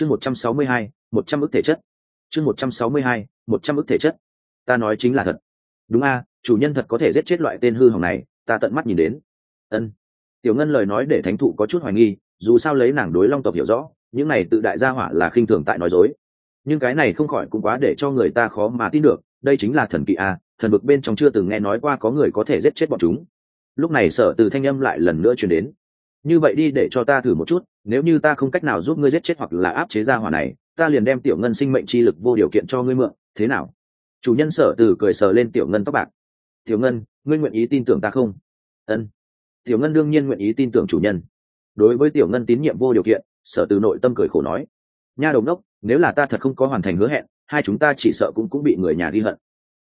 chương một trăm sáu mươi hai, một trăm ức thể chất. Chương một trăm sáu mươi hai, một trăm ức thể chất. Ta nói chính là thật. Đúng a, chủ nhân thật có thể giết chết loại tên hư hỏng này, ta tận mắt nhìn đến. Ân. Tiểu ngân lời nói để thánh thụ có chút hoài nghi, dù sao lấy nàng đối long tộc hiểu rõ, những này tự đại gia hỏa là khinh thường tại nói dối. Nhưng cái này không khỏi cũng quá để cho người ta khó mà tin được, đây chính là thần kỵ a, thần vực bên trong chưa từng nghe nói qua có người có thể giết chết bọn chúng. Lúc này sở từ thanh âm lại lần nữa chuyển đến như vậy đi để cho ta thử một chút, nếu như ta không cách nào giúp ngươi giết chết hoặc là áp chế ra hỏa này, ta liền đem tiểu ngân sinh mệnh chi lực vô điều kiện cho ngươi mượn, thế nào? Chủ nhân sở từ cười sờ lên tiểu ngân tóc bạc. Tiểu ngân, ngươi nguyện ý tin tưởng ta không? Ân. Tiểu ngân đương nhiên nguyện ý tin tưởng chủ nhân. Đối với tiểu ngân tín nhiệm vô điều kiện, sở từ nội tâm cười khổ nói. Nha đồng đốc nếu là ta thật không có hoàn thành hứa hẹn, hai chúng ta chỉ sợ cũng cũng bị người nhà ghi hận.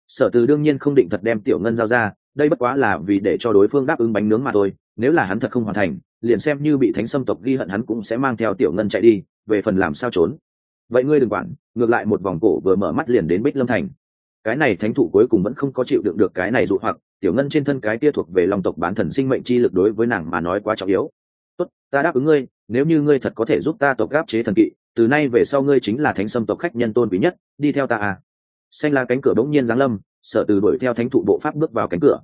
Sở từ đương nhiên không định thật đem tiểu ngân giao ra, đây bất quá là vì để cho đối phương đáp ứng bánh nướng mà thôi, nếu là hắn thật không hoàn thành liền xem như bị thánh xâm tộc ghi hận hắn cũng sẽ mang theo tiểu ngân chạy đi, về phần làm sao trốn. Vậy ngươi đừng quản, ngược lại một vòng cổ vừa mở mắt liền đến bích lâm thành. Cái này thánh thụ cuối cùng vẫn không có chịu đựng được cái này dụ hoặc, tiểu ngân trên thân cái kia thuộc về lòng tộc bán thần sinh mệnh chi lực đối với nàng mà nói quá trọng yếu. Tốt, ta đáp ứng ngươi, nếu như ngươi thật có thể giúp ta tộc gáp chế thần kỵ, từ nay về sau ngươi chính là thánh sâm tộc khách nhân tôn quý nhất, đi theo ta à. Xanh la cánh cửa bỗng nhiên giáng lâm, sợ từ đuổi theo thánh thụ bộ pháp bước vào cánh cửa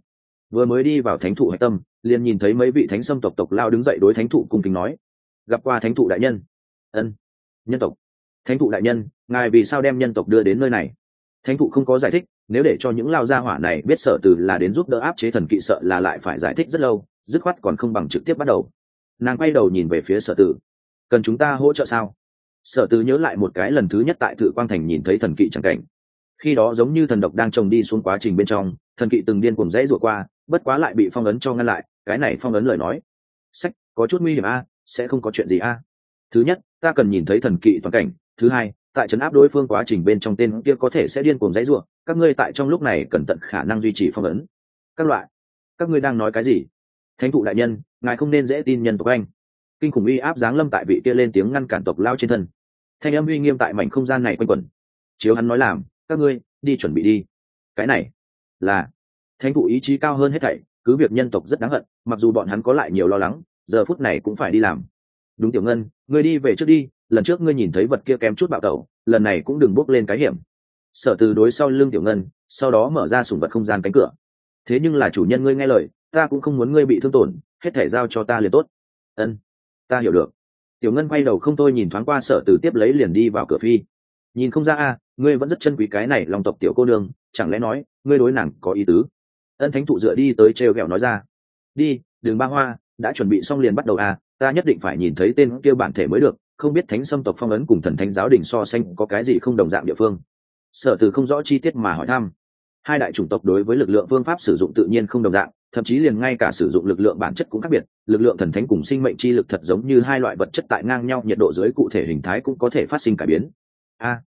vừa mới đi vào thánh thụ hạch tâm, liền nhìn thấy mấy vị thánh sâm tộc tộc lao đứng dậy đối thánh thụ cung kính nói, gặp qua thánh thụ đại nhân. Ân, nhân tộc. Thánh thụ đại nhân, ngài vì sao đem nhân tộc đưa đến nơi này? Thánh thụ không có giải thích, nếu để cho những lao gia hỏa này biết sở từ là đến giúp đỡ áp chế thần kỵ sợ là lại phải giải thích rất lâu, dứt khoát còn không bằng trực tiếp bắt đầu. Nàng quay đầu nhìn về phía sở tử. Cần chúng ta hỗ trợ sao? Sở tử nhớ lại một cái lần thứ nhất tại thự quang thành nhìn thấy thần kỵ chẳng cảnh khi đó giống như thần độc đang trồng đi xuống quá trình bên trong, thần kỵ từng điên cùng dãy rủa qua, bất quá lại bị phong ấn cho ngăn lại, cái này phong ấn lời nói. Sách, có chút nguy hiểm a, sẽ không có chuyện gì a. Thứ nhất, ta cần nhìn thấy thần kỵ toàn cảnh. Thứ hai, tại trấn áp đối phương quá trình bên trong tên kia có thể sẽ điên cuồng dãy rủa, các ngươi tại trong lúc này cần tận khả năng duy trì phong ấn. Các loại, các ngươi đang nói cái gì? Thánh thụ đại nhân, ngài không nên dễ tin nhân tộc anh. Kinh khủng uy áp giáng lâm tại vị kia lên tiếng ngăn cản tộc lao trên thân. Thanh âm uy nghiêm tại mảnh không gian này quanh quẩn. Chiếu hắn nói làm các ngươi, đi chuẩn bị đi. Cái này là thánh thụ ý chí cao hơn hết thảy, cứ việc nhân tộc rất đáng hận, mặc dù bọn hắn có lại nhiều lo lắng, giờ phút này cũng phải đi làm. Đúng tiểu ngân, ngươi đi về trước đi, lần trước ngươi nhìn thấy vật kia kém chút bạo tẩu, lần này cũng đừng bước lên cái hiểm. Sở từ đối sau lưng tiểu ngân, sau đó mở ra sủng vật không gian cánh cửa. Thế nhưng là chủ nhân ngươi nghe lời, ta cũng không muốn ngươi bị thương tổn, hết thể giao cho ta liền tốt. Ân, ta hiểu được. Tiểu ngân quay đầu không thôi nhìn thoáng qua sở từ tiếp lấy liền đi vào cửa phi. Nhìn không ra a ngươi vẫn rất chân quý cái này lòng tộc tiểu cô nương, chẳng lẽ nói, ngươi đối nàng có ý tứ? Ân thánh thụ dựa đi tới trêu ghẹo nói ra. Đi đường ba hoa, đã chuẩn bị xong liền bắt đầu a ta nhất định phải nhìn thấy tên kia bản thể mới được, không biết thánh xâm tộc phong ấn cùng thần thánh giáo đình so sánh có cái gì không đồng dạng địa phương. Sở từ không rõ chi tiết mà hỏi thăm. Hai đại chủng tộc đối với lực lượng phương pháp sử dụng tự nhiên không đồng dạng, thậm chí liền ngay cả sử dụng lực lượng bản chất cũng khác biệt, lực lượng thần thánh cùng sinh mệnh chi lực thật giống như hai loại vật chất tại ngang nhau, nhiệt độ dưới cụ thể hình thái cũng có thể phát sinh cải biến. A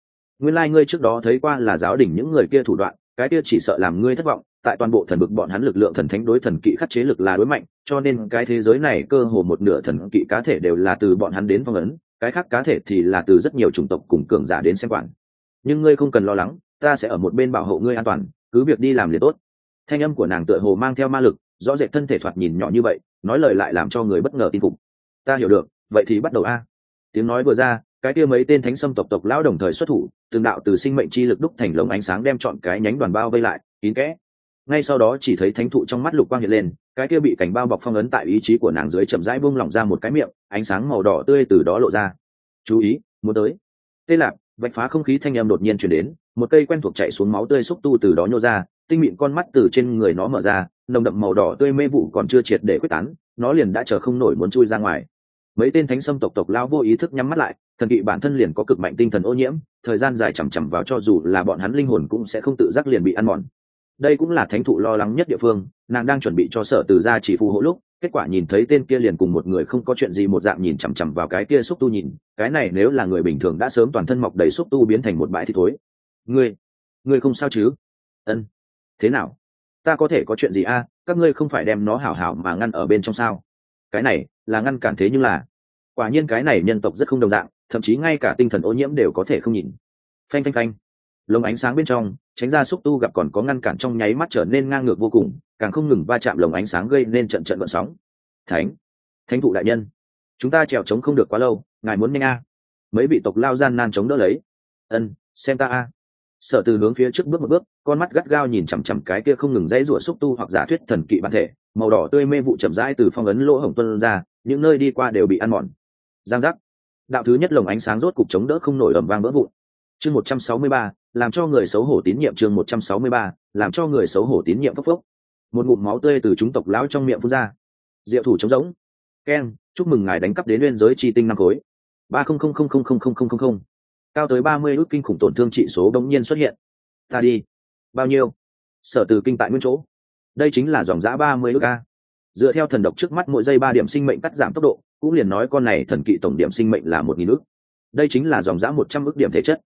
nguyên lai、like、ngươi trước đó thấy qua là giáo đình những người kia thủ đoạn, cái kia chỉ sợ làm ngươi thất vọng. Tại toàn bộ thần vực bọn hắn lực lượng thần thánh đối thần kỵ khắc chế lực là đối mạnh, cho nên cái thế giới này cơ hồ một nửa thần kỵ cá thể đều là từ bọn hắn đến phong ấn, cái khác cá thể thì là từ rất nhiều chủng tộc cùng cường giả đến xem quản. Nhưng ngươi không cần lo lắng, ta sẽ ở một bên bảo hộ ngươi an toàn, cứ việc đi làm liền tốt. Thanh âm của nàng tựa hồ mang theo ma lực, rõ rệt thân thể thoạt nhìn nhỏ như vậy, nói lời lại làm cho người bất ngờ tin phục. Ta hiểu được, vậy thì bắt đầu a. Tiếng nói vừa ra cái kia mấy tên thánh sâm tộc tộc lão đồng thời xuất thủ, từng đạo từ sinh mệnh chi lực đúc thành lồng ánh sáng đem chọn cái nhánh đoàn bao vây lại, kín kẽ. Ngay sau đó chỉ thấy thánh thụ trong mắt lục quang hiện lên, cái kia bị cảnh bao bọc phong ấn tại ý chí của nàng dưới chậm rãi buông lỏng ra một cái miệng, ánh sáng màu đỏ tươi từ đó lộ ra. Chú ý, muốn tới. Tê lạc vạch phá không khí thanh âm đột nhiên chuyển đến, một cây quen thuộc chạy xuống máu tươi xúc tu từ đó nhô ra, tinh mịn con mắt từ trên người nó mở ra, nồng đậm màu đỏ tươi mê vụ còn chưa triệt để quyết tán, nó liền đã chờ không nổi muốn chui ra ngoài. Mấy tên thánh sâm tộc tộc lao vô ý thức nhắm mắt lại thần kỵ bản thân liền có cực mạnh tinh thần ô nhiễm, thời gian dài chằm chằm vào cho dù là bọn hắn linh hồn cũng sẽ không tự giác liền bị ăn mòn. Đây cũng là thánh thụ lo lắng nhất địa phương, nàng đang chuẩn bị cho sở từ ra chỉ phù hộ lúc, kết quả nhìn thấy tên kia liền cùng một người không có chuyện gì một dạng nhìn chằm chằm vào cái kia xúc tu nhìn, cái này nếu là người bình thường đã sớm toàn thân mọc đầy xúc tu biến thành một bãi thì thối. Ngươi ngươi không sao chứ? Ân. Thế nào? Ta có thể có chuyện gì a? Các ngươi không phải đem nó hảo hảo mà ngăn ở bên trong sao? Cái này là ngăn cản thế nhưng là. Quả nhiên cái này nhân tộc rất không đồng dạng thậm chí ngay cả tinh thần ô nhiễm đều có thể không nhìn. Phanh phanh phanh. Lồng ánh sáng bên trong, tránh ra xúc tu gặp còn có ngăn cản trong nháy mắt trở nên ngang ngược vô cùng, càng không ngừng va chạm lồng ánh sáng gây nên trận trận vận sóng. Thánh. Thánh thụ đại nhân. Chúng ta trèo trống không được quá lâu, ngài muốn nhanh a. Mấy vị tộc lao gian nan chống đỡ lấy. Ân, xem ta a. Sở từ hướng phía trước bước một bước, con mắt gắt gao nhìn chằm chằm cái kia không ngừng dãy rủa xúc tu hoặc giả thuyết thần kỵ bản thể, màu đỏ tươi mê vụ chậm rãi từ phong ấn lỗ hổng tuân ra, những nơi đi qua đều bị ăn mòn. Giang giác đạo thứ nhất lồng ánh sáng rốt cục chống đỡ không nổi ẩm vang vỡ vụn. Chương một trăm sáu mươi ba, làm cho người xấu hổ tín nhiệm chương một trăm sáu mươi ba, làm cho người xấu hổ tín nhiệm phốc phốc. Một ngụm máu tươi từ chúng tộc lão trong miệng phun ra. Diệu thủ trống rỗng. Keng chúc mừng ngài đánh cắp đến nguyên giới chi tinh năm khối. ba không không không không không không không không không. Cao tới ba mươi ước kinh khủng tổn thương trị số đống nhiên xuất hiện. Ta đi. Bao nhiêu? Sở từ kinh tại nguyên chỗ. Đây chính là dòng giã ba mươi ước a. Dựa theo thần độc trước mắt mỗi giây ba điểm sinh mệnh cắt giảm tốc độ cũng liền nói con này thần kỵ tổng điểm sinh mệnh là một nghìn ước. Đây chính là dòng giã một trăm ước điểm thể chất.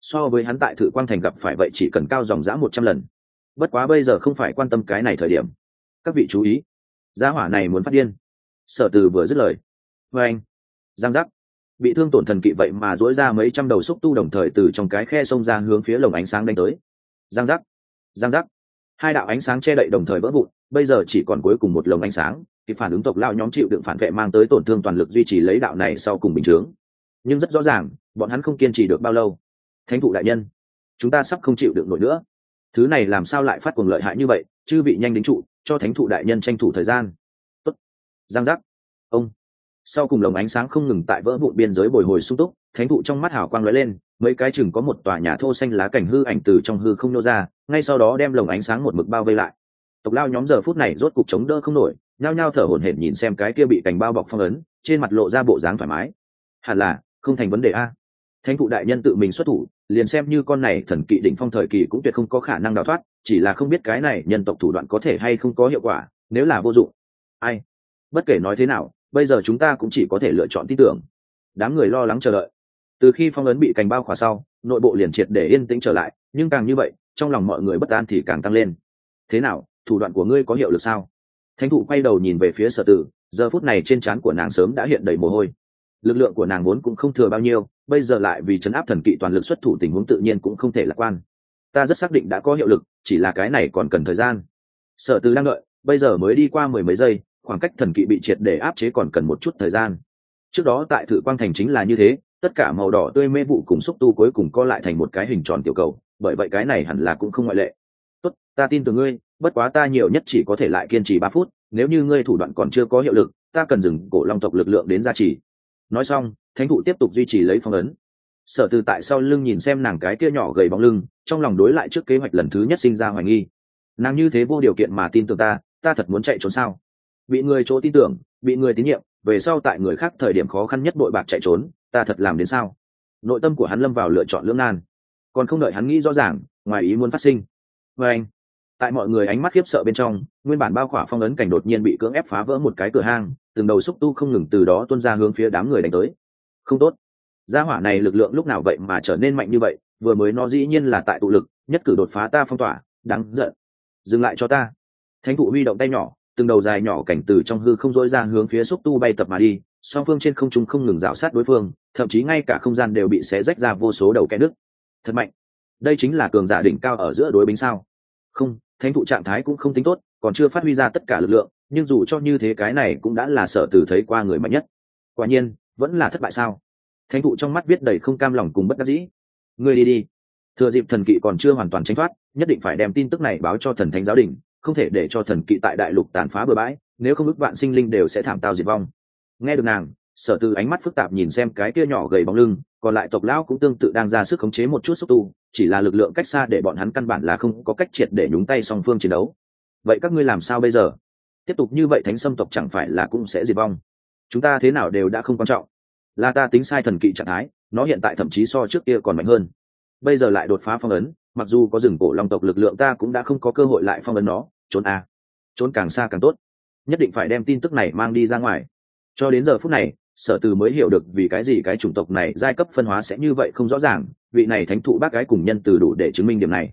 So với hắn tại thử quang thành gặp phải vậy chỉ cần cao dòng giã một trăm lần. Bất quá bây giờ không phải quan tâm cái này thời điểm. Các vị chú ý. Giá hỏa này muốn phát điên. Sở từ vừa dứt lời. Vê anh. Giang giác. Bị thương tổn thần kỵ vậy mà dỗi ra mấy trăm đầu xúc tu đồng thời từ trong cái khe sông ra hướng phía lồng ánh sáng đánh tới. Giang giác. Giang giác. Hai đạo ánh sáng che đậy đồng thời vỡ vụn, bây giờ chỉ còn cuối cùng một lồng ánh sáng thì phản ứng tộc lao nhóm chịu đựng phản vệ mang tới tổn thương toàn lực duy trì lấy đạo này sau cùng bình chướng. Nhưng rất rõ ràng, bọn hắn không kiên trì được bao lâu. Thánh thụ đại nhân, chúng ta sắp không chịu được nổi nữa. Thứ này làm sao lại phát cuồng lợi hại như vậy, chư bị nhanh đính trụ, cho thánh thụ đại nhân tranh thủ thời gian. Tốt. giang giác. Ông. Sau cùng lồng ánh sáng không ngừng tại vỡ vụn biên giới bồi hồi sung túc, thánh thụ trong mắt hào quang lóe lên, mấy cái chừng có một tòa nhà thô xanh lá cảnh hư ảnh từ trong hư không nô ra, ngay sau đó đem lồng ánh sáng một mực bao vây lại. Tộc lao nhóm giờ phút này rốt cục chống đỡ không nổi nhao nhao thở hổn hển nhìn xem cái kia bị cành bao bọc phong ấn, trên mặt lộ ra bộ dáng thoải mái. Hẳn là, không thành vấn đề a. Thánh thụ đại nhân tự mình xuất thủ, liền xem như con này thần kỵ đỉnh phong thời kỳ cũng tuyệt không có khả năng đào thoát, chỉ là không biết cái này nhân tộc thủ đoạn có thể hay không có hiệu quả, nếu là vô dụng. Ai? Bất kể nói thế nào, bây giờ chúng ta cũng chỉ có thể lựa chọn tin tưởng. Đám người lo lắng chờ đợi. Từ khi phong ấn bị cành bao khỏa sau, nội bộ liền triệt để yên tĩnh trở lại, nhưng càng như vậy, trong lòng mọi người bất an thì càng tăng lên. Thế nào, thủ đoạn của ngươi có hiệu lực sao? Thánh thụ quay đầu nhìn về phía sở tử, giờ phút này trên trán của nàng sớm đã hiện đầy mồ hôi. Lực lượng của nàng vốn cũng không thừa bao nhiêu, bây giờ lại vì chấn áp thần kỵ toàn lực xuất thủ tình huống tự nhiên cũng không thể lạc quan. Ta rất xác định đã có hiệu lực, chỉ là cái này còn cần thời gian. Sở Tử đang đợi, bây giờ mới đi qua mười mấy giây, khoảng cách thần kỵ bị triệt để áp chế còn cần một chút thời gian. Trước đó tại thử quang thành chính là như thế, tất cả màu đỏ tươi mê vụ cùng xúc tu cuối cùng co lại thành một cái hình tròn tiểu cầu, bởi vậy cái này hẳn là cũng không ngoại lệ tốt, ta tin từ ngươi, bất quá ta nhiều nhất chỉ có thể lại kiên trì ba phút, nếu như ngươi thủ đoạn còn chưa có hiệu lực, ta cần dừng cổ long tộc lực lượng đến gia trì. Nói xong, thánh thụ tiếp tục duy trì lấy phong ấn. Sở từ tại sau lưng nhìn xem nàng cái kia nhỏ gầy bóng lưng, trong lòng đối lại trước kế hoạch lần thứ nhất sinh ra hoài nghi. Nàng như thế vô điều kiện mà tin tưởng ta ta thật muốn chạy trốn sao? Bị người chỗ tin tưởng, bị người tín nhiệm, về sau tại người khác thời điểm khó khăn nhất bội bạc chạy trốn, ta thật làm đến sao? Nội tâm của hắn lâm vào lựa chọn lưỡng nan. Còn không đợi hắn nghĩ rõ ràng, ngoài ý muốn phát sinh vê anh, tại mọi người ánh mắt khiếp sợ bên trong, nguyên bản bao khỏa phong ấn cảnh đột nhiên bị cưỡng ép phá vỡ một cái cửa hang, từng đầu xúc tu không ngừng từ đó tuôn ra hướng phía đám người đánh tới. Không tốt. Gia hỏa này lực lượng lúc nào vậy mà trở nên mạnh như vậy, vừa mới nó dĩ nhiên là tại tụ lực, nhất cử đột phá ta phong tỏa, đáng giận. Dừng lại cho ta. Thánh thụ huy động tay nhỏ, từng đầu dài nhỏ cảnh từ trong hư không dối ra hướng phía xúc tu bay tập mà đi, song phương trên không trung không ngừng rào sát đối phương, thậm chí ngay cả không gian đều bị xé rách ra vô số đầu kẽ nước thật mạnh đây chính là cường giả đỉnh cao ở giữa đối bính sao. Không, thánh thụ trạng thái cũng không tính tốt, còn chưa phát huy ra tất cả lực lượng, nhưng dù cho như thế cái này cũng đã là sở từ thấy qua người mạnh nhất. Quả nhiên, vẫn là thất bại sao? Thánh thụ trong mắt viết đầy không cam lòng cùng bất đắc dĩ. Ngươi đi đi. Thừa dịp thần kỵ còn chưa hoàn toàn tranh thoát, nhất định phải đem tin tức này báo cho thần thánh giáo đình, không thể để cho thần kỵ tại đại lục tàn phá bừa bãi, nếu không ước vạn sinh linh đều sẽ thảm tao diệt vong. Nghe được nàng sở từ ánh mắt phức tạp nhìn xem cái kia nhỏ gầy bóng lưng, còn lại tộc lão cũng tương tự đang ra sức khống chế một chút xúc tu, chỉ là lực lượng cách xa để bọn hắn căn bản là không có cách triệt để nhúng tay song phương chiến đấu. Vậy các ngươi làm sao bây giờ? Tiếp tục như vậy thánh sâm tộc chẳng phải là cũng sẽ diệt vong? Chúng ta thế nào đều đã không quan trọng. Là ta tính sai thần kỵ trạng thái, nó hiện tại thậm chí so trước kia còn mạnh hơn. Bây giờ lại đột phá phong ấn, mặc dù có rừng cổ long tộc lực lượng ta cũng đã không có cơ hội lại phong ấn nó, trốn a. À. trốn càng xa càng tốt. Nhất định phải đem tin tức này mang đi ra ngoài. Cho đến giờ phút này sở từ mới hiểu được vì cái gì cái chủng tộc này giai cấp phân hóa sẽ như vậy không rõ ràng, vị này thánh thụ bác gái cùng nhân từ đủ để chứng minh điểm này.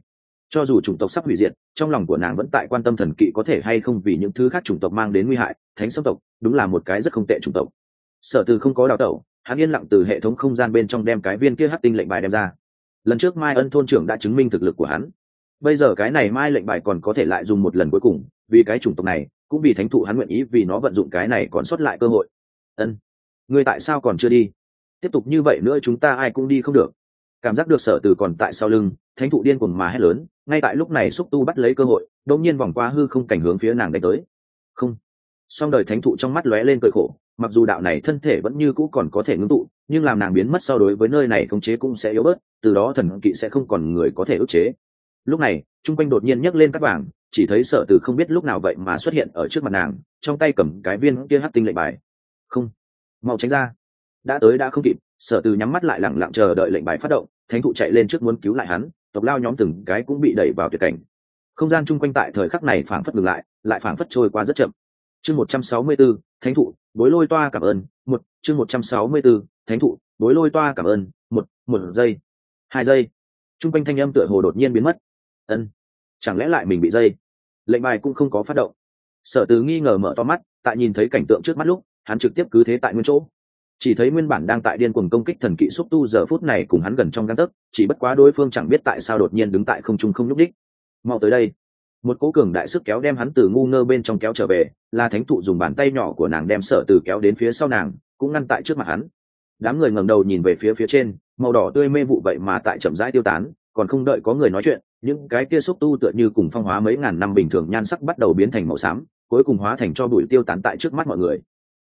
Cho dù chủng tộc sắp hủy diệt, trong lòng của nàng vẫn tại quan tâm thần kỵ có thể hay không vì những thứ khác chủng tộc mang đến nguy hại, thánh sông tộc, đúng là một cái rất không tệ chủng tộc. Sở từ không có đào tẩu, hắn yên lặng từ hệ thống không gian bên trong đem cái viên kia hát tinh lệnh bài đem ra. Lần trước mai ân thôn trưởng đã chứng minh thực lực của hắn. Bây giờ cái này mai lệnh bài còn có thể lại dùng một lần cuối cùng, vì cái chủng tộc này, cũng vì thánh thụ hắn nguyện ý vì nó vận dụng cái này còn sót lại cơ hội. Ân ngươi tại sao còn chưa đi? Tiếp tục như vậy nữa chúng ta ai cũng đi không được. Cảm giác được sở từ còn tại sau lưng, thánh thụ điên cuồng mà hét lớn, ngay tại lúc này xúc tu bắt lấy cơ hội, đột nhiên vòng qua hư không cảnh hướng phía nàng đánh tới. Không. Song đời thánh thụ trong mắt lóe lên cởi khổ, mặc dù đạo này thân thể vẫn như cũ còn có thể ngưng tụ, nhưng làm nàng biến mất so đối với nơi này khống chế cũng sẽ yếu bớt, từ đó thần kỵ sẽ không còn người có thể ức chế. Lúc này trung quanh đột nhiên nhấc lên các bảng chỉ thấy sở từ không biết lúc nào vậy mà xuất hiện ở trước mặt nàng, trong tay cầm cái viên kia hắc tinh lệnh bài. Không mau tránh ra. Đã tới đã không kịp, sở từ nhắm mắt lại lẳng lặng chờ đợi lệnh bài phát động, thánh thụ chạy lên trước muốn cứu lại hắn, tộc lao nhóm từng cái cũng bị đẩy vào tuyệt cảnh. Không gian chung quanh tại thời khắc này phảng phất ngừng lại lại phảng phất trôi qua rất chậm. Chương một trăm sáu mươi b ố thánh thụ, bối lôi toa cảm ơn, một, chương một trăm sáu mươi b ố thánh thụ, bối lôi toa cảm ơn, một một giây, hai giây. Chung quanh thanh âm tựa hồ đột nhiên biến mất. Ân, chẳng lẽ lại mình bị dây lệnh bài cũng không có phát động. Sở từ nghi ngờ mở to mắt, tại nhìn thấy cảnh tượng trước mắt lúc hắn trực tiếp cứ thế tại nguyên chỗ. Chỉ thấy nguyên bản đang tại điên cuồng công kích thần kỵ xúc tu giờ phút này cùng hắn gần trong găng tấc, chỉ bất quá đối phương chẳng biết tại sao đột nhiên đứng tại không trung không nhúc đích mau tới đây. Một cố cường đại sức kéo đem hắn từ ngu ngơ bên trong kéo trở về, là thánh thụ dùng bàn tay nhỏ của nàng đem sở từ kéo đến phía sau nàng, cũng ngăn tại trước mặt hắn. Đám người ngẩng đầu nhìn về phía phía trên, màu đỏ tươi mê vụ vậy mà tại chậm rãi tiêu tán, còn không đợi có người nói chuyện, những cái kia xúc tu tựa như cùng phong hóa mấy ngàn năm bình thường nhan sắc bắt đầu biến thành màu xám, cuối cùng hóa thành cho bụi tiêu tán tại trước mắt mọi người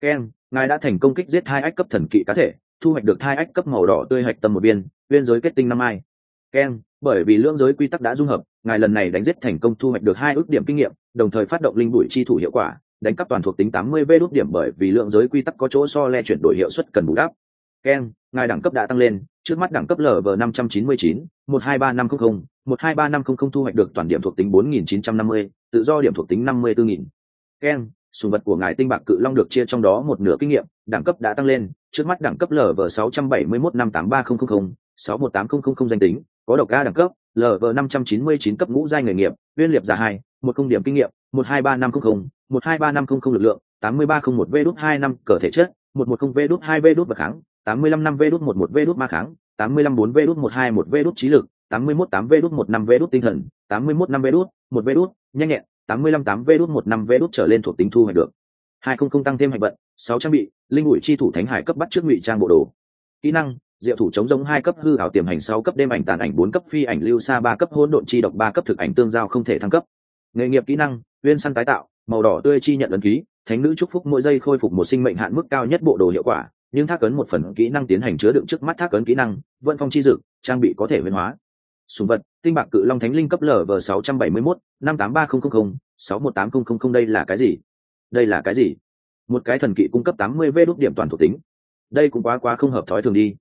keng ngài đã thành công kích giết hai ách cấp thần kỵ cá thể, thu hoạch được hai ách cấp màu đỏ tươi hạch tâm một biên biên giới kết tinh năm ai keng bởi vì lưỡng giới quy tắc đã dung hợp, ngài lần này đánh giết thành công thu hoạch được hai ước điểm kinh nghiệm, đồng thời phát động linh bụi chi thủ hiệu quả, đánh cắp toàn thuộc tính tám mươi v đốt điểm bởi vì lượng giới quy tắc có chỗ so le chuyển đổi hiệu suất cần bù đắp. Keng ngài đẳng cấp đã tăng lên, trước mắt đẳng cấp lv năm trăm chín mươi chín, một hai ba năm trăm linh một hai ba năm trăm linh thu hoạch được toàn điểm thuộc tính bốn nghìn chín trăm năm mươi, tự do điểm thuộc tính năm mươi bốn nghìn. Keng sùng vật của ngài tinh bạc cự long được chia trong đó một nửa kinh nghiệm đẳng cấp đã tăng lên trước mắt đẳng cấp lv sáu trăm bảy mươi mốt năm tám ba không không không sáu một tám không không không danh tính có độc ca đẳng cấp lv năm trăm chín mươi chín cấp ngũ giai nghề nghiệp viên liệp giả hai một công điểm kinh nghiệm một hai ba năm không không một hai ba năm không không lực lượng tám mươi ba không một v đút hai năm cờ thể chất một một không v đút hai v đút vật kháng tám mươi lăm năm v đút một một v đút ma kháng tám mươi lăm bốn v đút một hai một v đút trí lực tám mươi mốt tám v đút một năm v đút tinh thần tám mươi mốt năm v đút một v đút nhanh nhẹn tám mươi lăm tám v đút một năm v đút trở lên thuộc tính thu hoạch được. hai không không tăng thêm hạch vận, sáu trang bị, linh ủi chi thủ thánh hải cấp bắt trước ngụy trang bộ đồ. Kỹ năng, diệu thủ chống giống hai cấp hư ảo tiềm hành sáu cấp đêm ảnh tàn ảnh bốn cấp phi ảnh lưu xa ba cấp hỗn độn chi độc ba cấp thực ảnh tương giao không thể thăng cấp. Nghề nghiệp kỹ năng uyên săn tái tạo, màu đỏ tươi chi nhận ấn ký, thánh nữ chúc phúc mỗi giây khôi phục một sinh mệnh hạn mức cao nhất bộ đồ hiệu quả, nhưng thác ấn một phần kỹ năng tiến hành chứa đựng trước mắt thác ấn kỹ năng, vận phong chi dực trang bị có thể biến hóa sùng vật, tinh bạc cự long thánh linh cấp lv sáu trăm bảy mươi mốt, năm tám ba nghìn sáu một tám nghìn đây là cái gì? Đây là cái gì? Một cái thần kỵ cung cấp tám mươi v đốt điểm toàn thuộc tính. Đây cũng quá quá không hợp thói thường đi.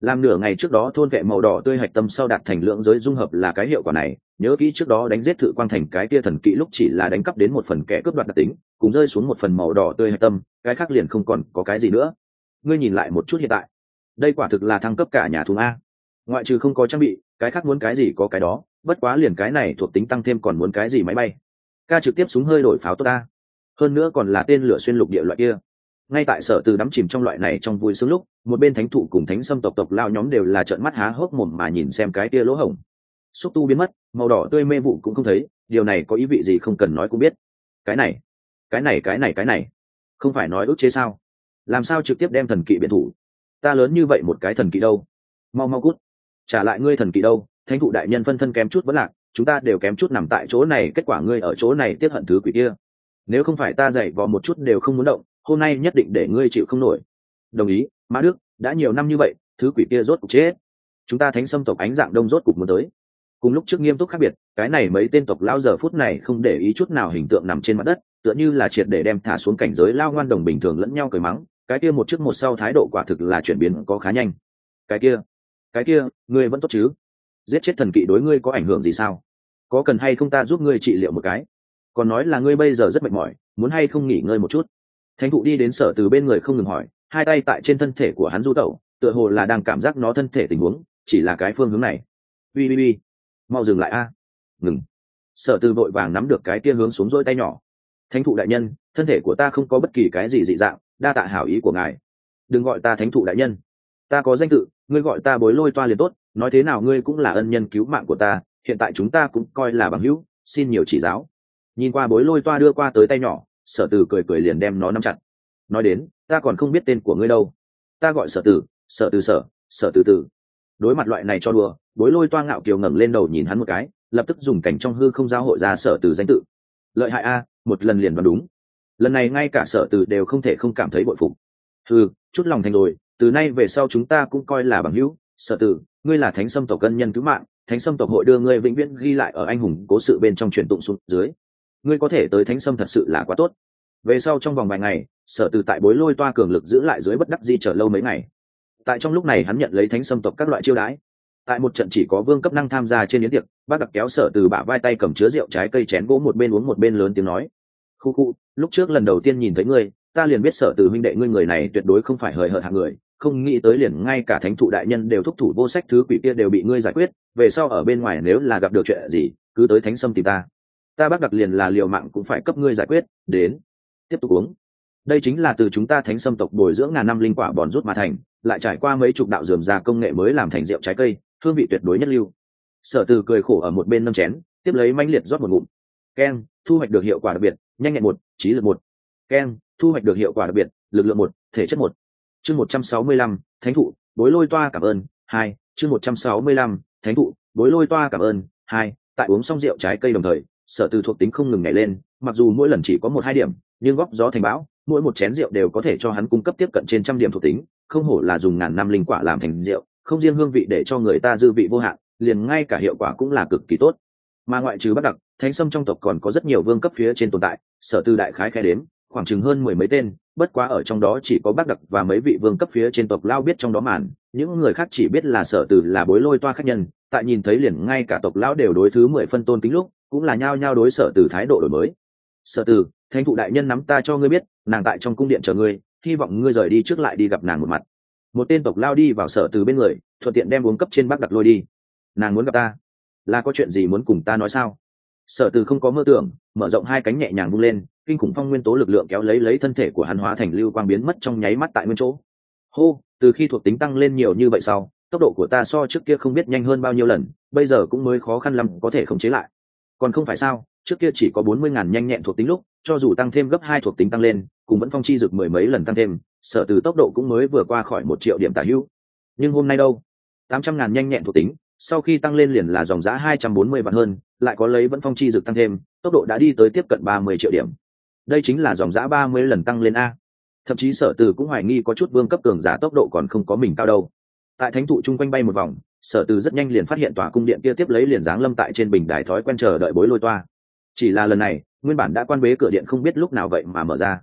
Làm nửa ngày trước đó thôn vệ màu đỏ tươi hạch tâm sau đạt thành lượng giới dung hợp là cái hiệu quả này. Nhớ kỹ trước đó đánh giết thự quang thành cái kia thần kỵ lúc chỉ là đánh cắp đến một phần kẻ cướp đoạt đặc tính, cùng rơi xuống một phần màu đỏ tươi hạch tâm, cái khác liền không còn có cái gì nữa. Ngươi nhìn lại một chút hiện tại. Đây quả thực là thăng cấp cả nhà thùng a. Ngoại trừ không có trang bị cái khác muốn cái gì có cái đó, bất quá liền cái này thuộc tính tăng thêm còn muốn cái gì máy bay. Ca trực tiếp súng hơi đổi pháo tốt ta. Hơn nữa còn là tên lửa xuyên lục địa loại kia. Ngay tại sở từ đắm chìm trong loại này trong vui sướng lúc, một bên thánh thụ cùng thánh sâm tộc tộc lao nhóm đều là trợn mắt há hốc mồm mà nhìn xem cái kia lỗ hổng. Xúc tu biến mất, màu đỏ tươi mê vụ cũng không thấy, điều này có ý vị gì không cần nói cũng biết. Cái này cái này cái này cái này, không phải nói ước chế sao? Làm sao trực tiếp đem thần kỵ biện thủ? Ta lớn như vậy một cái thần kỵ đâu? Mau mau cút trả lại ngươi thần kỳ đâu, thánh thụ đại nhân phân thân kém chút vẫn lạc, chúng ta đều kém chút nằm tại chỗ này, kết quả ngươi ở chỗ này tiếp hận thứ quỷ kia. Nếu không phải ta dạy vò một chút đều không muốn động, hôm nay nhất định để ngươi chịu không nổi. Đồng ý, mã đức, đã nhiều năm như vậy, thứ quỷ kia rốt cục chết. Chúng ta thánh xâm tộc ánh dạng đông rốt cục muốn tới. Cùng lúc trước nghiêm túc khác biệt, cái này mấy tên tộc lao giờ phút này không để ý chút nào hình tượng nằm trên mặt đất, tựa như là triệt để đem thả xuống cảnh giới lao ngoan đồng bình thường lẫn nhau cười mắng, cái kia một trước một sau thái độ quả thực là chuyển biến có khá nhanh. Cái kia cái kia, ngươi vẫn tốt chứ? Giết chết thần kỵ đối ngươi có ảnh hưởng gì sao? Có cần hay không ta giúp ngươi trị liệu một cái? Còn nói là ngươi bây giờ rất mệt mỏi, muốn hay không nghỉ ngơi một chút? Thánh thụ đi đến sở từ bên người không ngừng hỏi, hai tay tại trên thân thể của hắn du tẩu, tựa hồ là đang cảm giác nó thân thể tình huống, chỉ là cái phương hướng này. Ui ui ui mau dừng lại a. Ngừng. Sở từ vội vàng nắm được cái kia hướng xuống dỗi tay nhỏ. Thánh thụ đại nhân, thân thể của ta không có bất kỳ cái gì dị dạng, đa tạ hảo ý của ngài. Đừng gọi ta thánh thụ đại nhân ta có danh tự, ngươi gọi ta bối lôi toa liền tốt, nói thế nào ngươi cũng là ân nhân cứu mạng của ta, hiện tại chúng ta cũng coi là bằng hữu, xin nhiều chỉ giáo. Nhìn qua bối lôi toa đưa qua tới tay nhỏ, sở tử cười cười liền đem nó nắm chặt. Nói đến, ta còn không biết tên của ngươi đâu. Ta gọi sở tử sợ tử sợ sợ tử tử. đối mặt loại này cho đùa, bối lôi toa ngạo kiều ngẩng lên đầu nhìn hắn một cái, lập tức dùng cảnh trong hư không giao hội ra sở tử danh tự. Lợi hại a, một lần liền đoán đúng. Lần này ngay cả sở tử đều không thể không cảm thấy bội phục. Ừ chút lòng thành rồi từ nay về sau chúng ta cũng coi là bằng hữu sở Tử, ngươi là thánh sâm tộc cân nhân cứu mạng thánh sâm tộc hội đưa ngươi vĩnh viễn ghi lại ở anh hùng cố sự bên trong truyền tụng xuống dưới. Ngươi có thể tới thánh sâm thật sự là quá tốt. Về sau trong vòng vài ngày sở từ tại bối lôi toa cường lực giữ lại dưới bất đắc di chờ lâu mấy ngày. Tại trong lúc này hắn nhận lấy thánh sâm tộc các loại chiêu đãi. Tại một trận chỉ có vương cấp năng tham gia trên yến tiệc bác đặc kéo sở từ bả vai tay cầm chứa rượu trái cây chén gỗ một bên uống một bên lớn tiếng nói. Khu khu lúc trước lần đầu tiên nhìn thấy ngươi ta liền biết sở từ huynh đệ ngươi người này tuyệt đối không phải hời hợt hạng người không nghĩ tới liền ngay cả thánh thụ đại nhân đều thúc thủ vô sách, thứ quỷ kia đều bị ngươi giải quyết, về sau ở bên ngoài nếu là gặp được chuyện gì, cứ tới thánh sâm tìm ta. Ta bác đặc liền là liều mạng cũng phải cấp ngươi giải quyết, đến, tiếp tục uống. Đây chính là từ chúng ta thánh sâm tộc bồi dưỡng ngàn năm linh quả bòn rút mà thành, lại trải qua mấy chục đạo dườm già công nghệ mới làm thành rượu trái cây, hương vị tuyệt đối nhất lưu. Sở từ cười khổ ở một bên nâm chén, tiếp lấy manh liệt rót một ngụm. Keng thu hoạch được hiệu quả đặc biệt, nhanh nhẹn một, trí lực một. Keng thu hoạch được hiệu quả đặc biệt, lực lượng một, thể chất một chương một trăm sáu mươi lăm, thánh thụ, bối lôi toa cảm ơn, hai, chương một trăm sáu mươi lăm, thánh thụ, bối lôi toa cảm ơn, hai, tại uống xong rượu trái cây đồng thời, sở từ thuộc tính không ngừng nhảy lên, mặc dù mỗi lần chỉ có một hai điểm, nhưng góp gió thành bão, mỗi một chén rượu đều có thể cho hắn cung cấp tiếp cận trên trăm điểm thuộc tính, không hổ là dùng ngàn năm linh quả làm thành rượu, không riêng hương vị để cho người ta dư vị vô hạn, liền ngay cả hiệu quả cũng là cực kỳ tốt. Mà ngoại trừ bắt đặc, thánh sâm trong tộc còn có rất nhiều vương cấp phía trên tồn tại, sở tư đại khái khai đếm, khoảng chừng hơn mười mấy tên bất quá ở trong đó chỉ có bác đặc và mấy vị vương cấp phía trên tộc lao biết trong đó màn. Những người khác chỉ biết là sở từ là bối lôi toa khách nhân. Tại nhìn thấy liền ngay cả tộc lão đều đối thứ mười phân tôn kính lúc, cũng là nhao nhao đối sở từ thái độ đổi mới. Sở từ thánh thụ đại nhân nắm ta cho ngươi biết, nàng tại trong cung điện chờ ngươi, hy vọng ngươi rời đi trước lại đi gặp nàng một mặt. Một tên tộc lao đi vào sở từ bên người, thuận tiện đem uống cấp trên bác đặc lôi đi. Nàng muốn gặp ta. Là có chuyện gì muốn cùng ta nói sao? Sở từ không có mơ tưởng, mở rộng hai cánh nhẹ nhàng vung lên, kinh khủng phong nguyên tố lực lượng kéo lấy lấy thân thể của hắn hóa thành lưu quang biến mất trong nháy mắt tại nguyên chỗ. Hô, từ khi thuộc tính tăng lên nhiều như vậy sau, tốc độ của ta so trước kia không biết nhanh hơn bao nhiêu lần, bây giờ cũng mới khó khăn lắm có thể khống chế lại. Còn không phải sao, trước kia chỉ có bốn mươi ngàn nhanh nhẹn thuộc tính lúc, cho dù tăng thêm gấp hai thuộc tính tăng lên cùng vẫn phong chi rực mười mấy lần tăng thêm, sở từ tốc độ cũng mới vừa qua khỏi một triệu điểm tả hữu. Nhưng hôm nay đâu? tám trăm ngàn nhanh nhẹn thuộc tính sau khi tăng lên liền là dòng giá hai trăm bốn mươi vạn hơn, lại có lấy vẫn phong chi dực tăng thêm, tốc độ đã đi tới tiếp cận ba mươi triệu điểm. Đây chính là dòng giá ba mươi lần tăng lên a. Thậm chí sở từ cũng hoài nghi có chút vương cấp cường giả tốc độ còn không có mình cao đâu. Tại thánh thụ chung quanh bay một vòng, sở từ rất nhanh liền phát hiện tòa cung điện kia tiếp lấy liền dáng lâm tại trên bình đài thói quen chờ đợi bối lôi toa. Chỉ là lần này, nguyên bản đã quan bế cửa điện không biết lúc nào vậy mà mở ra.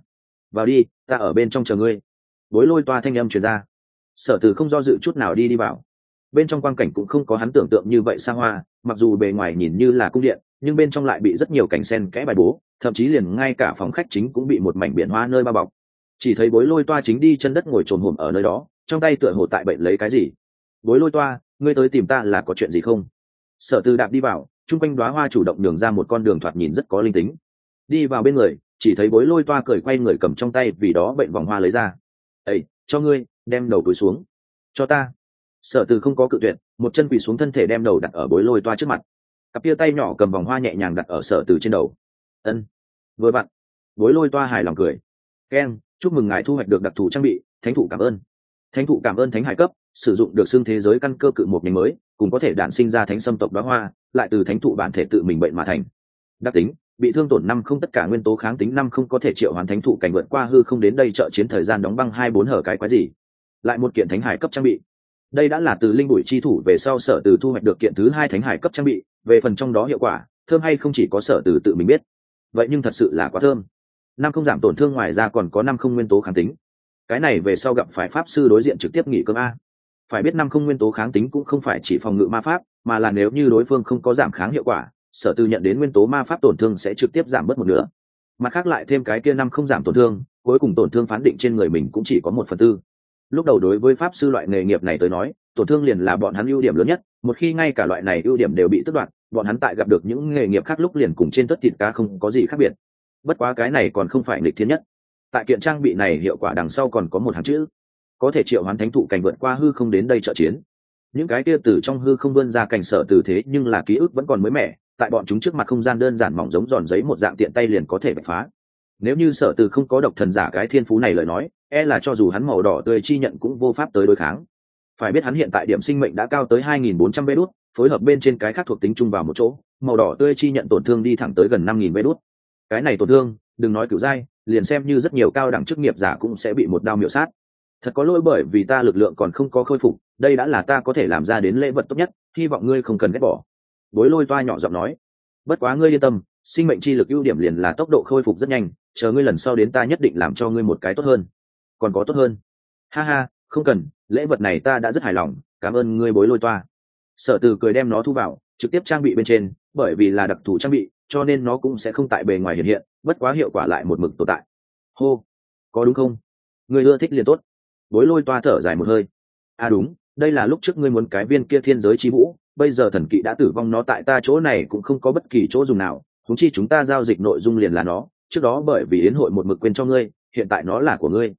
Vào đi, ta ở bên trong chờ ngươi. Bối lôi toa thanh âm truyền ra. Sở từ không do dự chút nào đi đi vào bên trong quang cảnh cũng không có hắn tưởng tượng như vậy xa hoa, mặc dù bề ngoài nhìn như là cung điện, nhưng bên trong lại bị rất nhiều cảnh sen kẽ bài bố, thậm chí liền ngay cả phòng khách chính cũng bị một mảnh biển hoa nơi bao bọc. Chỉ thấy bối lôi toa chính đi chân đất ngồi trồn hùm ở nơi đó, trong tay tựa hồ tại bệnh lấy cái gì. Bối lôi toa, ngươi tới tìm ta là có chuyện gì không? Sở từ đạp đi vào, chung quanh đoá hoa chủ động đường ra một con đường thoạt nhìn rất có linh tính. Đi vào bên người, chỉ thấy bối lôi toa cười quay người cầm trong tay vì đó bệnh vòng hoa lấy ra. Ây cho ngươi, đem đầu túi xuống. Cho ta sở từ không có cự tuyệt, một chân quỳ xuống thân thể đem đầu đặt ở bối lôi toa trước mặt. Cặp kia tay nhỏ cầm vòng hoa nhẹ nhàng đặt ở sở từ trên đầu. Ân, vừa vặn. Bối lôi toa hài lòng cười. Keng, chúc mừng ngài thu hoạch được đặc thù trang bị, thánh thụ cảm ơn. Thánh thụ cảm ơn thánh hải cấp, sử dụng được xương thế giới căn cơ cự một nhánh mới, cùng có thể đản sinh ra thánh Sâm tộc đoá hoa, lại từ thánh thụ bản thể tự mình bệnh mà thành. Đặc tính, bị thương tổn năm không tất cả nguyên tố kháng tính năm không có thể triệu hoàn thánh thụ cảnh vượt qua hư không đến đây trợ chiến thời gian đóng băng hai bốn hở cái quái gì. Lại một kiện thánh hải cấp trang bị đây đã là từ linh bụi chi thủ về sau sở từ thu hoạch được kiện thứ hai thánh hải cấp trang bị, về phần trong đó hiệu quả, thơm hay không chỉ có sở từ tự mình biết. Vậy nhưng thật sự là quá thơm. Năm không giảm tổn thương ngoài ra còn có năm không nguyên tố kháng tính. Cái này về sau gặp phải pháp sư đối diện trực tiếp nghỉ cơm a. Phải biết năm không nguyên tố kháng tính cũng không phải chỉ phòng ngự ma pháp, mà là nếu như đối phương không có giảm kháng hiệu quả, sở tư nhận đến nguyên tố ma pháp tổn thương sẽ trực tiếp giảm bớt một nửa. Mặt khác lại thêm cái kia năm không giảm tổn thương, cuối cùng tổn thương phán định trên người mình cũng chỉ có một phần tư lúc đầu đối với pháp sư loại nghề nghiệp này tới nói, tổn thương liền là bọn hắn ưu điểm lớn nhất, một khi ngay cả loại này ưu điểm đều bị tước đoạt, bọn hắn tại gặp được những nghề nghiệp khác lúc liền cùng trên tất thịt cá không có gì khác biệt. Bất quá cái này còn không phải nghịch thiên nhất. Tại kiện trang bị này hiệu quả đằng sau còn có một hàng chữ. Có thể triệu hoán thánh thụ cảnh vượt qua hư không đến đây trợ chiến. Những cái kia từ trong hư không vươn ra cảnh sở từ thế nhưng là ký ức vẫn còn mới mẻ, tại bọn chúng trước mặt không gian đơn giản mỏng giống giòn giấy một dạng tiện tay liền có thể bạch phá nếu như sở từ không có độc thần giả cái thiên phú này lời nói e là cho dù hắn màu đỏ tươi chi nhận cũng vô pháp tới đối kháng. Phải biết hắn hiện tại điểm sinh mệnh đã cao tới 2.400 vê đốt phối hợp bên trên cái khác thuộc tính chung vào một chỗ, màu đỏ tươi chi nhận tổn thương đi thẳng tới gần 5.000 vê đốt cái này tổn thương, đừng nói cửu giai liền xem như rất nhiều cao đẳng chức nghiệp giả cũng sẽ bị một đao miệu sát. Thật có lỗi bởi vì ta lực lượng còn không có khôi phục, đây đã là ta có thể làm ra đến lễ vật tốt nhất, hy vọng ngươi không cần ghét bỏ. Bối lôi toa nhỏ giọng nói, bất quá ngươi yên tâm sinh mệnh chi lực ưu điểm liền là tốc độ khôi phục rất nhanh, chờ ngươi lần sau đến ta nhất định làm cho ngươi một cái tốt hơn. Còn có tốt hơn. Ha ha, không cần, lễ vật này ta đã rất hài lòng, cảm ơn ngươi bối lôi toa. Sở từ cười đem nó thu vào, trực tiếp trang bị bên trên, bởi vì là đặc thù trang bị, cho nên nó cũng sẽ không tại bề ngoài hiện hiện, bất quá hiệu quả lại một mực tồn tại. Hô, có đúng không? Người ưa thích liền tốt. Bối lôi toa thở dài một hơi. À đúng, đây là lúc trước ngươi muốn cái viên kia thiên giới chi vũ, bây giờ thần kỵ đã tử vong nó tại ta chỗ này cũng không có bất kỳ chỗ dùng nào húng chi chúng ta giao dịch nội dung liền là nó, trước đó bởi vì yến hội một mực quên cho ngươi, hiện tại nó là của ngươi.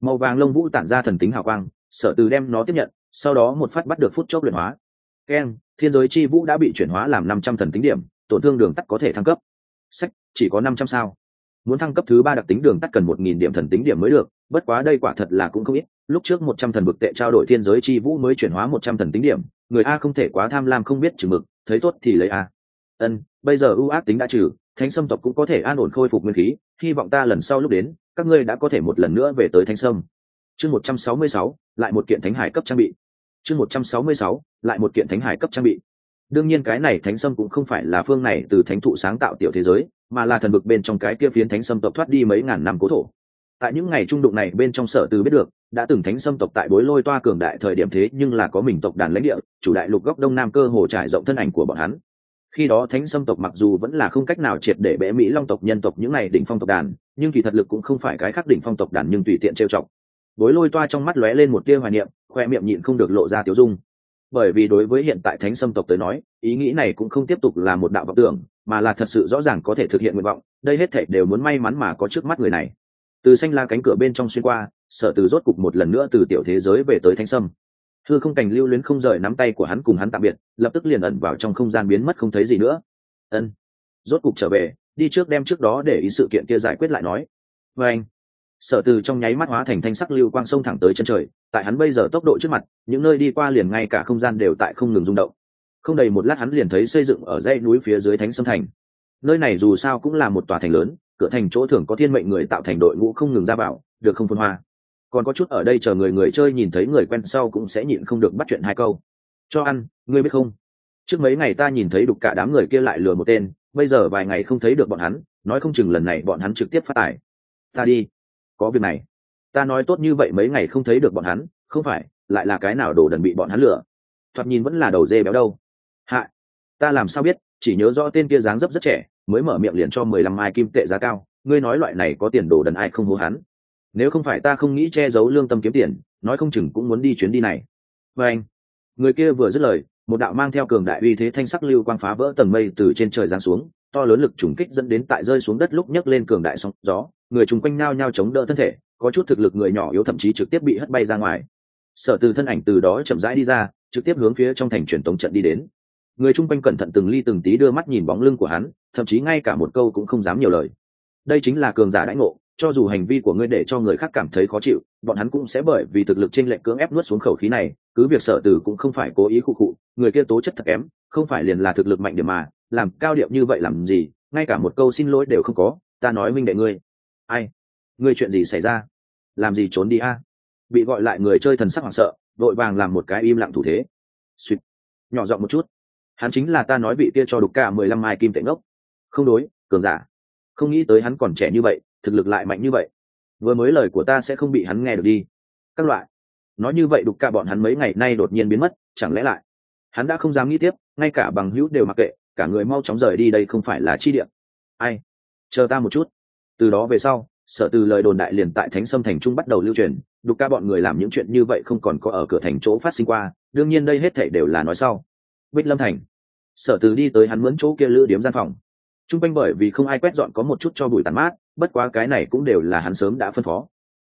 Màu vàng lông vũ tản ra thần tính hào quang, sở từ đem nó tiếp nhận, sau đó một phát bắt được phút chốc luyện hóa. Keng, thiên giới chi vũ đã bị chuyển hóa làm năm trăm thần tính điểm, tổn thương đường tắt có thể thăng cấp. Sách, chỉ có năm trăm sao. Muốn thăng cấp thứ ba đặc tính đường tắt cần một nghìn điểm thần tính điểm mới được, bất quá đây quả thật là cũng không ít. Lúc trước một trăm thần bực tệ trao đổi thiên giới chi vũ mới chuyển hóa một trăm thần tính điểm, người a không thể quá tham lam không biết chừng mực, thấy tốt thì lấy a. Ân bây giờ ưu ác tính đã trừ, thánh sâm tộc cũng có thể an ổn khôi phục nguyên khí, hy vọng ta lần sau lúc đến, các ngươi đã có thể một lần nữa về tới thánh sâm. Chương một trăm sáu mươi sáu, lại một kiện thánh hải cấp trang bị. Chương một trăm sáu mươi sáu, lại một kiện thánh hải cấp trang bị. Đương nhiên cái này thánh sâm cũng không phải là phương này từ thánh thụ sáng tạo tiểu thế giới, mà là thần vực bên trong cái kia phiến thánh sâm tộc thoát đi mấy ngàn năm cố thổ. Tại những ngày trung đụng này bên trong sở từ biết được, đã từng thánh sâm tộc tại bối lôi toa cường đại thời điểm thế nhưng là có mình tộc đàn lãnh địa, chủ đại lục góc đông nam cơ hồ trải rộng thân ảnh của bọn hắn khi đó thánh sâm tộc mặc dù vẫn là không cách nào triệt để bẽ mỹ long tộc nhân tộc những này đỉnh phong tộc đàn, nhưng kỳ thật lực cũng không phải cái khác đỉnh phong tộc đàn nhưng tùy tiện trêu chọc. Bối lôi toa trong mắt lóe lên một tia hoài niệm, khoe miệng nhịn không được lộ ra tiếu dung. Bởi vì đối với hiện tại thánh sâm tộc tới nói, ý nghĩ này cũng không tiếp tục là một đạo vọng tưởng, mà là thật sự rõ ràng có thể thực hiện nguyện vọng, đây hết thể đều muốn may mắn mà có trước mắt người này. Từ xanh la cánh cửa bên trong xuyên qua sở từ rốt cục một lần nữa từ tiểu thế giới về tới thánh sâm thư không cảnh lưu luyến không rời nắm tay của hắn cùng hắn tạm biệt, lập tức liền ẩn vào trong không gian biến mất không thấy gì nữa. Ân. Rốt cục trở về, đi trước đem trước đó để ý sự kiện kia giải quyết lại nói. Và anh. Sở từ trong nháy mắt hóa thành thanh sắc lưu quang sông thẳng tới chân trời, tại hắn bây giờ tốc độ trước mặt, những nơi đi qua liền ngay cả không gian đều tại không ngừng rung động. Không đầy một lát hắn liền thấy xây dựng ở dãy núi phía dưới thánh sâm thành. Nơi này dù sao cũng là một tòa thành lớn, cửa thành chỗ thường có thiên mệnh người tạo thành đội ngũ không ngừng ra bảo được không phân hoa còn có chút ở đây chờ người người chơi nhìn thấy người quen sau cũng sẽ nhịn không được bắt chuyện hai câu. Cho ăn, ngươi biết không? Trước mấy ngày ta nhìn thấy đục cả đám người kia lại lừa một tên, bây giờ vài ngày không thấy được bọn hắn, nói không chừng lần này bọn hắn trực tiếp phát tải ta đi. Có việc này. Ta nói tốt như vậy mấy ngày không thấy được bọn hắn, không phải, lại là cái nào đồ đần bị bọn hắn lừa? Thoạt nhìn vẫn là đầu dê béo đâu. Hạ. Ta làm sao biết, chỉ nhớ rõ tên kia dáng dấp rất trẻ, mới mở miệng liền cho mười lăm mai kim tệ giá cao. Ngươi nói loại này có tiền đồ đần ai không hố hắn? Nếu không phải ta không nghĩ che giấu lương tâm kiếm tiền, nói không chừng cũng muốn đi chuyến đi này. Và anh, người kia vừa dứt lời, một đạo mang theo cường đại uy thế thanh sắc lưu quang phá vỡ tầng mây từ trên trời giáng xuống, to lớn lực trùng kích dẫn đến tại rơi xuống đất lúc nhấc lên cường đại sóng gió, người chung quanh nao nhau chống đỡ thân thể, có chút thực lực người nhỏ yếu thậm chí trực tiếp bị hất bay ra ngoài. Sở từ thân ảnh từ đó chậm rãi đi ra, trực tiếp hướng phía trong thành truyền tống trận đi đến. Người chung quanh cẩn thận từng ly từng tí đưa mắt nhìn bóng lưng của hắn, thậm chí ngay cả một câu cũng không dám nhiều lời. Đây chính là cường giả đãi ngộ cho dù hành vi của ngươi để cho người khác cảm thấy khó chịu, bọn hắn cũng sẽ bởi vì thực lực trên lệnh cưỡng ép nuốt xuống khẩu khí này, cứ việc sở từ cũng không phải cố ý khu cụ người kia tố chất thật kém, không phải liền là thực lực mạnh điểm mà, làm cao điệu như vậy làm gì, ngay cả một câu xin lỗi đều không có, ta nói minh đệ ngươi. Ai? Ngươi chuyện gì xảy ra? Làm gì trốn đi a? Bị gọi lại người chơi thần sắc hoảng sợ vội vàng làm một cái im lặng thủ thế. Suýt nhỏ giọng một chút. Hắn chính là ta nói bị kia cho đục cả mười lăm mai kim tệ ngốc. Không đối, cường giả. Không nghĩ tới hắn còn trẻ như vậy thực lực lại mạnh như vậy. Vừa mới lời của ta sẽ không bị hắn nghe được đi. Các loại. Nói như vậy đục cả bọn hắn mấy ngày nay đột nhiên biến mất, chẳng lẽ lại? Hắn đã không dám nghĩ tiếp, ngay cả bằng hữu đều mặc kệ, cả người mau chóng rời đi đây không phải là chi điện ai? Chờ ta một chút. Từ đó về sau, sở từ lời đồn đại liền tại thánh sâm thành trung bắt đầu lưu truyền, đục ca bọn người làm những chuyện như vậy không còn có ở cửa thành chỗ phát sinh qua, đương nhiên đây hết thể đều là nói sau. Bích lâm thành. Sở từ đi tới hắn mướn chỗ kia lữ điếm gian phòng t r u n g quanh bởi vì không ai quét dọn có một chút cho bụi tàn mát, bất quá cái này cũng đều là hắn sớm đã phân phó.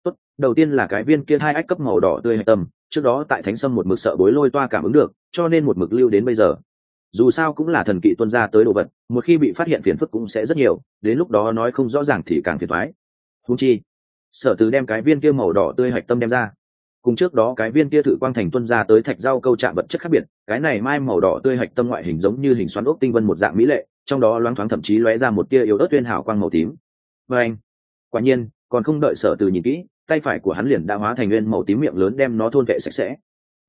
Tốt, đầu tiên là cái viên kia hai ách cấp màu đỏ tươi hạch tâm, trước đó tại thánh sâm một mực sợ bối lôi toa cảm ứng được, cho nên một mực lưu đến bây giờ. Dù sao cũng là thần kỵ tuân ra tới đồ vật, một khi bị phát hiện phiền phức cũng sẽ rất nhiều, đến lúc đó nói không rõ ràng thì càng phiền thoái húng chi, sở từ đem cái viên kia màu đỏ tươi hạch tâm đem ra. Cùng trước đó cái viên kia thử quang thành tuân ra tới thạch rau câu chạm vật chất khác biệt, cái này mai màu đỏ tươi hạch tâm ngoại hình giống như hình xoắn ốc tinh vân một dạng mỹ lệ trong đó loáng thoáng thậm chí lóe ra một tia yếu ớt tuyên hảo quang màu tím. Và anh, quả nhiên, còn không đợi sở từ nhìn kỹ, tay phải của hắn liền đã hóa thành nguyên màu tím miệng lớn đem nó thôn vệ sạch sẽ.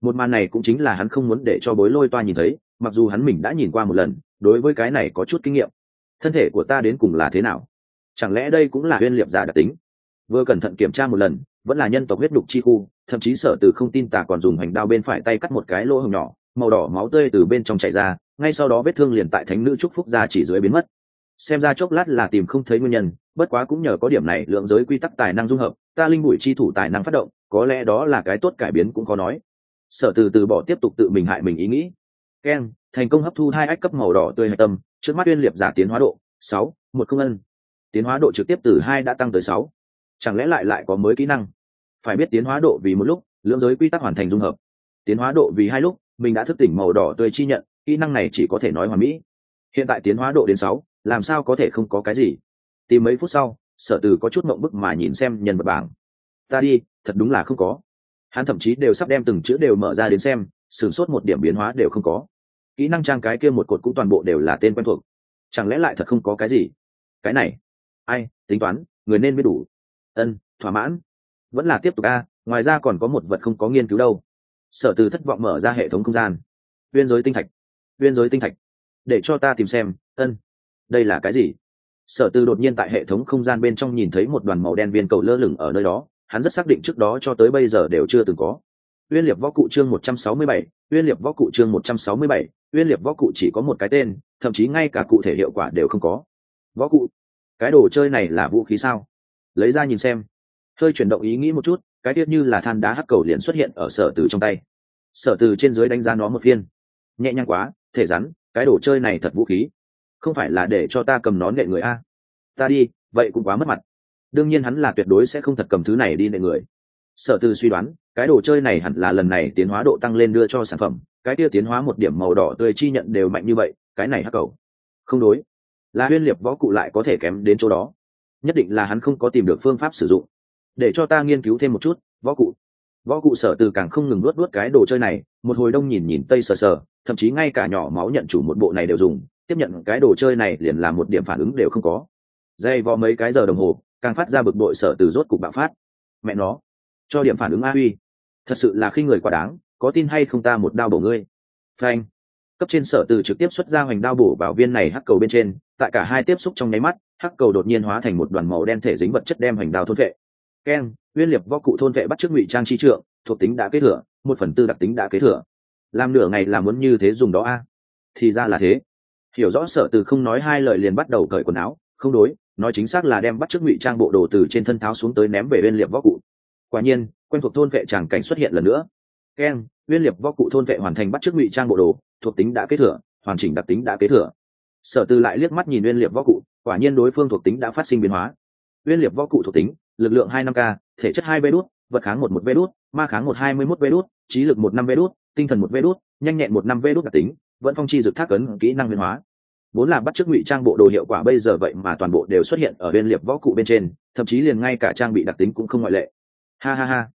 Một màn này cũng chính là hắn không muốn để cho bối lôi toa nhìn thấy, mặc dù hắn mình đã nhìn qua một lần, đối với cái này có chút kinh nghiệm. Thân thể của ta đến cùng là thế nào? Chẳng lẽ đây cũng là huyên liệp giả đặc tính? Vừa cẩn thận kiểm tra một lần, vẫn là nhân tộc huyết đục chi khu, thậm chí sở từ không tin tà còn dùng hành đao bên phải tay cắt một cái lỗ hồng nhỏ, màu đỏ máu tươi từ bên trong chảy ra ngay sau đó vết thương liền tại thánh nữ trúc phúc ra chỉ dưới biến mất. Xem ra chốc lát là tìm không thấy nguyên nhân, bất quá cũng nhờ có điểm này, lượng giới quy tắc tài năng dung hợp, ta linh bụi chi thủ tài năng phát động, có lẽ đó là cái tốt cải biến cũng có nói. Sở từ từ bỏ tiếp tục tự mình hại mình ý nghĩ. Keng thành công hấp thu hai ách cấp màu đỏ tươi hạch tâm, trước mắt uyên liệp giả tiến hóa độ, sáu, một không ân. Tiến hóa độ trực tiếp từ hai đã tăng tới sáu. Chẳng lẽ lại lại có mới kỹ năng? Phải biết tiến hóa độ vì một lúc lưỡng giới quy tắc hoàn thành dung hợp. Tiến hóa độ vì hai lúc, mình đã thức tỉnh màu đỏ tươi chi nhận kỹ năng này chỉ có thể nói hoàn mỹ. Hiện tại tiến hóa độ đến sáu, làm sao có thể không có cái gì? Tìm mấy phút sau, sở từ có chút mộng bức mà nhìn xem nhân vật bảng. Ta đi, thật đúng là không có. Hắn thậm chí đều sắp đem từng chữ đều mở ra đến xem, sửng sốt một điểm biến hóa đều không có. Kỹ năng trang cái kia một cột cũng toàn bộ đều là tên quen thuộc. Chẳng lẽ lại thật không có cái gì? Cái này, ai, tính toán, người nên biết đủ. Ân, thỏa mãn. Vẫn là tiếp tục a, ngoài ra còn có một vật không có nghiên cứu đâu. Sở từ thất vọng mở ra hệ thống không gian. Biên giới tinh thạch biên giới tinh thạch. Để cho ta tìm xem, ân, đây là cái gì? Sở từ đột nhiên tại hệ thống không gian bên trong nhìn thấy một đoàn màu đen viên cầu lơ lửng ở nơi đó, hắn rất xác định trước đó cho tới bây giờ đều chưa từng có. Uyên liệp võ cụ chương một trăm sáu mươi bảy, uyên liệp võ cụ chương một trăm sáu mươi bảy, uyên liệp võ cụ chỉ có một cái tên, thậm chí ngay cả cụ thể hiệu quả đều không có. Võ cụ, cái đồ chơi này là vũ khí sao? Lấy ra nhìn xem. Hơi chuyển động ý nghĩ một chút, cái tiết như là than đá hắc cầu liền xuất hiện ở sở từ trong tay. Sở từ trên dưới đánh giá nó một phiên. Nhẹ nhàng quá thể rắn, cái đồ chơi này thật vũ khí. Không phải là để cho ta cầm nó nệ người a? Ta đi, vậy cũng quá mất mặt. Đương nhiên hắn là tuyệt đối sẽ không thật cầm thứ này đi nệ người. Sở từ suy đoán, cái đồ chơi này hẳn là lần này tiến hóa độ tăng lên đưa cho sản phẩm, cái kia tiến hóa một điểm màu đỏ tươi chi nhận đều mạnh như vậy, cái này hắc cầu. Không đối. Là huyên liệp võ cụ lại có thể kém đến chỗ đó. Nhất định là hắn không có tìm được phương pháp sử dụng. Để cho ta nghiên cứu thêm một chút, võ cụ võ cụ sở từ càng không ngừng luốt luốt cái đồ chơi này, một hồi đông nhìn nhìn tây sờ sờ, thậm chí ngay cả nhỏ máu nhận chủ một bộ này đều dùng, tiếp nhận cái đồ chơi này liền làm một điểm phản ứng đều không có. Dây vò mấy cái giờ đồng hồ, càng phát ra bực bội sở từ rốt cục bạo phát. Mẹ nó, cho điểm phản ứng a uy thật sự là khi người quá đáng, có tin hay không ta một đao bổ ngươi. Phanh. Cấp trên sở từ trực tiếp xuất ra hoành đao bổ vào viên này hắc cầu bên trên, tại cả hai tiếp xúc trong nháy mắt, hắc cầu đột nhiên hóa thành một đoàn màu đen thể dính vật chất đem hoành đao thôn vệ keng uyên Liệt võ cụ thôn vệ bắt trước ngụy trang chi trượng, thuộc tính đã kế thừa, một phần tư đặc tính đã kế thừa. Làm nửa ngày là muốn như thế dùng đó a? Thì ra là thế. Hiểu rõ sở từ không nói hai lời liền bắt đầu cởi quần áo, không đối, nói chính xác là đem bắt trước ngụy trang bộ đồ từ trên thân tháo xuống tới ném về uyên Liệt võ cụ. Quả nhiên, quen thuộc thôn vệ tràng cảnh xuất hiện lần nữa. Keng uyên Liệt võ cụ thôn vệ hoàn thành bắt trước ngụy trang bộ đồ, thuộc tính đã kế thừa, hoàn chỉnh đặc tính đã kế thừa. Sở từ lại liếc mắt nhìn uyên Liệt võ cụ, quả nhiên đối phương thuộc tính đã phát sinh biến hóa. Uyên Liệt võ cụ thuộc tính lực lượng hai năm k, thể chất hai vê đốt vật kháng một một vê đốt ma kháng một hai mươi mốt vê đốt trí lực một năm vê đốt tinh thần một vê đốt nhanh nhẹn một năm vê đốt đặc tính, vẫn phong chi dược thác ấn, kỹ năng biến hóa. Vốn là bắt chước ngụy trang bộ đồ hiệu quả bây giờ vậy mà toàn bộ đều xuất hiện ở bên liệp võ cụ bên trên, thậm chí liền ngay cả trang bị đặc tính cũng không ngoại lệ. Ha ha ha.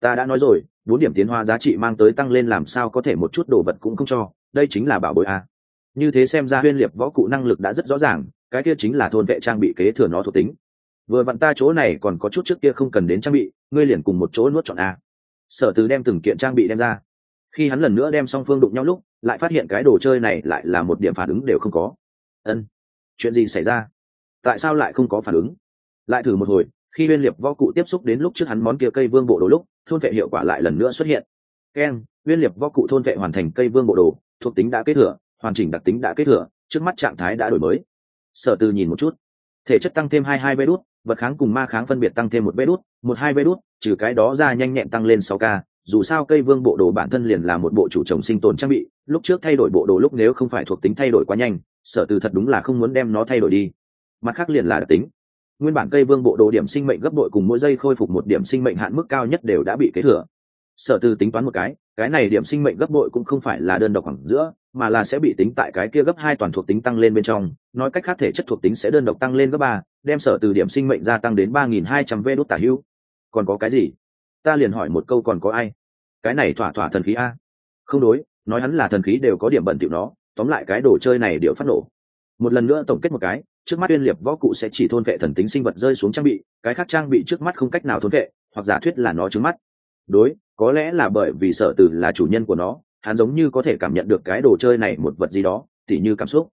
Ta đã nói rồi, bốn điểm tiến hóa giá trị mang tới tăng lên làm sao có thể một chút đồ vật cũng không cho, đây chính là bảo bối a. Như thế xem ra huyên liệp võ cụ năng lực đã rất rõ ràng, cái kia chính là thôn vệ trang bị kế thừa nó thuộc tính vừa vặn ta chỗ này còn có chút trước kia không cần đến trang bị, ngươi liền cùng một chỗ nuốt chọn a. Sở từ đem từng kiện trang bị đem ra. Khi hắn lần nữa đem song phương đụng nhau lúc, lại phát hiện cái đồ chơi này lại là một điểm phản ứng đều không có. Ân, chuyện gì xảy ra? Tại sao lại không có phản ứng? Lại thử một hồi, khi huyên liệp võ cụ tiếp xúc đến lúc trước hắn món kia cây vương bộ đồ lúc, thôn vệ hiệu quả lại lần nữa xuất hiện. Keng huyên liệp võ cụ thôn vệ hoàn thành cây vương bộ đồ, thuộc tính đã kết thừa, hoàn chỉnh đặc tính đã kết thừa, trước mắt trạng thái đã đổi mới. Sở từ nhìn một chút. Thể chất tăng thêm hai hai vê đốt vật kháng cùng ma kháng phân biệt tăng thêm một vê đút, một hai vê đút, trừ cái đó ra nhanh nhẹn tăng lên sáu k dù sao cây vương bộ đồ bản thân liền là một bộ chủ trồng sinh tồn trang bị lúc trước thay đổi bộ đồ lúc nếu không phải thuộc tính thay đổi quá nhanh sở từ thật đúng là không muốn đem nó thay đổi đi. Mặt khác liền là đặc tính. Nguyên bản cây vương bộ đồ điểm sinh mệnh gấp đội cùng mỗi giây khôi phục một điểm sinh mệnh hạn mức cao nhất đều đã bị kế thừa sở từ tính toán một cái cái này điểm sinh mệnh gấp bội cũng không phải là đơn độc khoảng giữa, mà là sẽ bị tính tại cái kia gấp hai toàn thuộc tính tăng lên bên trong. Nói cách khác thể chất thuộc tính sẽ đơn độc tăng lên gấp ba, đem sở từ điểm sinh mệnh gia tăng đến ba nghìn hai trăm v đốt tả hữu. Còn có cái gì? Ta liền hỏi một câu còn có ai? Cái này thỏa thỏa thần khí a. Không đối, nói hắn là thần khí đều có điểm bẩn tiểu nó, tóm lại cái đồ chơi này đều phát nổ. Một lần nữa tổng kết một cái, trước mắt uyên liệt võ cụ sẽ chỉ thôn vệ thần tính sinh vật rơi xuống trang bị, cái khác trang bị trước mắt không cách nào thôn vệ, hoặc giả thuyết là nó trứng mắt đối, có lẽ là bởi vì sở từ là chủ nhân của nó, hắn giống như có thể cảm nhận được cái đồ chơi này một vật gì đó, tỉ như cảm xúc.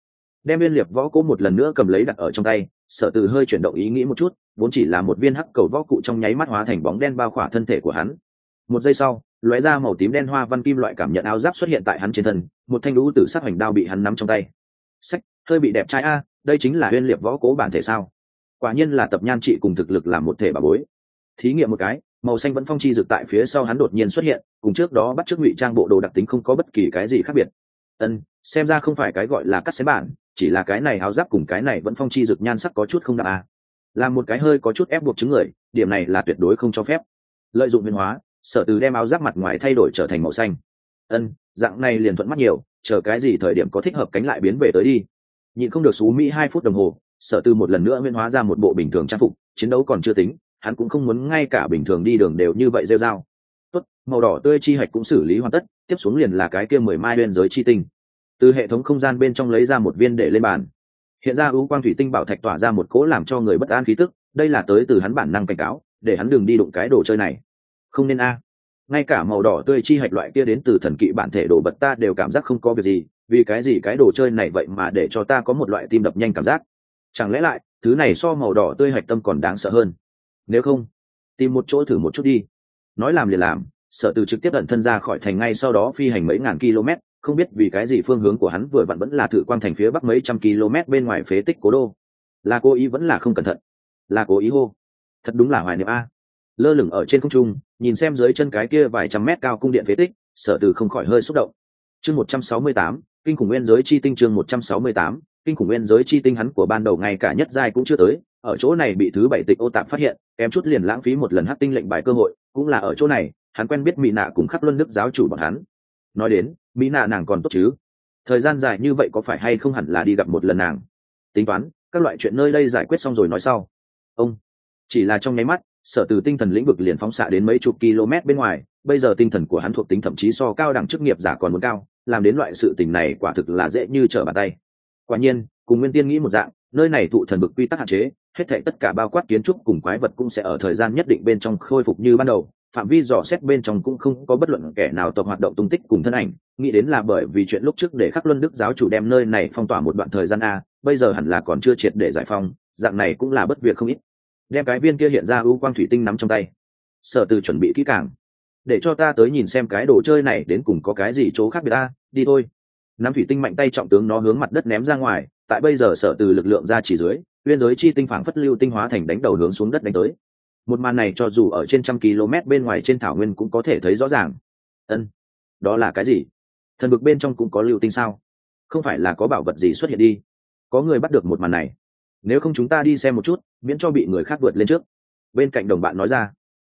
Đem viên liệp võ cố một lần nữa cầm lấy đặt ở trong tay sở từ hơi chuyển động ý nghĩ một chút, vốn chỉ là một viên hắc cầu võ cụ trong nháy mắt hóa thành bóng đen bao khỏa thân thể của hắn. Một giây sau, lóe ra màu tím đen hoa văn kim loại cảm nhận áo giáp xuất hiện tại hắn trên thân, một thanh lũ tử sát hoành đao bị hắn nắm trong tay. Sách hơi bị đẹp trai a, đây chính là huyên liệp võ cố bản thể sao? Quả nhiên là tập nhan trị cùng thực lực làm một thể bà bối. Thí nghiệm một cái màu xanh vẫn phong chi rực tại phía sau hắn đột nhiên xuất hiện, cùng trước đó bắt trước ngụy trang bộ đồ đặc tính không có bất kỳ cái gì khác biệt. Ân, xem ra không phải cái gọi là cắt xé bản, chỉ là cái này áo giáp cùng cái này vẫn phong chi rực nhan sắc có chút không đáp à. là một cái hơi có chút ép buộc chứng người, điểm này là tuyệt đối không cho phép. Lợi dụng biến hóa, sở từ đem áo giáp mặt ngoài thay đổi trở thành màu xanh. Ân, dạng này liền thuận mắt nhiều, chờ cái gì thời điểm có thích hợp cánh lại biến về tới đi. Nhịn không được xú mỹ hai phút đồng hồ, sở tư một lần nữa huyên hóa ra một bộ bình thường trang phục, chiến đấu còn chưa tính hắn cũng không muốn ngay cả bình thường đi đường đều như vậy rêu dao tốt, màu đỏ tươi chi hạch cũng xử lý hoàn tất, tiếp xuống liền là cái kia mười mai biên giới chi tinh. Từ hệ thống không gian bên trong lấy ra một viên để lên bàn. Hiện ra ưu quang thủy tinh bảo thạch tỏa ra một cỗ làm cho người bất an khí tức, đây là tới từ hắn bản năng cảnh cáo, để hắn đừng đi đụng cái đồ chơi này. Không nên a. Ngay cả màu đỏ tươi chi hạch loại kia đến từ thần kỵ bản thể đồ bật ta đều cảm giác không có việc gì, vì cái gì cái đồ chơi này vậy mà để cho ta có một loại tim đập nhanh cảm giác. Chẳng lẽ lại, thứ này so màu đỏ tươi hạch tâm còn đáng sợ hơn? Nếu không, tìm một chỗ thử một chút đi. Nói làm liền làm sợ từ trực tiếp ẩn thân ra khỏi thành ngay sau đó phi hành mấy ngàn km, không biết vì cái gì phương hướng của hắn vừa vặn vẫn là thử quang thành phía bắc mấy trăm km bên ngoài phế tích cố đô. Là cố ý vẫn là không cẩn thận? Là cố ý hô? Thật đúng là hoài niệm a. Lơ lửng ở trên không trung, nhìn xem dưới chân cái kia vài trăm mét cao cung điện phế tích, sở từ không khỏi hơi xúc động. Chương một trăm sáu mươi tám, kinh khủng nguyên giới chi tinh chương một trăm sáu mươi tám, kinh khủng nguyên giới chi tinh hắn của ban đầu ngay cả nhất giai cũng chưa tới ở chỗ này bị thứ bảy tịch ô tạp phát hiện em chút liền lãng phí một lần hát tinh lệnh bài cơ hội, cũng là ở chỗ này, hắn quen biết mỹ nạ cùng khắp luân đức giáo chủ bọn hắn. Nói đến mỹ nạ nàng còn tốt chứ? Thời gian dài như vậy có phải hay không hẳn là đi gặp một lần nàng? Tính toán, các loại chuyện nơi đây giải quyết xong rồi nói sau. Ông, chỉ là trong nháy mắt, sở từ tinh thần lĩnh vực liền phóng xạ đến mấy chục km bên ngoài, bây giờ tinh thần của hắn thuộc tính thậm chí so cao đẳng chức nghiệp giả còn muốn cao, làm đến loại sự tình này quả thực là dễ như trở bàn tay. Quả nhiên, cùng nguyên tiên nghĩ một dạng nơi này tụ thần bực quy tắc hạn chế, hết thệ tất cả bao quát kiến trúc cùng quái vật cũng sẽ ở thời gian nhất định bên trong khôi phục như ban đầu. Phạm vi dò xét bên trong cũng không có bất luận kẻ nào tộc hoạt động tung tích cùng thân ảnh. Nghĩ đến là bởi vì chuyện lúc trước để khắc luân đức giáo chủ đem nơi này phong tỏa một đoạn thời gian a, bây giờ hẳn là còn chưa triệt để giải phong dạng này cũng là bất việc không ít. Đem cái viên kia hiện ra ưu quang thủy tinh nắm trong tay. Sở từ chuẩn bị kỹ càng. Để cho ta tới nhìn xem cái đồ chơi này đến cùng có cái gì chỗ khác biệt ta đi thôi. Nắm thủy tinh mạnh tay trọng tướng nó hướng mặt đất ném ra ngoài tại bây giờ sở từ lực lượng ra chỉ dưới, biên giới chi tinh phản phất lưu tinh hóa thành đánh đầu hướng xuống đất đánh tới. Một màn này cho dù ở trên trăm km bên ngoài trên thảo nguyên cũng có thể thấy rõ ràng. Ân, đó là cái gì? Thần vực bên trong cũng có lưu tinh sao? Không phải là có bảo vật gì xuất hiện đi? Có người bắt được một màn này. Nếu không chúng ta đi xem một chút, miễn cho bị người khác vượt lên trước. Bên cạnh đồng bạn nói ra.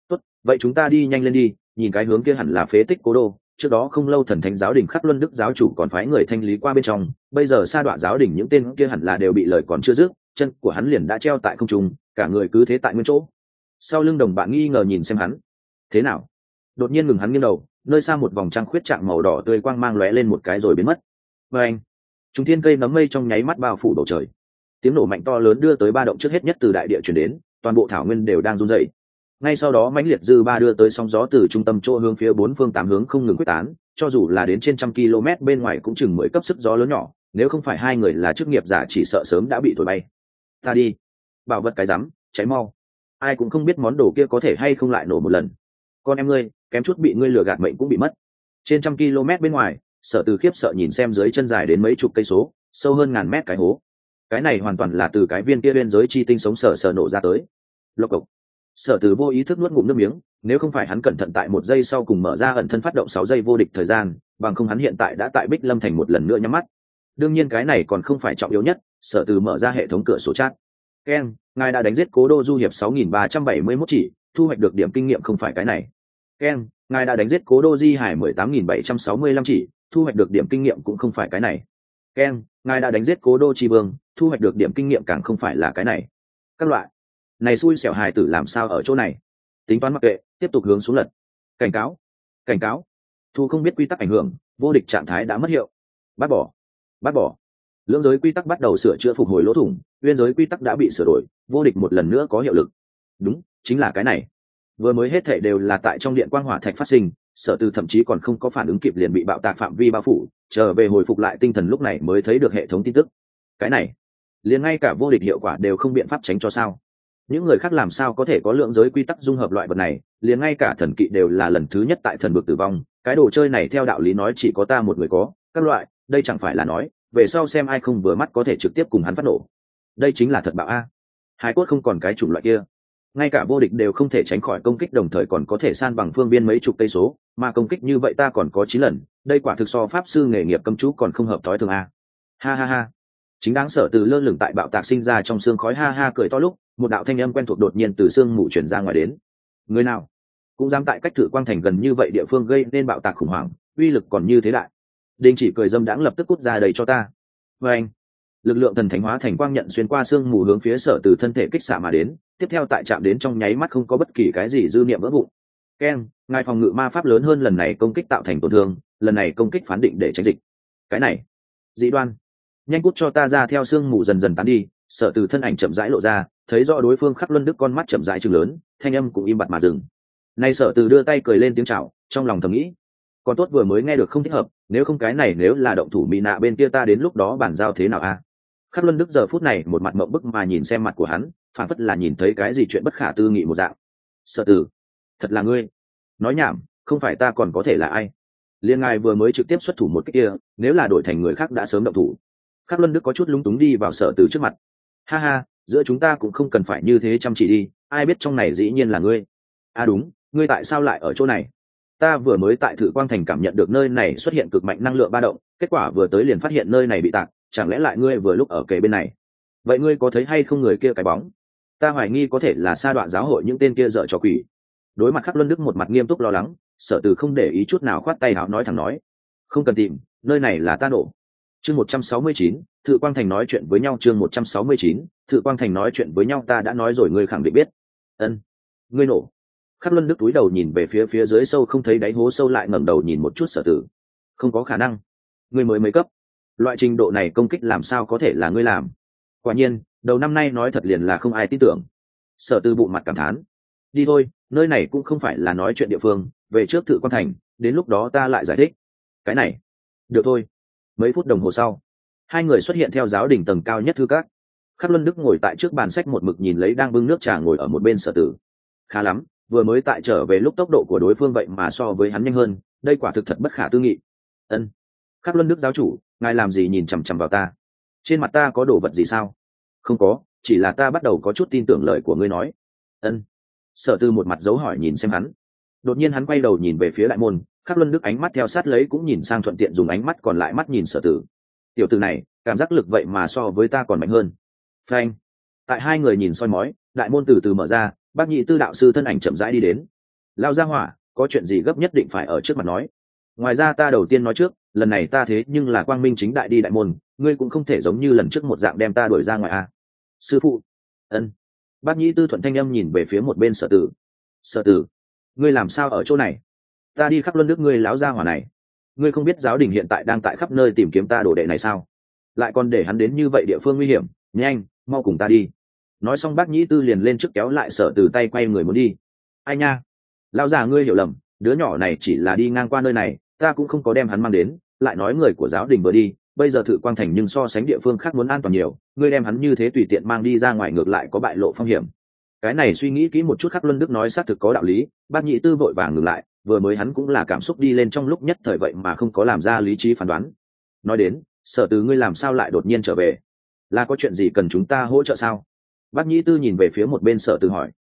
Tốt, vậy chúng ta đi nhanh lên đi, nhìn cái hướng kia hẳn là phế tích cố đô trước đó không lâu thần thánh giáo đình khắc luân đức giáo chủ còn phái người thanh lý qua bên trong, bây giờ sa đọa giáo đình những tên kia hẳn là đều bị lời còn chưa dứt, chân của hắn liền đã treo tại không trung, cả người cứ thế tại nguyên chỗ. Sau lưng đồng bạn nghi ngờ nhìn xem hắn. Thế nào? Đột nhiên ngừng hắn nghiêng đầu, nơi xa một vòng trăng khuyết trạng màu đỏ tươi quang mang lóe lên một cái rồi biến mất. Và anh, chúng thiên cây nấm mây trong nháy mắt bao phủ bầu trời. Tiếng nổ mạnh to lớn đưa tới ba động trước hết nhất từ đại địa chuyển đến, toàn bộ thảo nguyên đều đang run dậy ngay sau đó mãnh liệt dư ba đưa tới sóng gió từ trung tâm chỗ hướng phía bốn phương tám hướng không ngừng quyết tán, cho dù là đến trên trăm km bên ngoài cũng chừng mười cấp sức gió lớn nhỏ, nếu không phải hai người là chức nghiệp giả chỉ sợ sớm đã bị thổi bay. Ta đi. Bảo vật cái rắm, cháy mau. Ai cũng không biết món đồ kia có thể hay không lại nổ một lần. Con em ngươi, kém chút bị ngươi lừa gạt mệnh cũng bị mất. Trên trăm km bên ngoài, sở từ khiếp sợ nhìn xem dưới chân dài đến mấy chục cây số, sâu hơn ngàn mét cái hố. Cái này hoàn toàn là từ cái viên kia biên giới chi tinh sống sở sở nổ ra tới. Lộc cộc sở từ vô ý thức nuốt ngụm nước miếng, nếu không phải hắn cẩn thận tại một giây sau cùng mở ra ẩn thân phát động sáu giây vô địch thời gian, bằng không hắn hiện tại đã tại bích lâm thành một lần nữa nhắm mắt. Đương nhiên cái này còn không phải trọng yếu nhất, sở từ mở ra hệ thống cửa sổ chat. Ken, ngài đã đánh giết cố đô du hiệp 6.371 chỉ, thu hoạch được điểm kinh nghiệm không phải cái này. Ken, ngài đã đánh giết cố đô di hải 18.765 chỉ, thu hoạch được điểm kinh nghiệm cũng không phải cái này. Ken, ngài đã đánh giết cố đô tri vương, thu hoạch được điểm kinh nghiệm càng không phải là cái này. Các loại này xui xẻo hài tử làm sao ở chỗ này? Tính toán mặc kệ, tiếp tục hướng xuống lật. Cảnh cáo cảnh cáo. Thu không biết quy tắc ảnh hưởng, vô địch trạng thái đã mất hiệu. Bác bỏ bác bỏ. Lưỡng giới quy tắc bắt đầu sửa chữa phục hồi lỗ thủng uyên giới quy tắc đã bị sửa đổi, vô địch một lần nữa có hiệu lực. Đúng, chính là cái này. Vừa mới hết thể đều là tại trong điện quan hỏa thạch phát sinh, sở từ thậm chí còn không có phản ứng kịp liền bị bạo tạc phạm vi bao phủ trở về hồi phục lại tinh thần lúc này mới thấy được hệ thống tin tức. Cái này, liền ngay cả vô địch hiệu quả đều không biện pháp tránh cho sao những người khác làm sao có thể có lượng giới quy tắc dung hợp loại vật này, liền ngay cả thần kỵ đều là lần thứ nhất tại thần vực tử vong. Cái đồ chơi này theo đạo lý nói chỉ có ta một người có, các loại, đây chẳng phải là nói, về sau xem ai không vừa mắt có thể trực tiếp cùng hắn phát nổ. Đây chính là thật bạo a. Hai cốt không còn cái chủng loại kia. Ngay cả vô địch đều không thể tránh khỏi công kích, đồng thời còn có thể san bằng phương biên mấy chục cây số, mà công kích như vậy ta còn có chín lần, đây quả thực so pháp sư nghề nghiệp cầm chú còn không hợp thói thường a. Ha ha ha. Chính đáng sở từ lơ lửng tại bạo tạc sinh ra trong xương khói ha ha cười to lúc một đạo thanh âm quen thuộc đột nhiên từ xương mù chuyển ra ngoài đến. Người nào? Cũng dám tại cách thử quang thành gần như vậy địa phương gây nên bạo tạc khủng hoảng, uy lực còn như thế đại. Đinh chỉ cười dâm đãng lập tức cút ra đầy cho ta. Và anh, lực lượng thần thánh hóa thành quang nhận xuyên qua xương mù hướng phía sở từ thân thể kích xạ mà đến, tiếp theo tại chạm đến trong nháy mắt không có bất kỳ cái gì dư niệm vỡ vụn. Keng ngài phòng ngự ma pháp lớn hơn lần này công kích tạo thành tổn thương, lần này công kích phán định để tránh dịch. Cái này, dị đoan, nhanh cút cho ta ra theo sương mù dần dần tán đi sở từ thân ảnh chậm rãi lộ ra, thấy rõ đối phương khắc luân đức con mắt chậm rãi chừng lớn, thanh âm cũng im bặt mà dừng. Nay sở từ đưa tay cười lên tiếng chào, trong lòng thầm nghĩ, còn tốt vừa mới nghe được không thích hợp, nếu không cái này nếu là động thủ mỹ nạ bên kia ta đến lúc đó bàn giao thế nào a? Khắc luân đức giờ phút này một mặt mộng bức mà nhìn xem mặt của hắn phản phất là nhìn thấy cái gì chuyện bất khả tư nghị một dạng. Sở từ, thật là ngươi. Nói nhảm, không phải ta còn có thể là ai? Liên ngài vừa mới trực tiếp xuất thủ một cách kia, nếu là đổi thành người khác đã sớm động thủ. Khắc luân đức có chút lúng túng đi vào sở từ trước mặt ha ha, giữa chúng ta cũng không cần phải như thế chăm chỉ đi, ai biết trong này dĩ nhiên là ngươi. À đúng, ngươi tại sao lại ở chỗ này? Ta vừa mới tại thử quang thành cảm nhận được nơi này xuất hiện cực mạnh năng lượng ba động, kết quả vừa tới liền phát hiện nơi này bị tạc, chẳng lẽ lại ngươi vừa lúc ở kề bên này? Vậy ngươi có thấy hay không người kia cái bóng? Ta hoài nghi có thể là sa đoạn giáo hội những tên kia dợ trò quỷ. Đối mặt khắc luân đức một mặt nghiêm túc lo lắng, sở từ không để ý chút nào khoát tay áo nói thẳng nói. Không cần tìm, nơi này là ta nổ chương một trăm sáu mươi chín thự quang thành nói chuyện với nhau chương một trăm sáu mươi chín, thự quang thành nói chuyện với nhau ta đã nói rồi, ngươi khẳng định biết. Ân. Ngươi nổ. Khắc luân đức túi đầu nhìn về phía phía dưới sâu không thấy đáy hố sâu lại ngẩng đầu nhìn một chút sở tử. Không có khả năng. Ngươi mới mấy cấp? Loại trình độ này công kích làm sao có thể là ngươi làm? Quả nhiên, đầu năm nay nói thật liền là không ai tin tưởng. Sở tư bụng mặt cảm thán. Đi thôi, nơi này cũng không phải là nói chuyện địa phương, về trước thự quan thành, đến lúc đó ta lại giải thích. Cái này. Được thôi. Mấy phút đồng hồ sau hai người xuất hiện theo giáo đình tầng cao nhất thư các. Khắc luân đức ngồi tại trước bàn sách một mực nhìn lấy đang bưng nước trà ngồi ở một bên sở tử. Khá lắm, vừa mới tại trở về lúc tốc độ của đối phương vậy mà so với hắn nhanh hơn, đây quả thực thật bất khả tư nghị. Ân, khắc luân đức giáo chủ, ngài làm gì nhìn chằm chằm vào ta? Trên mặt ta có đồ vật gì sao? Không có, chỉ là ta bắt đầu có chút tin tưởng lời của ngươi nói. Ân, sở tư một mặt dấu hỏi nhìn xem hắn. Đột nhiên hắn quay đầu nhìn về phía đại môn, khắc luân đức ánh mắt theo sát lấy cũng nhìn sang thuận tiện dùng ánh mắt còn lại mắt nhìn sở tử tiểu từ này, cảm giác lực vậy mà so với ta còn mạnh hơn. Phanh. Tại hai người nhìn soi mói, đại môn từ từ mở ra, bác nhị tư đạo sư thân ảnh chậm rãi đi đến. Lao ra hỏa, có chuyện gì gấp nhất định phải ở trước mặt nói. Ngoài ra ta đầu tiên nói trước, lần này ta thế nhưng là quang minh chính đại đi đại môn, ngươi cũng không thể giống như lần trước một dạng đem ta đuổi ra ngoài a à. sư phụ. Ân. Bác nhĩ tư thuận thanh âm nhìn về phía một bên sở tử. Sở tử, ngươi làm sao ở chỗ này? Ta đi khắp luân nước ngươi láo ra hỏa này ngươi không biết giáo đình hiện tại đang tại khắp nơi tìm kiếm ta đồ đệ này sao? Lại còn để hắn đến như vậy địa phương nguy hiểm, nhanh, mau cùng ta đi. Nói xong bác nhĩ tư liền lên trước kéo lại sở từ tay quay người muốn đi. Ai nha? Lao già ngươi hiểu lầm, đứa nhỏ này chỉ là đi ngang qua nơi này, ta cũng không có đem hắn mang đến, lại nói người của giáo đình vừa đi, bây giờ thự quang thành nhưng so sánh địa phương khác muốn an toàn nhiều, ngươi đem hắn như thế tùy tiện mang đi ra ngoài ngược lại có bại lộ phong hiểm. Cái này suy nghĩ kỹ một chút khắc luân đức nói xác thực có đạo lý, bác Nhĩ tư vội vàng ngừng lại vừa mới hắn cũng là cảm xúc đi lên trong lúc nhất thời vậy mà không có làm ra lý trí phán đoán. Nói đến sở từ ngươi làm sao lại đột nhiên trở về? Là có chuyện gì cần chúng ta hỗ trợ sao? Bác nhĩ tư nhìn về phía một bên sở từ hỏi.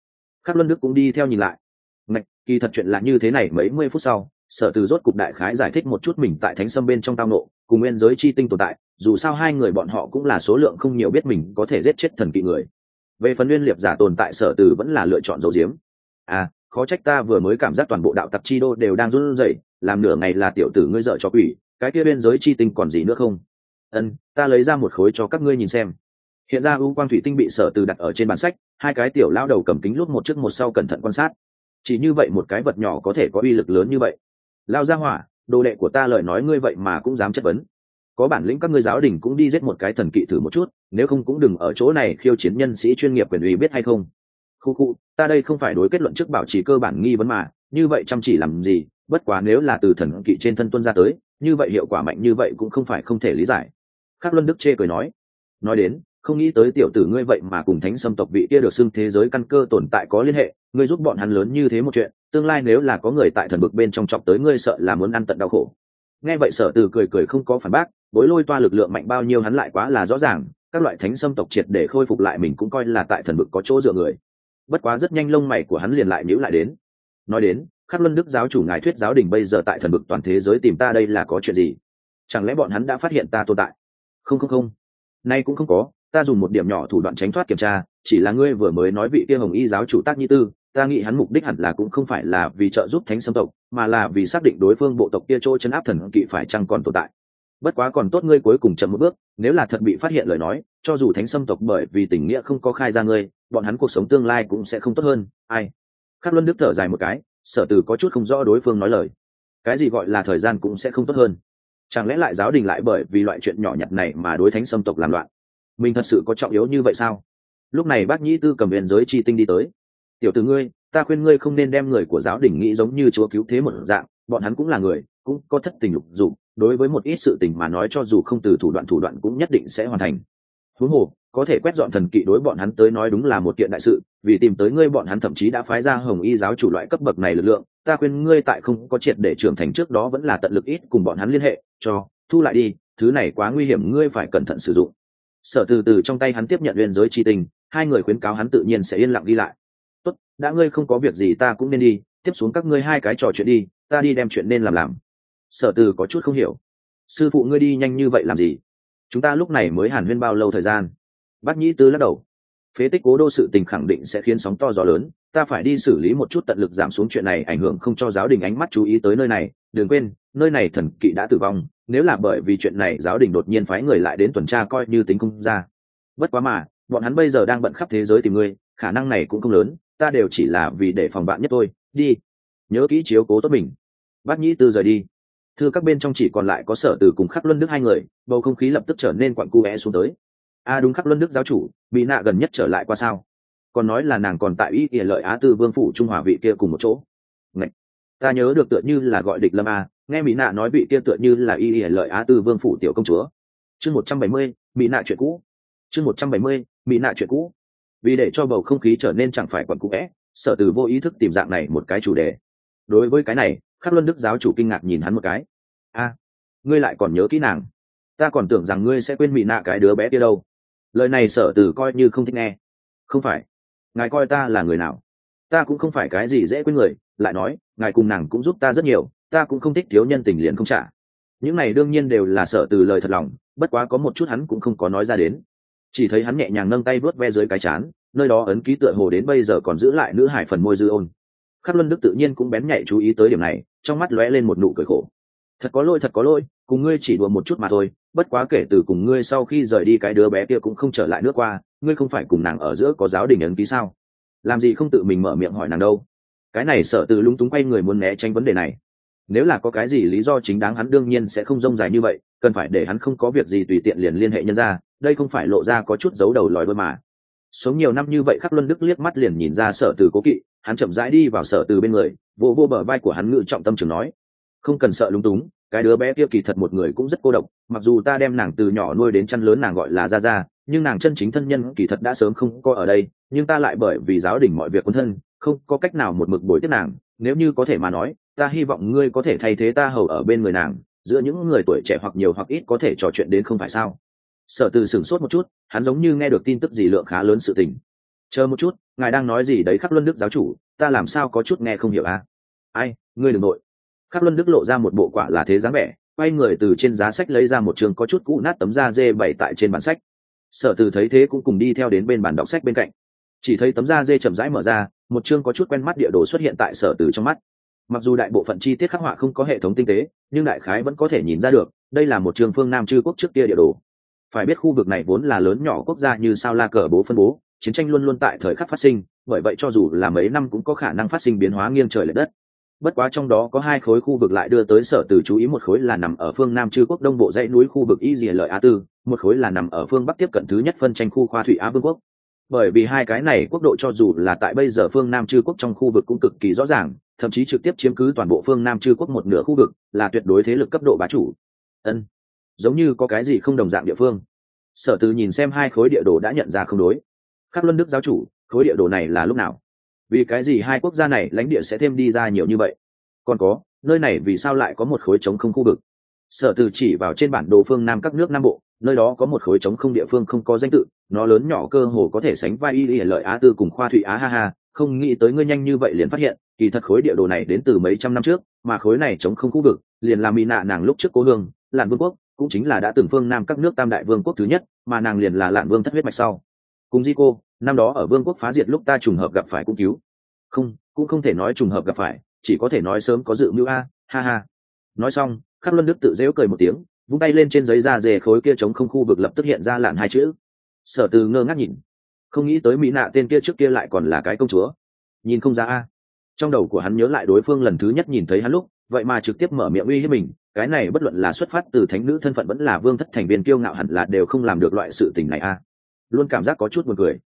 Khắc luân đức cũng đi theo nhìn lại. Ngạch, kỳ thật chuyện là như thế này mấy mươi phút sau sở từ rốt cục đại khái giải thích một chút mình tại thánh sâm bên trong tao nộ cùng nguyên giới chi tinh tồn tại dù sao hai người bọn họ cũng là số lượng không nhiều biết mình có thể giết chết thần kỵ người. Về phần nguyên liệp giả tồn tại sở từ vẫn là lựa chọn dầu diếm. À khó trách ta vừa mới cảm giác toàn bộ đạo tặc chi đô đều đang run rẩy, làm nửa ngày là tiểu tử ngươi dợ cho quỷ, cái kia biên giới chi tinh còn gì nữa không? Ân, ta lấy ra một khối cho các ngươi nhìn xem. Hiện ra ưu quang thủy tinh bị sở từ đặt ở trên bản sách, hai cái tiểu lao đầu cầm kính lút một trước một sau cẩn thận quan sát. Chỉ như vậy một cái vật nhỏ có thể có uy lực lớn như vậy. Lao ra hỏa, đồ đệ của ta lời nói ngươi vậy mà cũng dám chất vấn. Có bản lĩnh các ngươi giáo đình cũng đi giết một cái thần kỵ thử một chút, nếu không cũng đừng ở chỗ này khiêu chiến nhân sĩ chuyên nghiệp quyền uy biết hay không khu khu, ta đây không phải đối kết luận trước bảo trì cơ bản nghi vấn mà, như vậy chăm chỉ làm gì, bất quá nếu là từ thần kỵ trên thân tuân ra tới, như vậy hiệu quả mạnh như vậy cũng không phải không thể lý giải. Khắc luân đức chê cười nói nói đến, không nghĩ tới tiểu tử ngươi vậy mà cùng thánh xâm tộc vị kia được xưng thế giới căn cơ tồn tại có liên hệ, ngươi giúp bọn hắn lớn như thế một chuyện, tương lai nếu là có người tại thần bực bên trong chọc tới ngươi sợ là muốn ăn tận đau khổ. Nghe vậy sở từ cười cười không có phản bác, bối lôi toa lực lượng mạnh bao nhiêu hắn lại quá là rõ ràng, các loại thánh xâm tộc triệt để khôi phục lại mình cũng coi là tại thần bực có chỗ dựa người bất quá rất nhanh lông mày của hắn liền lại nhữ lại đến. Nói đến, khắc luân đức giáo chủ ngài thuyết giáo đình bây giờ tại thần vực toàn thế giới tìm ta đây là có chuyện gì? Chẳng lẽ bọn hắn đã phát hiện ta tồn tại? Không không không. Nay cũng không có, ta dùng một điểm nhỏ thủ đoạn tránh thoát kiểm tra, chỉ là ngươi vừa mới nói vị kia hồng y giáo chủ tác nhi tư, ta nghĩ hắn mục đích hẳn là cũng không phải là vì trợ giúp thánh xâm tộc, mà là vì xác định đối phương bộ tộc kia chỗ chấn áp thần kỵ phải chăng còn tồn tại bất quá còn tốt ngươi cuối cùng chậm một bước, nếu là thật bị phát hiện lời nói, cho dù thánh xâm tộc bởi vì tình nghĩa không có khai ra ngươi, bọn hắn cuộc sống tương lai cũng sẽ không tốt hơn. Ai? Khắc luân đức thở dài một cái, sở từ có chút không rõ đối phương nói lời. Cái gì gọi là thời gian cũng sẽ không tốt hơn. Chẳng lẽ lại giáo đình lại bởi vì loại chuyện nhỏ nhặt này mà đối thánh xâm tộc làm loạn? Mình thật sự có trọng yếu như vậy sao? Lúc này bác nhĩ tư cầm huyền giới chi tinh đi tới. Tiểu t ử ngươi, ta khuyên ngươi không nên đem người của giáo đình nghĩ giống như chúa cứu thế một dạng, bọn hắn cũng là người, cũng có thất tình lục dụng đối với một ít sự tình mà nói cho dù không từ thủ đoạn thủ đoạn cũng nhất định sẽ hoàn thành. Huống hồ, có thể quét dọn thần kỵ đối bọn hắn tới nói đúng là một kiện đại sự, vì tìm tới ngươi bọn hắn thậm chí đã phái ra hồng y giáo chủ loại cấp bậc này lực lượng, ta khuyên ngươi tại không có triệt để trưởng thành trước đó vẫn là tận lực ít cùng bọn hắn liên hệ, cho, thu lại đi, thứ này quá nguy hiểm, ngươi phải cẩn thận sử dụng. Sở từ từ trong tay hắn tiếp nhận liên giới chi tình, hai người khuyến cáo hắn tự nhiên sẽ yên lặng đi lại. Tốt, đã ngươi không có việc gì ta cũng nên đi, tiếp xuống các ngươi hai cái trò chuyện đi, ta đi đem chuyện nên làm làm sở từ có chút không hiểu. Sư phụ ngươi đi nhanh như vậy làm gì? Chúng ta lúc này mới hàn huyên bao lâu thời gian? Bát nhĩ tư lắc đầu. Phế tích cố đô sự tình khẳng định sẽ khiến sóng to gió lớn. Ta phải đi xử lý một chút tận lực giảm xuống chuyện này, ảnh hưởng không cho giáo đình ánh mắt chú ý tới nơi này. Đừng quên, nơi này thần kỵ đã tử vong. Nếu là bởi vì chuyện này, giáo đình đột nhiên phái người lại đến tuần tra coi như tính công ra. Bất quá mà, bọn hắn bây giờ đang bận khắp thế giới tìm ngươi, khả năng này cũng không lớn. Ta đều chỉ là vì để phòng bạn nhất thôi. Đi. Nhớ kỹ chiếu cố tốt mình. Bác nhĩ tư rời đi thư các bên trong chỉ còn lại có sở từ cùng khắc luân đức hai người, bầu không khí lập tức trở nên quặn cu vẽ xuống tới. A à đúng khắc luân đức giáo chủ, bị nạ gần nhất trở lại qua sao? Còn nói là nàng còn tại ý ỉa lợi á tư vương phủ trung hòa vị kia cùng một chỗ. Ngậy! ta nhớ được tựa như là gọi địch lâm a, nghe mỹ nạ nói vị kia tựa như là ý ỉa lợi á tư vương phủ tiểu công chúa. Chương một trăm bảy mươi, mỹ nạ chuyện cũ. Chương một trăm bảy mươi, mỹ nạ chuyện cũ. Vì để cho bầu không khí trở nên chẳng phải quặn cu vẽ, sở từ vô ý thức tìm dạng này một cái chủ đề đối với cái này, khắc luân đức giáo chủ kinh ngạc nhìn hắn một cái. A, ngươi lại còn nhớ kỹ nàng. Ta còn tưởng rằng ngươi sẽ quên mỹ nạ cái đứa bé kia đâu. Lời này sở Tử coi như không thích nghe. Không phải. Ngài coi ta là người nào? Ta cũng không phải cái gì dễ quên người. Lại nói, ngài cùng nàng cũng giúp ta rất nhiều. Ta cũng không thích thiếu nhân tình liền không trả. Những này đương nhiên đều là sở từ lời thật lòng, bất quá có một chút hắn cũng không có nói ra đến. Chỉ thấy hắn nhẹ nhàng nâng tay vuốt ve dưới cái chán, nơi đó ấn ký tựa hồ đến bây giờ còn giữ lại nữ hải phần môi dư ôn khắc luân đức tự nhiên cũng bén nhạy chú ý tới điểm này, trong mắt lóe lên một nụ cười khổ. Thật có lỗi, thật có lỗi, cùng ngươi chỉ đùa một chút mà thôi, bất quá kể từ cùng ngươi sau khi rời đi cái đứa bé kia cũng không trở lại nước qua, ngươi không phải cùng nàng ở giữa có giáo đình ấn ký sao? Làm gì không tự mình mở miệng hỏi nàng đâu? Cái này sợ từ lúng túng quay người muốn né tránh vấn đề này. Nếu là có cái gì lý do chính đáng hắn đương nhiên sẽ không rông dài như vậy, cần phải để hắn không có việc gì tùy tiện liền liên hệ nhân ra, đây không phải lộ ra có chút giấu đầu lòi đôi mà. Sống nhiều năm như vậy, khắc luân đức liếc mắt liền nhìn ra sở từ cố kỵ hắn chậm rãi đi vào sở từ bên người vô vô bờ vai của hắn ngự trọng tâm trường nói, không cần sợ lúng túng, cái đứa bé kia kỳ thật một người cũng rất cô độc, mặc dù ta đem nàng từ nhỏ nuôi đến chăn lớn nàng gọi là ra ra nhưng nàng chân chính thân nhân kỳ thật đã sớm không có ở đây, nhưng ta lại bởi vì giáo đình mọi việc quân thân, không có cách nào một mực bồi tiếp nàng. Nếu như có thể mà nói, ta hy vọng ngươi có thể thay thế ta hầu ở bên người nàng, giữa những người tuổi trẻ hoặc nhiều hoặc ít có thể trò chuyện đến không phải sao. Sở từ sửng sốt một chút, hắn giống như nghe được tin tức gì lượng khá lớn sự tình chờ một chút, ngài đang nói gì đấy khắc luân đức giáo chủ, ta làm sao có chút nghe không hiểu à? Ai, ngươi đừng nội. Khắc luân đức lộ ra một bộ quả là thế dáng vẻ, quay người từ trên giá sách lấy ra một trường có chút cũ nát tấm da dê bày tại trên bản sách. Sở từ thấy thế cũng cùng đi theo đến bên bản đọc sách bên cạnh. Chỉ thấy tấm da dê chậm rãi mở ra, một chương có chút quen mắt địa đồ xuất hiện tại sở từ trong mắt. Mặc dù đại bộ phận chi tiết khắc họa không có hệ thống tinh tế, nhưng đại khái vẫn có thể nhìn ra được, đây là một trường phương nam chư quốc trước kia địa đồ. Phải biết khu vực này vốn là lớn nhỏ quốc gia như sao la cờ bố phân bố chiến tranh luôn luôn tại thời khắc phát sinh, bởi vậy cho dù là mấy năm cũng có khả năng phát sinh biến hóa nghiêng trời l ệ đất. Bất quá trong đó có hai khối khu vực lại đưa tới sở từ chú ý, một khối là nằm ở phương nam chư quốc đông bộ dãy núi khu vực y dìa lợi á tư, một khối là nằm ở phương bắc tiếp cận thứ nhất phân tranh khu khoa thủy á vương quốc. Bởi vì hai cái này quốc độ cho dù là tại bây giờ phương nam chư quốc trong khu vực cũng cực kỳ rõ ràng, thậm chí trực tiếp chiếm cứ toàn bộ phương nam chư quốc một nửa khu vực, là tuyệt đối thế lực cấp độ bá chủ. Ân, giống như có cái gì không đồng dạng địa phương. Sở từ nhìn xem hai khối địa đồ đã nhận ra không đối khắc luân đức giáo chủ, khối địa đồ này là lúc nào? Vì cái gì hai quốc gia này lãnh địa sẽ thêm đi ra nhiều như vậy? Còn có, nơi này vì sao lại có một khối trống không khu vực? Sở từ chỉ vào trên bản đồ phương nam các nước nam bộ, nơi đó có một khối trống không địa phương không có danh tự, nó lớn nhỏ cơ hồ có thể sánh vai y y lợi á tư cùng khoa thụy á ha ha, không nghĩ tới ngươi nhanh như vậy liền phát hiện, kỳ thật khối địa đồ này đến từ mấy trăm năm trước, mà khối này trống không khu vực, liền làm mỹ nạ nàng lúc trước cố hương, lạn vương quốc, cũng chính là đã từng phương nam các nước tam đại vương quốc thứ nhất, mà nàng liền là lạn vương thất huyết mạch sau cùng di cô, năm đó ở vương quốc phá diệt lúc ta trùng hợp gặp phải cũng cứu. Không, cũng không thể nói trùng hợp gặp phải, chỉ có thể nói sớm có dự mưu a, ha ha. Nói xong, khắc luân đức tự dễu cười một tiếng, vung tay lên trên giấy da dề khối kia chống không khu vực lập tức hiện ra lạn hai chữ. Sở từ ngơ ngác nhìn. Không nghĩ tới mỹ nạ tên kia trước kia lại còn là cái công chúa. Nhìn không ra a. Trong đầu của hắn nhớ lại đối phương lần thứ nhất nhìn thấy hắn lúc, vậy mà trực tiếp mở miệng uy hiếp mình, cái này bất luận là xuất phát từ thánh nữ thân phận vẫn là vương thất thành viên kiêu ngạo hẳn là đều không làm được loại sự tình này a luôn cảm giác có chút buồn cười.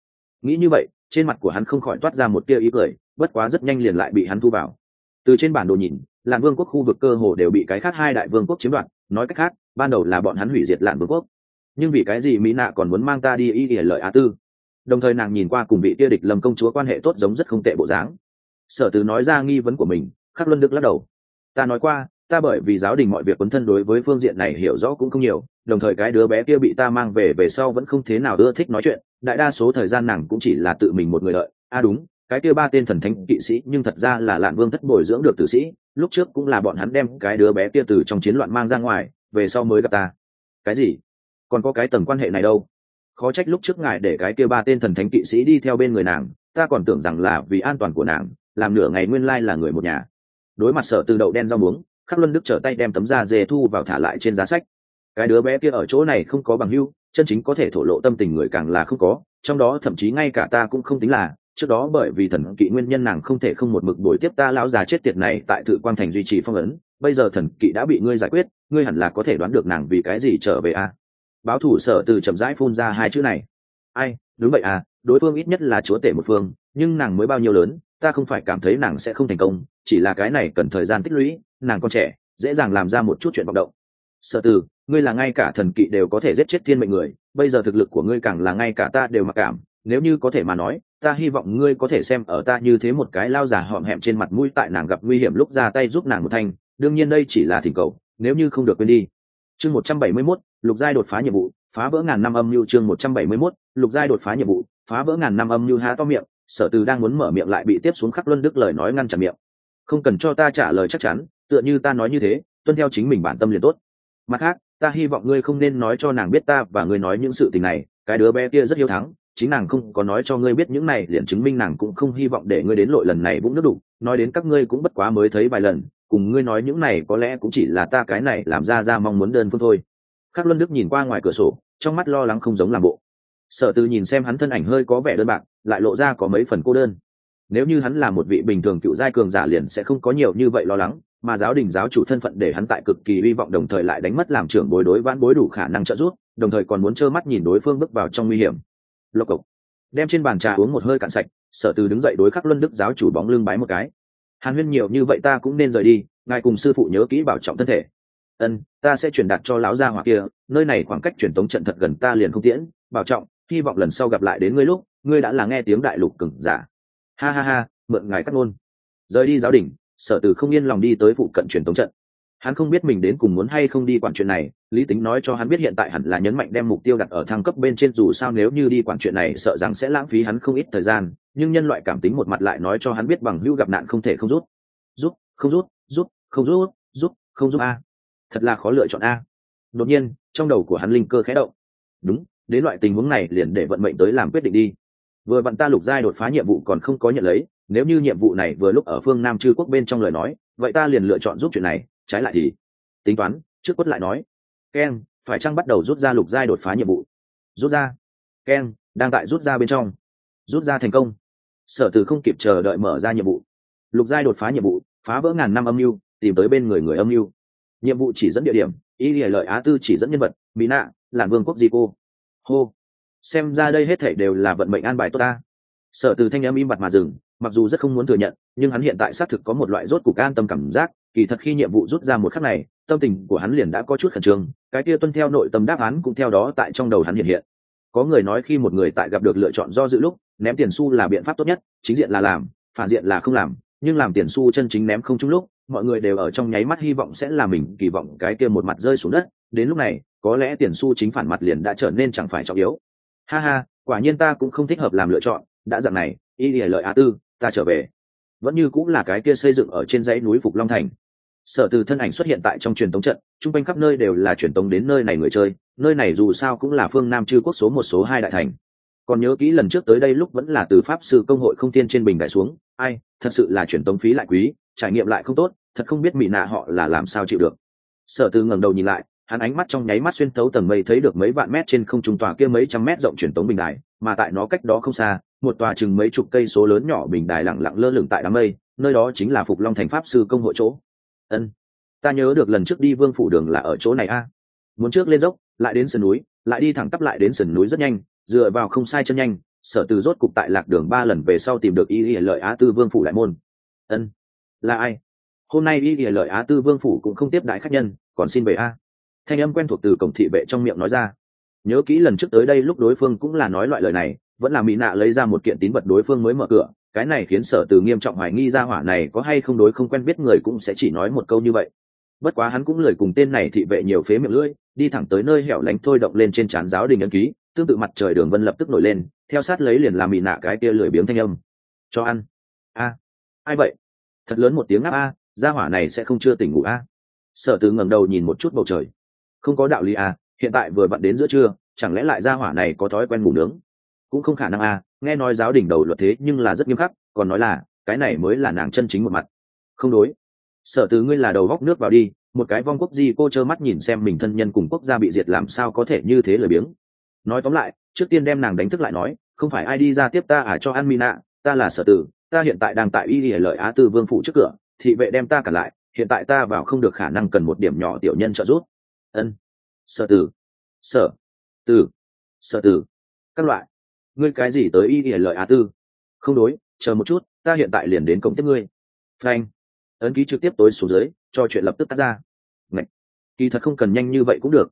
Nghĩ như vậy, trên mặt của hắn không khỏi toát ra một tia ý cười, bất quá rất nhanh liền lại bị hắn thu vào. Từ trên bản đồ nhìn, lạn vương quốc khu vực cơ hồ đều bị cái khác hai đại vương quốc chiếm đoạt, nói cách khác, ban đầu là bọn hắn hủy diệt lạn vương quốc. Nhưng vì cái gì mỹ nạ còn muốn mang ta đi ý ỉa lợi á tư? Đồng thời nàng nhìn qua cùng vị tia địch lầm công chúa quan hệ tốt giống rất không tệ bộ dáng. Sở từ nói ra nghi vấn của mình, khắc luân đức lắc đầu. Ta nói qua ta bởi vì giáo đình mọi việc quấn thân đối với phương diện này hiểu rõ cũng không nhiều, đồng thời cái đứa bé kia bị ta mang về về sau vẫn không thế nào ưa thích nói chuyện, đại đa số thời gian nàng cũng chỉ là tự mình một người đợi. A à đúng, cái kia ba tên thần thánh kỵ sĩ nhưng thật ra là lạn vương thất bồi dưỡng được tử sĩ, lúc trước cũng là bọn hắn đem cái đứa bé kia từ trong chiến loạn mang ra ngoài, về sau mới gặp ta. Cái gì? Còn có cái tầng quan hệ này đâu? Khó trách lúc trước ngài để cái kia ba tên thần thánh kỵ sĩ đi theo bên người nàng, ta còn tưởng rằng là vì an toàn của nàng, làm nửa ngày nguyên lai là người một nhà. Đối mặt sở từ đậu đen rau muống khắc luân đức trở tay đem tấm da dê thu vào thả lại trên giá sách. Cái đứa bé kia ở chỗ này không có bằng hưu chân chính có thể thổ lộ tâm tình người càng là không có, trong đó thậm chí ngay cả ta cũng không tính là. Trước đó bởi vì thần kỵ nguyên nhân nàng không thể không một mực đổi tiếp ta lão già chết tiệt này tại thự quang thành duy trì phong ấn. Bây giờ thần kỵ đã bị ngươi giải quyết, ngươi hẳn là có thể đoán được nàng vì cái gì trở về a à? báo thủ sở từ chậm rãi phun ra hai chữ này. Ai, đúng vậy à đối phương ít nhất là chúa tể một phương, nhưng nàng mới bao nhiêu lớn, ta không phải cảm thấy nàng sẽ không thành công, chỉ là cái này cần thời gian tích lũy nàng còn trẻ dễ dàng làm ra một chút chuyện vọng động. Sở từ ngươi là ngay cả thần kỵ đều có thể giết chết thiên mệnh người bây giờ thực lực của ngươi càng là ngay cả ta đều mặc cảm nếu như có thể mà nói ta hy vọng ngươi có thể xem ở ta như thế một cái lao giả họm hẹm trên mặt mũi tại nàng gặp nguy hiểm lúc ra tay giúp nàng một thanh đương nhiên đây chỉ là thỉnh cầu nếu như không được quên đi. Chương một trăm bảy mươi 171, lục giai đột phá nhiệm vụ phá vỡ ngàn năm âm lưu chương một trăm bảy mươi 171, lục giai đột phá nhiệm vụ phá vỡ ngàn năm âm lưu há to miệng sở từ đang muốn mở miệng lại bị tiếp xuống khắc luân đức lời nói ngăn chặn miệng. Không cần cho ta trả lời chắc chắn tựa như ta nói như thế, tuân theo chính mình bản tâm liền tốt. Mặt khác, ta hy vọng ngươi không nên nói cho nàng biết ta và ngươi nói những sự tình này, cái đứa bé kia rất hiếu thắng, chính nàng không có nói cho ngươi biết những này liền chứng minh nàng cũng không hy vọng để ngươi đến lội lần này vũng nước đủ. Nói đến các ngươi cũng bất quá mới thấy vài lần, cùng ngươi nói những này có lẽ cũng chỉ là ta cái này làm ra ra mong muốn đơn phương thôi. Khắc luân đức nhìn qua ngoài cửa sổ, trong mắt lo lắng không giống làm bộ. Sở từ nhìn xem hắn thân ảnh hơi có vẻ đơn bạc, lại lộ ra có mấy phần cô đơn. Nếu như hắn là một vị bình thường cựu giai cường giả liền sẽ không có nhiều như vậy lo lắng mà giáo đình giáo chủ thân phận để hắn tại cực kỳ hy vọng đồng thời lại đánh mất làm trưởng bối đối vãn bối đủ khả năng trợ giúp, đồng thời còn muốn trơ mắt nhìn đối phương bước vào trong nguy hiểm. Lộc cộc. Đem trên bàn trà uống một hơi cạn sạch, sở từ đứng dậy đối khắc luân đức giáo chủ bóng lưng bái một cái. Hàn huyên nhiều như vậy ta cũng nên rời đi, ngài cùng sư phụ nhớ kỹ bảo trọng thân thể. Ân, ta sẽ truyền đạt cho lão gia hoặc kia, nơi này khoảng cách truyền tống trận thật gần ta liền không tiễn, bảo trọng, hy vọng lần sau gặp lại đến ngươi lúc, ngươi đã là nghe tiếng đại lục cừng giả. Ha ha ha, mượn ngài cắt ngôn. Rời đi giáo đình sở từ không yên lòng đi tới phụ cận truyền tống trận. Hắn không biết mình đến cùng muốn hay không đi quản chuyện này, lý tính nói cho hắn biết hiện tại hẳn là nhấn mạnh đem mục tiêu đặt ở thăng cấp bên trên dù sao nếu như đi quản chuyện này sợ rằng sẽ lãng phí hắn không ít thời gian, nhưng nhân loại cảm tính một mặt lại nói cho hắn biết bằng hữu gặp nạn không thể không rút. Rút, không rút rút, không rút rút, không rút a. Thật là khó lựa chọn a. Đột nhiên, trong đầu của hắn linh cơ khẽ động. Đúng, đến loại tình huống này liền để vận mệnh tới làm quyết định đi. Vừa vặn ta lục giai đột phá nhiệm vụ còn không có nhận lấy nếu như nhiệm vụ này vừa lúc ở phương nam chư quốc bên trong lời nói, vậy ta liền lựa chọn giúp chuyện này, trái lại thì, tính toán, trước quất lại nói. Keng, phải chăng bắt đầu rút ra lục giai đột phá nhiệm vụ? Rút ra. Keng, đang tại rút ra bên trong. Rút ra thành công. Sở từ không kịp chờ đợi mở ra nhiệm vụ. Lục giai đột phá nhiệm vụ, phá vỡ ngàn năm âm mưu, tìm tới bên người người âm mưu. Nhiệm vụ chỉ dẫn địa điểm ý nghĩa lợi á tư chỉ dẫn nhân vật, mỹ nạ làn vương quốc di cô. Hô. Xem ra đây hết thể đều là vận mệnh an bài tốt ta. Sở từ thanh âm im bặt mà dừng mặc dù rất không muốn thừa nhận, nhưng hắn hiện tại xác thực có một loại rốt cục an tâm cảm giác, kỳ thật khi nhiệm vụ rút ra một khắc này, tâm tình của hắn liền đã có chút khẩn trương, cái kia tuân theo nội tâm đáp án cũng theo đó tại trong đầu hắn hiện hiện. Có người nói khi một người tại gặp được lựa chọn do dự lúc, ném tiền xu là biện pháp tốt nhất, chính diện là làm, phản diện là không làm, nhưng làm tiền xu chân chính ném không chung lúc, mọi người đều ở trong nháy mắt hy vọng sẽ là mình, kỳ vọng cái kia một mặt rơi xuống đất, đến lúc này, có lẽ tiền xu chính phản mặt liền đã trở nên chẳng phải trọng yếu. Ha ha, quả nhiên ta cũng không thích hợp làm lựa chọn, đã dặn này, y lìa lợi á tư ta trở về. Vẫn như cũng là cái kia xây dựng ở trên dãy núi phục long thành. Sở từ thân ảnh xuất hiện tại trong truyền tống trận, chung quanh khắp nơi đều là truyền tống đến nơi này người chơi, nơi này dù sao cũng là phương nam chư quốc số một, số hai đại thành. Còn nhớ kỹ lần trước tới đây lúc vẫn là từ pháp sư công hội không tiên trên bình đại xuống, ai, thật sự là truyền tống phí lại quý, trải nghiệm lại không tốt, thật không biết mỹ nạ họ là làm sao chịu được. Sở từ ngẩng đầu nhìn lại, hắn ánh mắt trong nháy mắt xuyên thấu tầng mây thấy được mấy vạn mét trên không trung tòa kia mấy trăm mét rộng truyền tống bình đài, mà tại nó cách đó không xa một tòa chừng mấy chục cây số lớn nhỏ bình đài lặng lặng lơ lửng tại đám mây, nơi đó chính là phục long thành pháp sư công hội chỗ. Ân, ta nhớ được lần trước đi vương phủ đường là ở chỗ này a. Muốn trước lên dốc, lại đến sườn núi, lại đi thẳng tắp lại đến sườn núi rất nhanh, dựa vào không sai chân nhanh, sở từ rốt cục tại lạc đường ba lần về sau tìm được y y lợi á tư vương phủ đại môn. Ân, là ai? Hôm nay y y lợi á tư vương phủ cũng không tiếp đãi khách nhân, còn xin về a. Thanh âm quen thuộc từ cổng thị vệ trong miệng nói ra. Nhớ kỹ lần trước tới đây lúc đối phương cũng là nói loại lời này vẫn là mỹ nạ lấy ra một kiện tín vật đối phương mới mở cửa. Cái này khiến sở từ nghiêm trọng hoài nghi ra hỏa này có hay không đối không quen biết người cũng sẽ chỉ nói một câu như vậy. Bất quá hắn cũng lười cùng tên này thị vệ nhiều phế miệng lưỡi, đi thẳng tới nơi hẻo lánh thôi động lên trên trán giáo đình ấn ký, tương tự mặt trời đường vân lập tức nổi lên, theo sát lấy liền làm mị nạ cái kia lười biếng thanh âm. Cho ăn. A. Ai vậy? Thật lớn một tiếng áp a gia hỏa này sẽ không chưa tỉnh ngủ a. Sở từ ngẩng đầu nhìn một chút bầu trời. Không có đạo lý a, hiện tại vừa vặn đến giữa trưa, chẳng lẽ lại gia hỏa này có thói quen ngủ nướng? Cũng không khả năng a nghe nói giáo đỉnh đầu luật thế nhưng là rất nghiêm khắc, còn nói là, cái này mới là nàng chân chính một mặt. Không đối. Sở từ ngươi là đầu góc nước vào đi, một cái vong quốc di cô trơ mắt nhìn xem mình thân nhân cùng quốc gia bị diệt làm sao có thể như thế lười biếng. Nói tóm lại, trước tiên đem nàng đánh thức lại nói, không phải ai đi ra tiếp ta à cho an mina ta là sở tử, ta hiện tại đang tại y lìa lợi á tư vương phủ trước cửa, thị vệ đem ta cả lại, hiện tại ta vào không được khả năng cần một điểm nhỏ tiểu nhân trợ giúp. Ân. Sở tử. Sở. Tử. Sở tử. Các loại ngươi cái gì tới y lìa lợi á tư? Không đối, chờ một chút, ta hiện tại liền đến cổng tiếp ngươi. Frank ấn ký trực tiếp tối xuống dưới, cho chuyện lập tức tắt ra. Ngậy! kỳ thật không cần nhanh như vậy cũng được.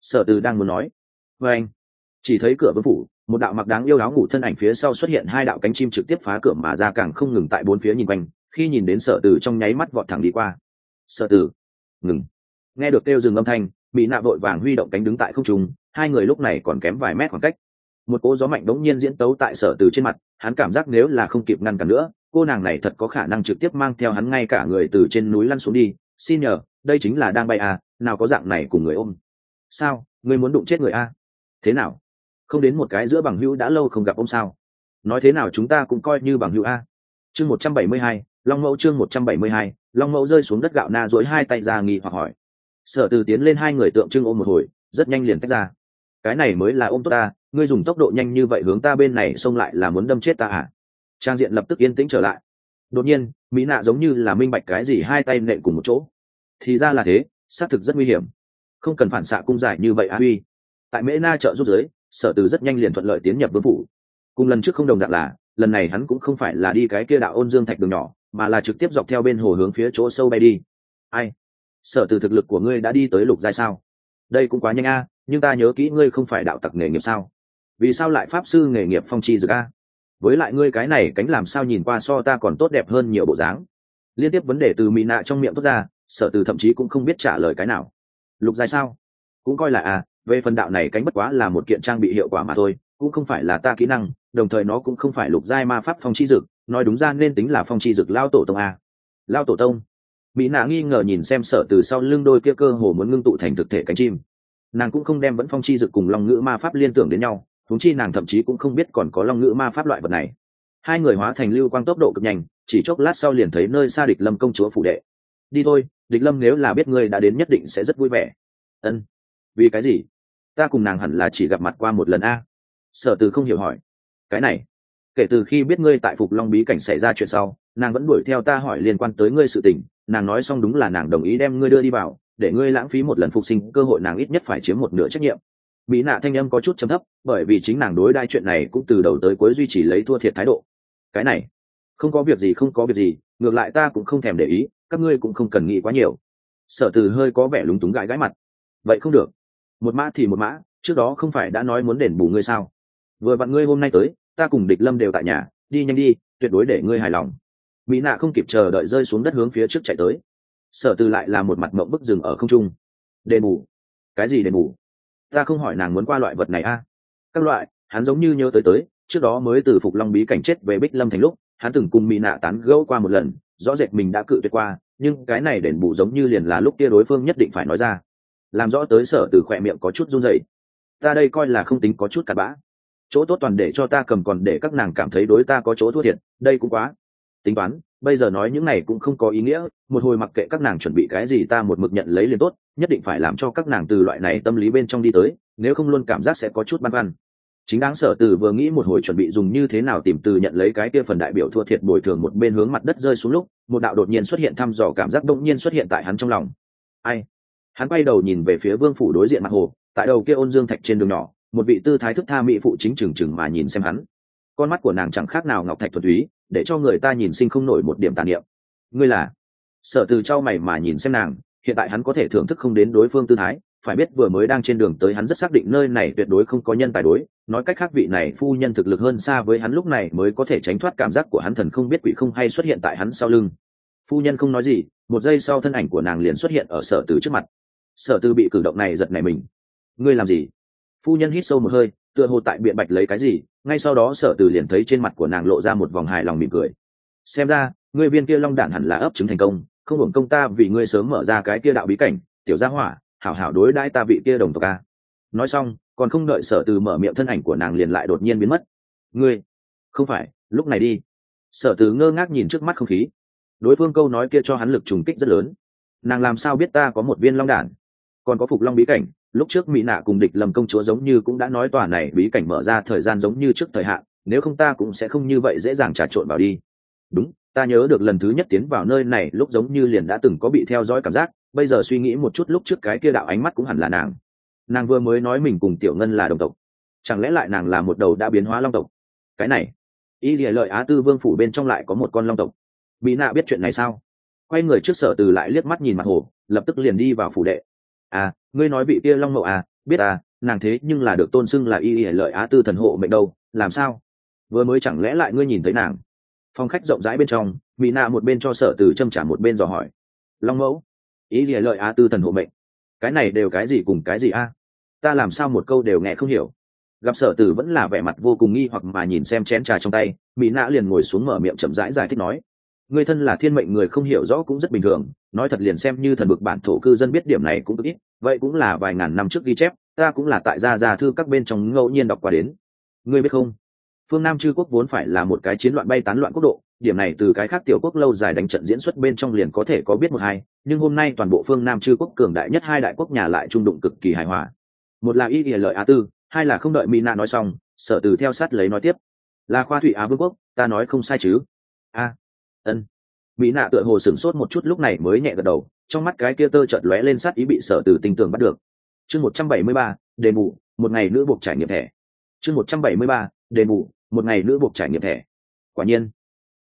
Sở từ đang muốn nói. Và anh chỉ thấy cửa vương phủ, một đạo mặc đáng yêu áo ngủ thân ảnh phía sau xuất hiện hai đạo cánh chim trực tiếp phá cửa mà ra càng không ngừng tại bốn phía nhìn quanh. Khi nhìn đến sở từ trong nháy mắt vọt thẳng đi qua. Sở từ. Ngừng. Nghe được kêu dừng âm thanh bị nạ vội vàng huy động cánh đứng tại không trung, hai người lúc này còn kém vài mét khoảng cách một cỗ gió mạnh đống nhiên diễn tấu tại sở từ trên mặt, hắn cảm giác nếu là không kịp ngăn cản nữa, cô nàng này thật có khả năng trực tiếp mang theo hắn ngay cả người từ trên núi lăn xuống đi. Xin nhờ, đây chính là đang bay à nào có dạng này cùng người ôm. Sao người muốn đụng chết người a thế nào? Không đến một cái giữa bằng hữu đã lâu không gặp ông sao? Nói thế nào chúng ta cũng coi như bằng hữu a chương một trăm bảy mươi hai, long mẫu chương một trăm bảy mươi hai, long mẫu rơi xuống đất gạo na dối hai tay ra nghi hoặc hỏi. Sở từ tiến lên hai người tượng trưng ôm một hồi, rất nhanh liền tách ra. Cái này mới là ôm tốt ta ngươi dùng tốc độ nhanh như vậy hướng ta bên này xông lại là muốn đâm chết ta à? Trang diện lập tức yên tĩnh trở lại. Đột nhiên, mỹ nạ giống như là minh bạch cái gì, hai tay nện cùng một chỗ. Thì ra là thế, xác thực rất nguy hiểm. Không cần phản xạ cung giải như vậy à, a huy tại mễ na trợ rút giới sở từ rất nhanh liền thuận lợi tiến nhập vương phủ. Cùng lần trước không đồng dạng là, lần này hắn cũng không phải là đi cái kia đạo ôn dương thạch đường nhỏ, mà là trực tiếp dọc theo bên hồ hướng phía chỗ sâu bay đi. Ai? Sở từ thực lực của ngươi đã đi tới lục giai sao? Đây cũng quá nhanh a, nhưng ta nhớ kỹ ngươi không phải đạo tặc nghề nghiệp sao? Vì sao lại pháp sư nghề nghiệp phong chi dược a? Với lại ngươi cái này cánh làm sao nhìn qua so ta còn tốt đẹp hơn nhiều bộ dáng. Liên tiếp vấn đề từ mỹ nạ trong miệng tốt ra sở từ thậm chí cũng không biết trả lời cái nào. Lục dài sao? Cũng coi là à về phần đạo này cánh bất quá là một kiện trang bị hiệu quả mà thôi, cũng không phải là ta kỹ năng, đồng thời nó cũng không phải lục giai ma pháp phong chi dực, nói đúng ra nên tính là phong chi dực lao tổ tông a. Lao tổ tông. Mỹ nạ nghi ngờ nhìn xem sở từ sau lưng đôi kia cơ hồ muốn ngưng tụ thành thực thể cánh chim. Nàng cũng không đem vẫn phong chi dực cùng long ngữ ma pháp liên tưởng đến nhau thúng chi nàng thậm chí cũng không biết còn có long ngữ ma pháp loại vật này. Hai người hóa thành lưu quang tốc độ cực nhanh, chỉ chốc lát sau liền thấy nơi xa địch lâm công chúa phủ đệ. Đi thôi, địch lâm nếu là biết ngươi đã đến nhất định sẽ rất vui vẻ. Ân. Vì cái gì? Ta cùng nàng hẳn là chỉ gặp mặt qua một lần a. Sở từ không hiểu hỏi. Cái này, kể từ khi biết ngươi tại phục long bí cảnh xảy ra chuyện sau, nàng vẫn đuổi theo ta hỏi liên quan tới ngươi sự tình, nàng nói xong đúng là nàng đồng ý đem ngươi đưa đi vào, để ngươi lãng phí một lần phục sinh, cơ hội nàng ít nhất phải chiếm một nửa trách nhiệm mỹ nạ thanh âm có chút chấm thấp, bởi vì chính nàng đối đai chuyện này cũng từ đầu tới cuối duy trì lấy thua thiệt thái độ. Cái này, không có việc gì, không có việc gì, ngược lại ta cũng không thèm để ý, các ngươi cũng không cần nghĩ quá nhiều. Sở từ hơi có vẻ lúng túng gãi gãi mặt. Vậy không được. Một mã thì một mã, trước đó không phải đã nói muốn đền bù ngươi sao? Vừa vặn ngươi hôm nay tới, ta cùng địch lâm đều tại nhà, đi nhanh đi, tuyệt đối để ngươi hài lòng. Mỹ nạ không kịp chờ đợi rơi xuống đất hướng phía trước chạy tới. Sở từ lại là một mặt mộng bức rừng ở không trung. Đền bù? Cái gì đền bù? Ta không hỏi nàng muốn qua loại vật này a. Các loại, hắn giống như nhớ tới tới, trước đó mới từ phục long bí cảnh chết về bích lâm thành lúc, hắn từng cùng mỹ nạ tán gẫu qua một lần, rõ rệt mình đã cự tuyệt qua, nhưng cái này đền bù giống như liền là lúc kia đối phương nhất định phải nói ra. Làm rõ tới sở từ khỏe miệng có chút run rẩy. Ta đây coi là không tính có chút cặn bã. Chỗ tốt toàn để cho ta cầm còn để các nàng cảm thấy đối ta có chỗ thua thiệt, đây cũng quá. Tính toán bây giờ nói những này cũng không có ý nghĩa, một hồi mặc kệ các nàng chuẩn bị cái gì ta một mực nhận lấy liền tốt, nhất định phải làm cho các nàng từ loại này tâm lý bên trong đi tới, nếu không luôn cảm giác sẽ có chút băn khoăn. Chính đáng sở từ vừa nghĩ một hồi chuẩn bị dùng như thế nào tìm từ nhận lấy cái kia phần đại biểu thua thiệt bồi thường một bên hướng mặt đất rơi xuống lúc, một đạo đột nhiên xuất hiện thăm dò cảm giác đông nhiên xuất hiện tại hắn trong lòng. Ai? Hắn quay đầu nhìn về phía vương phủ đối diện mặt hồ, tại đầu kia ôn dương thạch trên đường nhỏ, một vị tư thái thức tha mỹ phụ chính trừng trừng mà nhìn xem hắn. Con mắt của nàng chẳng khác nào ngọc thạch thuần túy để cho người ta nhìn sinh không nổi một điểm tàn niệm. Ngươi là? Sở từ trao mày mà nhìn xem nàng, hiện tại hắn có thể thưởng thức không đến đối phương tư thái, phải biết vừa mới đang trên đường tới hắn rất xác định nơi này tuyệt đối không có nhân tài đối, nói cách khác vị này phu nhân thực lực hơn xa với hắn lúc này mới có thể tránh thoát cảm giác của hắn thần không biết quỷ không hay xuất hiện tại hắn sau lưng. Phu nhân không nói gì, một giây sau thân ảnh của nàng liền xuất hiện ở sở từ trước mặt. Sở từ bị cử động này giật nảy mình. Ngươi làm gì? Phu nhân hít sâu một hơi tựa hồ tại biện bạch lấy cái gì, ngay sau đó sở từ liền thấy trên mặt của nàng lộ ra một vòng hài lòng mỉm cười. Xem ra, ngươi viên kia long đản hẳn là ấp chứng thành công, không hưởng công ta vì ngươi sớm mở ra cái kia đạo bí cảnh, tiểu gia hỏa, hảo hảo đối đãi ta vị kia đồng tộc ca nói xong, còn không đợi sở từ mở miệng thân ảnh của nàng liền lại đột nhiên biến mất. Ngươi, không phải, lúc này đi. Sở từ ngơ ngác nhìn trước mắt không khí. Đối phương câu nói kia cho hắn lực trùng kích rất lớn. Nàng làm sao biết ta có một viên long đản, còn có phục long bí cảnh? Lúc trước mỹ nạ cùng địch lầm công chúa giống như cũng đã nói tòa này bí cảnh mở ra thời gian giống như trước thời hạn, nếu không ta cũng sẽ không như vậy dễ dàng trà trộn vào đi. Đúng, ta nhớ được lần thứ nhất tiến vào nơi này lúc giống như liền đã từng có bị theo dõi cảm giác, bây giờ suy nghĩ một chút lúc trước cái kia đạo ánh mắt cũng hẳn là nàng. Nàng vừa mới nói mình cùng tiểu ngân là đồng tộc, chẳng lẽ lại nàng là một đầu đã biến hóa long tộc? Cái này, y lìa lợi á tư vương phủ bên trong lại có một con long tộc. Mỹ nạ biết chuyện này sao? Quay người trước sở từ lại liếc mắt nhìn mặt hồ, lập tức liền đi vào phủ đệ. À ngươi nói bị kia long mậu à biết à nàng thế nhưng là được tôn xưng là y lìa lợi á tư thần hộ mệnh đâu, làm sao? Vừa mới chẳng lẽ lại ngươi nhìn thấy nàng? Phòng khách rộng rãi bên trong bị nạ một bên cho sở từ châm trả một bên dò hỏi. Long mẫu ý gì lợi á tư thần hộ mệnh? Cái này đều cái gì cùng cái gì a? Ta làm sao một câu đều nghe không hiểu? Gặp sở tử vẫn là vẻ mặt vô cùng nghi hoặc mà nhìn xem chén trà trong tay, mỹ nã liền ngồi xuống mở miệng chậm rãi giải thích nói người thân là thiên mệnh người không hiểu rõ cũng rất bình thường, nói thật liền xem như thần bực bản thổ cư dân biết điểm này cũng ít, vậy cũng là vài ngàn năm trước ghi chép, ta cũng là tại gia gia thư các bên trong ngẫu nhiên đọc qua đến. Ngươi biết không? Phương nam chư quốc vốn phải là một cái chiến loạn bay tán loạn quốc độ, điểm này từ cái khác tiểu quốc lâu dài đánh trận diễn xuất bên trong liền có thể có biết một hai, nhưng hôm nay toàn bộ phương nam chư quốc cường đại nhất hai đại quốc nhà lại trung đụng cực kỳ hài hòa. Một là y ỉa lợi A tư, hai là không đợi mỹ na nói xong, sở từ theo sát lấy nói tiếp. Là khoa thụy á vương quốc, ta nói không sai chứ? A ân. Mỹ nạ tựa hồ sửng sốt một chút lúc này mới nhẹ gật đầu, trong mắt cái kia tơ chợt lóe lên sát ý bị sở từ tinh tường bắt được. Chương một trăm bảy mươi ba, đền bù, một ngày nữ buộc trải nghiệm thẻ. Chương một trăm bảy mươi ba, đền bù, một ngày nữ buộc trải nghiệm thẻ. Quả nhiên,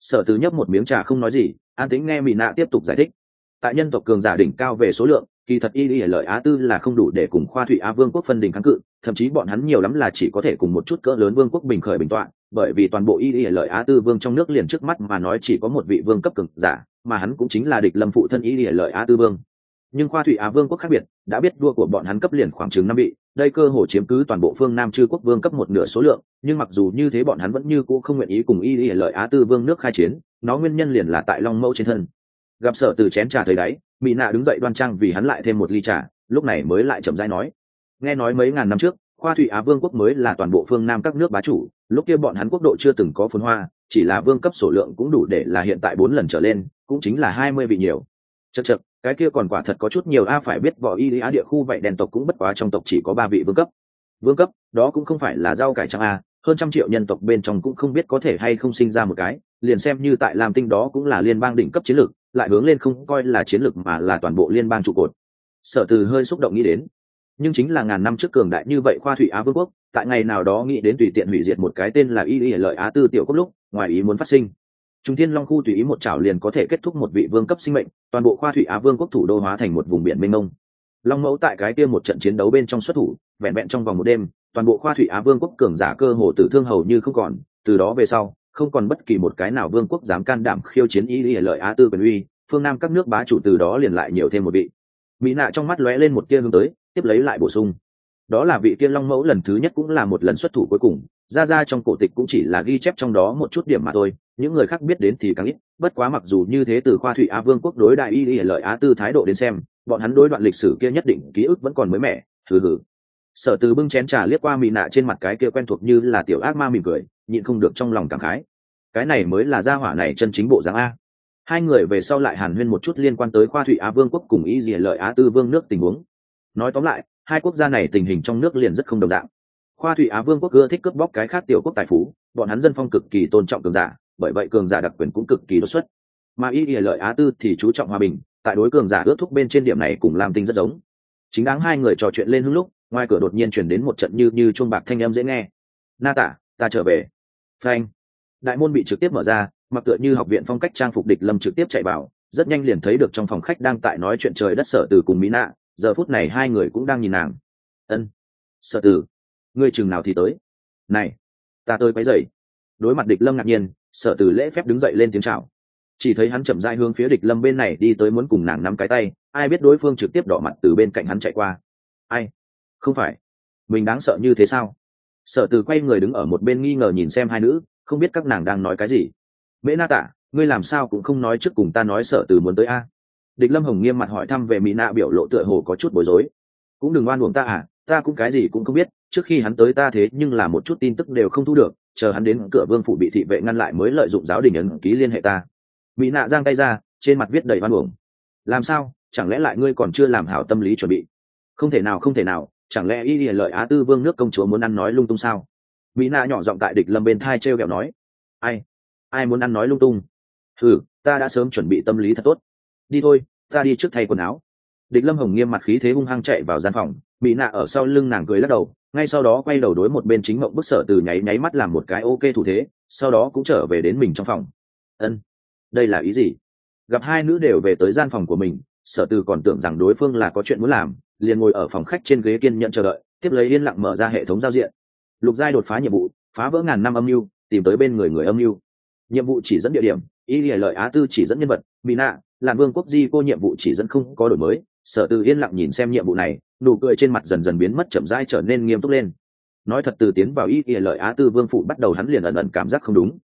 sở từ nhấp một miếng trà không nói gì, an tính nghe mỹ nạ tiếp tục giải thích. Tại nhân tộc cường giả đỉnh cao về số lượng, kỳ thật y y lợi á tư là không đủ để cùng khoa thụy á vương quốc phân đình kháng cự, thậm chí bọn hắn nhiều lắm là chỉ có thể cùng một chút cỡ lớn vương quốc bình khởi bình tọa bởi vì toàn bộ y y lợi á tư vương trong nước liền trước mắt mà nói chỉ có một vị vương cấp cường giả, mà hắn cũng chính là địch lâm phụ thân y y lợi á tư vương. Nhưng khoa thụy á vương quốc khác biệt, đã biết đua của bọn hắn cấp liền khoảng chừng năm vị, đây cơ hồ chiếm cứ toàn bộ phương nam chư quốc vương cấp một nửa số lượng, nhưng mặc dù như thế bọn hắn vẫn như cũ không nguyện ý cùng y y lợi á tư vương nước khai chiến, nó nguyên nhân liền là tại long mẫu trên thân. Gặp sở từ chén trà thời đáy mỹ nạ đứng dậy đoan trang vì hắn lại thêm một ly trà, lúc này mới lại chậm rãi nói. Nghe nói mấy ngàn năm trước, khoa thụy á vương quốc mới là toàn bộ phương nam các nước bá chủ lúc kia bọn hắn quốc độ chưa từng có phồn hoa, chỉ là vương cấp số lượng cũng đủ để là hiện tại bốn lần trở lên, cũng chính là hai mươi vị nhiều. Chật chật cái kia còn quả thật có chút nhiều, a, phải biết võ y á địa khu vậy đèn tộc cũng bất quá trong tộc chỉ có ba vị vương cấp. Vương cấp, đó cũng không phải là rau cải trắng, a, hơn trăm triệu nhân tộc bên trong cũng không biết có thể hay không sinh ra một cái, liền xem như tại lam tinh đó cũng là liên bang đỉnh cấp chiến lược, lại hướng lên không coi là chiến lược mà là toàn bộ liên bang trụ cột. Sở từ hơi xúc động nghĩ đến, nhưng chính là ngàn năm trước cường đại như vậy khoa thủy á vương quốc tại ngày nào đó nghĩ đến tùy tiện hủy diệt một cái tên là y y lợi á tư tiểu cốc lúc, ngoài ý muốn phát sinh. Trung thiên long khu tùy ý một chảo liền có thể kết thúc một vị vương cấp sinh mệnh, toàn bộ khoa thủy á vương quốc thủ đô hóa thành một vùng biển mênh mông. Long mẫu tại cái kia một trận chiến đấu bên trong xuất thủ, vẹn vẹn trong vòng một đêm, toàn bộ khoa thủy á vương quốc cường giả cơ hồ tử thương hầu như không còn, từ đó về sau, không còn bất kỳ một cái nào vương quốc dám can đảm khiêu chiến y y lợi á tư quyền uy, phương nam các nước bá chủ từ đó liền lại nhiều thêm một vị. Mỹ nạ trong mắt lóe lên một tia hướng tới, tiếp lấy lại bổ sung đó là vị tiên long mẫu lần thứ nhất cũng là một lần xuất thủ cuối cùng. Ra ra trong cổ tịch cũng chỉ là ghi chép trong đó một chút điểm mà thôi, những người khác biết đến thì càng ít, bất quá mặc dù như thế từ khoa thủy á vương quốc đối đại y y lợi á tư thái độ đến xem, bọn hắn đối đoạn lịch sử kia nhất định ký ức vẫn còn mới mẻ thử hử sở từ bưng chén trà liếc qua mị nạ trên mặt cái kia quen thuộc như là tiểu ác ma mỉm cười, nhịn không được trong lòng cảm khái. Cái này mới là gia hỏa này chân chính bộ dáng a. Hai người về sau lại hàn huyên một chút liên quan tới khoa thủy á vương quốc cùng y dìa lợi á tư vương nước tình huống. Nói tóm lại hai quốc gia này tình hình trong nước liền rất không đồng dạng. Khoa thủy á vương quốc ưa thích cướp bóc cái khác tiểu quốc tài phú, bọn hắn dân phong cực kỳ tôn trọng cường giả, bởi vậy cường giả đặc quyền cũng cực kỳ đột xuất. Mà y ỉa lợi á tư thì chú trọng hòa bình, tại đối cường giả ước thúc bên trên điểm này cùng làm tinh rất giống. Chính đáng hai người trò chuyện lên hưng lúc, ngoài cửa đột nhiên chuyển đến một trận như như chuông bạc thanh âm dễ nghe. Na tả, ta trở về. Phanh. Đại môn bị trực tiếp mở ra, mặc tựa như học viện phong cách trang phục địch lâm trực tiếp chạy vào, rất nhanh liền thấy được trong phòng khách đang tại nói chuyện trời đất sở từ cùng mỹ nạ giờ phút này hai người cũng đang nhìn nàng. Ân, Sợ từ ngươi chừng nào thì tới. Này, ta tới quấy dậy đối mặt địch lâm ngạc nhiên sở từ lễ phép đứng dậy lên tiếng chào. Chỉ thấy hắn chậm dai hướng phía địch lâm bên này đi tới muốn cùng nàng nắm cái tay, ai biết đối phương trực tiếp đỏ mặt từ bên cạnh hắn chạy qua. Ai? Không phải. Mình đáng sợ như thế sao? Sở từ quay người đứng ở một bên nghi ngờ nhìn xem hai nữ, không biết các nàng đang nói cái gì. Mễ na tạ ngươi làm sao cũng không nói trước cùng ta nói sở từ muốn tới a? Địch lâm hồng nghiêm mặt hỏi thăm về mỹ nạ biểu lộ tựa hồ có chút bối rối. Cũng đừng oan uổng ta à ta cũng cái gì cũng không biết, trước khi hắn tới ta thế nhưng là một chút tin tức đều không thu được, chờ hắn đến cửa vương phủ bị thị vệ ngăn lại mới lợi dụng giáo đình ấn ký liên hệ ta. Mỹ nạ giang tay ra, trên mặt viết đầy oan uổng. Làm sao, chẳng lẽ lại ngươi còn chưa làm hảo tâm lý chuẩn bị? Không thể nào, không thể nào, chẳng lẽ y lợi á tư vương nước công chúa muốn ăn nói lung tung sao? Mỹ nạ nhỏ giọng tại địch lâm bên thai t r e o kẹo nói. Ai ai muốn ăn nói lung tung? Ừ ta đã sớm chuẩn bị tâm lý thật tốt đi thôi, ta đi trước thay quần áo. Địch lâm hồng nghiêm mặt khí thế hung hăng chạy vào gian phòng mỹ nạ ở sau lưng nàng cười lắc đầu, ngay sau đó quay đầu đối một bên chính mộng bức sở từ nháy nháy mắt làm một cái ok thủ thế, sau đó cũng trở về đến mình trong phòng. Ân, đây là ý gì? Gặp hai nữ đều về tới gian phòng của mình, sở từ còn tưởng rằng đối phương là có chuyện muốn làm, liền ngồi ở phòng khách trên ghế kiên nhận chờ đợi, tiếp lấy yên lặng mở ra hệ thống giao diện. Lục giai đột phá nhiệm vụ, phá vỡ ngàn năm âm mưu, tìm tới bên người người âm mưu. Nhiệm vụ chỉ dẫn địa điểm, y lìa lợi á tư chỉ dẫn nhân vật mỹ nạ làn vương quốc di cô nhiệm vụ chỉ dẫn không có đổi mới, sở từ yên lặng nhìn xem nhiệm vụ này, nụ cười trên mặt dần dần biến mất chậm rãi trở nên nghiêm túc lên. Nói thật từ tiến vào ý lìa lợi á tư vương phụ bắt đầu hắn liền ẩn ẩn cảm giác không đúng.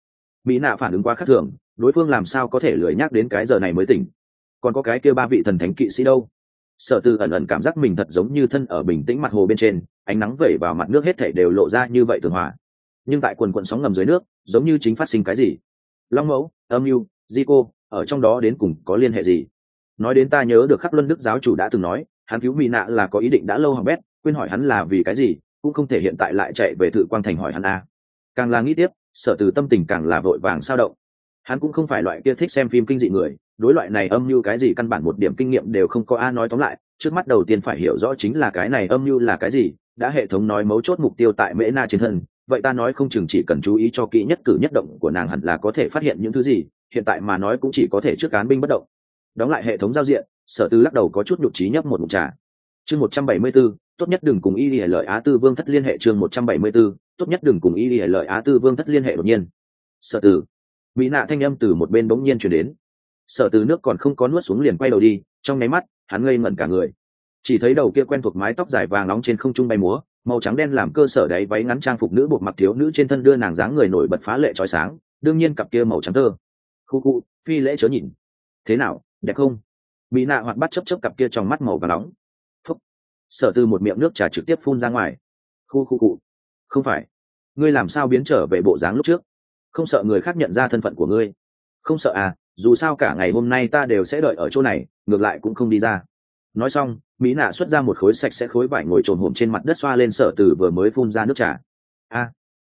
Mỹ nạ phản ứng quá khắc thường, đối phương làm sao có thể lười nhắc đến cái giờ này mới tỉnh? Còn có cái kêu ba vị thần thánh kỵ sĩ đâu? Sở tư ẩn ẩn cảm giác mình thật giống như thân ở bình tĩnh mặt hồ bên trên, ánh nắng vẩy vào mặt nước hết thảy đều lộ ra như vậy tường hòa. Nhưng tại quần quận sóng ngầm dưới nước, giống như chính phát sinh cái gì? Long mẫu, âm mưu, di cô ở trong đó đến cùng có liên hệ gì? Nói đến ta nhớ được khắc luân đức giáo chủ đã từng nói, hắn cứu mỹ nạ là có ý định đã lâu hỏng bét, quên hỏi hắn là vì cái gì, cũng không thể hiện tại lại chạy về thự quang thành hỏi hắn a. Càng là nghĩ tiếp sở từ tâm tình càng là vội vàng sao động. Hắn cũng không phải loại kia thích xem phim kinh dị người, đối loại này âm mưu cái gì căn bản một điểm kinh nghiệm đều không có a nói tóm lại, trước mắt đầu tiên phải hiểu rõ chính là cái này âm mưu là cái gì, đã hệ thống nói mấu chốt mục tiêu tại mễ na trên thân vậy ta nói không chừng chỉ cần chú ý cho kỹ nhất cử nhất động của nàng hẳn là có thể phát hiện những thứ gì, hiện tại mà nói cũng chỉ có thể trước cán binh bất động. Đóng lại hệ thống giao diện, sở tư lắc đầu có chút nhục trí nhấp một mục trà. Chương một trăm bảy mươi b ố tốt nhất đừng cùng y lìa lợi á tư vương thất liên hệ chương một trăm bảy mươi b ố tốt nhất đừng cùng y lìa lợi á tư vương thất liên hệ đột nhiên. Sở tư. Mỹ nạ thanh âm từ một bên bỗng nhiên chuyển đến. Sở từ nước còn không có nuốt xuống liền quay đầu đi, trong nháy mắt, hắn ngây ngẩn cả người. Chỉ thấy đầu kia quen thuộc mái tóc dài vàng nóng trên không trung bay múa màu trắng đen làm cơ sở đáy váy ngắn trang phục nữ buộc mặc thiếu nữ trên thân đưa nàng dáng người nổi bật phá lệ trói sáng, đương nhiên cặp kia màu trắng tơ. Khu khu, phi lễ chớ nhìn. Thế nào, đẹp không? Mỹ nạ hoạt bắt chấp chấp cặp kia trong mắt màu và nóng. Phúc. Sở từ một miệng nước trà trực tiếp phun ra ngoài. Khu khu cụ không phải. Ngươi làm sao biến trở về bộ dáng lúc trước? Không sợ người khác nhận ra thân phận của ngươi. Không sợ à dù sao cả ngày hôm nay ta đều sẽ đợi ở chỗ này, ngược lại cũng không đi ra. Nói xong mỹ nạ xuất ra một khối sạch sẽ khối vải ngồi trồn hổm trên mặt đất xoa lên sở từ vừa mới phun ra nước trà. A,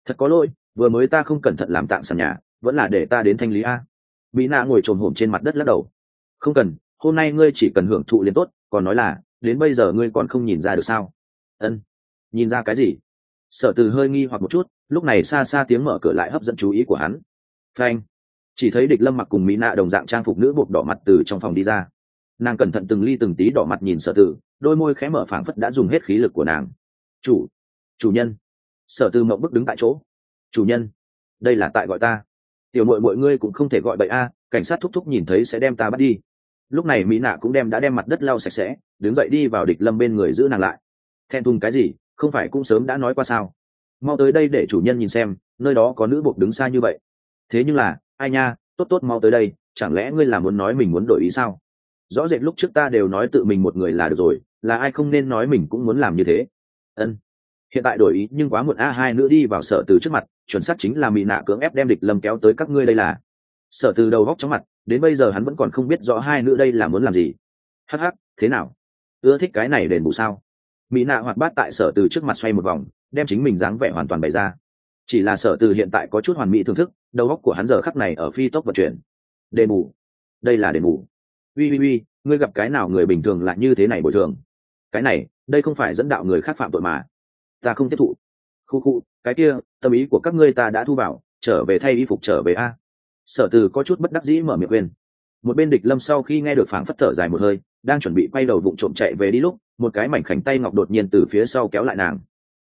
thật có lỗi, vừa mới ta không cẩn thận làm tạng sàn nhà, vẫn là để ta đến thanh lý a. Mỹ nạ ngồi trồn hổm trên mặt đất lắc đầu. Không cần, hôm nay ngươi chỉ cần hưởng thụ liền tốt, còn nói là, đến bây giờ ngươi còn không nhìn ra được sao? Ân, nhìn ra cái gì? Sở từ hơi nghi hoặc một chút, lúc này xa xa tiếng mở cửa lại hấp dẫn chú ý của hắn. Phanh, chỉ thấy địch lâm mặc cùng mỹ nạ đồng dạng trang phục nữ bột đỏ mặt từ trong phòng đi ra nàng cẩn thận từng ly từng tí đỏ mặt nhìn sở tử, đôi môi khẽ mở phảng phất đã dùng hết khí lực của nàng. Chủ chủ nhân. Sở tư mộng bức đứng tại chỗ. Chủ nhân, đây là tại gọi ta. Tiểu mội mọi ngươi cũng không thể gọi bậy a, cảnh sát thúc thúc nhìn thấy sẽ đem ta bắt đi. Lúc này mỹ nạ cũng đem đã đem mặt đất lau sạch sẽ, đứng dậy đi vào địch lâm bên người giữ nàng lại. Thẹn thùng cái gì, không phải cũng sớm đã nói qua sao? Mau tới đây để chủ nhân nhìn xem, nơi đó có nữ buộc đứng xa như vậy. Thế nhưng là, ai nha, tốt tốt mau tới đây, chẳng lẽ ngươi là muốn nói mình muốn đổi ý sao? Rõ rệt lúc trước ta đều nói tự mình một người là được rồi, là ai không nên nói mình cũng muốn làm như thế. Ân. Hiện tại đổi ý, nhưng quá muộn a, hai nữa đi vào sở từ trước mặt, chuẩn xác chính là mỹ nạ cưỡng ép đem địch lâm kéo tới các ngươi đây là. Sở từ đầu góc trong mặt, đến bây giờ hắn vẫn còn không biết rõ hai nữ đây là muốn làm gì. Hắc hắc, thế nào? Ưa thích cái này đền bù sao? Mỹ nạ hoạt bát tại sở từ trước mặt xoay một vòng, đem chính mình dáng vẻ hoàn toàn bày ra. Chỉ là sở từ hiện tại có chút hoàn mỹ thưởng thức, đầu óc của hắn giờ khắc này ở phi tốc vận chuyển. Đền bù. Đây là đền bù uy uy uy, ngươi gặp cái nào người bình thường lại như thế này bồi thường? Cái này, đây không phải dẫn đạo người khác phạm tội mà. Ta không tiếp thụ. Khu khu, cái kia, tâm ý của các ngươi ta đã thu vào, trở về thay y phục trở về a. Sở từ có chút bất đắc dĩ mở miệng quên một bên địch lâm sau khi nghe được phảng phất thở dài một hơi, đang chuẩn bị quay đầu vụng trộm chạy về đi lúc, một cái mảnh khảnh tay ngọc đột nhiên từ phía sau kéo lại nàng.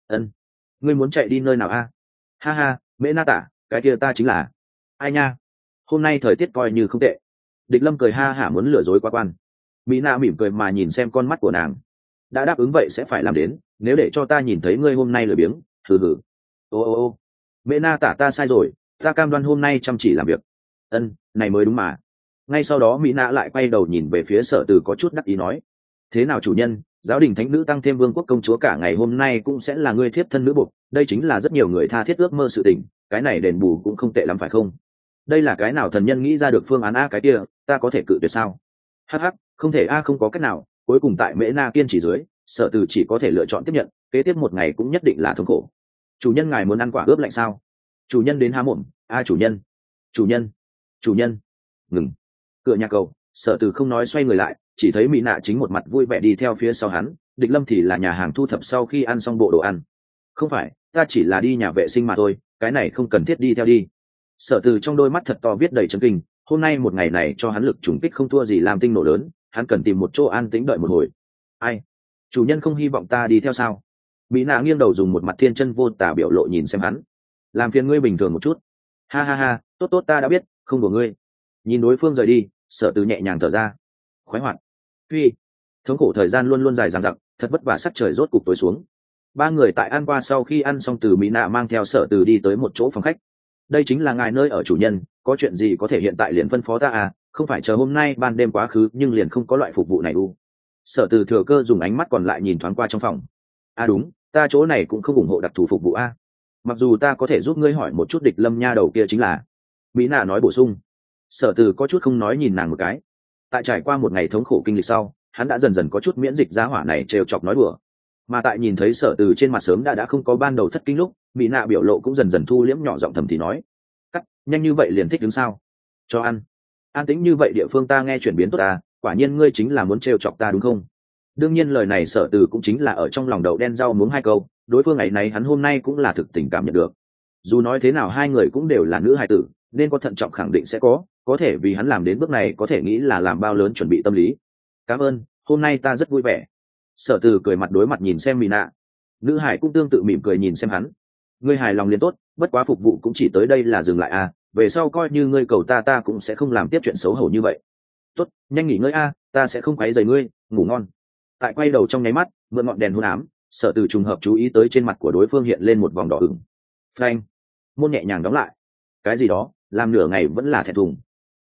Ân, ngươi muốn chạy đi nơi nào a? Ha ha, mễ na tả, cái kia ta chính là. Ai nha, hôm nay thời tiết coi như không tệ địch lâm cười ha hả muốn lừa dối quá quan. Mỹ na mỉm cười mà nhìn xem con mắt của nàng. Đã đáp ứng vậy sẽ phải làm đến, nếu để cho ta nhìn thấy ngươi hôm nay lười biếng thử thử ô ô ô. Mẹ na tả ta sai rồi, ta cam đoan hôm nay chăm chỉ làm việc. Ân, này mới đúng mà. Ngay sau đó mỹ nạ lại quay đầu nhìn về phía sở từ có chút đắc ý nói. Thế nào chủ nhân, giáo đình thánh nữ tăng thêm vương quốc công chúa cả ngày hôm nay cũng sẽ là người thiếp thân nữ bục. đây chính là rất nhiều người tha thiết ước mơ sự tình, cái này đền bù cũng không tệ lắm phải không? Đây là cái nào thần nhân nghĩ ra được phương án a cái kia ta có thể cự tuyệt sao? Hh không thể, a, không có cách nào. Cuối cùng tại mễ na kiên chỉ dưới, sở từ chỉ có thể lựa chọn tiếp nhận, kế tiếp một ngày cũng nhất định là thống khổ. Chủ nhân ngài muốn ăn quả ướp lạnh sao? Chủ nhân đến há mồm. A, chủ nhân. Chủ nhân. Chủ nhân. Ngừng. Cửa nhà cầu, sở từ không nói xoay người lại, chỉ thấy mỹ nạ chính một mặt vui vẻ đi theo phía sau hắn. Địch lâm thì là nhà hàng thu thập sau khi ăn xong bộ đồ ăn. Không phải, ta chỉ là đi nhà vệ sinh mà thôi, cái này không cần thiết đi theo đi. Sở từ trong đôi mắt thật to viết đầy chân kinh hôm nay một ngày này cho hắn lực trùng kích không thua gì làm tinh nổ lớn, hắn cần tìm một chỗ an tĩnh đợi một hồi. Ai? Chủ nhân không hy vọng ta đi theo sao? Mỹ nạ nghiêng đầu dùng một mặt thiên chân vô tả biểu lộ nhìn xem hắn. Làm phiền ngươi bình thường một chút. Ha ha ha, tốt tốt ta đã biết, không đùa ngươi. Nhìn đối phương rời đi, sở từ nhẹ nhàng thở ra. Khoái hoạt. Tuy thống khổ thời gian luôn luôn dài dằng dặc, thật vất vả sắc trời rốt cục tối xuống. Ba người tại ăn qua sau khi ăn xong từ mỹ nạ mang theo sở từ đi tới một chỗ phòng khách đây chính là ngài nơi ở chủ nhân, có chuyện gì có thể hiện tại liền phân phó ta à không phải chờ hôm nay ban đêm quá khứ nhưng liền không có loại phục vụ này u. Sở từ thừa cơ dùng ánh mắt còn lại nhìn thoáng qua trong phòng. À đúng, ta chỗ này cũng không ủng hộ đặc thù phục vụ a. Mặc dù ta có thể giúp ngươi hỏi một chút địch lâm nha đầu kia chính là. Mỹ nạ nói bổ sung. Sở từ có chút không nói nhìn nàng một cái. Tại trải qua một ngày thống khổ kinh lịch sau, hắn đã dần dần có chút miễn dịch giá hỏa này trêu chọc nói đùa mà tại nhìn thấy sở từ trên mặt sớm đã đã không có ban đầu thất kinh lúc mỹ nạ biểu lộ cũng dần dần thu liễm nhỏ giọng thầm thì nói, cắt, nhanh như vậy liền thích đứng sao? Cho ăn. An tĩnh như vậy địa phương ta nghe chuyển biến tốt à quả nhiên ngươi chính là muốn trêu chọc ta đúng không? Đương nhiên lời này sở từ cũng chính là ở trong lòng đậu đen rau muống hai câu, đối phương ấy này hắn hôm nay cũng là thực tình cảm nhận được. Dù nói thế nào hai người cũng đều là nữ hài tử, nên có thận trọng khẳng định sẽ có có thể vì hắn làm đến bước này có thể nghĩ là làm bao lớn chuẩn bị tâm lý. Cảm ơn, hôm nay ta rất vui vẻ sở từ cười mặt đối mặt nhìn xem mỹ nạ nữ hải cũng tương tự mỉm cười nhìn xem hắn. Ngươi hài lòng liền tốt, bất quá phục vụ cũng chỉ tới đây là dừng lại à về sau coi như ngươi cầu ta ta cũng sẽ không làm tiếp chuyện xấu hổ như vậy. Tốt, nhanh nghỉ ngơi a, ta sẽ không quấy dày ngươi, ngủ ngon. Tại quay đầu trong nháy mắt, mượn ngọn đèn hôn ám sợ từ trùng hợp chú ý tới trên mặt của đối phương hiện lên một vòng đỏ ửng. Phanh. Môn nhẹ nhàng đóng lại. Cái gì đó, làm nửa ngày vẫn là thẹn thùng.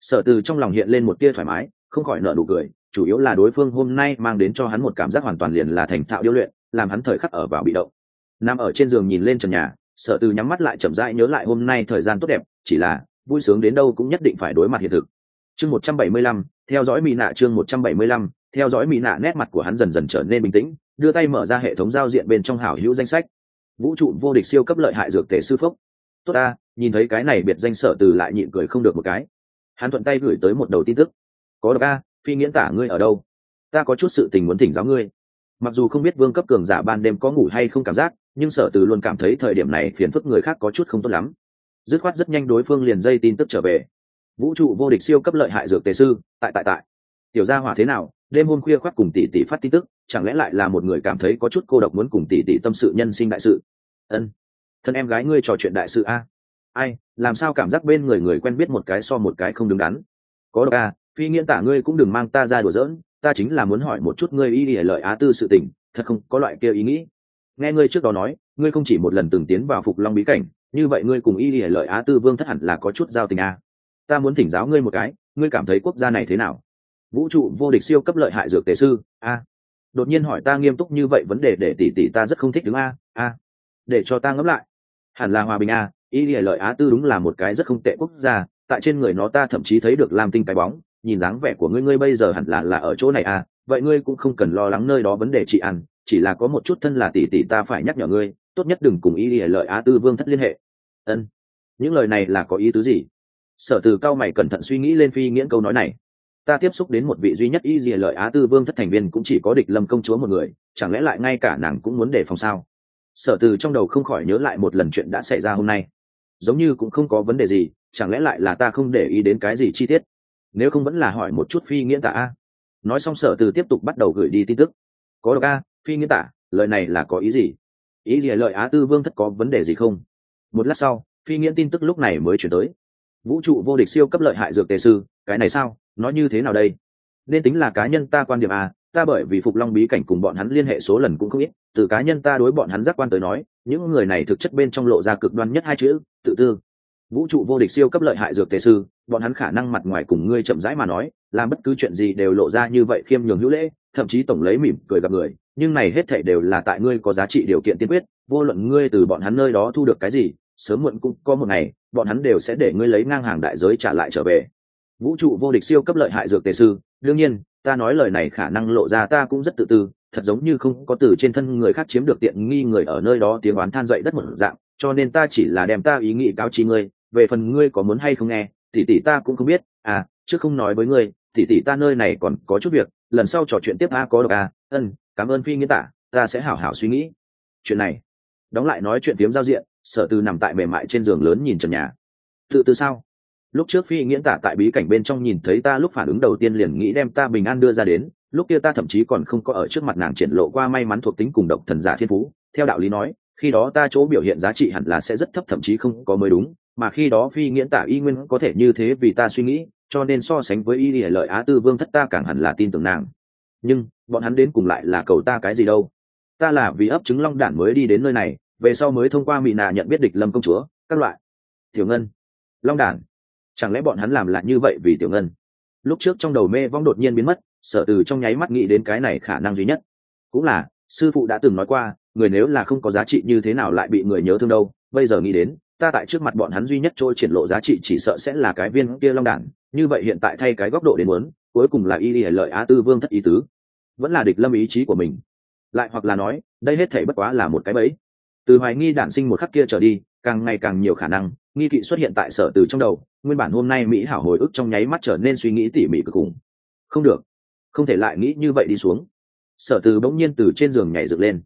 Sợ từ trong lòng hiện lên một tia thoải mái không khỏi nợ nụ cười, chủ yếu là đối phương hôm nay mang đến cho hắn một cảm giác hoàn toàn liền là thành thạo điêu luyện, làm hắn thời khắc ở vào bị động. Nằm ở trên giường nhìn lên trần nhà, sợ từ nhắm mắt lại chậm rãi nhớ lại hôm nay thời gian tốt đẹp, chỉ là, vui sướng đến đâu cũng nhất định phải đối mặt hiện thực. Chương một trăm bảy mươi lăm, theo dõi mỹ nạ chương một trăm bảy mươi lăm, theo dõi mỹ nạ nét mặt của hắn dần dần trở nên bình tĩnh, đưa tay mở ra hệ thống giao diện bên trong hảo hữu danh sách. Vũ trụ vô địch siêu cấp lợi hại dược tề sư phốc tốt ta, nhìn thấy cái này biệt danh sở từ lại nhịn cười không được một cái. Hắn thuận tay gửi tới một đầu tin tức có độc a, phi nghiễn tả ngươi ở đâu? Ta có chút sự tình muốn thỉnh giáo ngươi. Mặc dù không biết vương cấp cường giả ban đêm có ngủ hay không cảm giác, nhưng sở từ luôn cảm thấy thời điểm này phiền phức người khác có chút không tốt lắm. Dứt khoát rất nhanh đối phương liền dây tin tức trở về. Vũ trụ vô địch siêu cấp lợi hại dược tề sư, tại tại tại. Tiểu gia hỏa thế nào? Đêm hôm khuya khoác cùng tỷ tỷ phát tin tức, chẳng lẽ lại là một người cảm thấy có chút cô độc muốn cùng tỷ tỷ tâm sự nhân sinh đại sự? Ân. Thân em gái ngươi trò chuyện đại sự a. Ai, làm sao cảm giác bên người người quen biết một cái so một cái không đứng đắn? Có độc a phi nghiễn tả, ngươi cũng đừng mang ta ra đùa giỡn, ta chính là muốn hỏi một chút ngươi y để lợi á tư sự tình, thật không, có loại kia ý nghĩ. Nghe ngươi trước đó nói, ngươi không chỉ một lần từng tiến vào phục long bí cảnh, như vậy ngươi cùng y để lợi á tư vương thất hẳn là có chút giao tình a ta muốn thỉnh giáo ngươi một cái, ngươi cảm thấy quốc gia này thế nào? Vũ trụ vô địch siêu cấp lợi hại dược tề sư, a. Đột nhiên hỏi ta nghiêm túc như vậy vấn đề để tỉ tỉ ta rất không thích đứng a a. Để cho ta ngẫm lại. Hẳn là hòa bình a, y lìa lợi á tư đúng là một cái rất không tệ quốc gia, tại trên người nó ta thậm chí thấy được làm tinh cái bóng nhìn dáng vẻ của ngươi ngươi bây giờ hẳn là là ở chỗ này à? Vậy ngươi cũng không cần lo lắng nơi đó vấn đề trị ăn chỉ là có một chút thân là tỷ tỷ ta phải nhắc nhở ngươi, tốt nhất đừng cùng y ỉa lợi á tư vương thất liên hệ. Ân. Những lời này là có ý tứ gì? Sở từ cao mày cẩn thận suy nghĩ lên phi nghiễn câu nói này. Ta tiếp xúc đến một vị duy nhất y dìa lợi á tư vương thất thành viên cũng chỉ có địch lâm công chúa một người, chẳng lẽ lại ngay cả nàng cũng muốn đề phòng sao? Sở từ trong đầu không khỏi nhớ lại một lần chuyện đã xảy ra hôm nay. Giống như cũng không có vấn đề gì, chẳng lẽ lại là ta không để ý đến cái gì chi tiết? Nếu không vẫn là hỏi một chút phi nghiễn tả a. Nói xong sở từ tiếp tục bắt đầu gửi đi tin tức. Có độc a, phi nghiễn tả, lời này là có ý gì? Ý gì lợi á tư vương thất có vấn đề gì không? Một lát sau, phi nghiễn tin tức lúc này mới chuyển tới. Vũ trụ vô địch siêu cấp lợi hại dược tề sư, cái này sao? Nó như thế nào đây? Nên tính là cá nhân ta quan điểm à ta bởi vì phục long bí cảnh cùng bọn hắn liên hệ số lần cũng không ít, từ cá nhân ta đối bọn hắn giác quan tới nói, những người này thực chất bên trong lộ ra cực đoan nhất hai chữ, tự tư vũ trụ vô địch siêu cấp lợi hại dược tề sư, bọn hắn khả năng mặt ngoài cùng ngươi chậm rãi mà nói, làm bất cứ chuyện gì đều lộ ra như vậy khiêm nhường hữu lễ, thậm chí tổng lấy mỉm cười gặp người, nhưng này hết thảy đều là tại ngươi có giá trị điều kiện tiên quyết, vô luận ngươi từ bọn hắn nơi đó thu được cái gì, sớm muộn cũng có một ngày, bọn hắn đều sẽ để ngươi lấy ngang hàng đại giới trả lại trở về. Vũ trụ vô địch siêu cấp lợi hại dược tề sư, đương nhiên, ta nói lời này khả năng lộ ra ta cũng rất tự tư, thật giống như không có từ trên thân người khác chiếm được tiện nghi người ở nơi đó tiếng oán than dậy đất một dạng, cho nên ta chỉ là đem ta ý nghĩ cáo trí ngươi về phần ngươi có muốn hay không nghe, tỷ tỷ ta cũng không biết. À chứ không nói với ngươi, tỷ tỷ ta nơi này còn có chút việc, lần sau trò chuyện tiếp a có được à. Ân, cảm ơn phi nghĩa tả, ta sẽ hảo hảo suy nghĩ. Chuyện này. Đóng lại nói chuyện tiếm giao diện, sở từ nằm tại mềm mại trên giường lớn nhìn trần nhà. Tự từ sao? Lúc trước phi nghĩa tả tại bí cảnh bên trong nhìn thấy ta lúc phản ứng đầu tiên liền nghĩ đem ta bình an đưa ra đến, lúc kia ta thậm chí còn không có ở trước mặt nàng triển lộ qua may mắn thuộc tính cùng độc thần giả thiên phú. Theo đạo lý nói, khi đó ta chỗ biểu hiện giá trị hẳn là sẽ rất thấp, thậm chí không có mới đúng mà khi đó phi nghiễn tả y nguyên có thể như thế vì ta suy nghĩ, cho nên so sánh với y lợi á tư vương thất ta càng hẳn là tin tưởng nàng. Nhưng, bọn hắn đến cùng lại là cầu ta cái gì đâu? Ta là vì ấp trứng long đản mới đi đến nơi này, về sau mới thông qua mỹ nạ nhận biết địch lâm công chúa, các loại. Tiểu ngân, long đản, chẳng lẽ bọn hắn làm lại như vậy vì tiểu ngân? Lúc trước trong đầu mê vong đột nhiên biến mất, sở từ trong nháy mắt nghĩ đến cái này khả năng duy nhất. Cũng là, sư phụ đã từng nói qua, người nếu là không có giá trị như thế nào lại bị người nhớ thương đâu, bây giờ nghĩ đến ta tại trước mặt bọn hắn duy nhất trôi triển lộ giá trị chỉ sợ sẽ là cái viên kia long đản, như vậy hiện tại thay cái góc độ đến muốn, cuối cùng là y y lợi á tư vương thất ý tứ. Vẫn là địch lâm ý chí của mình. Lại hoặc là nói, đây hết thể bất quá là một cái bẫy. Từ hoài nghi đản sinh một khắc kia trở đi, càng ngày càng nhiều khả năng, nghi kỵ xuất hiện tại sở từ trong đầu, nguyên bản hôm nay mỹ hảo hồi ức trong nháy mắt trở nên suy nghĩ tỉ mỉ cực cùng không được. Không thể lại nghĩ như vậy đi xuống. Sở từ bỗng nhiên từ trên giường nhảy dựng lên.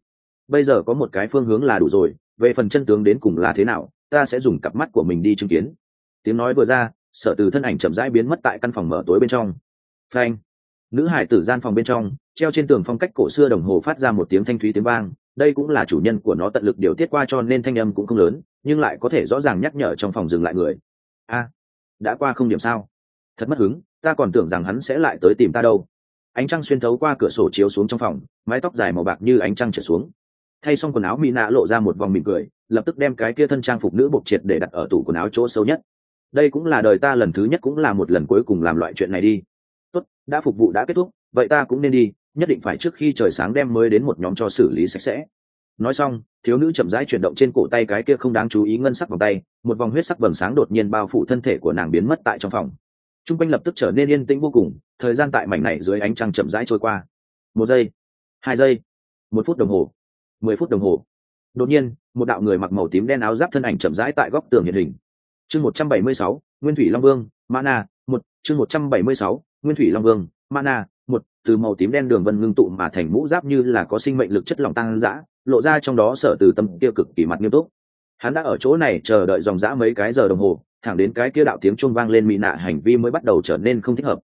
Bây giờ có một cái phương hướng là đủ rồi, về phần chân tướng đến cùng là thế nào ta sẽ dùng cặp mắt của mình đi chứng kiến. Tiếng nói vừa ra, sở từ thân ảnh chậm rãi biến mất tại căn phòng mở tối bên trong. Phanh! Nữ hải tử gian phòng bên trong, treo trên tường phong cách cổ xưa đồng hồ phát ra một tiếng thanh thúy tiếng vang. Đây cũng là chủ nhân của nó tận lực điều tiết qua cho nên thanh âm cũng không lớn, nhưng lại có thể rõ ràng nhắc nhở trong phòng dừng lại người. A! Đã qua không điểm sao? Thật mất hứng, ta còn tưởng rằng hắn sẽ lại tới tìm ta đâu. Ánh trăng xuyên thấu qua cửa sổ chiếu xuống trong phòng, mái tóc dài màu bạc như ánh trăng trở xuống thay xong quần áo mỹ nạ lộ ra một vòng mỉm cười, lập tức đem cái kia thân trang phục nữ bộc triệt để đặt ở tủ quần áo chỗ sâu nhất. Đây cũng là đời ta lần thứ nhất, cũng là một lần cuối cùng làm loại chuyện này đi. Tốt, đã phục vụ đã kết thúc, vậy ta cũng nên đi, nhất định phải trước khi trời sáng đem mới đến một nhóm cho xử lý sạch sẽ. Nói xong, thiếu nữ chậm rãi chuyển động trên cổ tay cái kia không đáng chú ý ngân sắc vòng tay, một vòng huyết sắc vầng sáng đột nhiên bao phủ thân thể của nàng biến mất tại trong phòng. T r u n g quanh lập tức trở nên yên tĩnh vô cùng, thời gian tại mảnh này dưới ánh trăng chậm rãi trôi qua. Một giây, hai giây, một phút đồng hồ mười phút đồng hồ. Đột nhiên, một đạo người mặc màu tím đen áo giáp thân ảnh chậm rãi tại góc tường hiện hình. Chương một trăm bảy mươi sáu, nguyên thủy long vương, mana, một, chương một trăm bảy mươi sáu, nguyên thủy long vương, mana, một, từ màu tím đen đường vân ngưng tụ mà thành mũ giáp như là có sinh mệnh lực chất lỏng tăng dã, lộ ra trong đó sở từ tâm kia cực kỳ mặt nghiêm túc. Hắn đã ở chỗ này chờ đợi dòng dã mấy cái giờ đồng hồ, thẳng đến cái kia đạo tiếng chuông vang lên mỹ nạ hành vi mới bắt đầu trở nên không thích hợp.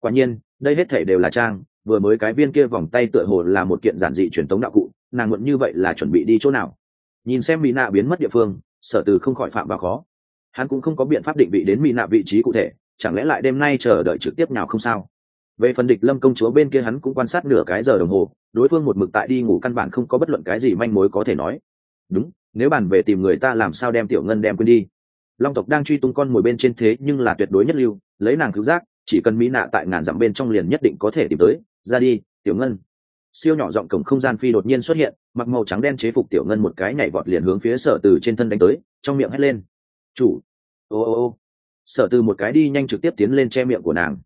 Quả nhiên, đây hết thể đều là trang, vừa mới cái viên kia vòng tay tựa hồ là một kiện giản dị truyền thống đạo cụ nàng muộn như vậy là chuẩn bị đi chỗ nào? Nhìn xem mỹ nạ biến mất địa phương, sở từ không khỏi phạm vào khó. Hắn cũng không có biện pháp định vị đến mỹ nạ vị trí cụ thể, chẳng lẽ lại đêm nay chờ đợi trực tiếp nào không sao? Về phần địch lâm công chúa bên kia hắn cũng quan sát nửa cái giờ đồng hồ, đối phương một mực tại đi ngủ căn bản không có bất luận cái gì manh mối có thể nói. Đúng, nếu bàn về tìm người ta làm sao đem tiểu ngân đem quên đi. Long tộc đang truy tung con mồi bên trên thế nhưng là tuyệt đối nhất lưu, lấy nàng cứu giác, chỉ cần mỹ nạ tại ngàn dặm bên trong liền nhất định có thể tìm tới. Ra đi, tiểu ngân siêu nhỏ giọng cổng không gian phi đột nhiên xuất hiện, mặc màu trắng đen chế phục tiểu ngân một cái nhảy vọt liền hướng phía sở từ trên thân đánh tới, trong miệng hét lên. Chủ, ô ô ô. Sở từ một cái đi nhanh trực tiếp tiến lên che miệng của nàng.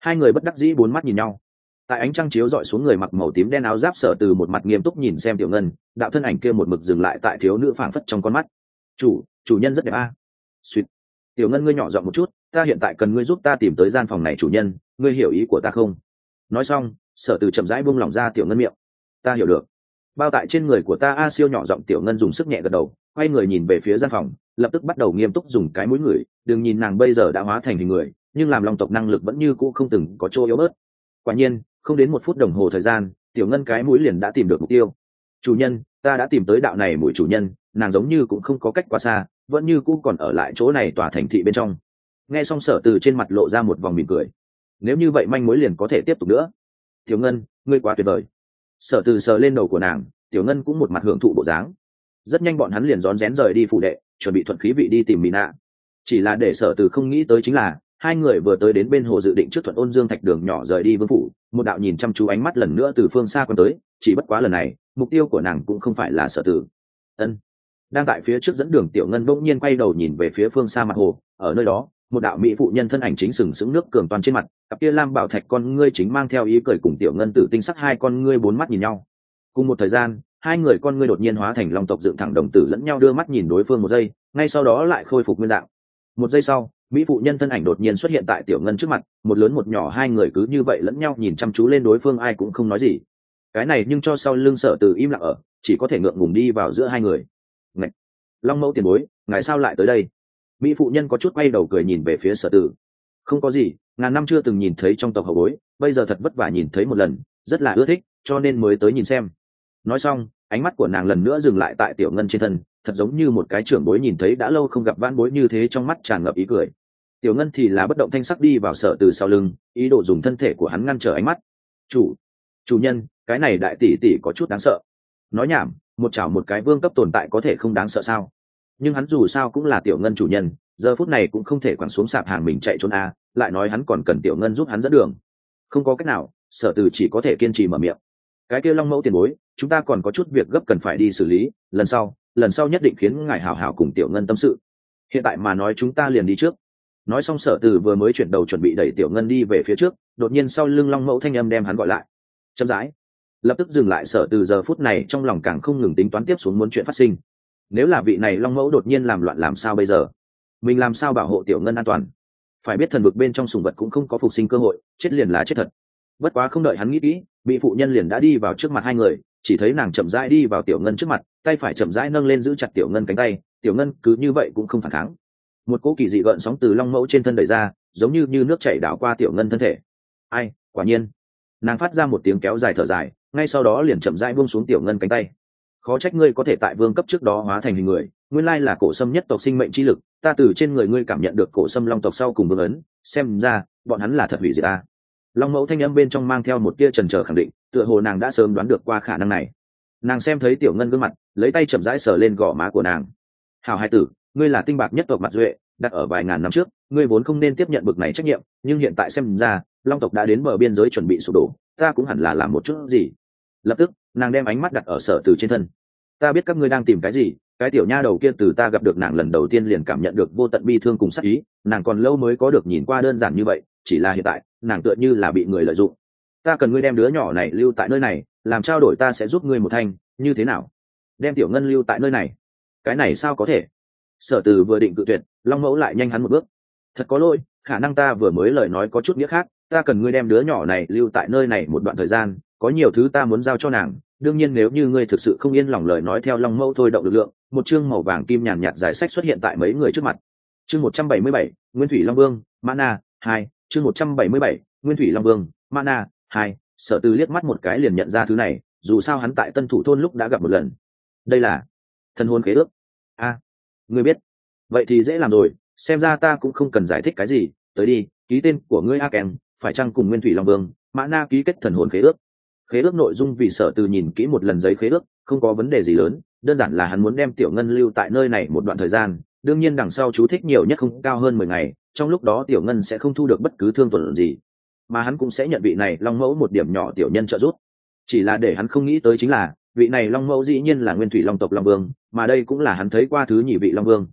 Hai người bất đắc dĩ bốn mắt nhìn nhau. Tại ánh trăng chiếu dọi xuống người mặc màu tím đen áo giáp, sở từ một mặt nghiêm túc nhìn xem tiểu ngân, đạo thân ảnh kia một mực dừng lại tại thiếu nữ phảng phất trong con mắt. Chủ chủ nhân rất đẹp a. À. suýt tiểu ngân ngươi nhỏ giọng một chút, ta hiện tại cần ngươi giúp ta tìm tới gian phòng này chủ nhân, ngươi hiểu ý của ta không? Nói xong sở từ chậm rãi buông lỏng ra tiểu ngân miệng. Ta hiểu được. Bao tại trên người của ta a siêu nhỏ giọng tiểu ngân dùng sức nhẹ gật đầu, quay người nhìn về phía gian phòng, lập tức bắt đầu nghiêm túc dùng cái mũi người, đừng nhìn nàng bây giờ đã hóa thành hình người, nhưng làm lòng tộc năng lực vẫn như cũ không từng có chỗ yếu bớt. Quả nhiên, không đến một phút đồng hồ thời gian, tiểu ngân cái mũi liền đã tìm được mục tiêu. Chủ nhân, ta đã tìm tới đạo này mũi chủ nhân, nàng giống như cũng không có cách quá xa, vẫn như cũ còn ở lại chỗ này tòa thành thị bên trong. Nghe xong sở từ trên mặt lộ ra một vòng mỉm cười. Nếu như vậy manh mối liền có thể tiếp tục nữa tiểu ngân, ngươi quá tuyệt vời. Sở từ sờ lên đầu của nàng, tiểu ngân cũng một mặt hưởng thụ bộ dáng. Rất nhanh bọn hắn liền rón rén rời đi phụ đệ, chuẩn bị thuận khí vị đi tìm mỹ nạ chỉ là để sở từ không nghĩ tới chính là, hai người vừa tới đến bên hồ dự định trước thuận ôn dương thạch đường nhỏ rời đi vương phủ, một đạo nhìn chăm chú ánh mắt lần nữa từ phương xa quan tới, chỉ bất quá lần này, mục tiêu của nàng cũng không phải là sở tử ân. Đang tại phía trước dẫn đường, tiểu ngân bỗng nhiên quay đầu nhìn về phía phương xa mặt hồ, ở nơi đó một đạo mỹ phụ nhân thân ảnh chính sừng sững nước cường toàn trên mặt, cặp kia lam bảo thạch con ngươi chính mang theo ý cười cùng tiểu ngân tử tinh sắc hai con ngươi bốn mắt nhìn nhau. Cùng một thời gian, hai người con ngươi đột nhiên hóa thành lòng tộc dựng thẳng đồng tử lẫn nhau đưa mắt nhìn đối phương một giây, ngay sau đó lại khôi phục nguyên dạng. Một giây sau, mỹ phụ nhân thân ảnh đột nhiên xuất hiện tại tiểu ngân trước mặt, một lớn một nhỏ hai người cứ như vậy lẫn nhau nhìn chăm chú lên đối phương ai cũng không nói gì. Cái này nhưng cho sau lưng sở từ im lặng ở, chỉ có thể ngượng ngùng đi vào giữa hai người. Ngạch! long mẫu tiền bối, ngài sao lại tới đây? Mỹ phụ nhân có chút quay đầu cười nhìn về phía sở tử. Không có gì, ngàn năm chưa từng nhìn thấy trong tộc hậu bối, bây giờ thật vất vả nhìn thấy một lần, rất là ưa thích, cho nên mới tới nhìn xem. Nói xong, ánh mắt của nàng lần nữa dừng lại tại tiểu ngân trên thân, thật giống như một cái trưởng bối nhìn thấy đã lâu không gặp van bối như thế trong mắt tràn ngập ý cười. Tiểu ngân thì là bất động thanh sắc đi vào sở từ sau lưng, ý đồ dùng thân thể của hắn ngăn trở ánh mắt. Chủ chủ nhân, cái này đại tỷ tỷ có chút đáng sợ. Nói nhảm, một chảo một cái vương cấp tồn tại có thể không đáng sợ sao? Nhưng hắn dù sao cũng là tiểu ngân chủ nhân, giờ phút này cũng không thể quẳng xuống sạp hàng mình chạy trốn a, lại nói hắn còn cần tiểu ngân giúp hắn dẫn đường. Không có cách nào, sở từ chỉ có thể kiên trì mở miệng. Cái kia long mẫu tiền bối, chúng ta còn có chút việc gấp cần phải đi xử lý, lần sau lần sau nhất định khiến ngài hảo hảo cùng tiểu ngân tâm sự. Hiện tại mà nói chúng ta liền đi trước. Nói xong sở từ vừa mới chuyển đầu chuẩn bị đẩy tiểu ngân đi về phía trước, đột nhiên sau lưng long mẫu thanh âm đem hắn gọi lại. Chậm rãi. Lập tức dừng lại, sở từ giờ phút này trong lòng càng không ngừng tính toán tiếp xuống muốn chuyện phát sinh nếu là vị này long mẫu đột nhiên làm loạn làm sao bây giờ? Mình làm sao bảo hộ tiểu ngân an toàn? Phải biết thần vực bên trong sùng vật cũng không có phục sinh cơ hội, chết liền là chết thật. Bất quá không đợi hắn nghĩ kỹ bị phụ nhân liền đã đi vào trước mặt hai người, chỉ thấy nàng chậm rãi đi vào tiểu ngân trước mặt, tay phải chậm rãi nâng lên giữ chặt tiểu ngân cánh tay, tiểu ngân cứ như vậy cũng không phản kháng. Một cỗ kỳ dị gợn sóng từ long mẫu trên thân đẩy ra, giống như như nước chảy đảo qua tiểu ngân thân thể. Ai, quả nhiên. Nàng phát ra một tiếng kéo dài thở dài, ngay sau đó liền chậm rãi buông xuống tiểu ngân cánh tay khó trách ngươi có thể tại vương cấp trước đó hóa thành hình người, nguyên lai là cổ sâm nhất tộc sinh mệnh chi lực, ta từ trên người ngươi cảm nhận được cổ sâm long tộc sau cùng vương ấn, xem ra, bọn hắn là thật hủy diệt ta. Long mẫu thanh âm bên trong mang theo một tia trần trờ khẳng định, tựa hồ nàng đã sớm đoán được qua khả năng này. Nàng xem thấy tiểu ngân gương mặt, lấy tay chậm rãi sờ lên gò má của nàng. Hào hai tử, ngươi là tinh bạc nhất tộc mặt duệ, đặt ở vài ngàn năm trước, ngươi vốn không nên tiếp nhận bực này trách nhiệm, nhưng hiện tại xem ra, long tộc đã đến bờ biên giới chuẩn bị sụp đổ, ta cũng hẳn là làm một chút gì lập tức, nàng đem ánh mắt đặt ở sở từ trên thân. Ta biết các ngươi đang tìm cái gì, cái tiểu nha đầu kia từ ta gặp được nàng lần đầu tiên liền cảm nhận được vô tận bi thương cùng sắc ý, nàng còn lâu mới có được nhìn qua đơn giản như vậy, chỉ là hiện tại, nàng tựa như là bị người lợi dụng. Ta cần ngươi đem đứa nhỏ này lưu tại nơi này, làm trao đổi ta sẽ giúp ngươi một thanh, như thế nào? Đem tiểu ngân lưu tại nơi này. Cái này sao có thể? Sở từ vừa định cự tuyệt, long mẫu lại nhanh hắn một bước. Thật có lỗi, khả năng ta vừa mới lời nói có chút nghĩa khác, ta cần ngươi đem đứa nhỏ này lưu tại nơi này một đoạn thời gian có nhiều thứ ta muốn giao cho nàng, đương nhiên nếu như ngươi thực sự không yên lòng lời nói theo long mẫu thôi động lực lượng, một chương màu vàng kim nhàn nhạt giải sách xuất hiện tại mấy người trước mặt. Chương một trăm bảy mươi bảy, nguyên thủy long vương mana hai, chương một trăm bảy mươi bảy, nguyên thủy long vương mana hai, sở từ liếc mắt một cái liền nhận ra thứ này, dù sao hắn tại tân thủ thôn lúc đã gặp một lần. Đây là thân hôn kế ước. A, ngươi biết. Vậy thì dễ làm rồi, xem ra ta cũng không cần giải thích cái gì. Tới đi, ký tên của ngươi a kèm phải chăng cùng nguyên thủy long vương, mã na ký kết thần hồn khế ước? Khế ước nội dung vì sở từ nhìn kỹ một lần giấy khế ước, không có vấn đề gì lớn, đơn giản là hắn muốn đem tiểu ngân lưu tại nơi này một đoạn thời gian, đương nhiên đằng sau chú thích nhiều nhất không cao hơn mười ngày, trong lúc đó tiểu ngân sẽ không thu được bất cứ thương tuần gì, mà hắn cũng sẽ nhận vị này long mẫu một điểm nhỏ tiểu nhân trợ giúp. Chỉ là để hắn không nghĩ tới chính là, vị này long mẫu dĩ nhiên là nguyên thủy long tộc long vương, mà đây cũng là hắn thấy qua thứ nhị vị long vương.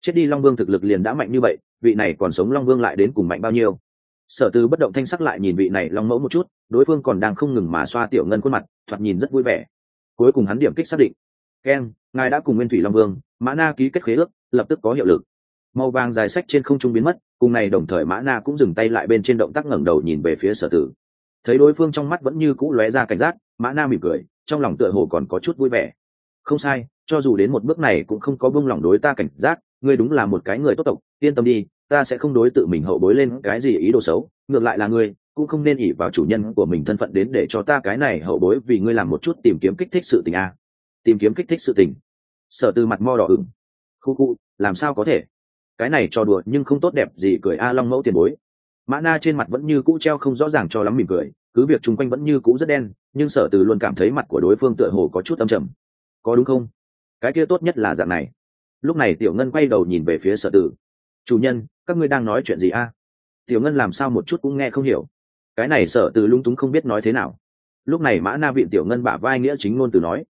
Chết đi long vương thực lực liền đã mạnh như vậy, vị này còn sống long vương lại đến cùng mạnh bao nhiêu? Sở tư bất động thanh sắc lại nhìn vị này long mẫu một chút, đối phương còn đang không ngừng mà xoa tiểu ngân khuôn mặt, thoạt nhìn rất vui vẻ. Cuối cùng hắn điểm kích xác định. Ken, ngài đã cùng nguyên thủy long vương, mã na ký kết khế ước, lập tức có hiệu lực. Màu vàng dài sách trên không trung biến mất, cùng này đồng thời mã na cũng dừng tay lại bên trên động tác ngẩng đầu nhìn về phía sở tử thấy đối phương trong mắt vẫn như cũ lóe ra cảnh giác, mã na mỉm cười, trong lòng tựa hồ còn có chút vui vẻ. Không sai, cho dù đến một bước này cũng không có buông lòng đối ta cảnh giác, ngươi đúng là một cái người tốt tộc, yên tâm đi ta sẽ không đối tự mình hậu bối lên cái gì ý đồ xấu, ngược lại là ngươi, cũng không nên ỉ vào chủ nhân của mình thân phận đến để cho ta cái này hậu bối vì ngươi làm một chút tìm kiếm kích thích sự tình a. Tìm kiếm kích thích sự tình. Sở từ mặt mo đỏ ửng. Khu khu, làm sao có thể? Cái này cho đùa nhưng không tốt đẹp gì cười a long mẫu tiền bối. Mã na trên mặt vẫn như cũ treo không rõ ràng cho lắm mỉm cười, cứ việc chung quanh vẫn như cũ rất đen, nhưng sở từ luôn cảm thấy mặt của đối phương tựa hồ có chút âm trầm. Có đúng không? Cái kia tốt nhất là dạng này. Lúc này tiểu ngân quay đầu nhìn về phía sở tử chủ nhân, các ngươi đang nói chuyện gì a? Tiểu ngân làm sao một chút cũng nghe không hiểu. Cái này sở từ lung túng không biết nói thế nào. Lúc này mã na viện tiểu ngân bả vai nghĩa chính ngôn từ nói,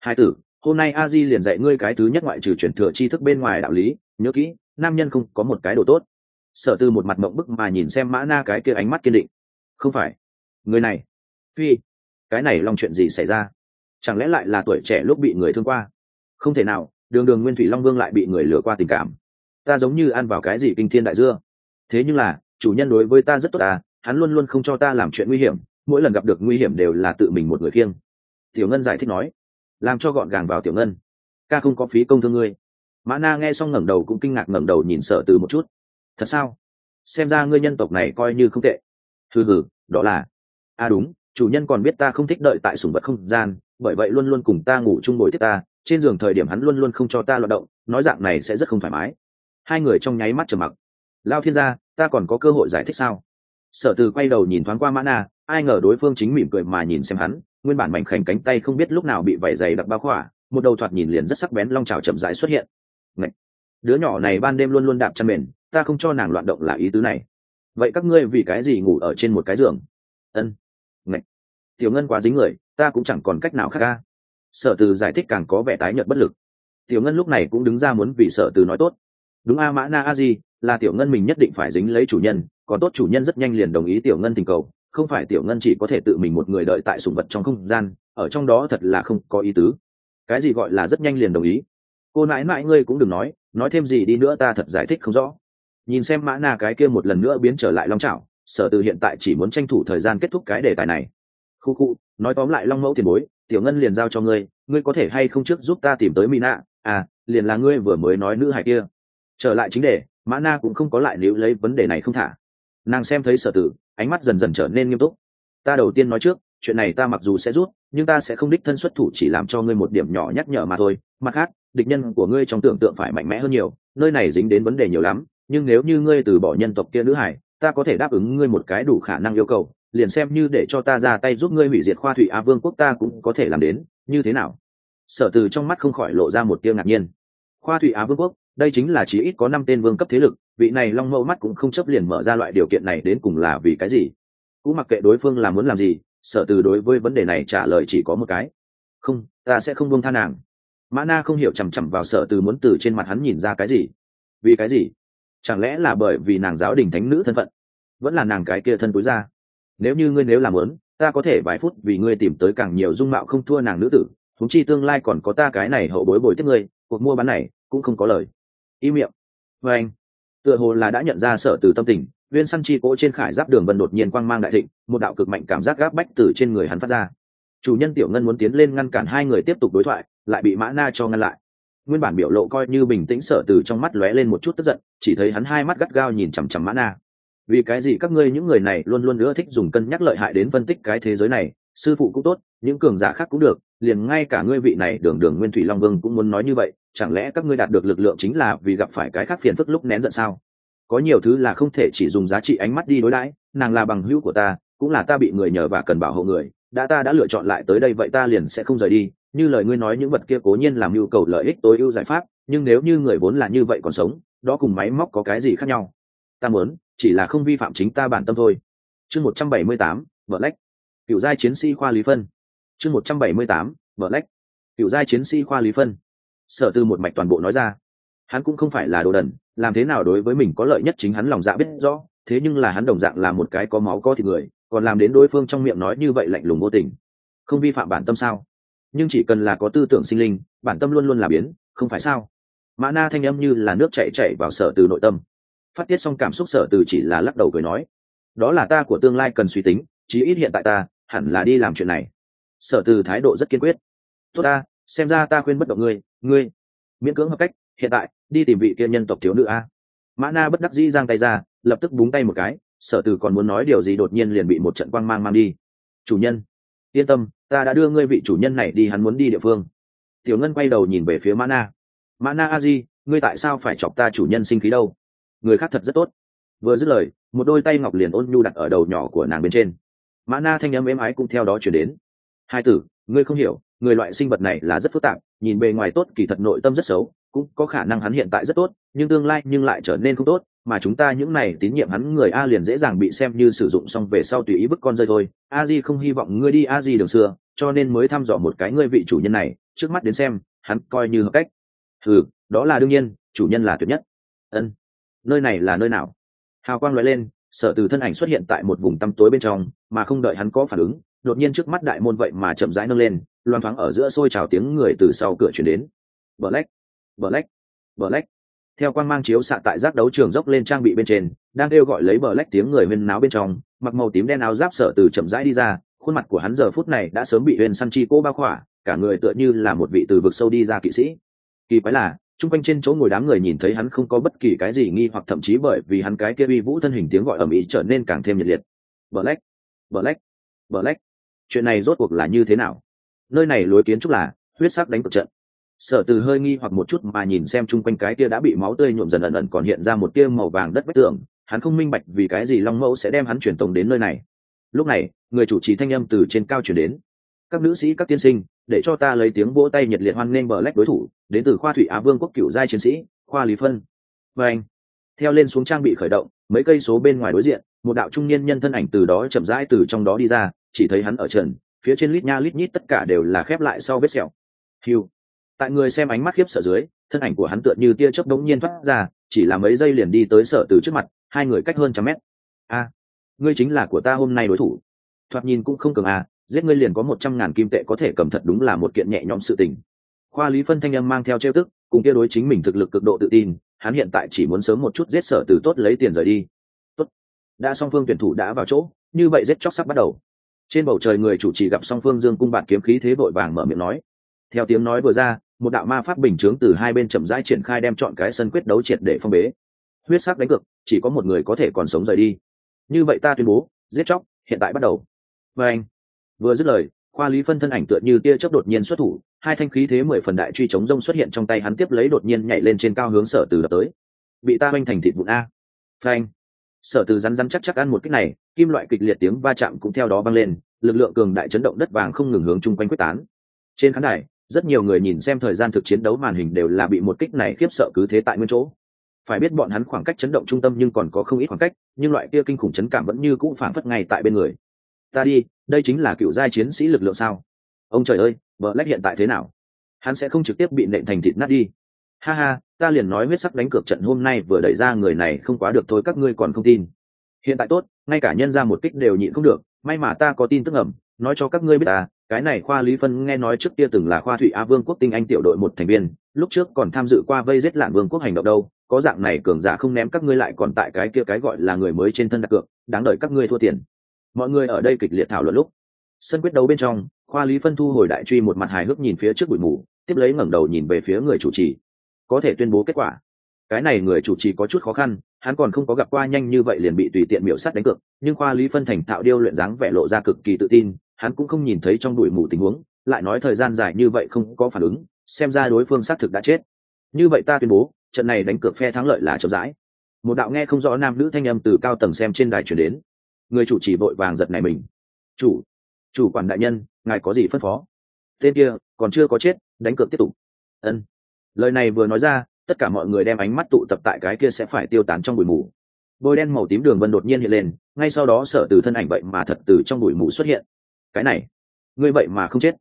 hai tử, hôm nay a di liền dạy ngươi cái thứ nhất ngoại trừ chuyển thừa tri thức bên ngoài đạo lý, nhớ kỹ, nam nhân không có một cái đồ tốt. Sở từ một mặt mộng bức mà nhìn xem mã na cái kia ánh mắt kiên định. Không phải. Người này. Phi, cái này long chuyện gì xảy ra? Chẳng lẽ lại là tuổi trẻ lúc bị người thương qua? Không thể nào, đường đường nguyên thủy long vương lại bị người lừa qua tình cảm ta giống như ăn vào cái gì kinh thiên đại dưa. Thế nhưng là, chủ nhân đối với ta rất tốt à hắn luôn luôn không cho ta làm chuyện nguy hiểm, mỗi lần gặp được nguy hiểm đều là tự mình một người khiêng. Tiểu ngân giải thích nói, làm cho gọn gàng vào tiểu ngân. Ca không có phí công thương ngươi. Mã na nghe xong ngẩng đầu cũng kinh ngạc ngẩng đầu nhìn sợ từ một chút. Thật sao? Xem ra ngươi nhân tộc này coi như không tệ. Hừ hừ, đó là. À đúng, chủ nhân còn biết ta không thích đợi tại sùng vật không gian, bởi vậy luôn luôn cùng ta ngủ chung bồi tiếp ta. Trên giường thời điểm hắn luôn luôn không cho ta loạt động, nói dạng này sẽ rất không thoải mái hai người trong nháy mắt trầm mặc. Lao thiên gia, ta còn có cơ hội giải thích sao? Sở từ quay đầu nhìn thoáng qua mã na, ai ngờ đối phương chính mỉm cười mà nhìn xem hắn, nguyên bản mảnh khảnh cánh tay không biết lúc nào bị vẩy dày đặc bao khỏa, một đầu thoạt nhìn liền rất sắc bén long trào chậm rãi xuất hiện. Ngậy! đứa nhỏ này ban đêm luôn luôn đạp chăn mền, ta không cho nàng loạn động là ý tứ này. Vậy các ngươi vì cái gì ngủ ở trên một cái giường? Ân. Ngậy! tiểu ngân quá dính người, ta cũng chẳng còn cách nào khác ca sở từ giải thích càng có vẻ tái nhợt bất lực. Tiểu ngân lúc này cũng đứng ra muốn vì sở từ nói tốt đúng a mã na a di, là tiểu ngân mình nhất định phải dính lấy chủ nhân còn tốt chủ nhân rất nhanh liền đồng ý tiểu ngân tình cầu, không phải tiểu ngân chỉ có thể tự mình một người đợi tại sùng vật trong không gian, ở trong đó thật là không có ý tứ. Cái gì gọi là rất nhanh liền đồng ý? Cô nãi nãi ngươi cũng đừng nói nói thêm gì đi nữa ta thật giải thích không rõ. Nhìn xem mã na cái kia một lần nữa biến trở lại long trào sở từ hiện tại chỉ muốn tranh thủ thời gian kết thúc cái đề tài này. Khu khu, nói tóm lại long mẫu tiền bối, tiểu ngân liền giao cho ngươi ngươi có thể hay không trước giúp ta tìm tới mỹ nạ à liền là ngươi vừa mới nói nữ hải kia trở lại chính đề, mã na cũng không có lại nếu lấy vấn đề này không thả. Nàng xem thấy sở tử, ánh mắt dần dần trở nên nghiêm túc. Ta đầu tiên nói trước, chuyện này ta mặc dù sẽ rút, nhưng ta sẽ không đích thân xuất thủ chỉ làm cho ngươi một điểm nhỏ nhắc nhở mà thôi. Mặt khác, địch nhân của ngươi trong tưởng tượng phải mạnh mẽ hơn nhiều, nơi này dính đến vấn đề nhiều lắm, nhưng nếu như ngươi từ bỏ nhân tộc kia nữ hải, ta có thể đáp ứng ngươi một cái đủ khả năng yêu cầu, liền xem như để cho ta ra tay giúp ngươi hủy diệt khoa thủy a vương quốc ta cũng có thể làm đến, như thế nào? Sở từ trong mắt không khỏi lộ ra một tia ngạc nhiên. Khoa thủy á vương quốc đây chính là chí ít có năm tên vương cấp thế lực, vị này long mẫu mắt cũng không chấp liền mở ra loại điều kiện này đến cùng là vì cái gì. Cũng mặc kệ đối phương là muốn làm gì sở từ đối với vấn đề này trả lời chỉ có một cái. Không, ta sẽ không buông tha nàng. Mã na không hiểu chằm chằm vào sở từ muốn từ trên mặt hắn nhìn ra cái gì. Vì cái gì? Chẳng lẽ là bởi vì nàng giáo đình thánh nữ thân phận? Vẫn là nàng cái kia thân túi ra. Nếu như ngươi nếu làm muốn, ta có thể vài phút vì ngươi tìm tới càng nhiều dung mạo không thua nàng nữ tử thúng chi tương lai còn có ta cái này hậu bối bồi tiếp ngươi, cuộc mua bán này cũng không có lời y miệng. Vê anh, tựa hồ là đã nhận ra sở từ tâm tình, viên săn chi cỗ trên khải giáp đường vân đột nhiên quang mang đại thịnh, một đạo cực mạnh cảm giác gáp bách từ trên người hắn phát ra. Chủ nhân tiểu ngân muốn tiến lên ngăn cản hai người tiếp tục đối thoại, lại bị mã na cho ngăn lại. Nguyên bản biểu lộ coi như bình tĩnh sở từ trong mắt lóe lên một chút tức giận, chỉ thấy hắn hai mắt gắt gao nhìn chằm chằm mã na. Vì cái gì các ngươi những người này luôn luôn nữa thích dùng cân nhắc lợi hại đến phân tích cái thế giới này, sư phụ cũng tốt, những cường giả khác cũng được, liền ngay cả ngươi vị này đường đường nguyên thủy long vương cũng muốn nói như vậy chẳng lẽ các ngươi đạt được lực lượng chính là vì gặp phải cái khác phiền phức lúc nén giận sao? Có nhiều thứ là không thể chỉ dùng giá trị ánh mắt đi đối đãi, nàng là bằng hữu của ta, cũng là ta bị người nhờ và cần bảo hộ người, đã ta đã lựa chọn lại tới đây vậy ta liền sẽ không rời đi. Như lời ngươi nói những vật kia cố nhiên làm nhu cầu lợi ích tối ưu giải pháp, nhưng nếu như người vốn là như vậy còn sống, đó cùng máy móc có cái gì khác nhau? Ta muốn, chỉ là không vi phạm chính ta bản tâm thôi. Chương một trăm bảy mươi tám, vợ lách. Cựu giai chiến sĩ khoa lý phân. Chương một trăm bảy mươi tám, vợ lách. Cựu giai chiến sĩ khoa lý phân sở tư một mạch toàn bộ nói ra. Hắn cũng không phải là đồ đần, làm thế nào đối với mình có lợi nhất chính hắn lòng dạ biết rõ, thế nhưng là hắn đồng dạng là một cái có máu có thịt người, còn làm đến đối phương trong miệng nói như vậy lạnh lùng vô tình. Không vi phạm bản tâm sao? Nhưng chỉ cần là có tư tưởng sinh linh, bản tâm luôn luôn là biến, không phải sao? Mã na thanh âm như là nước chạy chạy vào sở từ nội tâm. Phát tiết xong cảm xúc sở từ chỉ là lắc đầu cười nói, đó là ta của tương lai cần suy tính, chí ít hiện tại ta, hẳn là đi làm chuyện này. Sở từ thái độ rất kiên quyết. Tốt ta xem ra ta khuyên bất động ngươi ngươi, miễn cưỡng hợp cách, hiện tại, đi tìm vị kia nhân tộc thiếu nữ a. Mã na bất đắc dĩ giang tay ra, lập tức búng tay một cái, sở từ còn muốn nói điều gì đột nhiên liền bị một trận quang mang mang đi. Chủ nhân, yên tâm, ta đã đưa ngươi vị chủ nhân này đi, hắn muốn đi địa phương. Tiểu ngân quay đầu nhìn về phía mã na. Mã na a di, ngươi tại sao phải chọc ta chủ nhân sinh khí đâu? Người khác thật rất tốt. Vừa dứt lời, một đôi tay ngọc liền ôn nhu đặt ở đầu nhỏ của nàng bên trên. Mã na thanh âm êm ái cũng theo đó chuyển đến. Hai tử, ngươi không hiểu người loại sinh vật này là rất phức tạp, nhìn bề ngoài tốt, kỳ thật nội tâm rất xấu, cũng có khả năng hắn hiện tại rất tốt, nhưng tương lai nhưng lại trở nên không tốt, mà chúng ta những này tín nhiệm hắn người a liền dễ dàng bị xem như sử dụng xong về sau tùy ý bức con rơi thôi. A di không hy vọng ngươi đi a di đường xưa, cho nên mới thăm dò một cái ngươi vị chủ nhân này, trước mắt đến xem, hắn coi như hợp cách. Ừ đó là đương nhiên, chủ nhân là tuyệt nhất. Ân, nơi này là nơi nào? Hào quang loại lên, sở từ thân ảnh xuất hiện tại một vùng tăm tối bên trong, mà không đợi hắn có phản ứng, đột nhiên trước mắt đại môn vậy mà chậm rãi nâng lên loan thoáng ở giữa xôi trào tiếng người từ sau cửa chuyển đến. Black black black theo quan mang chiếu xạ tại giác đấu trường dốc lên trang bị bên trên, đang kêu gọi lấy black tiếng người huyên náo bên trong, mặc màu tím đen áo giáp sở từ chậm rãi đi ra, khuôn mặt của hắn giờ phút này đã sớm bị huyền săn chi cô bao khỏa, cả người tựa như là một vị từ vực sâu đi ra kỵ sĩ. Kỳ quái là, chung quanh trên chỗ ngồi đám người nhìn thấy hắn không có bất kỳ cái gì nghi hoặc, thậm chí bởi vì hắn cái kia uy vũ thân hình tiếng gọi ầm ĩ trở nên càng thêm nhiệt liệt. Black black black chuyện này rốt cuộc là như thế nào? Nơi này lối kiến trúc là huyết sắc đánh cực trận. Sở từ hơi nghi hoặc một chút mà nhìn xem chung quanh cái kia đã bị máu tươi nhuộm dần ẩn ẩn còn hiện ra một tia màu vàng đất vách tường, hắn không minh bạch vì cái gì long mẫu sẽ đem hắn truyền tống đến nơi này. Lúc này, người chủ trì thanh âm từ trên cao chuyển đến. Các nữ sĩ, các tiên sinh, để cho ta lấy tiếng vỗ tay nhiệt liệt hoan nghênh bờ lách đối thủ, đến từ khoa thủy á vương quốc cựu giai chiến sĩ, khoa lý phân. Và anh, theo lên xuống trang bị khởi động, mấy cây số bên ngoài đối diện, một đạo trung niên nhân thân ảnh từ đó chậm rãi từ trong đó đi ra, chỉ thấy hắn ở trần phía trên lít nha lít nhít tất cả đều là khép lại sau vết sẹo. Hiu tại người xem ánh mắt khiếp sợ dưới, thân ảnh của hắn tựa như tia chớp đống nhiên thoát ra, chỉ là mấy giây liền đi tới sở từ trước mặt, hai người cách hơn trăm mét. A, ngươi chính là của ta hôm nay đối thủ. Thoạt nhìn cũng không cường à giết ngươi liền có một trăm ngàn kim tệ có thể cầm thật đúng là một kiện nhẹ nhõm sự tình. Khoa lý phân thanh âm mang theo trêu tức, cùng kia đối chính mình thực lực cực độ tự tin, hắn hiện tại chỉ muốn sớm một chút giết sở từ tốt lấy tiền rời đi. Tốt. Đã song phương tuyển thủ đã vào chỗ, như vậy giết chóc sắp bắt đầu trên bầu trời người chủ trì gặp song phương dương cung bạt kiếm khí thế vội vàng mở miệng nói. Theo tiếng nói vừa ra, một đạo ma pháp bình chướng từ hai bên chậm rãi triển khai đem chọn cái sân quyết đấu triệt để phong bế. Huyết sắc đánh cực chỉ có một người có thể còn sống rời đi. Như vậy ta tuyên bố, giết chóc, hiện tại bắt đầu. Và anh, vừa dứt lời, khoa lý phân thân ảnh tựa như tia chớp đột nhiên xuất thủ, hai thanh khí thế mười phần đại truy chống rông xuất hiện trong tay hắn tiếp lấy đột nhiên nhảy lên trên cao hướng sở từ đập tới. Bị ta oanh thành thịt vụn a. Phanh sở từ rắn rắn chắc chắc ăn một cách này, kim loại kịch liệt tiếng va chạm cũng theo đó vang lên, lực lượng cường đại chấn động đất vàng không ngừng hướng chung quanh quyết tán. Trên khán đài, rất nhiều người nhìn xem thời gian thực chiến đấu màn hình đều là bị một kích này khiếp sợ cứ thế tại nguyên chỗ. Phải biết bọn hắn khoảng cách chấn động trung tâm nhưng còn có không ít khoảng cách, nhưng loại kia kinh khủng chấn cảm vẫn như cũng phản phất ngay tại bên người. Ta đi, đây chính là cựu giai chiến sĩ lực lượng sao? Ông trời ơi vợ lách hiện tại thế nào? Hắn sẽ không trực tiếp bị nện thành thịt nát đi ha ha, ta liền nói huyết sắc đánh cược trận hôm nay vừa đẩy ra người này không quá được thôi, các ngươi còn không tin. Hiện tại tốt, ngay cả nhân ra một kích đều nhịn không được, may mà ta có tin tức ẩm, nói cho các ngươi biết ta, cái này khoa lý phân nghe nói trước kia từng là khoa thụy a vương quốc tinh anh tiểu đội một thành viên, lúc trước còn tham dự qua vây giết lạn vương quốc hành động đâu, có dạng này cường giả không ném các ngươi lại còn tại cái kia cái gọi là người mới trên thân đặt cược, đáng đợi các ngươi thua tiền. Mọi người ở đây kịch liệt thảo luận lúc, sân quyết đấu bên trong, khoa lý phân thu hồi đại truy một mặt hài hước nhìn phía trước bụi mù, tiếp lấy ngẩng đầu nhìn về phía người chủ trì có thể tuyên bố kết quả. Cái này người chủ trì có chút khó khăn, hắn còn không có gặp qua nhanh như vậy liền bị tùy tiện miểu sắt đánh cược, nhưng khoa lý phân thành thạo điêu luyện dáng vẻ lộ ra cực kỳ tự tin, hắn cũng không nhìn thấy trong đuổi mù tình huống, lại nói thời gian dài như vậy không có phản ứng, xem ra đối phương xác thực đã chết. Như vậy ta tuyên bố, trận này đánh cược phe thắng lợi là chậm rãi. Một đạo nghe không rõ nam nữ thanh âm từ cao tầng xem trên đài chuyển đến. Người chủ trì vội vàng giật này mình. Chủ chủ quản đại nhân, ngài có gì phân phó? Tên kia còn chưa có chết, đánh cược tiếp tục. Ân lời này vừa nói ra, tất cả mọi người đem ánh mắt tụ tập tại cái kia sẽ phải tiêu tán trong bụi mù. Bôi đen màu tím đường vân đột nhiên hiện lên, ngay sau đó sợ từ thân ảnh vậy mà thật từ trong bụi mù xuất hiện. Cái này, ngươi vậy mà không chết.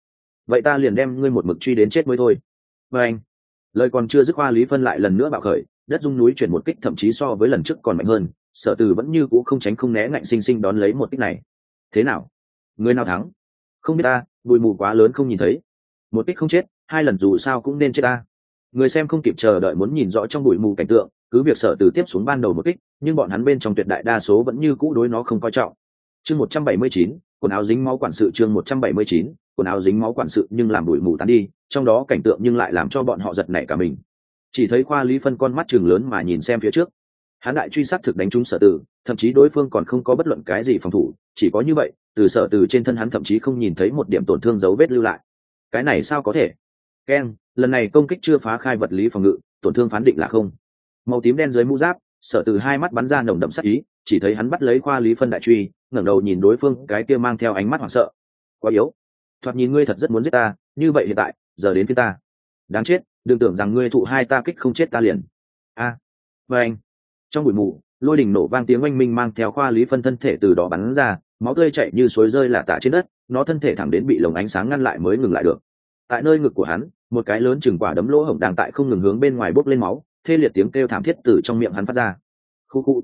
Vậy ta liền đem ngươi một mực truy đến chết mới thôi. Và anh, lời còn chưa dứt khoa lý phân lại lần nữa bạo khởi, đất dung núi chuyển một kích thậm chí so với lần trước còn mạnh hơn sở từ vẫn như c ũ không tránh không né ngạnh xinh xinh đón lấy một kích này. Thế nào? Người nào thắng? Không biết ta, bụi mù quá lớn không nhìn thấy. Một kích không chết, hai lần dù sao cũng nên chết ta người xem không kịp chờ đợi muốn nhìn rõ trong bụi mù cảnh tượng, cứ việc sở từ tiếp xuống ban đầu một kích, nhưng bọn hắn bên trong tuyệt đại đa số vẫn như cũ đối nó không coi trọng. Chương một trăm bảy mươi chín, quần áo dính máu quản sự chương một trăm bảy mươi chín, quần áo dính máu quản sự nhưng làm bụi mù tán đi, trong đó cảnh tượng nhưng lại làm cho bọn họ giật nảy cả mình. Chỉ thấy khoa lý phân con mắt chừng lớn mà nhìn xem phía trước. Hắn đại truy sát thực đánh trúng sở tử thậm chí đối phương còn không có bất luận cái gì phòng thủ, chỉ có như vậy, từ sở từ trên thân hắn thậm chí không nhìn thấy một điểm tổn thương dấu vết lưu lại. Cái này sao có thể? Ken lần này công kích chưa phá khai vật lý phòng ngự tổn thương phán định là không. Màu tím đen dưới mũ giáp sở từ hai mắt bắn ra nồng đậm sắc ý chỉ thấy hắn bắt lấy khoa lý phân đại truy ngẩng đầu nhìn đối phương cái kia mang theo ánh mắt hoảng sợ. Quá yếu. Thoạt nhìn ngươi thật rất muốn giết ta như vậy hiện tại giờ đến phía ta. Đáng chết đừng tưởng rằng ngươi thụ hai ta kích không chết ta liền. A. À, và anh. Trong bụi mù lôi đỉnh nổ vang tiếng oanh minh mang theo khoa lý phân thân thể từ đó bắn ra máu tươi chạy như suối rơi là tả trên đất nó thân thể thẳng đến bị lồng ánh sáng ngăn lại mới ngừng lại được. Tại nơi ngực của hắn một cái lớn chừng quả đấm lỗ hổng đang tại không ngừng hướng bên ngoài bốc lên máu, thê liệt tiếng kêu thảm thiết từ trong miệng hắn phát ra. Khu khu.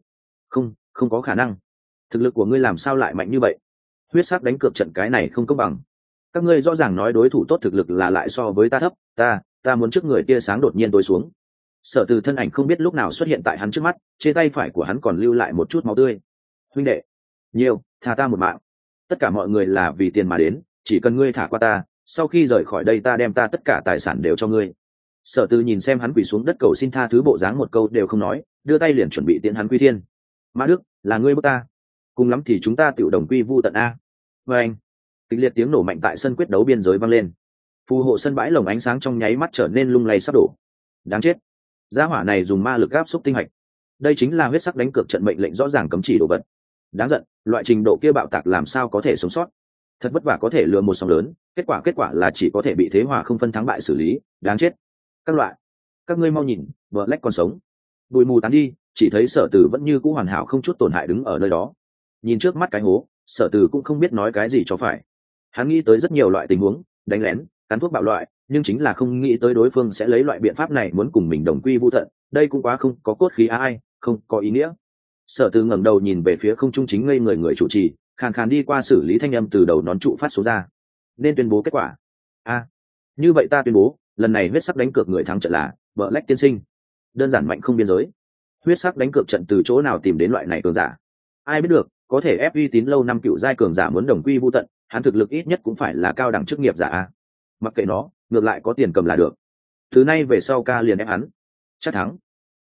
Không không có khả năng. Thực lực của ngươi làm sao lại mạnh như vậy? Huyết sắc đánh cược trận cái này không công bằng. Các ngươi rõ ràng nói đối thủ tốt thực lực là lại so với ta thấp, ta ta muốn trước người tia sáng đột nhiên tối xuống. Sở từ thân ảnh không biết lúc nào xuất hiện tại hắn trước mắt, trên tay phải của hắn còn lưu lại một chút máu tươi. Huynh đệ, nhiều thả ta một mạng. Tất cả mọi người là vì tiền mà đến, chỉ cần ngươi thả qua ta sau khi rời khỏi đây ta đem ta tất cả tài sản đều cho ngươi. Sở tư nhìn xem hắn quỳ xuống đất cầu xin tha thứ bộ dáng một câu đều không nói, đưa tay liền chuẩn bị tiễn hắn quy thiên. Mã đức, là ngươi bước ta. Cùng lắm thì chúng ta tự đồng quy vu tận a. Vê anh, kịch liệt tiếng nổ mạnh tại sân quyết đấu biên giới vang lên. Phù hộ sân bãi lồng ánh sáng trong nháy mắt trở nên lung lay sắp đổ. Đáng chết. Gia hỏa này dùng ma lực áp xúc tinh hạch. Đây chính là huyết sắc đánh cược trận mệnh lệnh rõ ràng cấm chỉ đồ vật. Đáng giận, loại trình độ kia bạo tạc làm sao có thể sống sót? Thật vất vả có thể lừa một sóng lớn, kết quả kết quả là chỉ có thể bị thế hòa không phân thắng bại xử lý, đáng chết. Các loại, các ngươi mau nhìn vợ lách còn sống. Bụi mù tán đi, chỉ thấy sở tử vẫn như cũ hoàn hảo không chút tổn hại đứng ở nơi đó. Nhìn trước mắt cái hố, sở tử cũng không biết nói cái gì cho phải. Hắn nghĩ tới rất nhiều loại tình huống, đánh lén, cắn thuốc bạo loại, nhưng chính là không nghĩ tới đối phương sẽ lấy loại biện pháp này muốn cùng mình đồng quy vô thận đây cũng quá không có cốt khí ai, không có ý nghĩa. Sở Tử ngẩng đầu nhìn về phía không trung chính ngây người người chủ trì khàn khàn đi qua xử lý thanh âm từ đầu nón trụ phát số ra. Nên tuyên bố kết quả. A. Như vậy ta tuyên bố, lần này huyết sắc đánh cược người thắng trận là vợ lách tiên sinh. Đơn giản mạnh không biên giới. Huyết sắc đánh cược trận từ chỗ nào tìm đến loại này cường giả? Ai biết được, có thể ép uy tín lâu năm cựu giai cường giả muốn đồng quy vô tận, hắn thực lực ít nhất cũng phải là cao đẳng chức nghiệp giả a. Mặc kệ nó, ngược lại có tiền cầm là được. Thứ nay về sau ca liền ép hắn. Chắc thắng.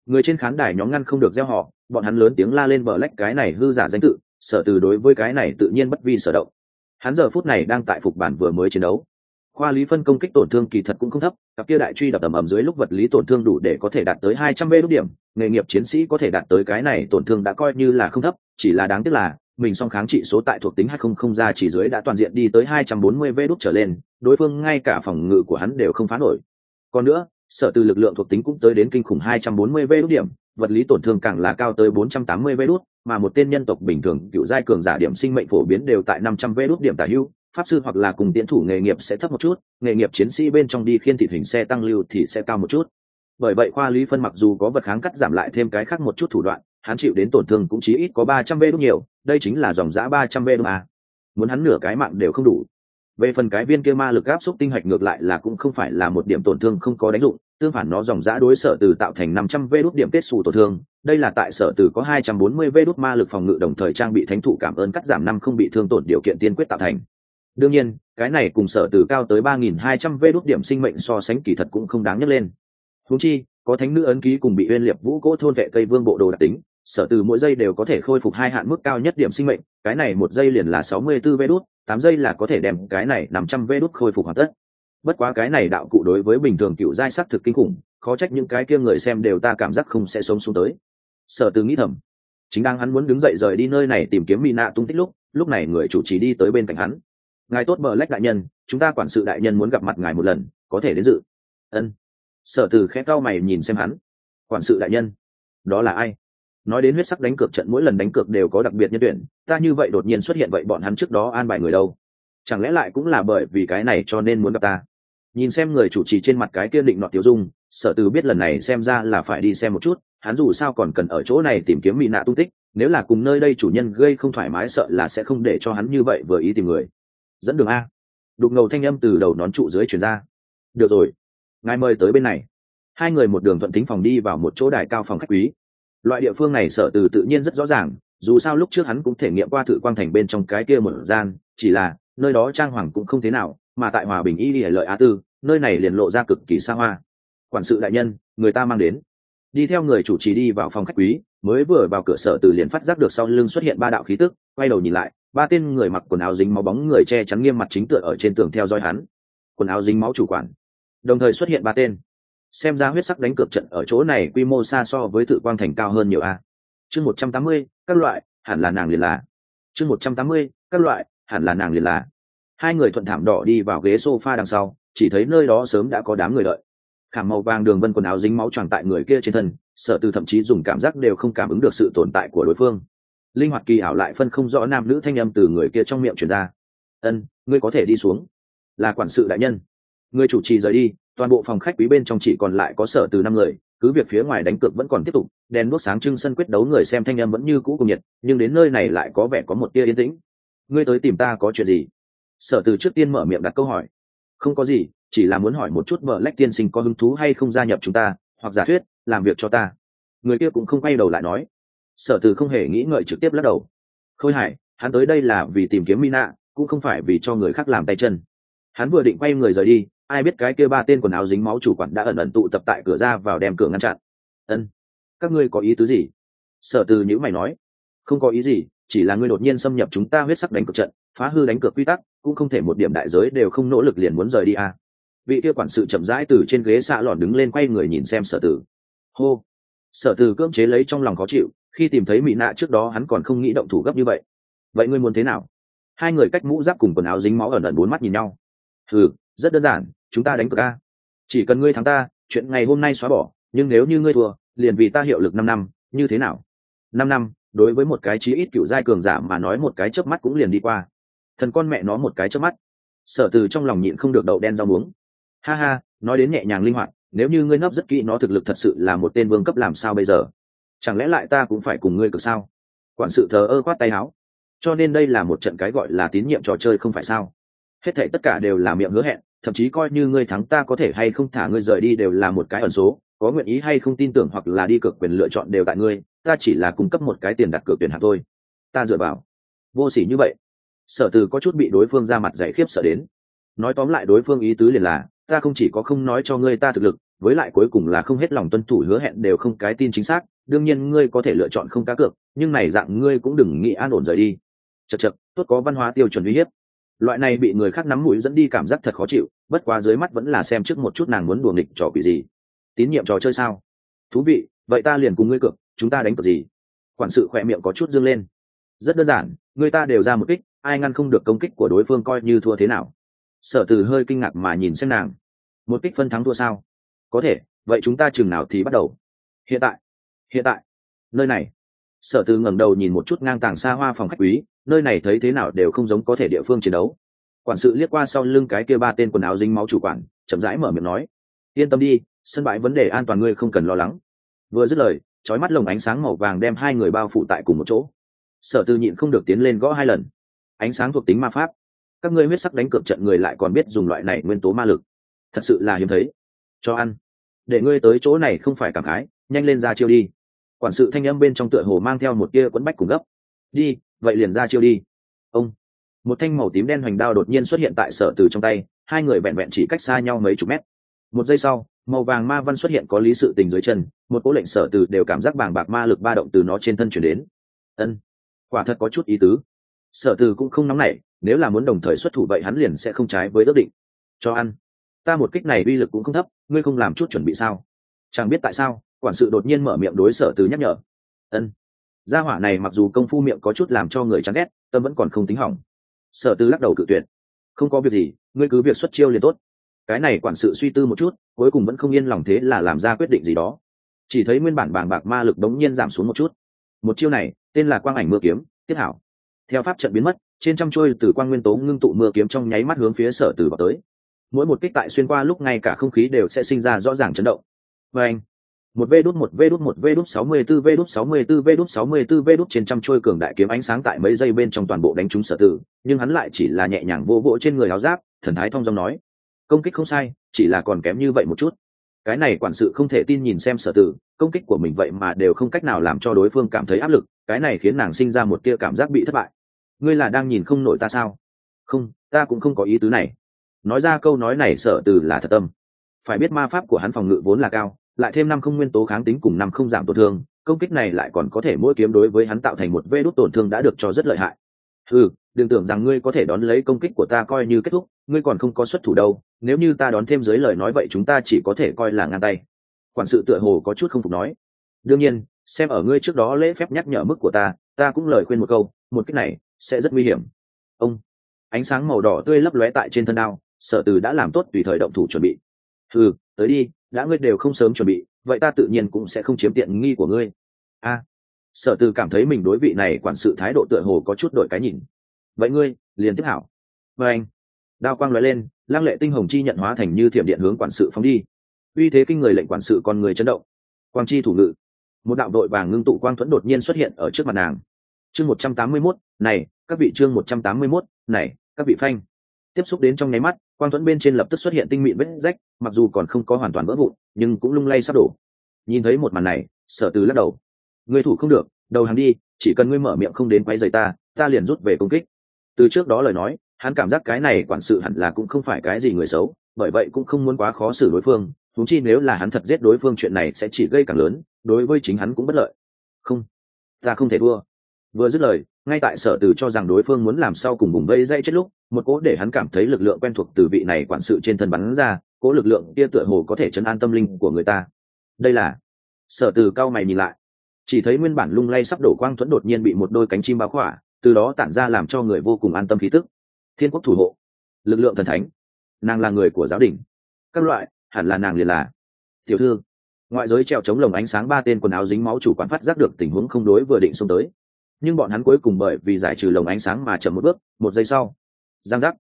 Người trên khán đài nhóm ngăn không được gieo họ, bọn hắn lớn tiếng la lên bờ lách cái này hư giả danh tự sở từ đối với cái này tự nhiên bất vi sở động. Hắn giờ phút này đang tại phục bản vừa mới chiến đấu. Khoa lý phân công kích tổn thương kỳ thật cũng không thấp, cặp kia đại truy đập tầm ầm dưới lúc vật lý tổn thương đủ để có thể đạt tới hai trăm b đốt điểm, nghề nghiệp chiến sĩ có thể đạt tới cái này tổn thương đã coi như là không thấp, chỉ là đáng tiếc là, mình song kháng trị số tại thuộc tính hay không không ra chỉ dưới đã toàn diện đi tới hai trăm bốn mươi v đốt trở lên, đối phương ngay cả phòng ngự của hắn đều không phá nổi. Còn nữa, sở từ lực lượng thuộc tính cũng tới đến kinh khủng 240 v đốt điểm vật lý tổn thương càng là cao tới 480 vé đút, mà một tên nhân tộc bình thường cựu giai cường giả điểm sinh mệnh phổ biến đều tại 500 vé đút điểm tả hưu. Pháp sư hoặc là cùng tiến thủ nghề nghiệp sẽ thấp một chút nghề nghiệp chiến sĩ bên trong đi khiên thịt hình xe tăng lưu thì sẽ cao một chút. Bởi vậy khoa lý phân mặc dù có vật kháng cắt giảm lại thêm cái khác một chút thủ đoạn hắn chịu đến tổn thương cũng chỉ ít có 300 vé đút nhiều đây chính là dòng giá 300 vé đút à. muốn hắn nửa cái mạng đều không đủ. Về phần cái viên kia ma lực áp xúc tinh hạch ngược lại là cũng không phải là một điểm tổn thương không có đánh dụng tương phản nó dòng giã đối sở từ tạo thành năm trăm vê đốt điểm kết xù tổn thương. Đây là tại sở từ có hai trăm bốn mươi vê đốt ma lực phòng ngự đồng thời trang bị thánh thụ cảm ơn cắt giảm năm không bị thương tổn điều kiện tiên quyết tạo thành. Đương nhiên, cái này cùng sở từ cao tới ba nghìn hai trăm vê đốt điểm sinh mệnh so sánh kỳ thật cũng không đáng nhắc lên. Húng chi, có thánh nữ ấn ký cùng bị uyên liệt vũ cỗ thôn vệ cây vương bộ đồ đặc tính, sở từ mỗi giây đều có thể khôi phục hai hạn mức cao nhất điểm sinh mệnh, cái này một giây liền là sáu mươi b ố vê đốt tám giây là có thể đem cái này năm trăm vê đốt khôi phục hoàn tất bất quá cái này đạo cụ đối với bình thường cựu giai sắc thực kinh khủng, khó trách những cái kia người xem đều ta cảm giác không sẽ sống xuống tới. Sở từ nghĩ thầm, chính đang hắn muốn đứng dậy rời đi nơi này tìm kiếm mỹ nạ tung tích lúc lúc này người chủ trì đi tới bên cạnh hắn. Ngài tốt bờ lách đại nhân, chúng ta quản sự đại nhân muốn gặp mặt ngài một lần, có thể đến dự. Ân. Sở từ khẽ cao mày nhìn xem hắn. Quản sự đại nhân, đó là ai? Nói đến huyết sắc đánh cược trận mỗi lần đánh cược đều có đặc biệt nhân tuyển, ta như vậy đột nhiên xuất hiện vậy bọn hắn trước đó an bài người đâu? Chẳng lẽ lại cũng là bởi vì cái này cho nên muốn gặp ta? Nhìn xem người chủ trì trên mặt cái kia định nọ tiêu dung, sở từ biết lần này xem ra là phải đi xem một chút, hắn dù sao còn cần ở chỗ này tìm kiếm mỹ nạ tung tích, nếu là cùng nơi đây chủ nhân gây không thoải mái sợ là sẽ không để cho hắn như vậy vừa ý tìm người. Dẫn đường a. Đục ngầu thanh âm từ đầu nón trụ dưới chuyển ra. Được rồi. Ngài mời tới bên này. Hai người một đường thuận tính phòng đi vào một chỗ đài cao phòng khách quý. Loại địa phương này sở từ tự nhiên rất rõ ràng, dù sao lúc trước hắn cũng thể nghiệm qua thử quang thành bên trong cái kia một gian, chỉ là nơi đó trang hoàng cũng không thế nào mà tại hòa bình y lợi á tư, nơi này liền lộ ra cực kỳ xa hoa. Quản sự đại nhân, người ta mang đến. Đi theo người chủ trì đi vào phòng khách quý, mới vừa vào cửa sở từ liền phát giác được sau lưng xuất hiện ba đạo khí tức, quay đầu nhìn lại, ba tên người mặc quần áo dính máu bóng người che chắn nghiêm mặt chính tựa ở trên tường theo dõi hắn. Quần áo dính máu chủ quản. Đồng thời xuất hiện ba tên. Xem ra huyết sắc đánh cược trận ở chỗ này quy mô xa so với tự quang thành cao hơn nhiều a. Chương một trăm tám mươi, các loại, hẳn là nàng liền là. Chương một trăm tám mươi, các loại, hẳn là nàng liền là hai người thuận thảm đỏ đi vào ghế sofa đằng sau, chỉ thấy nơi đó sớm đã có đám người đợi. Khảm màu vàng đường vân quần áo dính máu tròn tại người kia trên thân, sợ từ thậm chí dùng cảm giác đều không cảm ứng được sự tồn tại của đối phương. Linh hoạt kỳ ảo lại phân không rõ nam nữ thanh âm từ người kia trong miệng truyền ra. Ân, ngươi có thể đi xuống. Là quản sự đại nhân. Người chủ trì rời đi, toàn bộ phòng khách quý bên trong chỉ còn lại có sở từ năm người, cứ việc phía ngoài đánh cược vẫn còn tiếp tục, đèn đốt sáng trưng sân quyết đấu người xem thanh âm vẫn như cũ cùng nhiệt, nhưng đến nơi này lại có vẻ có một tia yên tĩnh. Ngươi tới tìm ta có chuyện gì? Sở từ trước tiên mở miệng đặt câu hỏi. Không có gì, chỉ là muốn hỏi một chút vợ lách tiên sinh có hứng thú hay không gia nhập chúng ta, hoặc giả thuyết, làm việc cho ta. Người kia cũng không quay đầu lại nói. Sở từ không hề nghĩ ngợi trực tiếp lắc đầu. Khôi hải, hắn tới đây là vì tìm kiếm mina, cũng không phải vì cho người khác làm tay chân. Hắn vừa định quay người rời đi, ai biết cái kia ba tên quần áo dính máu chủ quản đã ẩn ẩn tụ tập tại cửa ra vào đem cửa ngăn chặn. Ân, các ngươi có ý tứ gì? Sở từ nhữ mày nói. Không có ý gì, chỉ là ngươi đột nhiên xâm nhập chúng ta huyết sắc đánh cược trận, phá hư đánh cược quy tắc cũng không thể một điểm đại giới đều không nỗ lực liền muốn rời đi à. vị kia quản sự chậm rãi từ trên ghế xạ lòn đứng lên quay người nhìn xem sở tử. Hô. Sở tử cưỡng chế lấy trong lòng khó chịu, khi tìm thấy mỹ nạ trước đó hắn còn không nghĩ động thủ gấp như vậy. Vậy ngươi muốn thế nào? Hai người cách mũ giáp cùng quần áo dính máu ẩn ẩn bốn mắt nhìn nhau. Ừ rất đơn giản, chúng ta đánh cược a. Chỉ cần ngươi thắng ta, chuyện ngày hôm nay xóa bỏ, nhưng nếu như ngươi thua, liền vì ta hiệu lực năm năm, như thế nào? Năm năm, đối với một cái chí ít cựu giai cường giả mà nói một cái chớp mắt cũng liền đi qua thần con mẹ nó một cái chớp mắt. Sở từ trong lòng nhịn không được đậu đen rau muống. Ha ha, nói đến nhẹ nhàng linh hoạt, nếu như ngươi nấp rất kỹ nó thực lực thật sự là một tên vương cấp làm sao bây giờ? Chẳng lẽ lại ta cũng phải cùng ngươi cực sao? Quản sự thờ ơ khoát tay áo. Cho nên đây là một trận cái gọi là tín nhiệm trò chơi không phải sao? Hết thể tất cả đều là miệng hứa hẹn, thậm chí coi như ngươi thắng ta có thể hay không thả ngươi rời đi đều là một cái ẩn số, có nguyện ý hay không tin tưởng hoặc là đi cược quyền lựa chọn đều tại ngươi, ta chỉ là cung cấp một cái tiền đặt cược tuyển hạng thôi. Ta dựa vào. Vô s ỉ như vậy sở từ có chút bị đối phương ra mặt dạy khiếp sợ đến. Nói tóm lại đối phương ý tứ liền là, ta không chỉ có không nói cho ngươi ta thực lực, với lại cuối cùng là không hết lòng tuân thủ hứa hẹn đều không cái tin chính xác, đương nhiên ngươi có thể lựa chọn không cá cược, nhưng này dạng ngươi cũng đừng nghĩ an ổn rời đi. Chật chật tốt có văn hóa tiêu chuẩn uy hiếp. Loại này bị người khác nắm mũi dẫn đi cảm giác thật khó chịu, bất quá dưới mắt vẫn là xem trước một chút nàng muốn đùa nghịch trò quỷ gì. Tín nhiệm trò chơi sao? Thú vị, vậy ta liền cùng ngươi cược, chúng ta đánh cược gì? Quản sự khỏe miệng có chút dương lên. Rất đơn giản, người ta đều ra một kích ai ngăn không được công kích của đối phương coi như thua thế nào. Sở từ hơi kinh ngạc mà nhìn xem nàng. Một kích phân thắng thua sao? Có thể, vậy chúng ta chừng nào thì bắt đầu? Hiện tại hiện tại, nơi này. Sở từ ngẩng đầu nhìn một chút ngang tàng xa hoa phòng khách quý, nơi này thấy thế nào đều không giống có thể địa phương chiến đấu. Quản sự liếc qua sau lưng cái kia ba tên quần áo dính máu chủ quản, chậm rãi mở miệng nói. Yên tâm đi, sân bãi vấn đề an toàn ngươi không cần lo lắng. Vừa dứt lời trói mắt lồng ánh sáng màu vàng đem hai người bao phủ tại cùng một chỗ. Sở tư nhịn không được tiến lên gõ hai lần ánh sáng thuộc tính ma pháp. Các ngươi huyết sắc đánh cược trận người lại còn biết dùng loại này nguyên tố ma lực. Thật sự là hiếm thấy. Cho ăn. Để ngươi tới chỗ này không phải cảm khái, nhanh lên ra chiêu đi. Quản sự thanh âm bên trong tựa hồ mang theo một tia quấn bách cùng gấp. Đi, vậy liền ra chiêu đi. Ông. Một thanh màu tím đen hoành đao đột nhiên xuất hiện tại sở từ trong tay, hai người vẹn vẹn chỉ cách xa nhau mấy chục mét. Một giây sau, màu vàng ma văn xuất hiện có lý sự tình dưới chân, một cố lệnh sở từ đều cảm giác bàng bạc ma lực ba động từ nó trên thân chuyển đến. Ân, quả thật có chút ý tứ sở từ cũng không nóng nảy, nếu là muốn đồng thời xuất thủ vậy hắn liền sẽ không trái với ước định. Cho ăn. Ta một kích này uy lực cũng không thấp, ngươi không làm chút chuẩn bị sao? Chẳng biết tại sao, quản sự đột nhiên mở miệng đối sở từ nhắc nhở. Ân. Gia hỏa này mặc dù công phu miệng có chút làm cho người chán ghét, tâm vẫn còn không tính hỏng. Sở từ lắc đầu cự tuyệt. Không có việc gì, ngươi cứ việc xuất chiêu liền tốt. Cái này quản sự suy tư một chút, cuối cùng vẫn không yên lòng thế là làm ra quyết định gì đó. Chỉ thấy nguyên bản bàng bạc ma lực đống nhiên giảm xuống một chút. Một chiêu này, tên là quang ảnh mưa kiếm, tiếp hảo theo pháp trận biến mất, trên trăm trôi từ quang nguyên tố ngưng tụ mưa kiếm trong nháy mắt hướng phía sở từ vào tới. Mỗi một kích tại xuyên qua lúc ngay cả không khí đều sẽ sinh ra rõ ràng chấn động. Và anh một v đút, một v đút, một v đút sáu mươi bốn v đút sáu mươi bốn v đút sáu mươi bốn v đút trên trăm trôi cường đại kiếm ánh sáng tại mấy giây bên trong toàn bộ đánh trúng sở tử, nhưng hắn lại chỉ là nhẹ nhàng vô vỗ trên người áo giáp, thần thái thong dong nói, công kích không sai, chỉ là còn kém như vậy một chút cái này quản sự không thể tin nhìn xem sở tử, công kích của mình vậy mà đều không cách nào làm cho đối phương cảm thấy áp lực, cái này khiến nàng sinh ra một tia cảm giác bị thất bại. Ngươi là đang nhìn không nổi ta sao? Không, ta cũng không có ý tứ này. Nói ra câu nói này sở từ là thật tâm. Phải biết ma pháp của hắn phòng ngự vốn là cao, lại thêm năm không nguyên tố kháng tính cùng năm không giảm tổn thương, công kích này lại còn có thể mỗi kiếm đối với hắn tạo thành một vê đốt tổn thương đã được cho rất lợi hại. Ừ đừng tưởng rằng ngươi có thể đón lấy công kích của ta coi như kết thúc, ngươi còn không có xuất thủ đâu, nếu như ta đón thêm dưới lời nói vậy chúng ta chỉ có thể coi là ngang tay. Quản sự tựa hồ có chút không phục nói. Đương nhiên, xem ở ngươi trước đó lễ phép nhắc nhở mức của ta ta cũng lời khuyên một câu, một cách này sẽ rất nguy hiểm. Ông, ánh sáng màu đỏ tươi lấp lóe tại trên thân đao, sở từ đã làm tốt tùy thời động thủ chuẩn bị. Ừ tới đi, đã ngươi đều không sớm chuẩn bị, vậy ta tự nhiên cũng sẽ không chiếm tiện nghi của ngươi. A, sở từ cảm thấy mình đối vị này quản sự thái độ tựa hồ có chút đổi cái nhìn vậy ngươi, liền tiếp hảo. Và anh, đao quang nói lên, lăng lệ tinh hồng chi nhận hóa thành như thiểm điện hướng quản sự phóng đi. Uy thế kinh người lệnh quản sự còn người chấn động. Quang chi thủ ngự. Một đạo đội vàng ngưng tụ quang thuẫn đột nhiên xuất hiện ở trước mặt nàng. Chương một trăm tám mươi mốt, này, các vị chương một trăm tám mươi mốt, này, các vị phanh. Tiếp xúc đến trong nháy mắt, quang thuẫn bên trên lập tức xuất hiện tinh mịn vết rách, mặc dù còn không có hoàn toàn vỡ vụn, nhưng cũng lung lay sắp đổ. Nhìn thấy một màn này, sở từ lắc đầu. Ngươi thủ không được, đầu hàng đi, chỉ cần ngươi mở miệng không đến quay rời ta ta liền rút về công kích từ trước đó lời nói, hắn cảm giác cái này quản sự hẳn là cũng không phải cái gì người xấu, bởi vậy cũng không muốn quá khó xử đối phương thúng chi nếu là hắn thật giết đối phương chuyện này sẽ chỉ gây càng lớn, đối với chính hắn cũng bất lợi. Không, ta không thể thua. Vừa dứt lời, ngay tại sở từ cho rằng đối phương muốn làm sao cùng bùng vây dây chết lúc, một cố để hắn cảm thấy lực lượng quen thuộc từ vị này quản sự trên thân bắn ra, cố lực lượng kia tựa hồ có thể chấn an tâm linh của người ta. Đây là, sở từ cao mày nhìn lại, chỉ thấy nguyên bản lung lay sắp đổ quang thuẫn đột nhiên bị một đôi cánh chim báo khỏa từ đó tản ra làm cho người vô cùng an tâm khí tức. Thiên quốc thủ hộ, lực lượng thần thánh, nàng là người của giáo đình. Các loại, hẳn là nàng liền là. Tiểu thư, ngoại giới treo chống lồng ánh sáng ba tên quần áo dính máu chủ quán phát giác được tình huống không đối vừa định xông tới. Nhưng bọn hắn cuối cùng bởi vì giải trừ lồng ánh sáng mà chậm một bước, một giây sau, giang giác.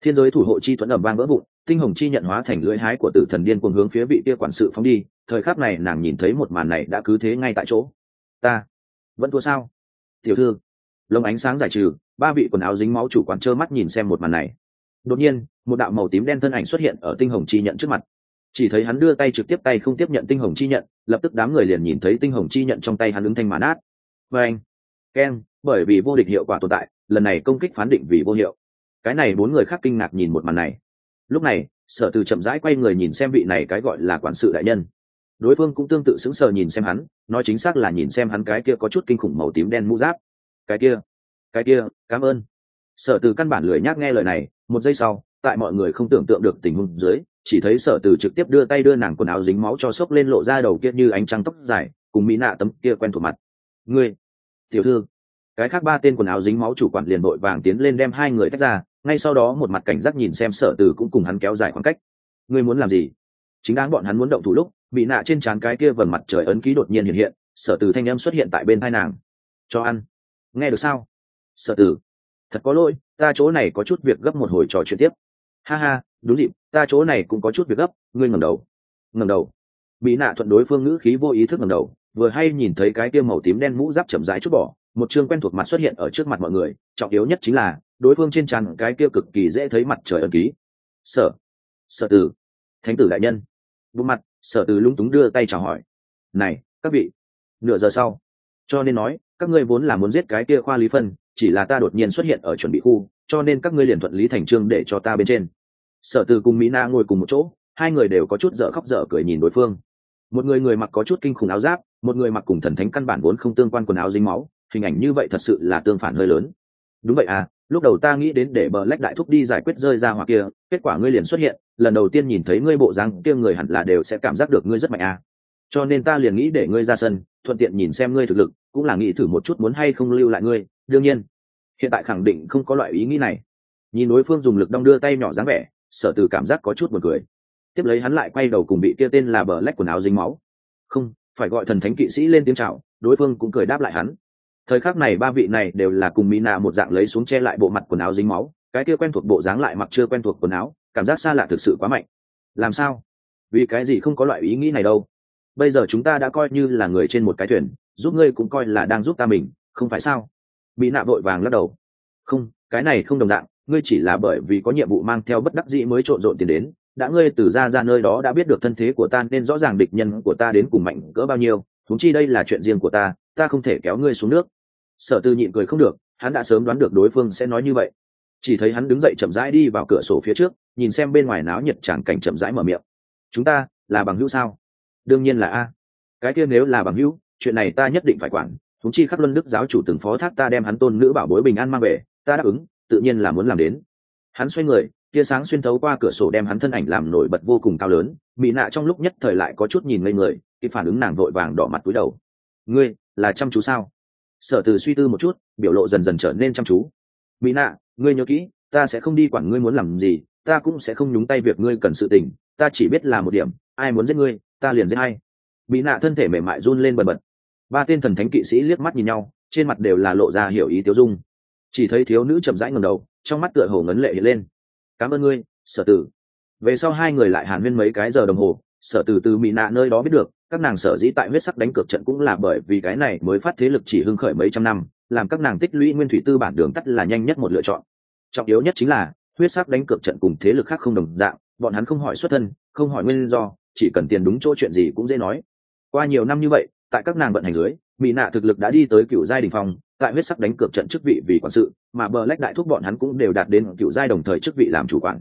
Thiên giới thủ hộ chi thuẫn ẩm vang vỡ vụn, tinh hồng chi nhận hóa thành lưỡi hái của tử thần điên cuồng hướng phía vị kia quản sự phóng đi. Thời khắc này nàng nhìn thấy một màn này đã cứ thế ngay tại chỗ. Ta, vẫn thua sao? Tiểu thư lồng ánh sáng giải trừ, ba vị quần áo dính máu chủ quản trơ mắt nhìn xem một màn này. Đột nhiên, một đạo màu tím đen thân ảnh xuất hiện ở tinh hồng chi nhận trước mặt. Chỉ thấy hắn đưa tay trực tiếp tay không tiếp nhận tinh hồng chi nhận, lập tức đám người liền nhìn thấy tinh hồng chi nhận trong tay hắn ứng thanh màn át. Và anh, ken, bởi vì vô địch hiệu quả tồn tại, lần này công kích phán định vì vô hiệu. Cái này bốn người khác kinh ngạc nhìn một màn này. Lúc này, sở từ chậm rãi quay người nhìn xem vị này cái gọi là quản sự đại nhân. Đối phương cũng tương tự sững sờ nhìn xem hắn, nói chính xác là nhìn xem hắn cái kia có chút kinh khủng màu tím đen mũ giáp cái kia cái kia, cảm ơn. Sở từ căn bản lười nhác nghe lời này, một giây sau, tại mọi người không tưởng tượng được tình huống dưới, chỉ thấy sở từ trực tiếp đưa tay đưa nàng quần áo dính máu cho sốc lên lộ ra đầu kia như ánh trăng tóc dài, cùng mỹ nạ tấm kia quen thuộc mặt. Ngươi, tiểu thư. Cái khác ba tên quần áo dính máu chủ quản liền đội vàng tiến lên đem hai người tách ra, ngay sau đó một mặt cảnh giác nhìn xem sở từ cũng cùng hắn kéo dài khoảng cách. Ngươi muốn làm gì? Chính đáng bọn hắn muốn động thủ lúc bị nạ trên trán cái kia vần mặt trời ấn ký đột nhiên hiện hiện, sở từ thanh em xuất hiện tại bên thai nàng. Cho ăn nghe được sao? Sợ tử. thật có lỗi, ta chỗ này có chút việc gấp một hồi trò chuyện tiếp. Ha ha, đúng dịp, ta chỗ này cũng có chút việc gấp, ngươi ngầm đầu. Ngầm đầu. Bị nạ thuận đối phương ngữ khí vô ý thức ngầm đầu, vừa hay nhìn thấy cái kia màu tím đen mũ giáp chậm rãi chút bỏ, một chương quen thuộc mặt xuất hiện ở trước mặt mọi người, trọng yếu nhất chính là, đối phương trên tràn cái kia cực kỳ dễ thấy mặt trời ẩn ký. Sở. Sở tử. Thánh tử đại nhân. Bộ mặt, sở tử lúng túng đưa tay chào hỏi. Này, các vị, nửa giờ sau. Cho nên nói các ngươi vốn là muốn giết cái kia khoa lý phân, chỉ là ta đột nhiên xuất hiện ở chuẩn bị khu, cho nên các ngươi liền thuận lý thành trương để cho ta bên trên. Sở từ cùng mỹ na ngồi cùng một chỗ, hai người đều có chút dở khóc dở cười nhìn đối phương. Một người người mặc có chút kinh khủng áo giáp, một người mặc cùng thần thánh căn bản vốn không tương quan quần áo dính máu, hình ảnh như vậy thật sự là tương phản hơi lớn. Đúng vậy à lúc đầu ta nghĩ đến để bờ lách đại thúc đi giải quyết rơi ra hoặc kia, kết quả ngươi liền xuất hiện, lần đầu tiên nhìn thấy ngươi bộ dáng kia người hẳn là đều sẽ cảm giác được ngươi rất mạnh à. Cho nên ta liền nghĩ để ngươi ra sân, thuận tiện nhìn xem ngươi thực lực cũng là nghĩ thử một chút muốn hay không lưu lại ngươi, đương nhiên. Hiện tại khẳng định không có loại ý nghĩ này. Nhìn đối phương dùng lực đong đưa tay nhỏ dáng vẻ, sở từ cảm giác có chút buồn cười. Tiếp lấy hắn lại quay đầu cùng bị kia tên là bờ lách quần áo dính máu. Không, phải gọi thần thánh kỵ sĩ lên tiếng chào, đối phương cũng cười đáp lại hắn. Thời khắc này ba vị này đều là cùng mỹ nạ một dạng lấy xuống che lại bộ mặt quần áo dính máu, cái kia quen thuộc bộ dáng lại mặc chưa quen thuộc quần áo, cảm giác xa lạ thực sự quá mạnh. Làm sao? Vì cái gì không có loại ý nghĩ này đâu? Bây giờ chúng ta đã coi như là người trên một cái thuyền giúp ngươi cũng coi là đang giúp ta mình, không phải sao? Mỹ nạ vội vàng lắc đầu. Không, cái này không đồng dạng, ngươi chỉ là bởi vì có nhiệm vụ mang theo bất đắc dĩ mới trộn rộn tiền đến, đã ngươi từ ra ra nơi đó đã biết được thân thế của ta nên rõ ràng địch nhân của ta đến cùng mạnh cỡ bao nhiêu thúng chi đây là chuyện riêng của ta ta không thể kéo ngươi xuống nước. Sở tư nhịn cười không được, hắn đã sớm đoán được đối phương sẽ nói như vậy. Chỉ thấy hắn đứng dậy chậm rãi đi vào cửa sổ phía trước, nhìn xem bên ngoài náo nhiệt chẳng cảnh chậm rãi mở miệng. Chúng ta là bằng hữu sao? Đương nhiên là a. Cái kia nếu là bằng hữu chuyện này ta nhất định phải quản thúng chi khắc luân đức giáo chủ từng phó thác ta đem hắn tôn nữ bảo bối bình an mang về, ta đáp ứng, tự nhiên là muốn làm đến. Hắn xoay người, tia sáng xuyên thấu qua cửa sổ đem hắn thân ảnh làm nổi bật vô cùng cao lớn mỹ nạ trong lúc nhất thời lại có chút nhìn ngây người thì phản ứng nàng vội vàng đỏ mặt túi đầu. Ngươi, là chăm chú sao? Sở từ suy tư một chút, biểu lộ dần dần trở nên chăm chú. Mỹ nạ, ngươi nhớ kỹ, ta sẽ không đi quản ngươi muốn làm gì, ta cũng sẽ không nhúng tay việc ngươi cần sự tình, ta chỉ biết là một điểm, ai muốn giết ngươi, ta liền giết hay mỹ nạ thân thể mềm mại run lên bần bật ba tên thần thánh kỵ sĩ liếc mắt nhìn nhau, trên mặt đều là lộ ra hiểu ý tiêu dung. Chỉ thấy thiếu nữ chậm rãi ngầm đầu, trong mắt tựa hồ ngấn lệ hiện lên. Cảm ơn ngươi, sở tử. Về sau hai người lại hàn huyên mấy cái giờ đồng hồ, sở tử từ mỹ nạ nơi đó biết được, các nàng sở dĩ tại huyết sắc đánh cược trận cũng là bởi vì cái này mới phát thế lực chỉ hưng khởi mấy trăm năm, làm các nàng tích lũy nguyên thủy tư bản đường tắt là nhanh nhất một lựa chọn. Trọng yếu nhất chính là, huyết sắc đánh cược trận cùng thế lực khác không đồng dạng, bọn hắn không hỏi xuất thân, không hỏi nguyên do, chỉ cần tiền đúng chỗ chuyện gì cũng dễ nói. Qua nhiều năm như vậy tại các nàng vận hành dưới, mỹ nạ thực lực đã đi tới cựu giai đình phong, tại huyết sắc đánh cược trận chức vị vì quản sự, mà bờ lách đại thúc bọn hắn cũng đều đạt đến cựu giai đồng thời chức vị làm chủ quản.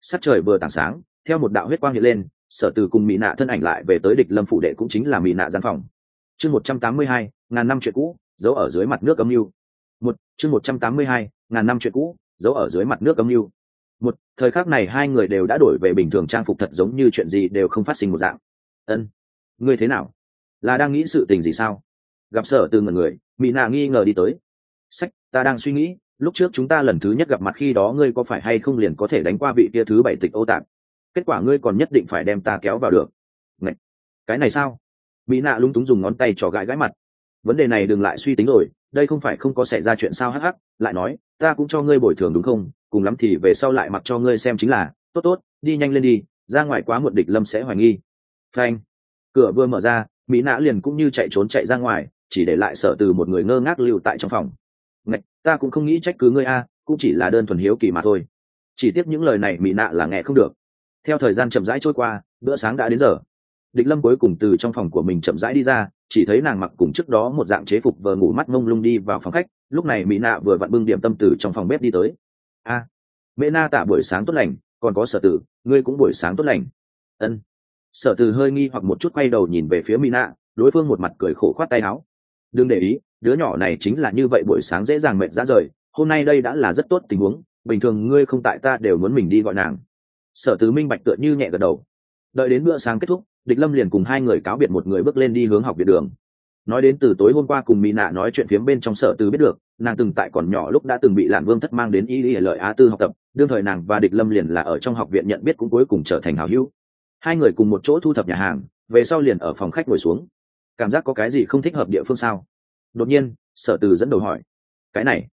Sắc trời vừa tảng sáng, theo một đạo huyết quang hiện lên, sở từ cùng mỹ nạ thân ảnh lại về tới địch lâm phủ đệ cũng chính là mỹ nạ gian phòng. Chương một trăm tám mươi hai, ngàn năm chuyện cũ, giấu ở dưới mặt nước âm mưu. Một, chương một trăm tám mươi hai, ngàn năm chuyện cũ, giấu ở dưới mặt nước âm mưu. Một, thời khắc này hai người đều đã đổi về bình thường trang phục thật giống như chuyện gì đều không phát sinh một dạng. Ân, ngươi thế nào? Là đang nghĩ sự tình gì sao? Gặp sở từ ngần người mỹ nạ nghi ngờ đi tới. Sách, ta đang suy nghĩ, lúc trước chúng ta lần thứ nhất gặp mặt khi đó ngươi có phải hay không liền có thể đánh qua vị kia thứ bảy tịch ô tạp? Kết quả ngươi còn nhất định phải đem ta kéo vào được. Ngậy! cái này sao? Mỹ nạ lung túng dùng ngón tay trò gãi gãi mặt. Vấn đề này đừng lại suy tính rồi, đây không phải không có xảy ra chuyện sao hắc hắc, lại nói, ta cũng cho ngươi bồi thường đúng không? Cùng lắm thì về sau lại mặc cho ngươi xem chính là, tốt tốt, đi nhanh lên đi, ra ngoài quá một địch lâm sẽ hoài nghi. Phanh, cửa vừa mở ra mỹ nã liền cũng như chạy trốn chạy ra ngoài chỉ để lại sợ từ một người ngơ ngác lưu tại trong phòng. Ngạch, ta cũng không nghĩ trách cứ ngươi a cũng chỉ là đơn thuần hiếu kỳ mà thôi. Chỉ tiếc những lời này mỹ nạ là nghe không được. Theo thời gian chậm rãi trôi qua bữa sáng đã đến giờ. Địch lâm cuối cùng từ trong phòng của mình chậm rãi đi ra chỉ thấy nàng mặc cùng trước đó một dạng chế phục vờ ngủ mắt mông lung đi vào phòng khách lúc này mỹ nạ vừa vặn bưng điểm tâm từ trong phòng bếp đi tới. A à, mẹ na tạ buổi sáng tốt lành còn có sở tử ngươi cũng buổi sáng tốt lành. Ân sở Từ hơi nghi hoặc một chút quay đầu nhìn về phía mỹ nạ đối phương một mặt cười khổ khoát tay áo. Đừng để ý, đứa nhỏ này chính là như vậy buổi sáng dễ dàng mệt ra rời, hôm nay đây đã là rất tốt tình huống, bình thường ngươi không tại ta đều muốn mình đi gọi nàng. Sở tứ minh bạch tựa như nhẹ gật đầu. Đợi đến bữa sáng kết thúc, địch lâm liền cùng hai người cáo biệt một người bước lên đi hướng học viện đường. Nói đến từ tối hôm qua cùng mỹ nạ nói chuyện phiếm bên trong sở tứ biết được, nàng từng tại còn nhỏ lúc đã từng bị lạn vương thất mang đến y y lợi á tư học tập, đương thời nàng và địch lâm liền là ở trong học viện nhận biết cũng cuối cùng trở thành hào hữu hai người cùng một chỗ thu thập nhà hàng, về sau liền ở phòng khách ngồi xuống. Cảm giác có cái gì không thích hợp địa phương sao? Đột nhiên, sở từ dẫn đầu hỏi. Cái này,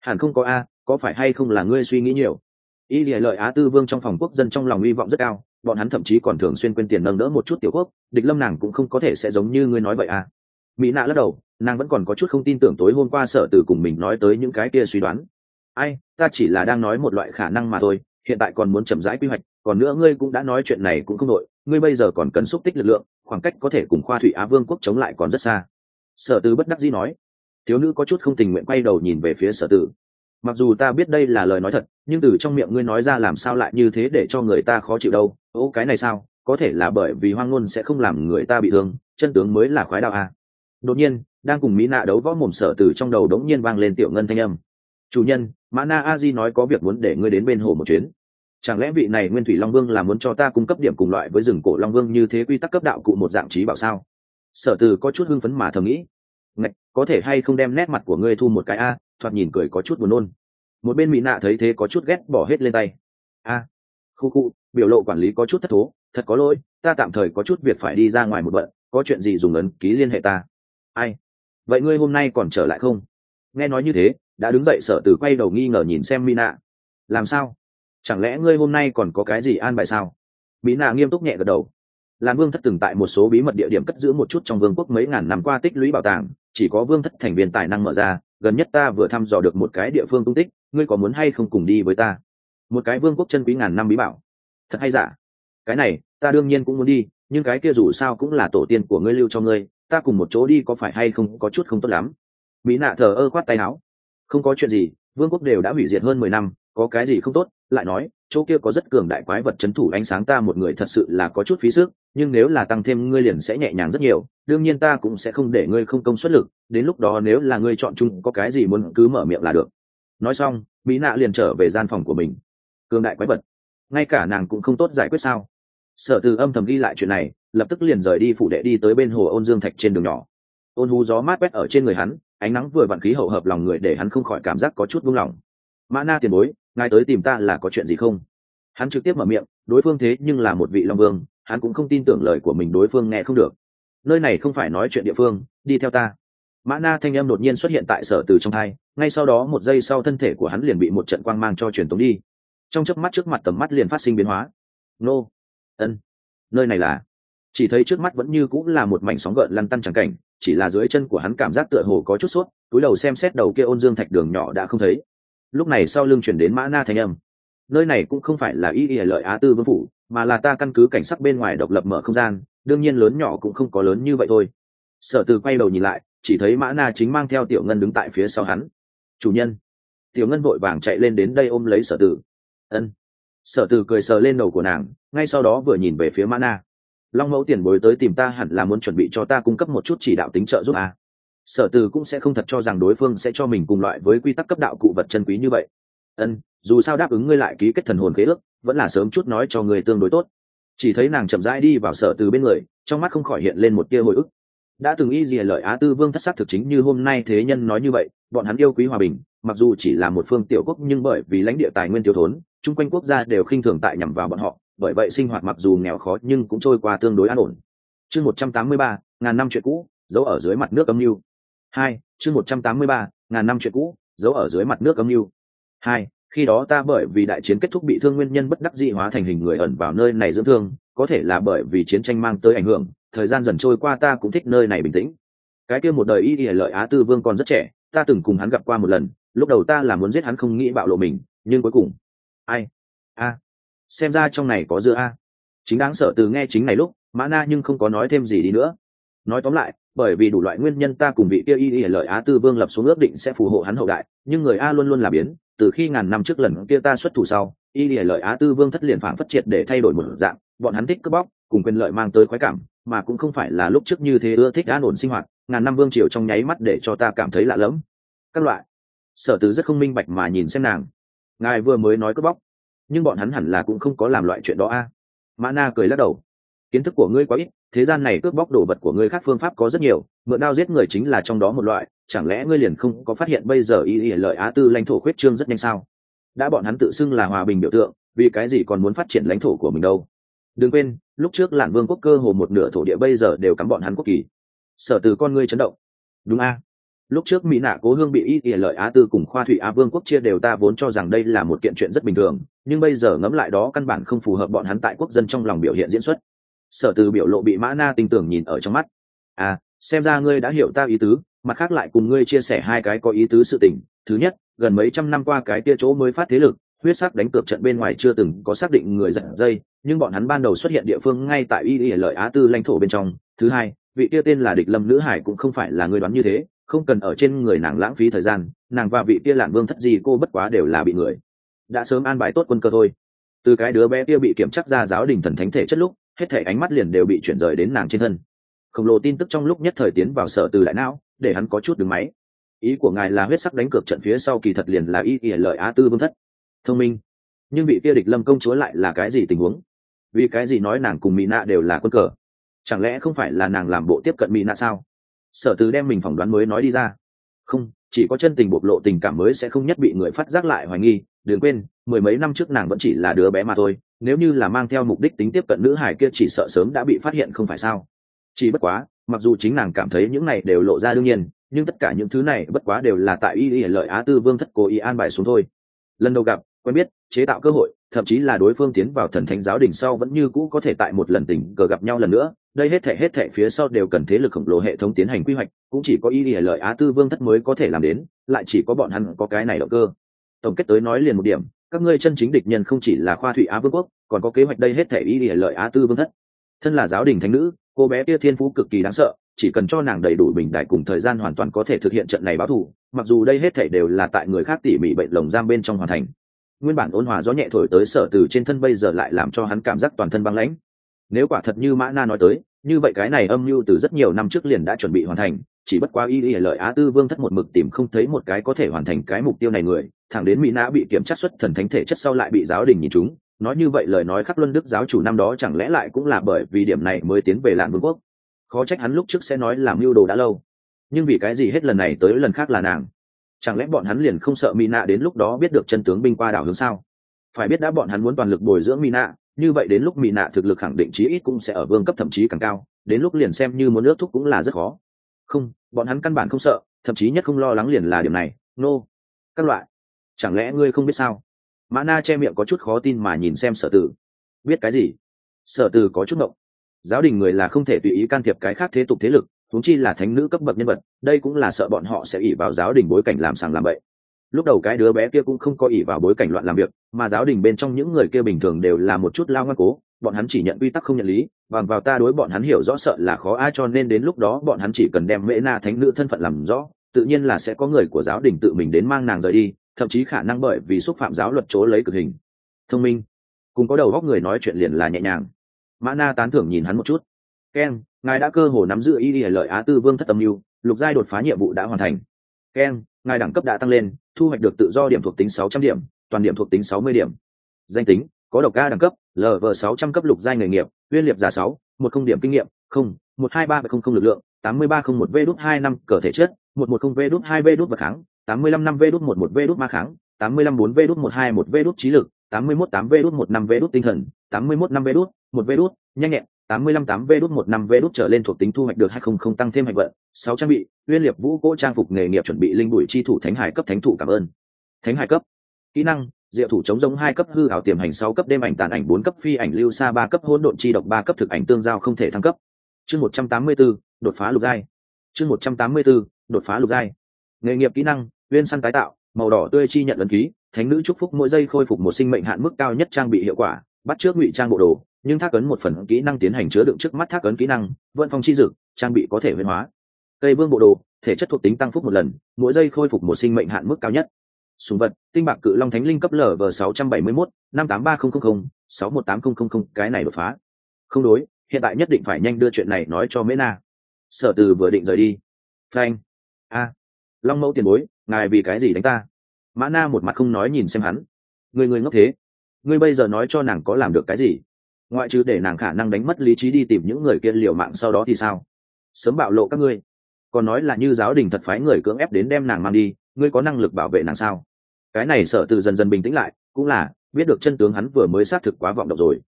hẳn không có a, có phải hay không là ngươi suy nghĩ nhiều? Y lìa lợi á tư vương trong phòng quốc dân trong lòng hy vọng rất cao, bọn hắn thậm chí còn thường xuyên quên tiền nâng đỡ một chút tiểu quốc, địch lâm nàng cũng không có thể sẽ giống như ngươi nói vậy à mỹ nạ lắc đầu, nàng vẫn còn có chút không tin tưởng tối hôm qua sở từ cùng mình nói tới những cái kia suy đoán. Ai, ta chỉ là đang nói một loại khả năng mà thôi, hiện tại còn muốn chậm rãi quy hoạch còn nữa ngươi cũng đã nói chuyện này cũng không đội ngươi bây giờ còn cần xúc tích lực lượng, khoảng cách có thể cùng khoa thủy á vương quốc chống lại còn rất xa. Sở tư bất đắc dĩ nói. Thiếu nữ có chút không tình nguyện quay đầu nhìn về phía sở tử mặc dù ta biết đây là lời nói thật, nhưng từ trong miệng ngươi nói ra làm sao lại như thế để cho người ta khó chịu đâu? Ô, cái này sao? Có thể là bởi vì hoang ngôn sẽ không làm người ta bị thương, chân tướng mới là khoái đạo à. đột nhiên, đang cùng mỹ nạ đấu võ mồm sở Tử trong đầu đống nhiên vang lên tiểu ngân thanh âm. Chủ nhân, mã na a di nói có việc muốn để ngươi đến bên hồ một chuyến chẳng lẽ vị này nguyên thủy long vương là muốn cho ta cung cấp điểm cùng loại với rừng cổ long vương như thế quy tắc cấp đạo cụ một dạng trí bảo sao? Sở từ có chút hưng phấn mà thầm nghĩ. Ngạch, có thể hay không đem nét mặt của ngươi thu một cái a? Thoạt nhìn cười có chút buồn nôn. Một bên mỹ nạ thấy thế có chút ghét bỏ hết lên tay. A, khu khu, biểu lộ quản lý có chút thất thố. Thật có lỗi, ta tạm thời có chút việc phải đi ra ngoài một bận, có chuyện gì dùng ấn ký liên hệ ta. Ai? Vậy ngươi hôm nay còn trở lại không? Nghe nói như thế, đã đứng dậy sở từ quay đầu nghi ngờ nhìn xem mỹ nạ. Làm sao? Chẳng lẽ ngươi hôm nay còn có cái gì an bài sao? Mỹ nạ nghiêm túc nhẹ gật đầu. Lan vương thất từng tại một số bí mật địa điểm cất giữ một chút trong vương quốc mấy ngàn năm qua tích lũy bảo tàng, chỉ có vương thất thành viên tài năng mở ra, gần nhất ta vừa thăm dò được một cái địa phương tung tích, ngươi có muốn hay không cùng đi với ta? Một cái vương quốc chân quý ngàn năm bí bảo. Thật hay giả? Cái này, ta đương nhiên cũng muốn đi, nhưng cái kia dù sao cũng là tổ tiên của ngươi lưu cho ngươi, ta cùng một chỗ đi có phải hay không có chút không tốt lắm? Mỹ nạ thờ ơ khoát tay áo. Không có chuyện gì, vương quốc đều đã hủy diệt hơn mười năm có cái gì không tốt, lại nói, chỗ kia có rất cường đại quái vật c h ấ n thủ ánh sáng ta một người thật sự là có chút phí sức, nhưng nếu là tăng thêm ngươi liền sẽ nhẹ nhàng rất nhiều, đương nhiên ta cũng sẽ không để ngươi không công suất lực, đến lúc đó nếu là ngươi chọn chung có cái gì muốn cứ mở miệng là được. Nói xong, mỹ nạ liền trở về gian phòng của mình. Cường đại quái vật. Ngay cả nàng cũng không tốt giải quyết sao. Sở từ âm thầm ghi lại chuyện này, lập tức liền rời đi phụ đệ đi tới bên hồ ôn dương thạch trên đường nhỏ. Ôn hú gió mát quét ở trên người hắn, ánh nắng vừa vặn khí hậu hợp lòng người để hắn không khỏi cảm giác có chút buông lỏng. Mã na tiền bối ngài tới tìm ta là có chuyện gì không? Hắn trực tiếp mở miệng, đối phương thế nhưng là một vị long vương, hắn cũng không tin tưởng lời của mình đối phương nghe không được. Nơi này không phải nói chuyện địa phương, đi theo ta. Mã na thanh em đột nhiên xuất hiện tại sở từ trong hai ngay sau đó một giây sau thân thể của hắn liền bị một trận quang mang cho truyền tống đi. Trong chớp mắt trước mặt tầm mắt liền phát sinh biến hóa. Nô. Ân. Nơi này là? Chỉ thấy trước mắt vẫn như cũng là một mảnh sóng gợn lăn tăn trắng cảnh, chỉ là dưới chân của hắn cảm giác tựa hồ có chút suốt túi đầu xem xét đầu kia ôn dương thạch đường nhỏ đã không thấy lúc này sau lưng chuyển đến mã na thanh âm. Nơi này cũng không phải là y y lợi á tư vương phủ, mà là ta căn cứ cảnh sắc bên ngoài độc lập mở không gian, đương nhiên lớn nhỏ cũng không có lớn như vậy thôi. Sở từ quay đầu nhìn lại, chỉ thấy mã na chính mang theo tiểu ngân đứng tại phía sau hắn. Chủ nhân. Tiểu ngân vội vàng chạy lên đến đây ôm lấy sở tử ân. Sở tử cười sờ lên đầu của nàng, ngay sau đó vừa nhìn về phía mã na. Long mẫu tiền bối tới tìm ta hẳn là muốn chuẩn bị cho ta cung cấp một chút chỉ đạo tính trợ giúp à? Sở từ cũng sẽ không thật cho rằng đối phương sẽ cho mình cùng loại với quy tắc cấp đạo cụ vật chân quý như vậy. Ân, dù sao đáp ứng ngươi lại ký kết thần hồn khế ước, vẫn là sớm chút nói cho người tương đối tốt. Chỉ thấy nàng chậm rãi đi vào sở từ bên người, trong mắt không khỏi hiện lên một tia hồi ức. Đã từng y gì lợi á tư vương thất sắc thực chính như hôm nay thế nhân nói như vậy, bọn hắn yêu quý hòa bình, mặc dù chỉ là một phương tiểu quốc nhưng bởi vì lãnh địa tài nguyên thiếu thốn, chung quanh quốc gia đều khinh thường tại nhằm vào bọn họ, bởi vậy sinh hoạt mặc dù nghèo khó nhưng cũng trôi qua tương đối an ổn. Chương một trăm tám mươi ba, ngàn năm chuyện cũ giấu ở dưới mặt nước âm mưu hai, chương một trăm tám mươi ba, ngàn năm chuyện cũ, giấu ở dưới mặt nước âm mưu. Hai, khi đó ta bởi vì đại chiến kết thúc bị thương nguyên nhân bất đắc dĩ hóa thành hình người ẩn vào nơi này dưỡng thương, có thể là bởi vì chiến tranh mang tới ảnh hưởng, thời gian dần trôi qua ta cũng thích nơi này bình tĩnh. Cái kia một đời y y lợi á tư vương còn rất trẻ, ta từng cùng hắn gặp qua một lần, lúc đầu ta là muốn giết hắn không nghĩ bạo lộ mình, nhưng cuối cùng, ai? A. Xem ra trong này có dưa a. Chính đáng sợ từ nghe chính này lúc, mã na nhưng không có nói thêm gì đi nữa. Nói tóm lại bởi vì đủ loại nguyên nhân ta cùng vị kia y y lợi á tư vương lập xuống ước định sẽ phù hộ hắn hậu đại, nhưng người a luôn luôn là biến, từ khi ngàn năm trước lần kia ta xuất thủ sau, y y lợi á tư vương thất liền phản phất triệt để thay đổi một dạng, bọn hắn thích cướp bóc, cùng quyền lợi mang tới khoái cảm, mà cũng không phải là lúc trước như thế ưa thích an ổn sinh hoạt, ngàn năm vương triều trong nháy mắt để cho ta cảm thấy lạ lẫm. Các loại, sở tứ rất không minh bạch mà nhìn xem nàng. Ngài vừa mới nói cướp bóc, nhưng bọn hắn hẳn là cũng không có làm loại chuyện đó a. Mã na cười lắc đầu kiến thức của ngươi quá ít, thế gian này cướp bóc đồ vật của ngươi khác phương pháp có rất nhiều, mượn đao giết người chính là trong đó một loại, chẳng lẽ ngươi liền không có phát hiện bây giờ y y lợi á tư lãnh thổ khuyết trương rất nhanh sao? Đã bọn hắn tự xưng là hòa bình biểu tượng, vì cái gì còn muốn phát triển lãnh thổ của mình đâu? Đừng quên, lúc trước lạn vương quốc cơ hồ một nửa thổ địa bây giờ đều cắm bọn hắn quốc kỳ. Sở từ con ngươi chấn động. Đúng a. Lúc trước mỹ nạ cố hương bị y y lợi á tư cùng khoa thủy á vương quốc chia đều ta vốn cho rằng đây là một kiện chuyện rất bình thường, nhưng bây giờ ngẫm lại đó căn bản không phù hợp bọn hắn tại quốc dân trong lòng biểu hiện diễn xuất sở từ biểu lộ bị mã na tinh tưởng nhìn ở trong mắt. À xem ra ngươi đã hiểu ta ý tứ, mặt khác lại cùng ngươi chia sẻ hai cái có ý tứ sự tình. Thứ nhất, gần mấy trăm năm qua cái kia chỗ mới phát thế lực, huyết sắc đánh cược trận bên ngoài chưa từng có xác định người giật dây, nhưng bọn hắn ban đầu xuất hiện địa phương ngay tại y y lợi á tư lãnh thổ bên trong. Thứ hai, vị kia tên là địch lâm nữ hải cũng không phải là người đoán như thế, không cần ở trên người nàng lãng phí thời gian, nàng và vị kia lạn vương thất gì cô bất quá đều là bị người. Đã sớm an bài tốt quân cơ thôi. Từ cái đứa bé kia bị kiểm chắc ra giáo đình thần thánh thể chất lúc hết thể ánh mắt liền đều bị chuyển rời đến nàng trên thân. Khổng lồ tin tức trong lúc nhất thời tiến vào sở từ đại não, để hắn có chút đứng máy. Ý của ngài là huyết sắc đánh cược trận phía sau kỳ thật liền là y ỉa lợi á tư vương thất. Thông minh. Nhưng bị kia địch lâm công chúa lại là cái gì tình huống? Vì cái gì nói nàng cùng mỹ nạ đều là quân cờ? Chẳng lẽ không phải là nàng làm bộ tiếp cận mỹ nạ sao? Sở từ đem mình phỏng đoán mới nói đi ra. Không, chỉ có chân tình bộc lộ tình cảm mới sẽ không nhất bị người phát giác lại hoài nghi. Đừng quên, mười mấy năm trước nàng vẫn chỉ là đứa bé mà thôi nếu như là mang theo mục đích tính tiếp cận nữ hải kia chỉ sợ sớm đã bị phát hiện không phải sao. Chỉ bất quá, mặc dù chính nàng cảm thấy những này đều lộ ra đương nhiên, nhưng tất cả những thứ này bất quá đều là tại y y lợi á tư vương thất cố ý an bài xuống thôi. Lần đầu gặp, quen biết, chế tạo cơ hội, thậm chí là đối phương tiến vào thần thánh giáo đình sau vẫn như cũ có thể tại một lần tình cờ gặp nhau lần nữa. Đây hết thể hết thể phía sau đều cần thế lực khổng lồ hệ thống tiến hành quy hoạch, cũng chỉ có y y lợi á tư vương thất mới có thể làm đến, lại chỉ có bọn hắn có cái này động cơ. Tổng kết tới nói liền một điểm các ngươi chân chính địch nhân không chỉ là khoa thụy á vương quốc, còn có kế hoạch đây hết thể y y lợi á tư vương thất. Thân là giáo đình thánh nữ, cô bé kia thiên phú cực kỳ đáng sợ, chỉ cần cho nàng đầy đủ bình đại cùng thời gian hoàn toàn có thể thực hiện trận này báo thù, mặc dù đây hết thể đều là tại người khác tỉ mỉ bệnh lồng giam bên trong hoàn thành. Nguyên bản ôn hòa gió nhẹ thổi tới sở từ trên thân bây giờ lại làm cho hắn cảm giác toàn thân băng lãnh. Nếu quả thật như mã na nói tới, như vậy cái này âm mưu từ rất nhiều năm trước liền đã chuẩn bị hoàn thành, chỉ bất quá y y lợi á tư vương thất một mực tìm không thấy một cái có thể hoàn thành cái mục tiêu này người thẳng đến mỹ nã bị kiểm tra xuất thần thánh thể chất sau lại bị giáo đình nhìn chúng. Nói như vậy lời nói khắc luân đức giáo chủ năm đó chẳng lẽ lại cũng là bởi vì điểm này mới tiến về lạn vương quốc? Khó trách hắn lúc trước sẽ nói làm mưu đồ đã lâu. Nhưng vì cái gì hết lần này tới lần khác là nàng? Chẳng lẽ bọn hắn liền không sợ mỹ nạ đến lúc đó biết được chân tướng binh qua đảo hướng sao? Phải biết đã bọn hắn muốn toàn lực bồi dưỡng mỹ nạ như vậy đến lúc mỹ nạ thực lực khẳng định chí ít cũng sẽ ở vương cấp thậm chí càng cao, đến lúc liền xem như muốn ước thúc cũng là rất khó. Không, bọn hắn căn bản không sợ, thậm chí nhất không lo lắng liền là điểm này. Nô、no. các loại chẳng lẽ ngươi không biết sao? Mã na che miệng có chút khó tin mà nhìn xem sở tử. Biết cái gì? Sở tử có chút mộng giáo đình người là không thể tùy ý can thiệp cái khác thế tục thế lực thúng chi là thánh nữ cấp bậc nhân vật, đây cũng là sợ bọn họ sẽ ỉ vào giáo đình bối cảnh làm sàng làm bậy. Lúc đầu cái đứa bé kia cũng không có ỉ vào bối cảnh loạn làm việc, mà giáo đình bên trong những người kia bình thường đều là một chút lao ngoan cố, bọn hắn chỉ nhận quy tắc không nhận lý, bằng vào ta đối bọn hắn hiểu rõ sợ là khó ai cho nên đến lúc đó bọn hắn chỉ cần đem mễ na thánh nữ thân phận làm rõ, tự nhiên là sẽ có người của giáo đình tự mình đến mang nàng rời đi thậm chí khả năng bởi vì xúc phạm giáo luật chỗ lấy cực hình. Thông minh. Cùng có đầu góc người nói chuyện liền là nhẹ nhàng. Mã na tán thưởng nhìn hắn một chút. Ken, ngài đã cơ hồ nắm giữ y lợi á tư vương thất tâm mưu, lục giai đột phá nhiệm vụ đã hoàn thành. Ken, ngài đẳng cấp đã tăng lên, thu hoạch được tự do điểm thuộc tính sáu trăm điểm, toàn điểm thuộc tính sáu mươi điểm. Danh tính, có độc ca đẳng cấp lv sáu trăm cấp lục giai nghề nghiệp, uyên liệt giả sáu, một không điểm kinh nghiệm, không, một hai ba không không lực lượng, tám mươi ba không một v đút hai năm cờ thể chất, một một không v đút hai v đút vật kháng tám mươi lăm năm v đút một một v đút ma kháng tám mươi lăm bốn v đút một hai một v đút trí lực tám mươi mốt tám v đút một năm v đút tinh thần tám mươi mốt năm v đút một v đút nhanh nhẹn tám mươi lăm tám v đút một năm v đút trở lên thuộc tính thu hoạch được hai không không tăng thêm hạch vận sáu trang bị nguyên liệp vũ cỗ trang phục nghề nghiệp chuẩn bị linh bụi chi thủ thánh hải cấp thánh thủ cảm ơn thánh hải cấp kỹ năng diệu thủ chống giống hai cấp hư ảo tiềm hành sáu cấp đêm ảnh tàn ảnh bốn cấp phi ảnh lưu xa ba cấp hỗn độn chi độc ba cấp thực ảnh tương giao không thể thăng cấp chương một trăm tám mươi 184, đột phá lục giai chương một trăm tám mươi 184, đột phá lục giai nghề nghiệp kỹ năng uyên săn tái tạo, màu đỏ tươi chi nhận ấn ký, thánh nữ chúc phúc mỗi giây khôi phục một sinh mệnh hạn mức cao nhất trang bị hiệu quả, bắt trước ngụy trang bộ đồ, nhưng thác ấn một phần kỹ năng tiến hành chứa đựng trước mắt thác ấn kỹ năng, vận phong chi dực, trang bị có thể huyên hóa. Cây vương bộ đồ, thể chất thuộc tính tăng phúc một lần, mỗi giây khôi phục một sinh mệnh hạn mức cao nhất. Súng vật, tinh bạc cự long thánh linh cấp lv sáu trăm bảy mươi mốt, năm tám ba nghìn sáu một tám nghìn cái này đột phá. Không đối, hiện tại nhất định phải nhanh đưa chuyện này nói cho mễ na. Sở từ vừa định rời đi. Frank a long mẫu tiền bối, ngài vì cái gì đánh ta? Mã na một mặt không nói nhìn xem hắn. Người người ngốc thế. Ngươi bây giờ nói cho nàng có làm được cái gì? Ngoại trừ để nàng khả năng đánh mất lý trí đi tìm những người kia liều mạng sau đó thì sao? Sớm bạo lộ các ngươi. Còn nói là như giáo đình thật phái người cưỡng ép đến đem nàng mang đi, ngươi có năng lực bảo vệ nàng sao? Cái này sợ từ dần dần bình tĩnh lại, cũng là, biết được chân tướng hắn vừa mới xác thực quá vọng độc rồi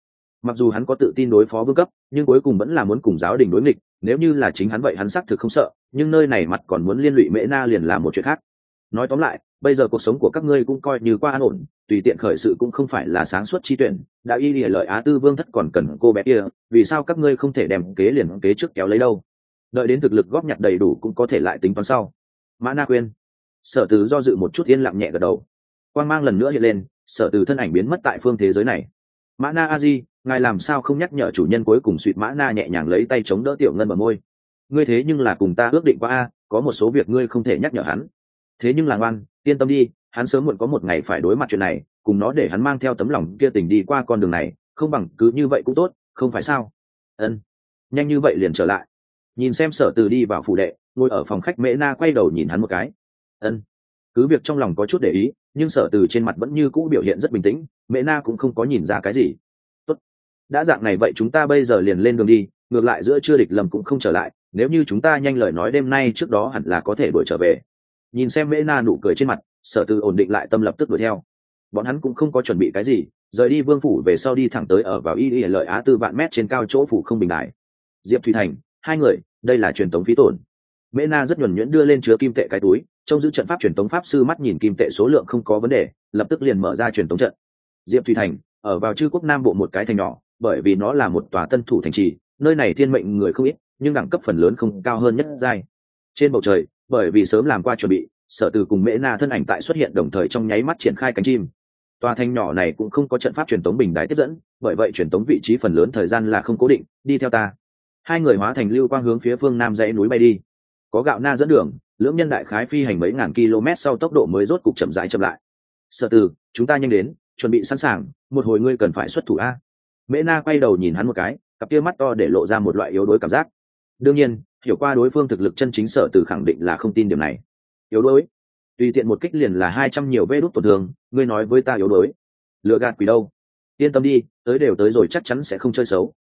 mặc dù hắn có tự tin đối phó vương cấp, nhưng cuối cùng vẫn là muốn cùng giáo đình đối nghịch, nếu như là chính hắn vậy hắn xác thực không sợ, nhưng nơi này mặt còn muốn liên lụy mễ na liền là một chuyện khác. Nói tóm lại, bây giờ cuộc sống của các ngươi cũng coi như qua an ổn, tùy tiện khởi sự cũng không phải là sáng suốt chi tuyển, đã y lìa lợi á tư vương thất còn cần cô bé kia, vì sao các ngươi không thể đem kế liền kế trước kéo lấy đâu? Đợi đến thực lực góp nhặt đầy đủ cũng có thể lại tính toán sau. Mã na khuyên sở Từ do dự một chút yên lặng nhẹ gật đầu. Quan mang lần nữa hiện lên, sở từ thân ảnh biến mất tại phương thế giới này mã na a di, ngài làm sao không nhắc nhở chủ nhân cuối cùng suỵt mã na nhẹ nhàng lấy tay chống đỡ tiểu ngân bờ môi? Ngươi thế nhưng là cùng ta ước định qua a, có một số việc ngươi không thể nhắc nhở hắn. Thế nhưng là ngoan, yên tâm đi, hắn sớm muộn có một ngày phải đối mặt chuyện này, cùng nó để hắn mang theo tấm lòng kia tình đi qua con đường này, không bằng cứ như vậy cũng tốt, không phải sao? Ân. Nhanh như vậy liền trở lại. Nhìn xem sở từ đi vào phủ đệ, ngồi ở phòng khách mễ na quay đầu nhìn hắn một cái. Ân. Cứ việc trong lòng có chút để ý nhưng sở từ trên mặt vẫn như cũ biểu hiện rất bình tĩnh, mẹ na cũng không có nhìn ra cái gì. Tốt. đã dạng này vậy chúng ta bây giờ liền lên đường đi, ngược lại giữa chưa địch lầm cũng không trở lại, nếu như chúng ta nhanh lời nói đêm nay trước đó hẳn là có thể đuổi trở về. Nhìn xem mễ na nụ cười trên mặt, sở từ ổn định lại tâm lập tức đuổi theo. Bọn hắn cũng không có chuẩn bị cái gì, rời đi vương phủ về sau đi thẳng tới ở vào y y lợi á tư vạn mét trên cao chỗ phủ không bình đại diệp thủy thành, hai người, đây là truyền thống phí tổn. Mễ na rất nhuẩn nhuyễn đưa lên chứa kim tệ cái túi trong giữ trận pháp truyền tống pháp sư mắt nhìn kim tệ số lượng không có vấn đề, lập tức liền mở ra truyền tống trận. Diệp thủy thành, ở vào chư quốc nam bộ một cái thành nhỏ, bởi vì nó là một tòa tân thủ thành trì, nơi này thiên mệnh người không ít, nhưng đẳng cấp phần lớn không cao hơn nhất giai. Trên bầu trời, bởi vì sớm làm qua chuẩn bị, sở từ cùng mễ na thân ảnh tại xuất hiện đồng thời trong nháy mắt triển khai cánh chim. Tòa thành nhỏ này cũng không có trận pháp truyền tống bình đái tiếp dẫn, bởi vậy truyền tống vị trí phần lớn thời gian là không cố định, đi theo ta. Hai người hóa thành lưu quang hướng phía phương nam dãy núi bay đi. Có gạo na dẫn đường lưỡng nhân đại khái phi hành mấy ngàn km sau tốc độ mới rốt cục chậm rãi chậm lại. Sở từ, chúng ta nhanh đến, chuẩn bị sẵn sàng, một hồi ngươi cần phải xuất thủ a. Mễ na quay đầu nhìn hắn một cái, cặp kia mắt to để lộ ra một loại yếu đuối cảm giác. Đương nhiên, hiểu qua đối phương thực lực chân chính sở từ khẳng định là không tin điểm này. Yếu đuối? Tùy tiện một kích liền là hai trăm nhiều vê đốt tổn thương, ngươi nói với ta yếu đuối. Lựa gạt quỷ đâu? Yên tâm đi, tới đều tới rồi chắc chắn sẽ không chơi xấu.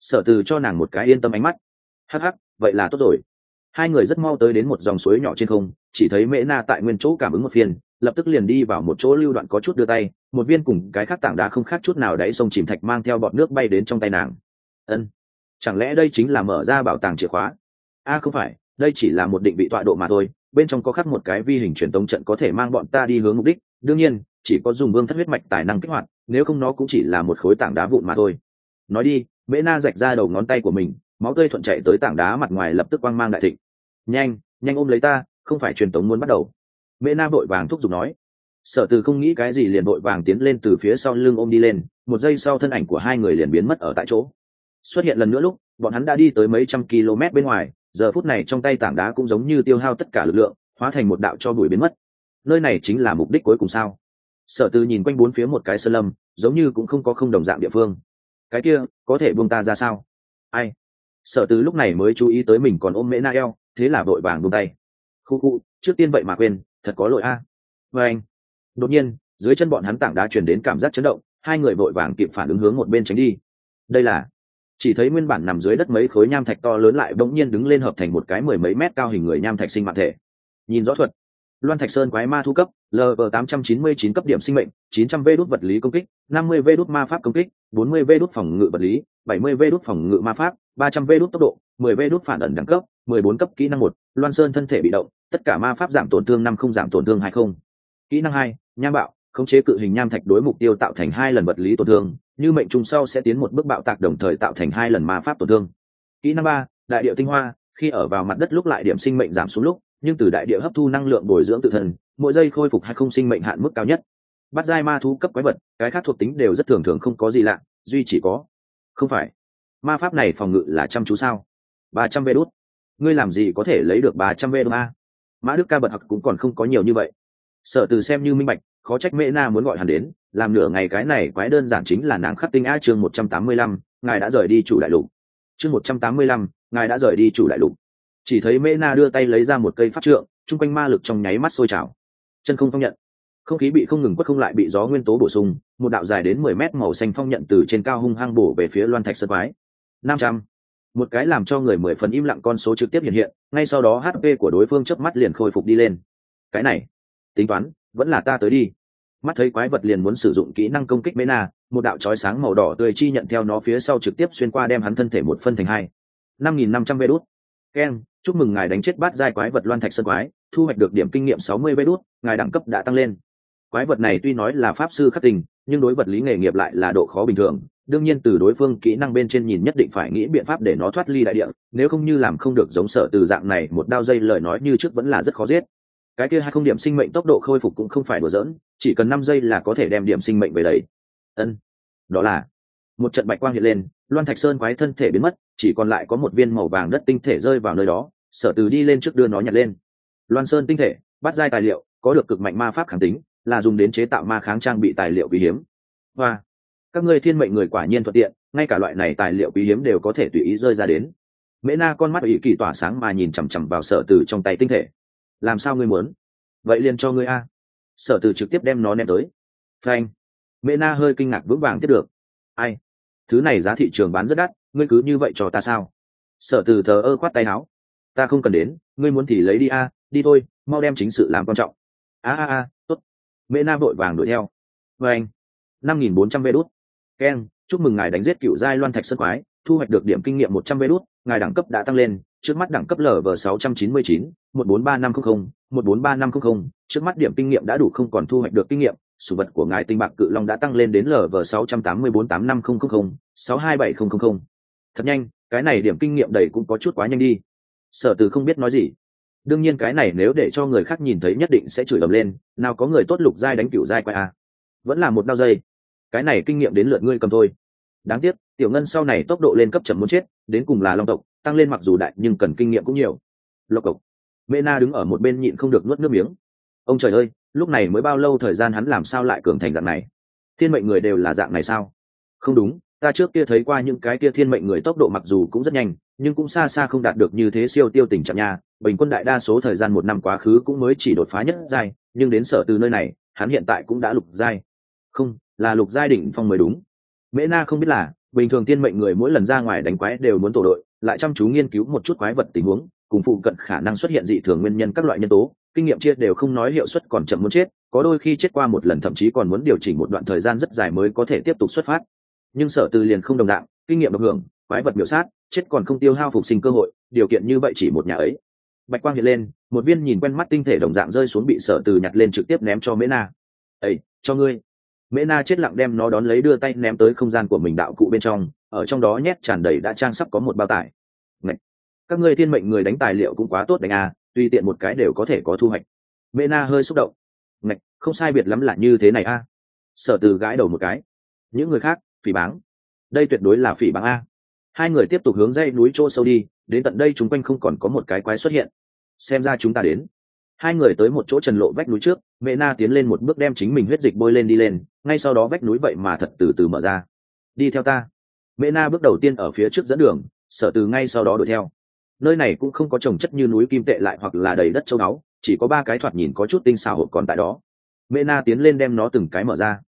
Sở từ cho nàng một cái yên tâm ánh mắt. Hắc hắc, vậy là tốt rồi hai người rất mau tới đến một dòng suối nhỏ trên không, chỉ thấy mễ na tại nguyên chỗ cảm ứng một phiên, lập tức liền đi vào một chỗ lưu đoạn có chút đưa tay, một viên cùng cái khác tảng đá không khác chút nào đáy sông chìm thạch mang theo bọt nước bay đến trong tay nàng. Ân, chẳng lẽ đây chính là mở ra bảo tàng chìa khóa? A, không phải, đây chỉ là một định vị tọa độ mà thôi, bên trong có khắc một cái vi hình truyền tống trận có thể mang bọn ta đi hướng mục đích, đương nhiên, chỉ có dùng vương thất huyết mạch tài năng kích hoạt, nếu không nó cũng chỉ là một khối tảng đá vụn mà thôi. Nói đi, mễ na rạch ra đầu ngón tay của mình máu tươi thuận chạy tới tảng đá mặt ngoài lập tức quang mang đại thịnh. Nhanh nhanh ôm lấy ta, không phải truyền tống muốn bắt đầu. Mễ nam vội vàng thúc giục nói. Sở từ không nghĩ cái gì liền vội vàng tiến lên từ phía sau lưng ôm đi lên, một giây sau thân ảnh của hai người liền biến mất ở tại chỗ. Xuất hiện lần nữa lúc, bọn hắn đã đi tới mấy trăm km bên ngoài, giờ phút này trong tay tảng đá cũng giống như tiêu hao tất cả lực lượng, hóa thành một đạo cho bụi biến mất. Nơi này chính là mục đích cuối cùng sao? Sở từ nhìn quanh bốn phía một cái sơn lâm, giống như cũng không có không đồng dạng địa phương. Cái kia, có thể buông ta ra sao? Ai sở từ lúc này mới chú ý tới mình còn ôm mễ na eo, thế là vội vàng buông tay. Khu khu, trước tiên vậy mà quên, thật có lỗi a. À. và anh, đột nhiên, dưới chân bọn hắn tảng đá chuyển đến cảm giác chấn động, hai người vội vàng kịp phản ứng hướng một bên tránh đi. Đây là, chỉ thấy nguyên bản nằm dưới đất mấy khối nham thạch to lớn lại bỗng nhiên đứng lên hợp thành một cái mười mấy mét cao hình người nham thạch sinh mạng thể. Nhìn rõ thuật, loan thạch sơn quái ma thu cấp lv tám trăm chín mươi chín cấp điểm sinh mệnh, chín trăm v đốt vật lý công kích, năm mươi v đốt ma pháp công kích, bốn mươi v đốt phòng ngự vật lý bảy mươi v đút phòng ngự ma pháp ba trăm v đút tốc độ mười v đút phản ẩn đẳng cấp mười bốn cấp kỹ năng 1, loan sơn thân thể bị động tất cả ma pháp giảm tổn thương năm không giảm tổn thương hai không. Kỹ năng 2, nham bạo khống chế cự hình nham thạch đối mục tiêu tạo thành hai lần vật lý tổn thương như mệnh trùng sau sẽ tiến một bước bạo tạc đồng thời tạo thành hai lần ma pháp tổn thương. Kỹ năng 3, đại điệu tinh hoa khi ở vào mặt đất lúc lại điểm sinh mệnh giảm xuống lúc nhưng từ đại địa hấp thu năng lượng bồi dưỡng tự thân mỗi giây khôi phục hay không sinh mệnh hạn mức cao nhất. Bắt giai ma thú cấp quái vật cái khác thuộc tính đều rất thường thường không có gì lạ duy chỉ có không phải. Ma pháp này phòng ngự là chăm chú sao? Ba trăm vê đốt ngươi làm gì có thể lấy được ba trăm vê đốt a? Mã đức ca bật học cũng còn không có nhiều như vậy. Sợ từ xem như minh bạch, khó trách mễ na muốn gọi hắn đến, làm nửa ngày cái này quái đơn giản chính là nàng khắc tinh a chương một trăm tám mươi lăm, ngài đã rời đi chủ đại lục. Chương một trăm tám mươi lăm, ngài đã rời đi chủ đại lục. Chỉ thấy mễ na đưa tay lấy ra một cây pháp trượng, chung quanh ma lực trong nháy mắt sôi trào. Chân không phong nhận không khí bị không ngừng quất không lại bị gió nguyên tố bổ sung, một đạo dài đến mười mét màu xanh phong nhận từ trên cao hung hăng bổ về phía loan thạch sơn quái. Năm trăm. Một cái làm cho người mười phần im lặng con số trực tiếp hiện hiện, ngay sau đó hp của đối phương chớp mắt liền khôi phục đi lên. Cái này, tính toán, vẫn là ta tới đi. Mắt thấy quái vật liền muốn sử dụng kỹ năng công kích mê na một đạo trói sáng màu đỏ tươi chi nhận theo nó phía sau trực tiếp xuyên qua đem hắn thân thể một phân thành hai. Năm nghìn năm trăm vê đốt keng chúc mừng ngài đánh chết bát giai quái vật loan thạch sơn quái, thu hoạch được điểm kinh nghiệm sáu mươi vê đốt ngài đẳng cấp đã tăng lên quái vật này tuy nói là pháp sư khắc tình nhưng đối vật lý nghề nghiệp lại là độ khó bình thường. Đương nhiên, từ đối phương kỹ năng bên trên nhìn nhất định phải nghĩ biện pháp để nó thoát ly đại địa, nếu không như làm không được giống sở từ dạng này, một đao dây lời nói như trước vẫn là rất khó giết. Cái kia hai không điểm sinh mệnh tốc độ khôi phục cũng không phải đùa dỡn chỉ cần năm giây là có thể đem điểm sinh mệnh về đấy ân, đó là một trận bạch quang hiện lên, loan thạch sơn quái thân thể biến mất, chỉ còn lại có một viên màu vàng đất tinh thể rơi vào nơi đó, sở từ đi lên trước đưa nó nhặt lên. Loan sơn tinh thể, bắt giai tài liệu, có được cực mạnh ma pháp khẳng tính là dùng đến chế tạo ma kháng trang bị tài liệu quý hiếm. Và các ngươi thiên mệnh người quả nhiên thuận tiện, ngay cả loại này tài liệu quý hiếm đều có thể tùy ý rơi ra đến. Mễ na con mắt ủy kỳ tỏa sáng mà nhìn chằm chằm vào sở từ trong tay tinh thể. Làm sao ngươi muốn? Vậy liền cho ngươi a. Sở từ trực tiếp đem nó ném tới. Phanh. Mễ na hơi kinh ngạc vững vàng tiếp được. Ai? Thứ này giá thị trường bán rất đắt, ngươi cứ như vậy cho ta sao? Sở từ thờ ơ khoát tay áo. Ta không cần đến, ngươi muốn thì lấy đi a, đi thôi, mau đem chính sự làm quan trọng. A a a, tốt mễ na vội vàng đuổi theo. Vê anh, năm nghìn bốn trăm vê đốt keng chúc mừng ngài đánh giết cựu giai loan thạch sân quái, thu hoạch được điểm kinh nghiệm một trăm vê đốt ngài đẳng cấp đã tăng lên, trước mắt đẳng cấp lv sáu trăm chín mươi chín, một bốn ba năm trăm linh một bốn ba năm trăm linh trước mắt điểm kinh nghiệm đã đủ không còn thu hoạch được kinh nghiệm sủ vật của ngài tinh bạc cự long đã tăng lên đến lv sáu trăm tám mươi bốn tám năm không sáu hai bảy không. Thật nhanh, cái này điểm kinh nghiệm đầy cũng có chút quá nhanh đi. Sở từ không biết nói gì đương nhiên cái này nếu để cho người khác nhìn thấy nhất định sẽ chửi ầm lên, nào có người tốt lục giai đánh cựu giai quay à. vẫn là một đau dây. Cái này kinh nghiệm đến lượt ngươi cầm thôi. Đáng tiếc, tiểu ngân sau này tốc độ lên cấp chậm muốn chết, đến cùng là long tộc, tăng lên mặc dù đại nhưng cần kinh nghiệm cũng nhiều. Lộc cộc. Mê na đứng ở một bên nhịn không được nuốt nước miếng. Ông trời ơi, lúc này mới bao lâu thời gian hắn làm sao lại cường thành dạng này? Thiên mệnh người đều là dạng này sao? Không đúng, ta trước kia thấy qua những cái kia thiên mệnh người tốc độ mặc dù cũng rất nhanh, nhưng cũng xa xa không đạt được như thế siêu tiêu tình trạng nha bình quân đại đa số thời gian một năm quá khứ cũng mới chỉ đột phá nhất giai, nhưng đến sở từ nơi này, hắn hiện tại cũng đã lục giai. Không, là lục giai đỉnh phong mới đúng. Mễ na không biết là, bình thường tiên mệnh người mỗi lần ra ngoài đánh quái đều muốn tổ đội, lại chăm chú nghiên cứu một chút quái vật tình huống, cùng phụ cận khả năng xuất hiện dị thường nguyên nhân các loại nhân tố, kinh nghiệm chia đều không nói hiệu suất còn chậm muốn chết, có đôi khi chết qua một lần thậm chí còn muốn điều chỉnh một đoạn thời gian rất dài mới có thể tiếp tục xuất phát. Nhưng sở từ liền không đồng dạng, kinh nghiệm độc hưởng, quái vật biểu sát, chết còn không tiêu hao phục sinh cơ hội, điều kiện như vậy chỉ một nhà ấy bạch quang hiện lên, một viên nhìn quen mắt tinh thể đồng dạng rơi xuống bị sở từ nhặt lên trực tiếp ném cho mễ na ấy cho ngươi. Mễ na chết lặng đem nó đón lấy đưa tay ném tới không gian của mình đạo cụ bên trong, ở trong đó nhét tràn đầy đã trang sắp có một bao tải. Ngậy! các ngươi thiên mệnh người đánh tài liệu cũng quá tốt đánh à tùy tiện một cái đều có thể có thu hoạch. Mễ na hơi xúc động. Ngạch! không sai biệt lắm là như thế này a. À. sở từ gãi đầu một cái. Những người khác, phỉ báng. Đây tuyệt đối là phỉ báng a. Hai người tiếp tục hướng dây núi chỗ sâu đi, đến tận đây chúng quanh không còn có một cái quái xuất hiện xem ra chúng ta đến. Hai người tới một chỗ trần lộ vách núi trước, mẹ na tiến lên một bước đem chính mình huyết dịch bôi lên đi lên, ngay sau đó vách núi vậy mà thật từ từ mở ra. Đi theo ta. Mẹ na bước đầu tiên ở phía trước dẫn đường, sở từ ngay sau đó đuổi theo. Nơi này cũng không có trồng chất như núi kim tệ lại hoặc là đầy đất châu báu, chỉ có ba cái thoạt nhìn có chút tinh xảo hộp còn tại đó. Mẹ na tiến lên đem nó từng cái mở ra.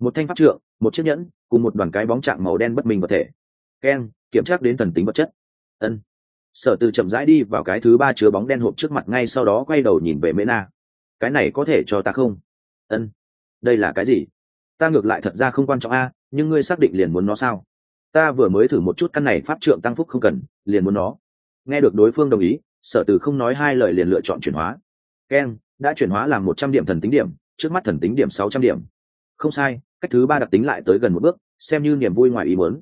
Một thanh pháp trượng, một chiếc nhẫn, cùng một đoàn cái bóng trạng màu đen bất minh vật thể. Ken, kiểm tra đến thần tính vật chất. Ân sở từ chậm rãi đi vào cái thứ ba chứa bóng đen hộp trước mặt ngay sau đó quay đầu nhìn về mễ na cái này có thể cho ta không? Ân. Đây là cái gì? Ta ngược lại thật ra không quan trọng a nhưng ngươi xác định liền muốn nó sao? Ta vừa mới thử một chút căn này pháp trượng tăng phúc không cần liền muốn nó. Nghe được đối phương đồng ý sở từ không nói hai lời liền lựa chọn chuyển hóa. Ken, đã chuyển hóa làm một trăm điểm thần tính điểm trước mắt thần tính điểm sáu trăm điểm. Không sai cách thứ ba đặc tính lại tới gần một bước xem như niềm vui ngoài ý muốn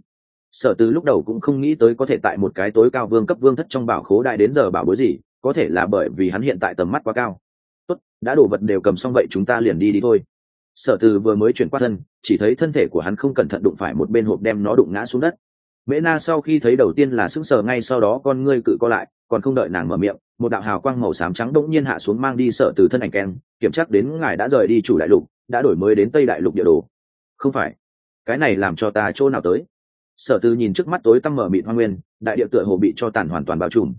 sở từ lúc đầu cũng không nghĩ tới có thể tại một cái tối cao vương cấp vương thất trong bảo khố đại đến giờ bảo bối gì, có thể là bởi vì hắn hiện tại tầm mắt quá cao. Tốt, đã đổ vật đều cầm xong vậy chúng ta liền đi đi thôi. Sở từ vừa mới chuyển qua thân, chỉ thấy thân thể của hắn không cẩn thận đụng phải một bên hộp đem nó đụng ngã xuống đất. Mễ na sau khi thấy đầu tiên là sững sờ, ngay sau đó con ngươi cự co lại, còn không đợi nàng mở miệng, một đạo hào quang màu xám trắng đỗng nhiên hạ xuống mang đi sở từ thân ảnh keng, kiểm tra đến ngài đã rời đi chủ đại lục, đã đổi mới đến tây đại lục địa đồ. Không phải. Cái này làm cho ta chỗ nào tới? Sở từ nhìn trước mắt tối tăm mở mịt hoa nguyên, đại địa tựa hồ bị cho tàn hoàn toàn bao trùm.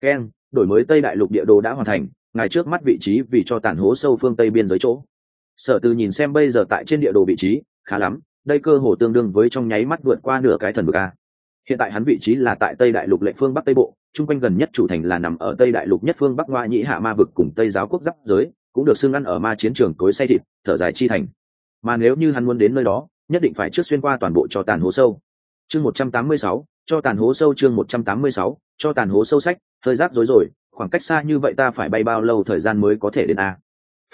Keng, đổi mới tây đại lục địa đồ đã hoàn thành, ngài trước mắt vị trí vì cho tàn hố sâu phương tây biên giới chỗ. Sở từ nhìn xem bây giờ tại trên địa đồ vị trí, khá lắm, đây cơ hồ tương đương với trong nháy mắt vượt qua nửa cái thần vực a. Hiện tại hắn vị trí là tại tây đại lục lệ phương bắc tây bộ, chung quanh gần nhất chủ thành là nằm ở tây đại lục nhất phương bắc ngoại nhĩ hạ ma vực cùng tây giáo quốc giáp giới, cũng được xưng ăn ở ma chiến trường cối say thịt, thở dài chi thành. Mà nếu như hắn muốn đến nơi đó, nhất định phải trước xuyên qua toàn bộ cho tàn hố sâu chương một trăm tám mươi sáu, cho tàn hố sâu chương một trăm tám mươi sáu, cho tàn hố sâu sách, hơi rác rối rồi, khoảng cách xa như vậy ta phải bay bao lâu thời gian mới có thể đến a?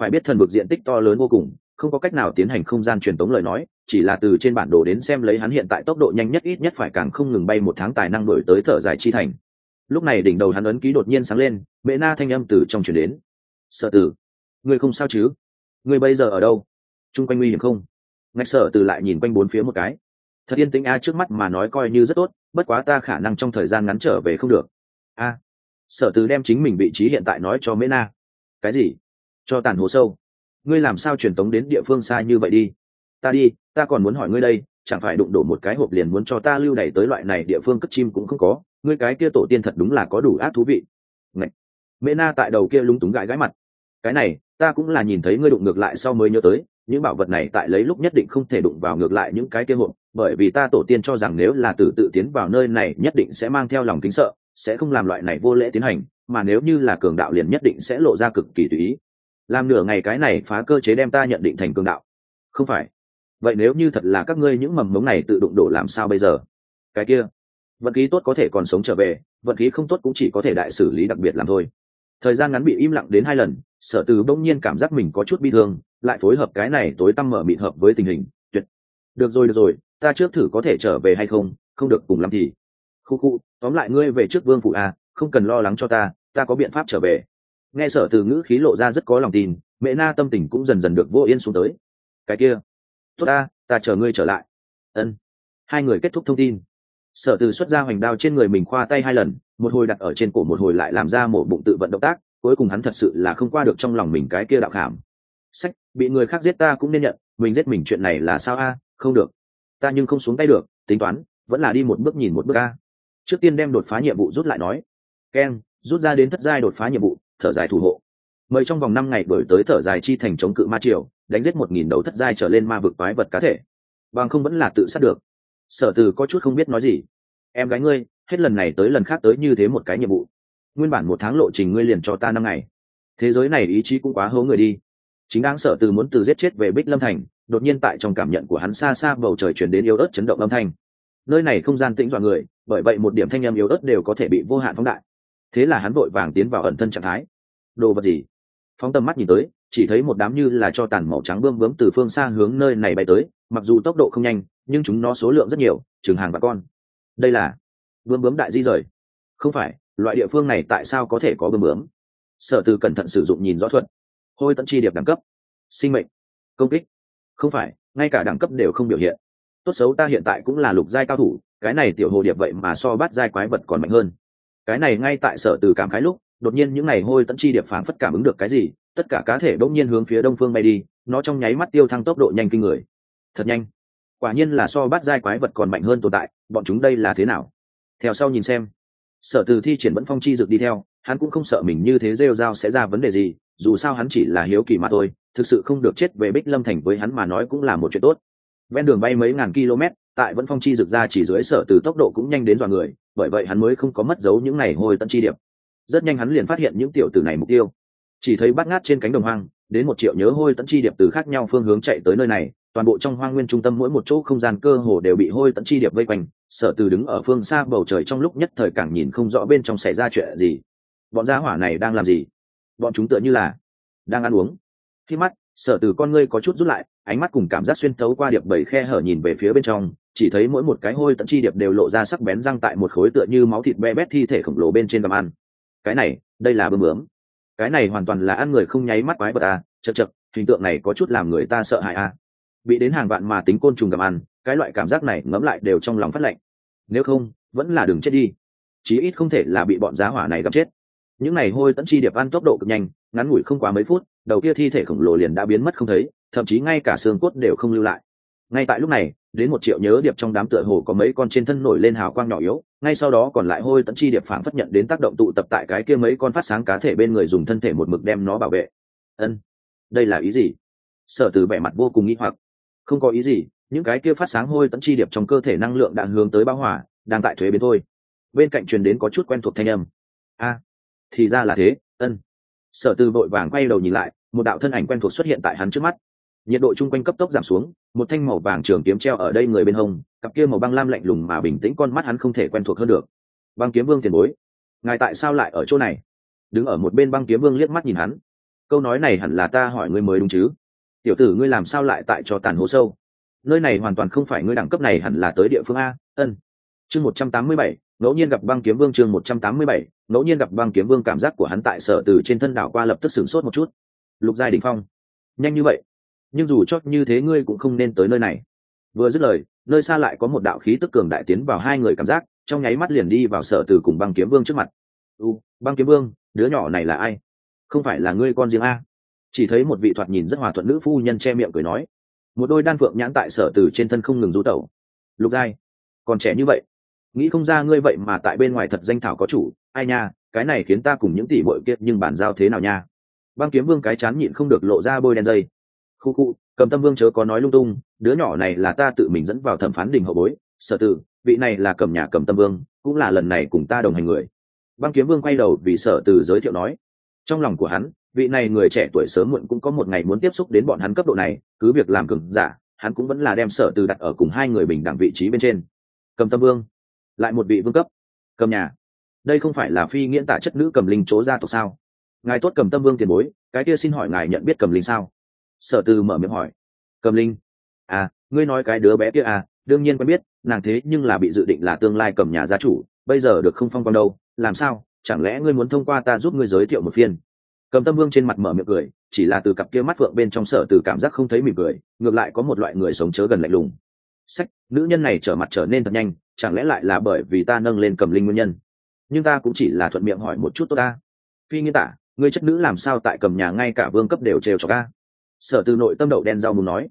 Phải biết thần vực diện tích to lớn vô cùng, không có cách nào tiến hành không gian truyền tống lời nói, chỉ là từ trên bản đồ đến xem lấy hắn hiện tại tốc độ nhanh nhất ít nhất phải càng không ngừng bay một tháng tài năng đổi tới thở dài chi thành. Lúc này đỉnh đầu hắn ấn ký đột nhiên sáng lên, mẹ na thanh âm từ trong chuyển đến. Sợ tử, ngươi không sao chứ? Ngươi bây giờ ở đâu? Chung quanh nguy hiểm không? Ngạch sở từ lại nhìn quanh bốn phía một cái thật yên tĩnh a, trước mắt mà nói coi như rất tốt, bất quá ta khả năng trong thời gian ngắn trở về không được. A. Sở từ đem chính mình vị trí hiện tại nói cho mễ na. Cái gì? Cho tàn hồ sâu. Ngươi làm sao truyền tống đến địa phương xa như vậy đi? Ta đi, ta còn muốn hỏi ngươi đây, chẳng phải đụng đổ một cái hộp liền muốn cho ta lưu đẩy tới loại này địa phương cất chim cũng không có, ngươi cái kia tổ tiên thật đúng là có đủ ác thú vị. Ngậy! mễ na tại đầu kia lúng túng gãi gãi mặt. Cái này, ta cũng là nhìn thấy ngươi đụng ngược lại sau mới nhớ tới những bảo vật này tại lấy lúc nhất định không thể đụng vào ngược lại những cái kia hộp, bởi vì ta tổ tiên cho rằng nếu là tử tự tiến vào nơi này nhất định sẽ mang theo lòng kính sợ, sẽ không làm loại này vô lễ tiến hành, mà nếu như là cường đạo liền nhất định sẽ lộ ra cực kỳ tùy ý. Làm nửa ngày cái này phá cơ chế đem ta nhận định thành cường đạo. Không phải. Vậy nếu như thật là các ngươi những mầm mống này tự đụng đổ làm sao bây giờ? Cái kia. Vận khí tốt có thể còn sống trở về, vận khí không tốt cũng chỉ có thể đại xử lý đặc biệt làm thôi. Thời gian ngắn bị im lặng đến hai lần, sở từ bỗng nhiên cảm giác mình có chút bi thương lại phối hợp cái này tối tăm mở mịt hợp với tình hình, tuyệt. Được rồi được rồi, ta trước thử có thể trở về hay không không được cùng lắm thì. Khu khu, tóm lại ngươi về trước vương phụ a à, không cần lo lắng cho ta ta có biện pháp trở về. Nghe sở từ ngữ khí lộ ra rất có lòng tin, mẹ na tâm tình cũng dần dần được vô yên xuống tới. Cái kia. Tốt ta ta chờ ngươi trở lại. Ân. Hai người kết thúc thông tin. Sở từ xuất ra hoành đao trên người mình khoa tay hai lần, một hồi đặt ở trên cổ một hồi lại làm ra một bụng tự vận động tác, cuối cùng hắn thật sự là không qua được trong lòng mình cái kia đạo khảm sách, bị người khác giết ta cũng nên nhận, mình giết mình chuyện này là sao a? Không được. Ta nhưng không xuống tay được, tính toán, vẫn là đi một bước nhìn một bước a. Trước tiên đem đột phá nhiệm vụ rút lại nói. Keng rút ra đến thất giai đột phá nhiệm vụ, thở dài thủ hộ. Mời trong vòng năm ngày đổi tới thở dài chi thành chống cự ma triều, đánh giết một nghìn đấu thất giai trở lên ma vực quái vật cá thể. Bằng không vẫn là tự sát được. Sở từ có chút không biết nói gì. Em gái ngươi, hết lần này tới lần khác tới như thế một cái nhiệm vụ. Nguyên bản một tháng lộ trình ngươi liền cho ta năm ngày. Thế giới này ý chí cũng quá hố người đi chính đáng sợ từ muốn từ giết chết về bích lâm thành, đột nhiên tại trong cảm nhận của hắn xa xa bầu trời chuyển đến yếu ớt chấn động âm thanh. Nơi này không gian tĩnh dọa người, bởi vậy một điểm thanh âm yếu ớt đều có thể bị vô hạn phóng đại. Thế là hắn vội vàng tiến vào ẩn thân trạng thái. Đồ vật gì? Phóng tầm mắt nhìn tới, chỉ thấy một đám như là cho tàn màu trắng bươm bướm từ phương xa hướng nơi này bay tới, mặc dù tốc độ không nhanh, nhưng chúng nó số lượng rất nhiều, chừng hàng bà con. Đây là bươm bướm đại di rời. Không phải, loại địa phương này tại sao có thể có bươm bướm? Sở từ cẩn thận sử dụng nhìn rõ thuật hôi tận chi điệp đẳng cấp. Sinh mệnh, công kích. Không phải, ngay cả đẳng cấp đều không biểu hiện. Tốt xấu ta hiện tại cũng là lục giai cao thủ, cái này tiểu hồ điệp vậy mà so bắt giai quái vật còn mạnh hơn. Cái này ngay tại sở từ cảm khái lúc, đột nhiên những ngày hôi tận chi điệp phán phất cảm ứng được cái gì, tất cả cá thể bỗng nhiên hướng phía đông phương bay đi, nó trong nháy mắt tiêu thăng tốc độ nhanh kinh người. Thật nhanh. Quả nhiên là so bắt giai quái vật còn mạnh hơn tồn tại, bọn chúng đây là thế nào? Theo sau nhìn xem. Sở từ thi triển vẫn phong chi dược đi theo, hắn cũng không sợ mình như thế rêu dao sẽ ra vấn đề gì dù sao hắn chỉ là hiếu kỳ mà thôi, thực sự không được chết về bích lâm thành với hắn mà nói cũng là một chuyện tốt. Ven đường bay mấy ngàn km, tại vẫn phong chi rực ra chỉ dưới sở từ tốc độ cũng nhanh đến dọa người, bởi vậy hắn mới không có mất dấu những ngày hôi tận chi điệp rất nhanh hắn liền phát hiện những tiểu tử này mục tiêu. Chỉ thấy bắt ngát trên cánh đồng hoang, đến một triệu nhớ hôi tận chi điệp từ khác nhau phương hướng chạy tới nơi này, toàn bộ trong hoang nguyên trung tâm mỗi một chỗ không gian cơ hồ đều bị hôi tận chi điệp vây quanh, sở từ đứng ở phương xa bầu trời trong lúc nhất thời càng nhìn không rõ bên trong xảy ra chuyện gì. Bọn gia hỏa này đang làm gì? Bọn chúng tựa như là đang ăn uống. Khi mắt, sở từ con ngươi có chút rút lại, ánh mắt cùng cảm giác xuyên thấu qua điệp bảy khe hở nhìn về phía bên trong, chỉ thấy mỗi một cái hôi tận chi điệp đều lộ ra sắc bén răng tại một khối tựa như máu thịt be bét thi thể khổng lồ bên trên đầm ăn. Cái này, đây là bơm bướm. Cái này hoàn toàn là ăn người không nháy mắt quái vật à chật chật, hình tượng này có chút làm người ta sợ hãi à. Bị đến hàng vạn mà tính côn trùng cầm ăn, cái loại cảm giác này ngẫm lại đều trong lòng phát lạnh. Nếu không, vẫn là đừng chết đi. Chí ít không thể là bị bọn giá hỏa này gặp chết những này hôi tẫn chi điệp ăn tốc độ cực nhanh, ngắn ngủi không quá mấy phút, đầu kia thi thể khổng lồ liền đã biến mất không thấy, thậm chí ngay cả xương cốt đều không lưu lại. Ngay tại lúc này, đến một triệu nhớ điệp trong đám tựa hồ có mấy con trên thân nổi lên hào quang nhỏ yếu, ngay sau đó còn lại hôi tẫn chi điệp phản phất nhận đến tác động tụ tập tại cái kia mấy con phát sáng cá thể bên người dùng thân thể một mực đem nó bảo vệ. Ân, đây là ý gì? Sở từ vẻ mặt vô cùng nghĩ hoặc. Không có ý gì, những cái kia phát sáng hôi tẫn chi điệp trong cơ thể năng lượng đang hướng tới bão hỏa đang tại thuế biến thôi. Bên cạnh truyền đến có chút quen thuộc thanh âm. A thì ra là thế, ân. Sở từ vội vàng quay đầu nhìn lại, một đạo thân ảnh quen thuộc xuất hiện tại hắn trước mắt. Nhiệt độ chung quanh cấp tốc giảm xuống, một thanh màu vàng trường kiếm treo ở đây người bên hông, cặp kia màu băng lam lạnh lùng mà bình tĩnh con mắt hắn không thể quen thuộc hơn được. Băng kiếm vương tiền bối, ngài tại sao lại ở chỗ này? Đứng ở một bên băng kiếm vương liếc mắt nhìn hắn. Câu nói này hẳn là ta hỏi ngươi mới đúng chứ? Tiểu tử ngươi làm sao lại tại cho tàn hố sâu? Nơi này hoàn toàn không phải ngươi đẳng cấp này hẳn là tới địa phương a, ân. Chương một trăm tám mươi bảy ngẫu nhiên gặp băng kiếm vương chương một trăm tám mươi bảy, ngẫu nhiên gặp băng kiếm vương cảm giác của hắn tại sở từ trên thân đảo qua lập tức sửng sốt một chút. Lục giai đ ỉ n h phong, nhanh như vậy? Nhưng dù chót như thế ngươi cũng không nên tới nơi này. Vừa dứt lời, nơi xa lại có một đạo khí tức cường đại tiến vào hai người cảm giác, trong nháy mắt liền đi vào sở từ cùng băng kiếm vương trước mặt. U băng kiếm vương, đứa nhỏ này là ai? Không phải là ngươi con riêng a? Chỉ thấy một vị thoạt nhìn rất hòa thuận nữ phu nhân che miệng cười nói. Một đôi đan phượng nhãn tại sở từ trên thân không ngừng rú tẩu. Lục giai, còn trẻ như vậy nghĩ không ra ngươi vậy mà tại bên ngoài thật danh thảo có chủ, ai nha, cái này khiến ta cùng những tỷ bội kiệt nhưng bản giao thế nào nha? Băng kiếm vương cái chán nhịn không được lộ ra bôi đen dây. Khu khu, cầm tâm vương chớ có nói lung tung, đứa nhỏ này là ta tự mình dẫn vào thẩm phán đình hậu bối, sở tử, vị này là cầm nhà cầm tâm vương, cũng là lần này cùng ta đồng hành người. Băng kiếm vương quay đầu vì sở từ giới thiệu nói, trong lòng của hắn, vị này người trẻ tuổi sớm muộn cũng có một ngày muốn tiếp xúc đến bọn hắn cấp độ này, cứ việc làm cường giả, hắn cũng vẫn là đem sở từ đặt ở cùng hai người bình đẳng vị trí bên trên. Cầm tâm vương lại một vị vương cấp. Cầm nhà. Đây không phải là phi nghiễn tả chất nữ cầm linh chỗ gia tộc sao? Ngài tốt cầm tâm vương tiền bối, cái kia xin hỏi ngài nhận biết cầm linh sao? Sở từ mở miệng hỏi. Cầm linh? À ngươi nói cái đứa bé kia à đương nhiên quen biết, nàng thế nhưng là bị dự định là tương lai cầm nhà gia chủ, bây giờ được không phong con đâu, làm sao? Chẳng lẽ ngươi muốn thông qua ta giúp ngươi giới thiệu một phiên? Cầm tâm vương trên mặt mở miệng cười, chỉ là từ cặp kia mắt phượng bên trong sở từ cảm giác không thấy mỉm cười, ngược lại có một loại người sống chớ gần lạnh lùng. Sách, nữ nhân này trở mặt trở nên thật nhanh chẳng lẽ lại là bởi vì ta nâng lên cầm linh nguyên nhân? Nhưng ta cũng chỉ là thuận miệng hỏi một chút tốt ta. Phi nghiên tả người chất nữ làm sao tại cầm nhà ngay cả vương cấp đều trêu cho ca sở từ nội tâm đậu đen rau muốn nói.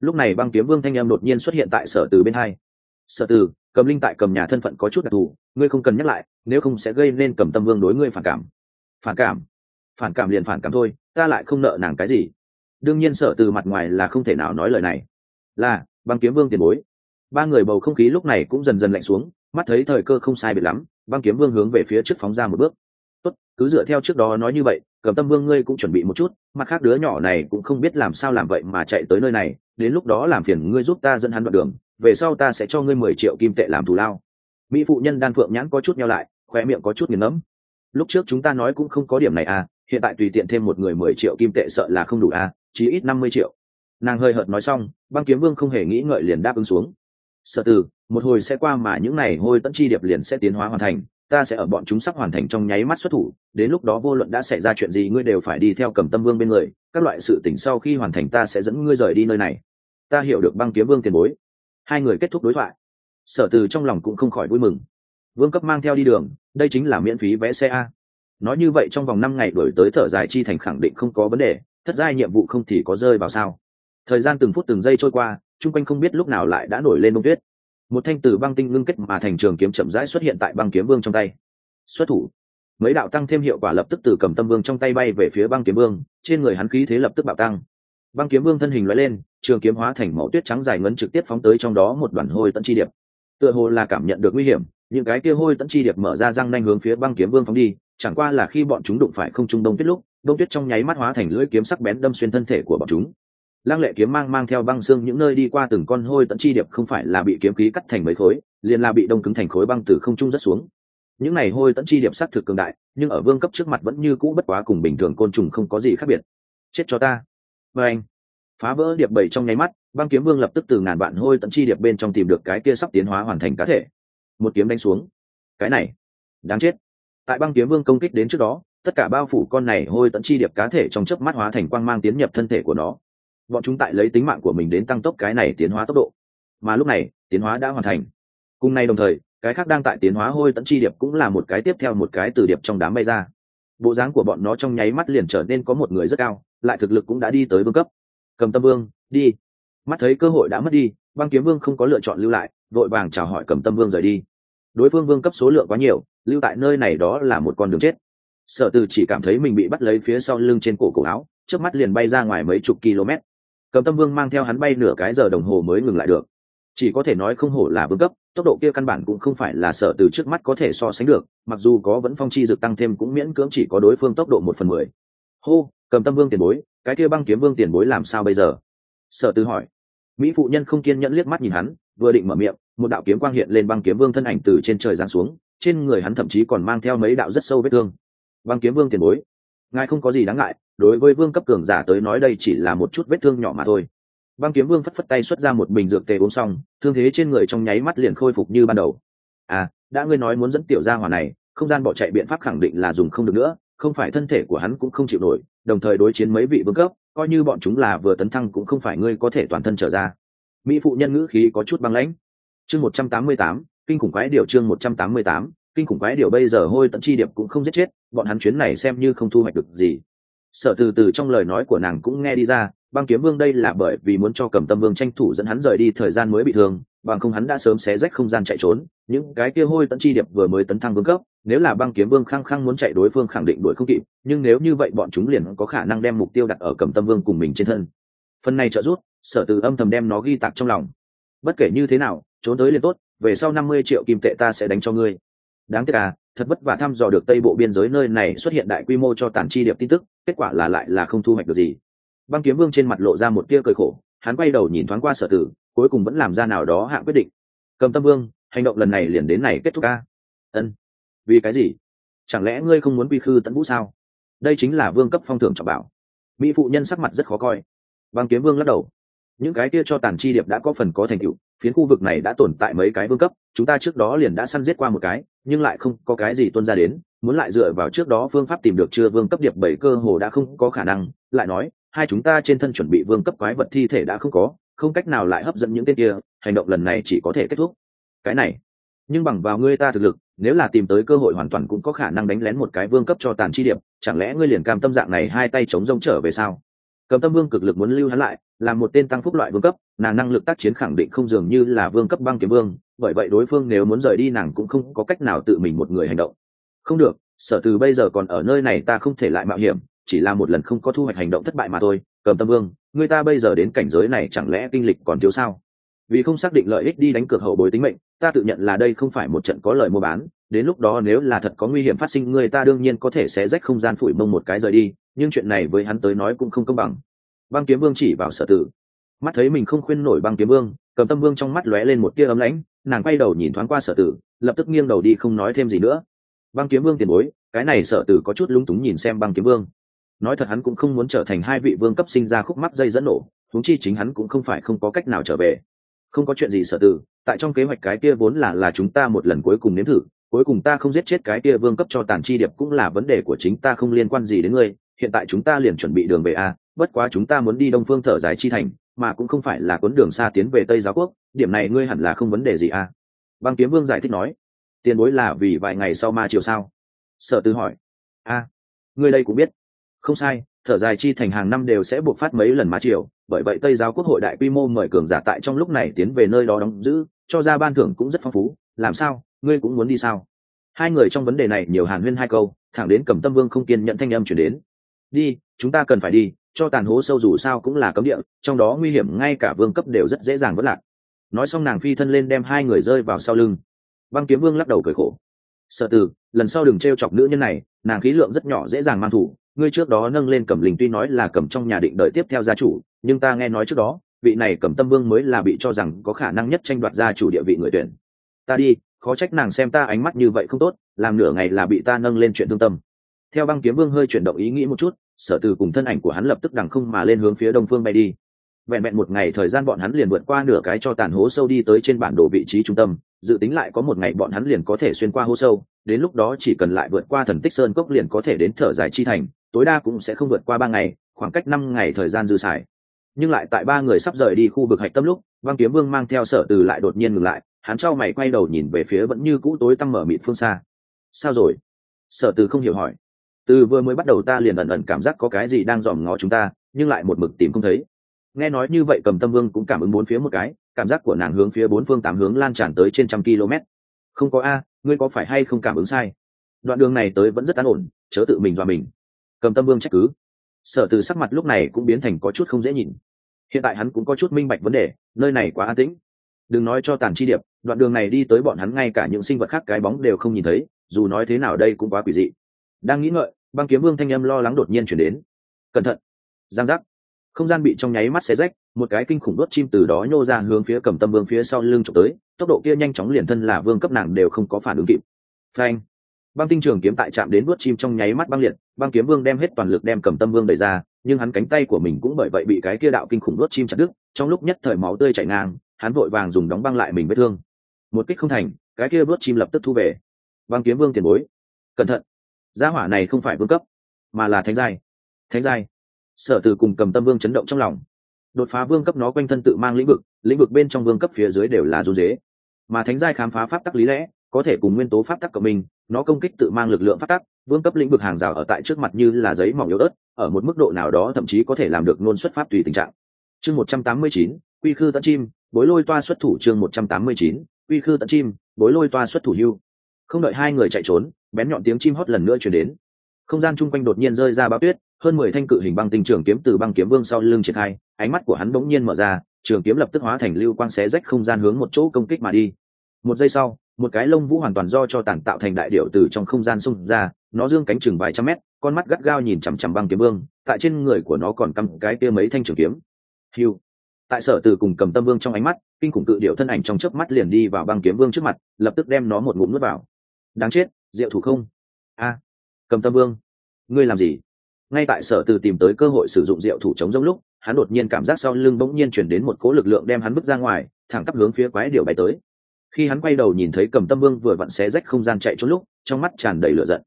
Lúc này băng kiếm vương thanh em đột nhiên xuất hiện tại sở từ bên hai. Sở từ, cầm linh tại cầm nhà thân phận có chút đặc thù, ngươi không cần nhắc lại, nếu không sẽ gây nên cầm tâm vương đối ngươi phản cảm. Phản cảm? Phản cảm liền phản cảm thôi, ta lại không nợ nàng cái gì. Đương nhiên sở từ mặt ngoài là không thể nào nói lời này. Là, băng kiếm vương tiền bối ba người bầu không khí lúc này cũng dần dần lạnh xuống, mắt thấy thời cơ không sai biệt lắm, băng kiếm vương hướng về phía trước phóng ra một bước. Tốt, cứ dựa theo trước đó nói như vậy, cầm tâm vương ngươi cũng chuẩn bị một chút, mặt khác đứa nhỏ này cũng không biết làm sao làm vậy mà chạy tới nơi này, đến lúc đó làm phiền ngươi giúp ta dẫn hắn đoạn đường, về sau ta sẽ cho ngươi mười triệu kim tệ làm thù lao. Mỹ phụ nhân đan phượng nhãn có chút nhau lại khoe miệng có chút nghiền ngẫm. Lúc trước chúng ta nói cũng không có điểm này à hiện tại tùy tiện thêm một người mười triệu kim tệ sợ là không đủ à chỉ ít năm mươi triệu. Nàng hơi hợt nói xong, băng kiếm vương không hề nghĩ ngợi liền đáp ứng xuống sợ từ, một hồi sẽ qua mà những này hôi tẫn chi điệp liền sẽ tiến hóa hoàn thành, ta sẽ ở bọn chúng sắp hoàn thành trong nháy mắt xuất thủ, đến lúc đó vô luận đã xảy ra chuyện gì ngươi đều phải đi theo cầm tâm vương bên người, các loại sự tỉnh sau khi hoàn thành ta sẽ dẫn ngươi rời đi nơi này. Ta hiểu được băng kiếm vương tiền bối. Hai người kết thúc đối thoại. Sở từ trong lòng cũng không khỏi vui mừng. Vương cấp mang theo đi đường, đây chính là miễn phí vé xe a. Nói như vậy trong vòng năm ngày đổi tới thở dài chi thành khẳng định không có vấn đề, thất giai nhiệm vụ không thì có rơi vào sao. Thời gian từng phút từng giây trôi qua chung quanh không biết lúc nào lại đã nổi lên bông tuyết. Một thanh từ băng tinh ngưng kết mà thành trường kiếm chậm rãi xuất hiện tại băng kiếm vương trong tay. Xuất thủ. Mấy đạo tăng thêm hiệu quả lập tức từ cầm tâm vương trong tay bay về phía băng kiếm vương, trên người hắn khí thế lập tức bạo tăng. Băng kiếm vương thân hình loại lên, trường kiếm hóa thành mẫu tuyết trắng dài ngấn trực tiếp phóng tới trong đó một đoàn hôi tận chi điệp. Tựa hồ là cảm nhận được nguy hiểm, những cái kia hôi tận chi điệp mở ra răng nanh hướng phía băng kiếm vương phóng đi, chẳng qua là khi bọn chúng đụng phải không trung đông tuyết lúc, đông tuyết trong nháy mắt hóa thành lưỡi kiếm sắc bén đâm xuyên thân thể của bọn chúng lăng lệ kiếm mang mang theo băng xương những nơi đi qua từng con hôi tận chi điệp không phải là bị kiếm khí cắt thành mấy khối, liền là bị đông cứng thành khối băng từ không trung rất xuống. Những này hôi tận chi điệp sắc thực cường đại, nhưng ở vương cấp trước mặt vẫn như cũ bất quá cùng bình thường côn trùng không có gì khác biệt. Chết cho ta. Và anh, phá vỡ điệp bảy trong nháy mắt, băng kiếm vương lập tức từ ngàn vạn hôi tận chi điệp bên trong tìm được cái kia sắp tiến hóa hoàn thành cá thể. Một kiếm đánh xuống. Cái này, đáng chết. Tại băng kiếm vương công kích đến trước đó, tất cả bao phủ con này hôi tận chi điệp cá thể trong chớp mắt hóa thành quang mang tiến nhập thân thể của nó bọn chúng tại lấy tính mạng của mình đến tăng tốc cái này tiến hóa tốc độ. Mà lúc này, tiến hóa đã hoàn thành. Cùng nay đồng thời, cái khác đang tại tiến hóa hôi tận chi điệp cũng là một cái tiếp theo một cái từ điệp trong đám bay ra. Bộ dáng của bọn nó trong nháy mắt liền trở nên có một người rất cao, lại thực lực cũng đã đi tới vương cấp. Cầm tâm vương, đi. Mắt thấy cơ hội đã mất đi, băng kiếm vương không có lựa chọn lưu lại, vội vàng chào hỏi cầm tâm vương rời đi. Đối phương vương cấp số lượng quá nhiều, lưu tại nơi này đó là một con đường chết. Sở từ chỉ cảm thấy mình bị bắt lấy phía sau lưng trên cổ cổ áo trước mắt liền bay ra ngoài mấy chục km cầm tâm vương mang theo hắn bay nửa cái giờ đồng hồ mới ngừng lại được. Chỉ có thể nói không hổ là vương cấp, tốc độ kia căn bản cũng không phải là sở từ trước mắt có thể so sánh được, mặc dù có vẫn phong chi dực tăng thêm cũng miễn cưỡng chỉ có đối phương tốc độ một phần mười. Hô, cầm tâm vương tiền bối, cái kia băng kiếm vương tiền bối làm sao bây giờ? Sở từ hỏi. Mỹ phụ nhân không kiên nhẫn liếc mắt nhìn hắn, vừa định mở miệng, một đạo kiếm quang hiện lên băng kiếm vương thân ảnh từ trên trời giáng xuống, trên người hắn thậm chí còn mang theo mấy đạo rất sâu vết thương. Băng kiếm vương tiền bối, ngài không có gì đáng ngại đối với vương cấp cường giả tới nói đây chỉ là một chút vết thương nhỏ mà thôi. Băng kiếm vương phất phất tay xuất ra một bình dược tề uống xong, thương thế trên người trong nháy mắt liền khôi phục như ban đầu. À đã ngươi nói muốn dẫn tiểu gia hỏa này, không gian bỏ chạy biện pháp khẳng định là dùng không được nữa, không phải thân thể của hắn cũng không chịu nổi, đồng thời đối chiến mấy vị vương cấp, coi như bọn chúng là vừa tấn thăng cũng không phải ngươi có thể toàn thân trở ra. Mỹ phụ nhân ngữ khí có chút băng lãnh. Chương một trăm tám mươi tám, kinh khủng quái điều chương một trăm tám mươi tám, kinh khủng quái điều bây giờ hôi tận chi điệp cũng không giết chết, bọn hắn chuyến này xem như không thu hoạch được gì sợ từ từ trong lời nói của nàng cũng nghe đi ra, băng kiếm vương đây là bởi vì muốn cho cầm tâm vương tranh thủ dẫn hắn rời đi thời gian mới bị thương, bằng không hắn đã sớm xé rách không gian chạy trốn. Những cái kia hôi tận chi điệp vừa mới tấn thăng vương cấp, nếu là băng kiếm vương khăng khăng muốn chạy đối phương khẳng định đuổi không kịp, nhưng nếu như vậy bọn chúng liền có khả năng đem mục tiêu đặt ở cầm tâm vương cùng mình trên thân. Phần này trợ giúp, sở từ âm thầm đem nó ghi tạc trong lòng. Bất kể như thế nào, trốn tới liền tốt, về sau năm mươi triệu kim tệ ta sẽ đánh cho ngươi đáng tiếc à thật vất vả thăm dò được tây bộ biên giới nơi này xuất hiện đại quy mô cho tàn chi điệp tin tức, kết quả là lại là không thu hoạch được gì. Băng kiếm vương trên mặt lộ ra một tia cười khổ, hắn quay đầu nhìn thoáng qua sở tử, cuối cùng vẫn làm ra nào đó hạ quyết định. Cầm tâm vương, hành động lần này liền đến này kết thúc ca. Ân. Vì cái gì? Chẳng lẽ ngươi không muốn quy khư tận vũ sao? Đây chính là vương cấp phong thưởng trọng bảo. Mỹ phụ nhân sắc mặt rất khó coi. Băng kiếm vương lắc đầu. Những cái kia cho tàn chi điệp đã có phần có thành tựu, phiến khu vực này đã tồn tại mấy cái vương cấp, chúng ta trước đó liền đã săn giết qua một cái nhưng lại không có cái gì tuân ra đến, muốn lại dựa vào trước đó phương pháp tìm được chưa vương cấp điệp bảy cơ hồ đã không có khả năng, lại nói, hai chúng ta trên thân chuẩn bị vương cấp quái vật thi thể đã không có, không cách nào lại hấp dẫn những tên kia, hành động lần này chỉ có thể kết thúc. Cái này, nhưng bằng vào ngươi ta thực lực, nếu là tìm tới cơ hội hoàn toàn cũng có khả năng đánh lén một cái vương cấp cho tàn chi điệp, chẳng lẽ ngươi liền cam tâm dạng này hai tay chống rông trở về sao? Cầm tâm vương cực lực muốn lưu hắn lại là một tên tăng phúc loại vương cấp, nàng năng lực tác chiến khẳng định không dường như là vương cấp băng kiếm vương bởi vậy đối phương nếu muốn rời đi nàng cũng không có cách nào tự mình một người hành động. Không được, sở từ bây giờ còn ở nơi này ta không thể lại mạo hiểm, chỉ là một lần không có thu hoạch hành động thất bại mà thôi. Cầm tâm vương, người ta bây giờ đến cảnh giới này chẳng lẽ kinh lịch còn thiếu sao? Vì không xác định lợi ích đi đánh cược hậu bối tính mệnh, ta tự nhận là đây không phải một trận có lợi mua bán. Đến lúc đó nếu là thật có nguy hiểm phát sinh, người ta đương nhiên có thể sẽ rách không gian phủi mông một cái rời đi, nhưng chuyện này với hắn tới nói cũng không công bằng. Băng kiếm vương chỉ vào sở tử. Mắt thấy mình không khuyên nổi băng kiếm vương, cầm tâm vương trong mắt lóe lên một tia ấm lãnh nàng quay đầu nhìn thoáng qua sở tử, lập tức nghiêng đầu đi không nói thêm gì nữa. Băng kiếm vương tiền bối, cái này sở tử có chút lung túng nhìn xem băng kiếm vương. Nói thật hắn cũng không muốn trở thành hai vị vương cấp sinh ra khúc mắc dây dẫn nổ thúng chi chính hắn cũng không phải không có cách nào trở về. Không có chuyện gì sở tử, tại trong kế hoạch cái kia vốn là là chúng ta một lần cuối cùng nếm thử, cuối cùng ta không giết chết cái kia vương cấp cho tàn chi điệp cũng là vấn đề của chính ta không liên quan gì đến ngươi, hiện tại chúng ta liền chuẩn bị đường về a, bất quá chúng ta muốn đi đông phương thở dài chi thành mà cũng không phải là cuốn đường xa tiến về tây giáo quốc, điểm này ngươi hẳn là không vấn đề gì à? băng kiếm vương giải thích nói. Tiền bối là vì vài ngày sau ma chiều sao? Sở tư hỏi. A ngươi đây cũng biết. Không sai, thở dài chi thành hàng năm đều sẽ buộc phát mấy lần ma chiều bởi vậy tây giáo quốc hội đại quy mô mời cường giả tại trong lúc này tiến về nơi đó đóng giữ, cho ra ban thưởng cũng rất phong phú. Làm sao? Ngươi cũng muốn đi sao? Hai người trong vấn đề này nhiều hàn huyên hai câu, thẳng đến cầm tâm vương không kiên nhận thanh âm chuyển đến. Đi, chúng ta cần phải đi cho tàn hố sâu dù sao cũng là cấm địa, trong đó nguy hiểm ngay cả vương cấp đều rất dễ dàng vất lạc. Nói xong nàng phi thân lên đem hai người rơi vào sau lưng. Băng kiếm vương lắc đầu cười khổ. Sợ từ lần sau đừng t r e o chọc nữ nhân này, nàng khí lượng rất nhỏ dễ dàng mang thủ, ngươi trước đó nâng lên cầm linh tuy nói là cầm trong nhà định đợi tiếp theo gia chủ, nhưng ta nghe nói trước đó, vị này cầm tâm vương mới là bị cho rằng có khả năng nhất tranh đoạt gia chủ địa vị người tuyển. Ta đi, khó trách nàng xem ta ánh mắt như vậy không tốt, làm nửa ngày là bị ta nâng lên chuyện thương tâm. Theo băng kiếm vương hơi chuyển động ý nghĩ một chút sở từ cùng thân ảnh của hắn lập tức đằng không mà lên hướng phía đông phương bay đi. Vẹn vẹn một ngày thời gian bọn hắn liền vượt qua nửa cái cho tàn hố sâu đi tới trên bản đồ vị trí trung tâm, dự tính lại có một ngày bọn hắn liền có thể xuyên qua hố sâu, đến lúc đó chỉ cần lại vượt qua thần tích sơn cốc liền có thể đến thở dài chi thành, tối đa cũng sẽ không vượt qua ba ngày, khoảng cách năm ngày thời gian dư xài. Nhưng lại tại ba người sắp rời đi khu vực hạch tâm lúc băng kiếm vương mang theo sở từ lại đột nhiên ngừng lại, hắn trao mày quay đầu nhìn về phía vẫn như cũ tối tăm mở mịt phương xa. Sao rồi? Sở từ không hiểu hỏi từ vừa mới bắt đầu ta liền ẩn ẩn cảm giác có cái gì đang dòm ngó chúng ta, nhưng lại một mực tìm không thấy. Nghe nói như vậy cầm tâm vương cũng cảm ứng bốn phía một cái, cảm giác của nàng hướng phía bốn phương tám hướng lan tràn tới trên trăm km. Không có a, ngươi có phải hay không cảm ứng sai? Đoạn đường này tới vẫn rất an ổn, chớ tự mình dọa mình. Cầm tâm vương trách cứ. Sở từ sắc mặt lúc này cũng biến thành có chút không dễ nhìn. Hiện tại hắn cũng có chút minh bạch vấn đề, nơi này quá an tĩnh. Đừng nói cho tàn chi điệp, đoạn đường này đi tới bọn hắn ngay cả những sinh vật khác cái bóng đều không nhìn thấy, dù nói thế nào đây cũng quá quỷ dị. Đang nghĩ ngợi băng kiếm vương thanh âm lo lắng đột nhiên chuyển đến. Cẩn thận. Giang giác. Không gian bị trong nháy mắt xé rách, một cái kinh khủng đốt chim từ đó nhô ra hướng phía cầm tâm vương phía sau lưng trộm tới, tốc độ kia nhanh chóng liền thân là vương cấp nàng đều không có phản ứng kịp. Phanh. Băng tinh trường kiếm tại chạm đến đốt chim trong nháy mắt băng liệt, băng kiếm vương đem hết toàn lực đem cầm tâm vương đẩy ra, nhưng hắn cánh tay của mình cũng bởi vậy bị cái kia đạo kinh khủng đốt chim chặt đứt, trong lúc nhất thời máu tươi chảy ngang, hắn vội vàng dùng đóng băng lại mình vết thương. Một kích không thành, cái kia đốt chim lập tức thu về. Băng kiếm vương tiền bối. Cẩn thận gia hỏa này không phải vương cấp, mà là thánh giai. Thánh giai. Sở từ cùng cầm tâm vương chấn động trong lòng. Đột phá vương cấp nó quanh thân tự mang lĩnh vực lĩnh vực bên trong vương cấp phía dưới đều là run dế mà thánh giai khám phá pháp tắc lý lẽ, có thể cùng nguyên tố pháp tắc của mình nó công kích tự mang lực lượng pháp tắc, vương cấp lĩnh vực hàng rào ở tại trước mặt như là giấy mỏng yếu ớt, ở một mức độ nào đó thậm chí có thể làm được nôn xuất pháp tùy tình trạng. Chương một trăm tám mươi chín, quy khư tận chim, bối lôi toa xuất thủ chương một trăm tám mươi chín, quy khư tận chim, bối lôi toa xuất thủ hưu. Không đợi hai người chạy trốn bén nhọn tiếng chim hót lần nữa chuyển đến. Không gian chung quanh đột nhiên rơi ra bao tuyết, hơn mười thanh cự hình băng tinh trường kiếm từ băng kiếm vương sau lưng triển khai, ánh mắt của hắn bỗng nhiên mở ra, trường kiếm lập tức hóa thành lưu quang xé rách không gian hướng một chỗ công kích mà đi. Một giây sau, một cái lông vũ hoàn toàn do cho tản tạo thành đại điệu từ trong không gian xung ra, nó dương cánh chừng vài trăm mét, con mắt gắt gao nhìn chằm chằm băng kiếm vương, tại trên người của nó còn căm cái kia mấy thanh trường kiếm. Hiu tại sở từ cùng cầm tâm vương trong ánh mắt, kinh khủng cự điệu thân ảnh trong chớp mắt liền đi vào băng kiếm vương trước mặt, lập tức đem nó một ngụm nuốt vào. Đáng chết diệu thủ không? A. Cầm tâm vương. Ngươi làm gì? Ngay tại sở từ tìm tới cơ hội sử dụng diệu thủ chống giống lúc, hắn đột nhiên cảm giác sau lưng bỗng nhiên chuyển đến một cỗ lực lượng đem hắn bước ra ngoài, thẳng tắp hướng phía quái điệu bay tới. Khi hắn quay đầu nhìn thấy cầm tâm vương vừa vặn xé rách không gian chạy trốn lúc, trong mắt tràn đầy lửa giận.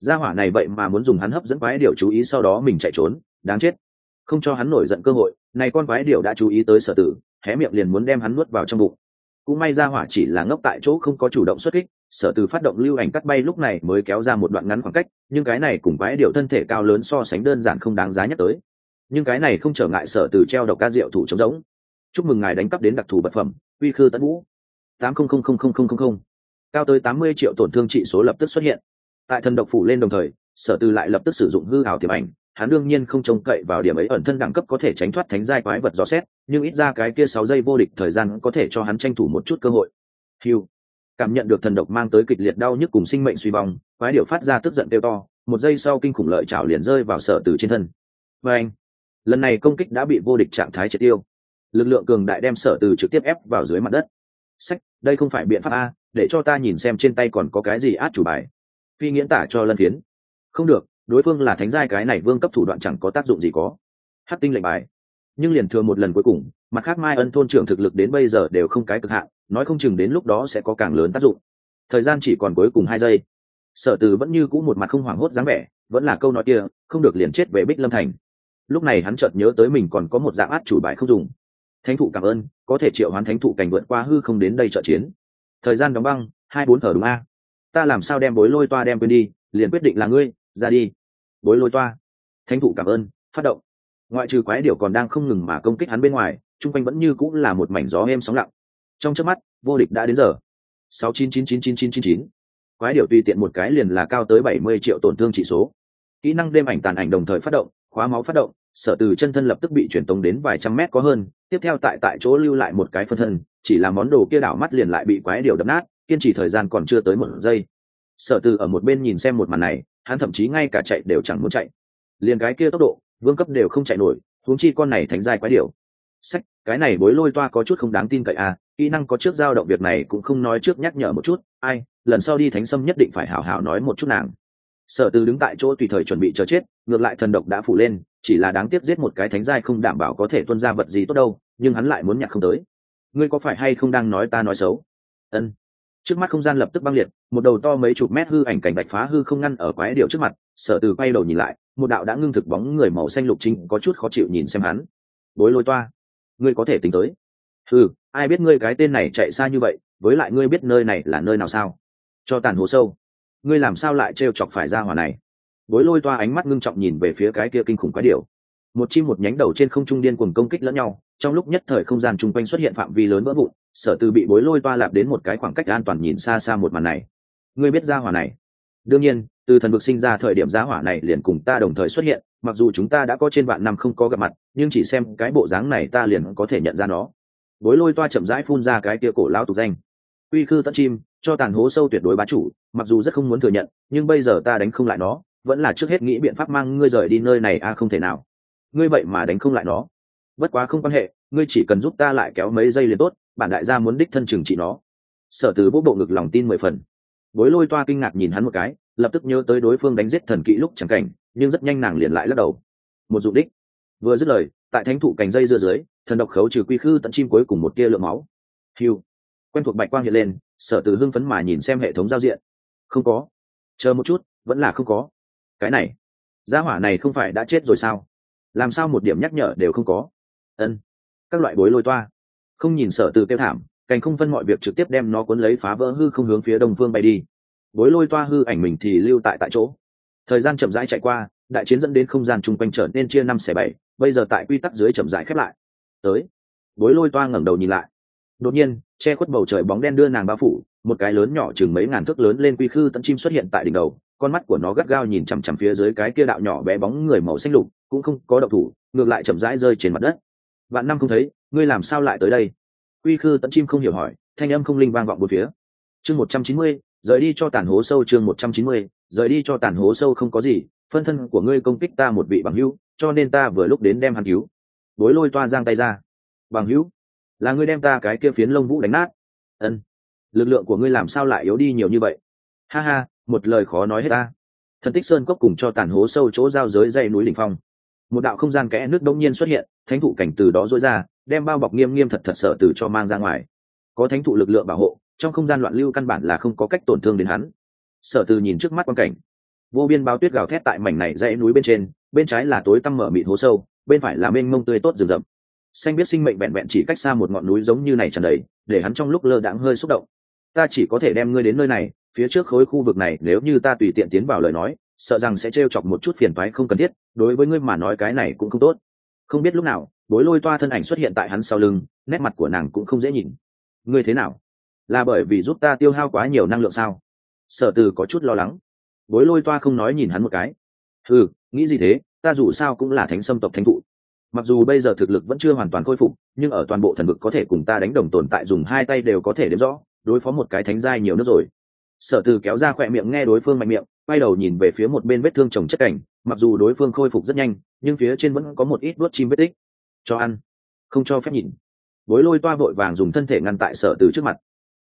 Gia hỏa này vậy mà muốn dùng hắn hấp dẫn quái điệu chú ý sau đó mình chạy trốn, đáng chết. Không cho hắn nổi giận cơ hội, này con quái điệu đã chú ý tới sở tử, hé miệng liền muốn đem hắn nuốt vào trong bụng. Cũng may gia hỏa chỉ là ngốc tại chỗ không có chủ động xuất kích sở từ phát động lưu ảnh cắt bay lúc này mới kéo ra một đoạn ngắn khoảng cách, nhưng cái này cùng quái điệu thân thể cao lớn so sánh đơn giản không đáng giá nhắc tới. Nhưng cái này không trở ngại sở từ treo độc ca diệu thủ chống giống. Chúc mừng ngài đánh cắp đến đặc thù vật phẩm, uy khư tấn vũ. tám không không không không không không cao tới tám mươi triệu tổn thương trị số lập tức xuất hiện. Tại thần độc phủ lên đồng thời, sở từ lại lập tức sử dụng hư hào tiềm ảnh, hắn đương nhiên không trông cậy vào điểm ấy ẩn thân đẳng cấp có thể tránh thoát thánh giai quái vật dò xét, nhưng ít ra cái kia sáu giây vô địch thời gian có thể cho hắn tranh thủ một chút cơ hội. Hiu cảm nhận được thần độc mang tới kịch liệt đau nhức cùng sinh mệnh suy vong, quái điệu phát ra tức giận kêu to, một giây sau kinh khủng lợi chảo liền rơi vào sở tử trên thân. Và anh lần này công kích đã bị vô địch trạng thái triệt tiêu. Lực lượng cường đại đem sở từ trực tiếp ép vào dưới mặt đất. Sách, đây không phải biện pháp a, để cho ta nhìn xem trên tay còn có cái gì át chủ bài. Phi nghiễn tả cho lân phiến. Không được, đối phương là thánh giai cái này vương cấp thủ đoạn chẳng có tác dụng gì có. Hát tinh lệnh bài. Nhưng liền thừa một lần cuối cùng mặt khác mai ân thôn trưởng thực lực đến bây giờ đều không cái cực hạn, nói không chừng đến lúc đó sẽ có càng lớn tác dụng. Thời gian chỉ còn cuối cùng hai giây. Sở từ vẫn như cũ một mặt không hoảng hốt dáng vẻ, vẫn là câu nói kia, không được liền chết về bích lâm thành. Lúc này hắn chợt nhớ tới mình còn có một dạng át chủ bài không dùng. Thánh thụ cảm ơn, có thể triệu hoán thánh thụ cảnh vượt qua hư không đến đây trợ chiến. Thời gian đóng băng, hai bốn thở đúng a. Ta làm sao đem bối lôi toa đem quên đi, liền quyết định là ngươi, ra đi. Bối lôi toa. Thánh thụ cảm ơn, phát động. Ngoại trừ quái điệu còn đang không ngừng mà công kích hắn bên ngoài chung quanh vẫn như cũng là một mảnh gió êm sóng lặng. Trong trước mắt, vô địch đã đến giờ. Sáu chín chín chín chín chín chín chín. Quái điệu tùy tiện một cái liền là cao tới bảy mươi triệu tổn thương trị số. Kỹ năng đêm ảnh tàn ảnh đồng thời phát động, khóa máu phát động, sở từ chân thân lập tức bị truyền tống đến vài trăm mét có hơn. Tiếp theo tại tại chỗ lưu lại một cái phân thân, chỉ là món đồ kia đảo mắt liền lại bị quái điệu đập nát, kiên trì thời gian còn chưa tới một giây. Sở từ ở một bên nhìn xem một màn này, hắn thậm chí ngay cả chạy đều chẳng muốn chạy. Liền cái kia tốc độ, vương cấp đều không chạy nổi, huống chi con này thánh dài quái điệu sách cái này bối lôi toa có chút không đáng tin cậy à kỹ năng có trước giao động việc này cũng không nói trước nhắc nhở một chút, ai, lần sau đi thánh sâm nhất định phải hảo hảo nói một chút nàng. Sở từ đứng tại chỗ tùy thời chuẩn bị chờ chết, ngược lại thần độc đã phủ lên, chỉ là đáng tiếc giết một cái thánh giai không đảm bảo có thể tuân ra vật gì tốt đâu, nhưng hắn lại muốn nhặt không tới. Ngươi có phải hay không đang nói ta nói xấu? Ân. Trước mắt không gian lập tức băng liệt, một đầu to mấy chục mét hư ảnh cảnh bạch phá hư không ngăn ở quái điệu trước mặt, sở từ quay đầu nhìn lại, một đạo đã ngưng thực bóng người màu xanh lục trinh có chút khó chịu nhìn xem hắn. Bối lôi toa ngươi có thể tính tới. Ừ ai biết ngươi cái tên này chạy xa như vậy, với lại ngươi biết nơi này là nơi nào sao? Cho tàn hồ sâu. Ngươi làm sao lại trêu chọc phải ra hỏa này? Bối lôi toa ánh mắt ngưng trọng nhìn về phía cái kia kinh khủng quái điệu một chim một nhánh đầu trên không trung điên cuồng công kích lẫn nhau, trong lúc nhất thời không gian chung quanh xuất hiện phạm vi lớn vỡ vụn, sở từ bị bối lôi toa lạp đến một cái khoảng cách an toàn nhìn xa xa một màn này. Ngươi biết ra hỏa này? Đương nhiên, từ thần vực sinh ra thời điểm giá hỏa này liền cùng ta đồng thời xuất hiện, mặc dù chúng ta đã có trên vạn năm không có gặp mặt, nhưng chỉ xem cái bộ dáng này ta liền có thể nhận ra nó. Bối lôi toa chậm rãi phun ra cái tia cổ lao tục danh. Uy khư tận chim, cho tàn hố sâu tuyệt đối bá chủ, mặc dù rất không muốn thừa nhận, nhưng bây giờ ta đánh không lại nó, vẫn là trước hết nghĩ biện pháp mang ngươi rời đi nơi này a không thể nào. Ngươi vậy mà đánh không lại nó. Bất quá không quan hệ, ngươi chỉ cần giúp ta lại kéo mấy giây liền tốt, bản đại gia muốn đích thân trừng trị nó. Sở từ bốc bộ ngực lòng tin mười phần bối lôi toa kinh ngạc nhìn hắn một cái, lập tức nhớ tới đối phương đánh giết thần kỹ lúc chẳng cảnh, nhưng rất nhanh nàng liền lại lắc đầu. Một dụng đích. Vừa dứt lời, tại thánh thụ cành dây dưa dưới, thần độc khấu trừ quy khư tận chim cuối cùng một tia lượng máu. Hiu quen thuộc bạch quang hiện lên, sở từ hưng phấn mà nhìn xem hệ thống giao diện. Không có. Chờ một chút, vẫn là không có. Cái này. Gia hỏa này không phải đã chết rồi sao? Làm sao một điểm nhắc nhở đều không có? Ân. Các loại bối lôi toa. Không nhìn sở từ kêu thảm cành không phân mọi việc trực tiếp đem nó cuốn lấy phá vỡ hư không hướng phía đông phương bay đi. Bối lôi toa hư ảnh mình thì lưu tại tại chỗ. Thời gian chậm rãi chạy qua, đại chiến dẫn đến không gian chung quanh trở nên chia năm xẻ bảy, bây giờ tại quy tắc dưới chậm rãi khép lại. Tới, bối lôi toa ngẩng đầu nhìn lại. Đột nhiên, che khuất bầu trời bóng đen đưa nàng bao phủ, một cái lớn nhỏ chừng mấy ngàn thước lớn lên quy khư tận chim xuất hiện tại đỉnh đầu, con mắt của nó gắt gao nhìn chằm chằm phía dưới cái kia đạo nhỏ bé bóng người màu xanh lục, cũng không có động thủ, ngược lại chậm rãi rơi trên mặt đất. Vạn năm không thấy, ngươi làm sao lại tới đây? Quy khư tận chim không hiểu hỏi, thanh âm không linh vang vọng một phía. Chương một trăm chín mươi, rời đi cho tàn hố sâu, chương một trăm chín mươi, rời đi cho tàn hố sâu không có gì, phân thân của ngươi công kích ta một vị bằng hữu, cho nên ta vừa lúc đến đem hắn cứu. Bối lôi toa giang tay ra. Bằng hữu, là ngươi đem ta cái kia phiến lông vũ đánh nát. Ân, lực lượng của ngươi làm sao lại yếu đi nhiều như vậy? Ha ha, một lời khó nói hết ta. Thần tích sơn cốc cùng cho tàn hố sâu chỗ giao giới dây núi đỉnh phong. Một đạo không gian kẽ nước đông nhiên xuất hiện, thánh thụ cảnh từ đó dối ra đem bao bọc nghiêm nghiêm thật thật sợ từ cho mang ra ngoài. Có thánh thụ lực lượng bảo hộ, trong không gian loạn lưu căn bản là không có cách tổn thương đến hắn. Sở từ nhìn trước mắt quan cảnh. Vô biên bao tuyết gào thét tại mảnh này dãy núi bên trên, bên trái là tối tăm mở mịt hố sâu, bên phải là mênh mông tươi tốt rừng rậm. Xanh biết sinh mệnh vẹn vẹn chỉ cách xa một ngọn núi giống như này tràn đầy, để hắn trong lúc lơ đãng hơi xúc động. Ta chỉ có thể đem ngươi đến nơi này, phía trước khối khu vực này, nếu như ta tùy tiện tiến vào lời nói, sợ rằng sẽ t chọc một chút phiền toái không cần thiết, đối với ngươi mà nói cái này cũng không tốt không biết lúc nào, bối lôi toa thân ảnh xuất hiện tại hắn sau lưng, nét mặt của nàng cũng không dễ nhìn. Ngươi thế nào? Là bởi vì giúp ta tiêu hao quá nhiều năng lượng sao? Sở từ có chút lo lắng. Bối lôi toa không nói nhìn hắn một cái. Ừ nghĩ gì thế? Ta dù sao cũng là thánh sâm tộc thánh thụ. Mặc dù bây giờ thực lực vẫn chưa hoàn toàn khôi phục, nhưng ở toàn bộ thần vực có thể cùng ta đánh đồng tồn tại dùng hai tay đều có thể đếm rõ, đối phó một cái thánh giai nhiều nước rồi. Sở từ kéo ra khỏe miệng nghe đối phương mạnh miệng, quay đầu nhìn về phía một bên vết thương chồng chất cảnh mặc dù đối phương khôi phục rất nhanh, nhưng phía trên vẫn có một ít đuốt chim vết tích. Cho ăn. Không cho phép nhìn. Bối lôi toa vội vàng dùng thân thể ngăn tại sở từ trước mặt.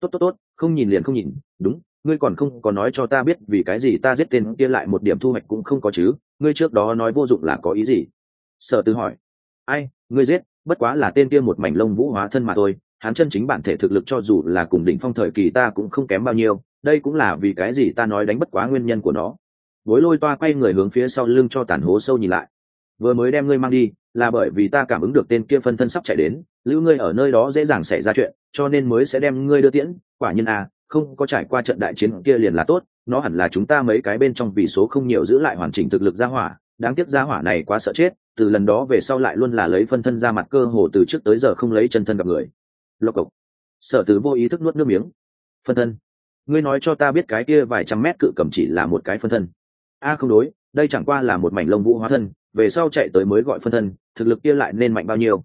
Tốt tốt tốt, không nhìn liền không nhìn. Đúng, ngươi còn không có nói cho ta biết vì cái gì ta giết tên kia lại một điểm thu hoạch cũng không có chứ. Ngươi trước đó nói vô dụng là có ý gì? Sở từ hỏi. Ai, ngươi giết, bất quá là tên kia một mảnh lông vũ hóa thân mà thôi. Hắn chân chính bản thể thực lực cho dù là cùng đỉnh phong thời kỳ ta cũng không kém bao nhiêu. Đây cũng là vì cái gì ta nói đánh bất quá nguyên nhân của nó bối lôi toa quay người hướng phía sau lưng cho tàn hố sâu nhìn lại. Vừa mới đem ngươi mang đi, là bởi vì ta cảm ứng được tên kia phân thân sắp chạy đến, lưu ngươi ở nơi đó dễ dàng xảy ra chuyện, cho nên mới sẽ đem ngươi đưa tiễn. Quả nhiên à không có trải qua trận đại chiến kia liền là tốt, nó hẳn là chúng ta mấy cái bên trong vì số không nhiều giữ lại hoàn chỉnh thực lực gia hỏa, đáng tiếc gia hỏa này quá sợ chết, từ lần đó về sau lại luôn là lấy phân thân ra mặt cơ hồ từ trước tới giờ không lấy chân thân gặp người. Lộc cộc. Sở từ vô ý thức nuốt nước miếng. Phân thân. Ngươi nói cho ta biết cái kia vài trăm mét cự cầm chỉ là một cái phân thân a không đối, đây chẳng qua là một mảnh lông vũ hóa thân, về sau chạy tới mới gọi phân thân, thực lực kia lại nên mạnh bao nhiêu?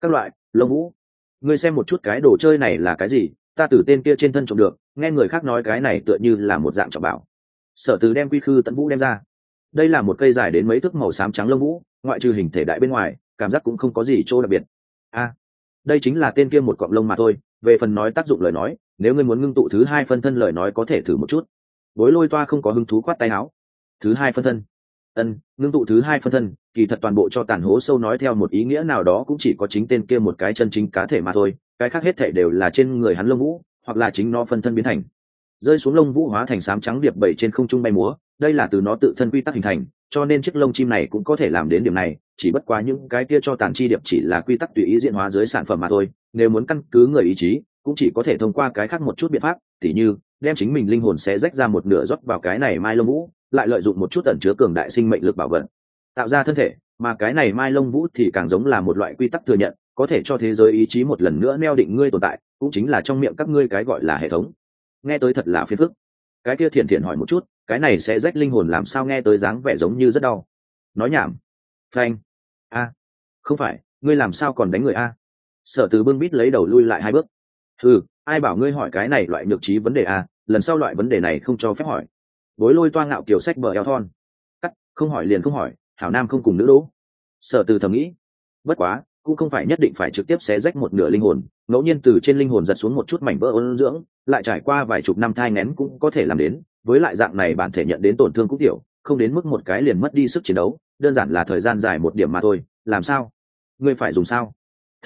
Các loại, lông vũ. Ngươi xem một chút cái đồ chơi này là cái gì, ta từ tên kia trên thân trộm được, nghe người khác nói cái này tựa như là một dạng trọng bảo. Sở từ đem quy khư tận vũ đem ra. Đây là một cây dài đến mấy thước màu xám trắng lông vũ, ngoại trừ hình thể đại bên ngoài, cảm giác cũng không có gì chỗ đặc biệt. A đây chính là tên kia một cọng lông mà thôi, về phần nói tác dụng lời nói, nếu ngươi muốn ngưng tụ thứ hai phân thân lời nói có thể thử một chút. Bối lôi toa không có hứng thú khoát tay áo thứ hai phân thân. Ân, ngưng tụ thứ hai phân thân, kỳ thật toàn bộ cho tàn hố sâu nói theo một ý nghĩa nào đó cũng chỉ có chính tên kia một cái chân chính cá thể mà thôi, cái khác hết thể đều là trên người hắn lông vũ, hoặc là chính nó phân thân biến thành. Rơi xuống lông vũ hóa thành sám trắng điệp bảy trên không trung bay múa, đây là từ nó tự thân quy tắc hình thành, cho nên chiếc lông chim này cũng có thể làm đến điểm này, chỉ bất quá những cái kia cho tàn chi điệp chỉ là quy tắc tùy ý diễn hóa dưới sản phẩm mà thôi, nếu muốn căn cứ người ý chí, cũng chỉ có thể thông qua cái khác một chút biện pháp, tỉ như, đem chính mình linh hồn sẽ rách ra một nửa rót vào cái này mai lông vũ lại lợi dụng một chút ẩn chứa cường đại sinh mệnh lực bảo vật. Tạo ra thân thể, mà cái này mai lông vũ thì càng giống là một loại quy tắc thừa nhận, có thể cho thế giới ý chí một lần nữa neo định ngươi tồn tại, cũng chính là trong miệng các ngươi cái gọi là hệ thống. Nghe tới thật là phiền phức. Cái kia thiện thiện hỏi một chút, cái này sẽ rách linh hồn làm sao nghe tới dáng vẻ giống như rất đau. Nói nhảm. Phanh. A. Không phải, ngươi làm sao còn đánh người a? Sở từ bưng bít lấy đầu lui lại hai bước. Ừ ai bảo ngươi hỏi cái này loại nhược trí vấn đề a, lần sau loại vấn đề này không cho phép hỏi bối lôi toa ngạo kiểu sách bờ eo thon. Cắt, không hỏi liền không hỏi, hảo nam không cùng nữ đỗ sở từ thầm nghĩ, bất quá, cũng không phải nhất định phải trực tiếp xé rách một nửa linh hồn, ngẫu nhiên từ trên linh hồn giật xuống một chút mảnh vỡ ôn dưỡng, lại trải qua vài chục năm thai ngén cũng có thể làm đến, với lại dạng này bản thể nhận đến tổn thương cũng tiểu, không đến mức một cái liền mất đi sức chiến đấu, đơn giản là thời gian dài một điểm mà thôi, làm sao? Ngươi phải dùng sao?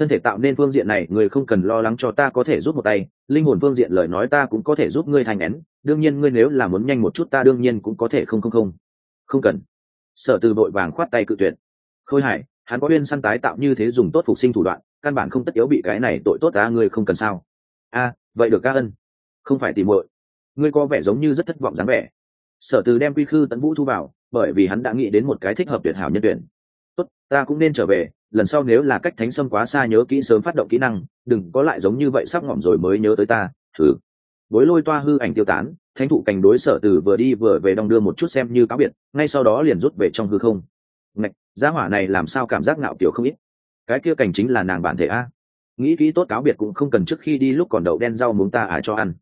Thân thể tạo nên phương diện này, người không cần lo lắng cho ta có thể giúp một tay. Linh hồn phương diện lời nói ta cũng có thể giúp ngươi thành nén. Đương nhiên ngươi nếu là muốn nhanh một chút ta đương nhiên cũng có thể không không không. Không cần. Sở từ vội vàng khoát tay cự tuyệt. Khôi hải, hắn có uyên săn tái tạo như thế dùng tốt phục sinh thủ đoạn, căn bản không tất yếu bị cái này tội tốt ta, ngươi không cần sao? A, vậy được ca ân. Không phải tìm muội. Ngươi có vẻ giống như rất thất vọng dáng vẻ. Sở từ đem quy khư tấn vũ thu vào, bởi vì hắn đã nghĩ đến một cái thích hợp tuyệt hảo nhân tuyển. Tốt, ta cũng nên trở về lần sau nếu là cách thánh sâm quá xa nhớ kỹ sớm phát động kỹ năng, đừng có lại giống như vậy sắp ngỏm rồi mới nhớ tới ta, thử. Bối lôi toa hư ảnh tiêu tán, thánh thụ cảnh đối sở từ vừa đi vừa về đong đưa một chút xem như cáo biệt, ngay sau đó liền rút về trong hư không. Ngạch, gia hỏa này làm sao cảm giác ngạo kiểu không ít? Cái kia cảnh chính là nàng bản thể a. Nghĩ kỹ tốt cáo biệt cũng không cần trước khi đi lúc còn đậu đen rau muốn ta ải cho ăn.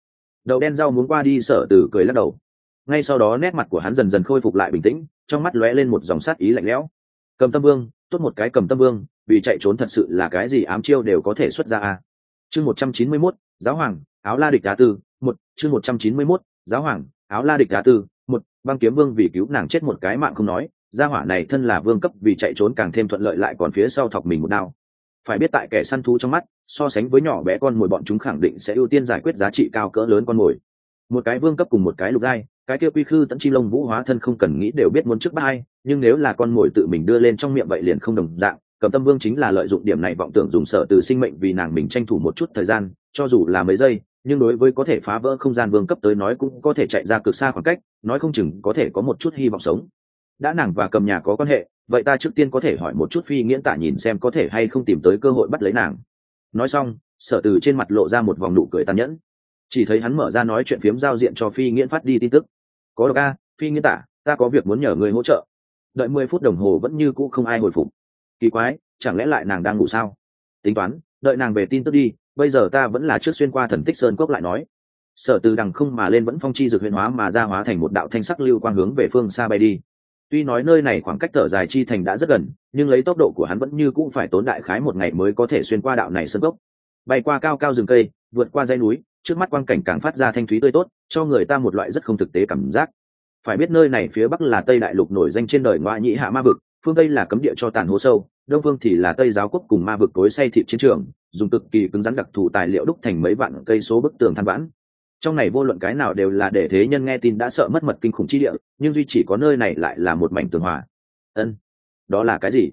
Đậu đen rau muốn qua đi sở từ cười lắc đầu. Ngay sau đó nét mặt của hắn dần dần khôi phục lại bình tĩnh, trong mắt lóe lên một dòng sát ý lạnh lẽo. Cầm tâm vương tốt một cái cầm tâm vương, vì chạy trốn thật sự là cái gì ám chiêu đều có thể xuất ra a. Chương một trăm chín mươi mốt, giáo hoàng, áo la địch đá tư, một, chương một trăm chín mươi mốt, giáo hoàng, áo la địch đá tư, một, băng kiếm vương vì cứu nàng chết một cái mạng không nói, gia hỏa này thân là vương cấp, vì chạy trốn càng thêm thuận lợi lại còn phía sau thọc mình một đao. Phải biết tại kẻ săn thú trong mắt, so sánh với nhỏ bé con mồi bọn chúng khẳng định sẽ ưu tiên giải quyết giá trị cao cỡ lớn con mồi. Một cái vương cấp cùng một cái lục giai cái kia quy khư tận chi lông vũ hóa thân không cần nghĩ đều biết muốn trước ba ai, nhưng nếu là con mồi tự mình đưa lên trong miệng vậy liền không đồng dạng, cầm tâm vương chính là lợi dụng điểm này vọng tưởng dùng sở từ sinh mệnh vì nàng mình tranh thủ một chút thời gian, cho dù là mấy giây, nhưng đối với có thể phá vỡ không gian vương cấp tới nói cũng có thể chạy ra cực xa khoảng cách, nói không chừng có thể có một chút hy vọng sống. Đã nàng và cầm nhà có quan hệ, vậy ta trước tiên có thể hỏi một chút phi nghiễn tả nhìn xem có thể hay không tìm tới cơ hội bắt lấy nàng. Nói xong, sở từ trên mặt lộ ra một vòng nụ cười tàn nhẫn. Chỉ thấy hắn mở ra nói chuyện phiếm giao diện cho phi nghiễn phát đi tin tức có độc a, phi nghiên tả, ta có việc muốn nhờ người hỗ trợ. Đợi mười phút đồng hồ vẫn như cũ không ai hồi phục. Kỳ quái, chẳng lẽ lại nàng đang ngủ sao? Tính toán, đợi nàng về tin tức đi, bây giờ ta vẫn là trước xuyên qua thần tích sơn cốc lại nói. Sở từ đằng không mà lên vẫn phong chi dược huyền hóa mà ra hóa thành một đạo thanh sắc lưu quang hướng về phương xa bay đi. Tuy nói nơi này khoảng cách thở dài chi thành đã rất gần, nhưng lấy tốc độ của hắn vẫn như cũng phải tốn đại khái một ngày mới có thể xuyên qua đạo này sơn cốc. Bay qua cao cao rừng cây, vượt qua dãy núi trước mắt quang cảnh càng phát ra thanh thúy tươi tốt, cho người ta một loại rất không thực tế cảm giác. Phải biết nơi này phía bắc là tây đại lục nổi danh trên đời ngoại nhĩ hạ ma vực, phương tây là cấm địa cho tàn hố sâu, đông phương thì là tây giáo quốc cùng ma vực cối say thịt chiến trường, dùng cực kỳ cứng rắn đặc thù tài liệu đúc thành mấy vạn cây số bức tường than vãn. Trong này vô luận cái nào đều là để thế nhân nghe tin đã sợ mất mật kinh khủng chi địa, nhưng duy chỉ có nơi này lại là một mảnh tường hòa. Ân, đó là cái gì?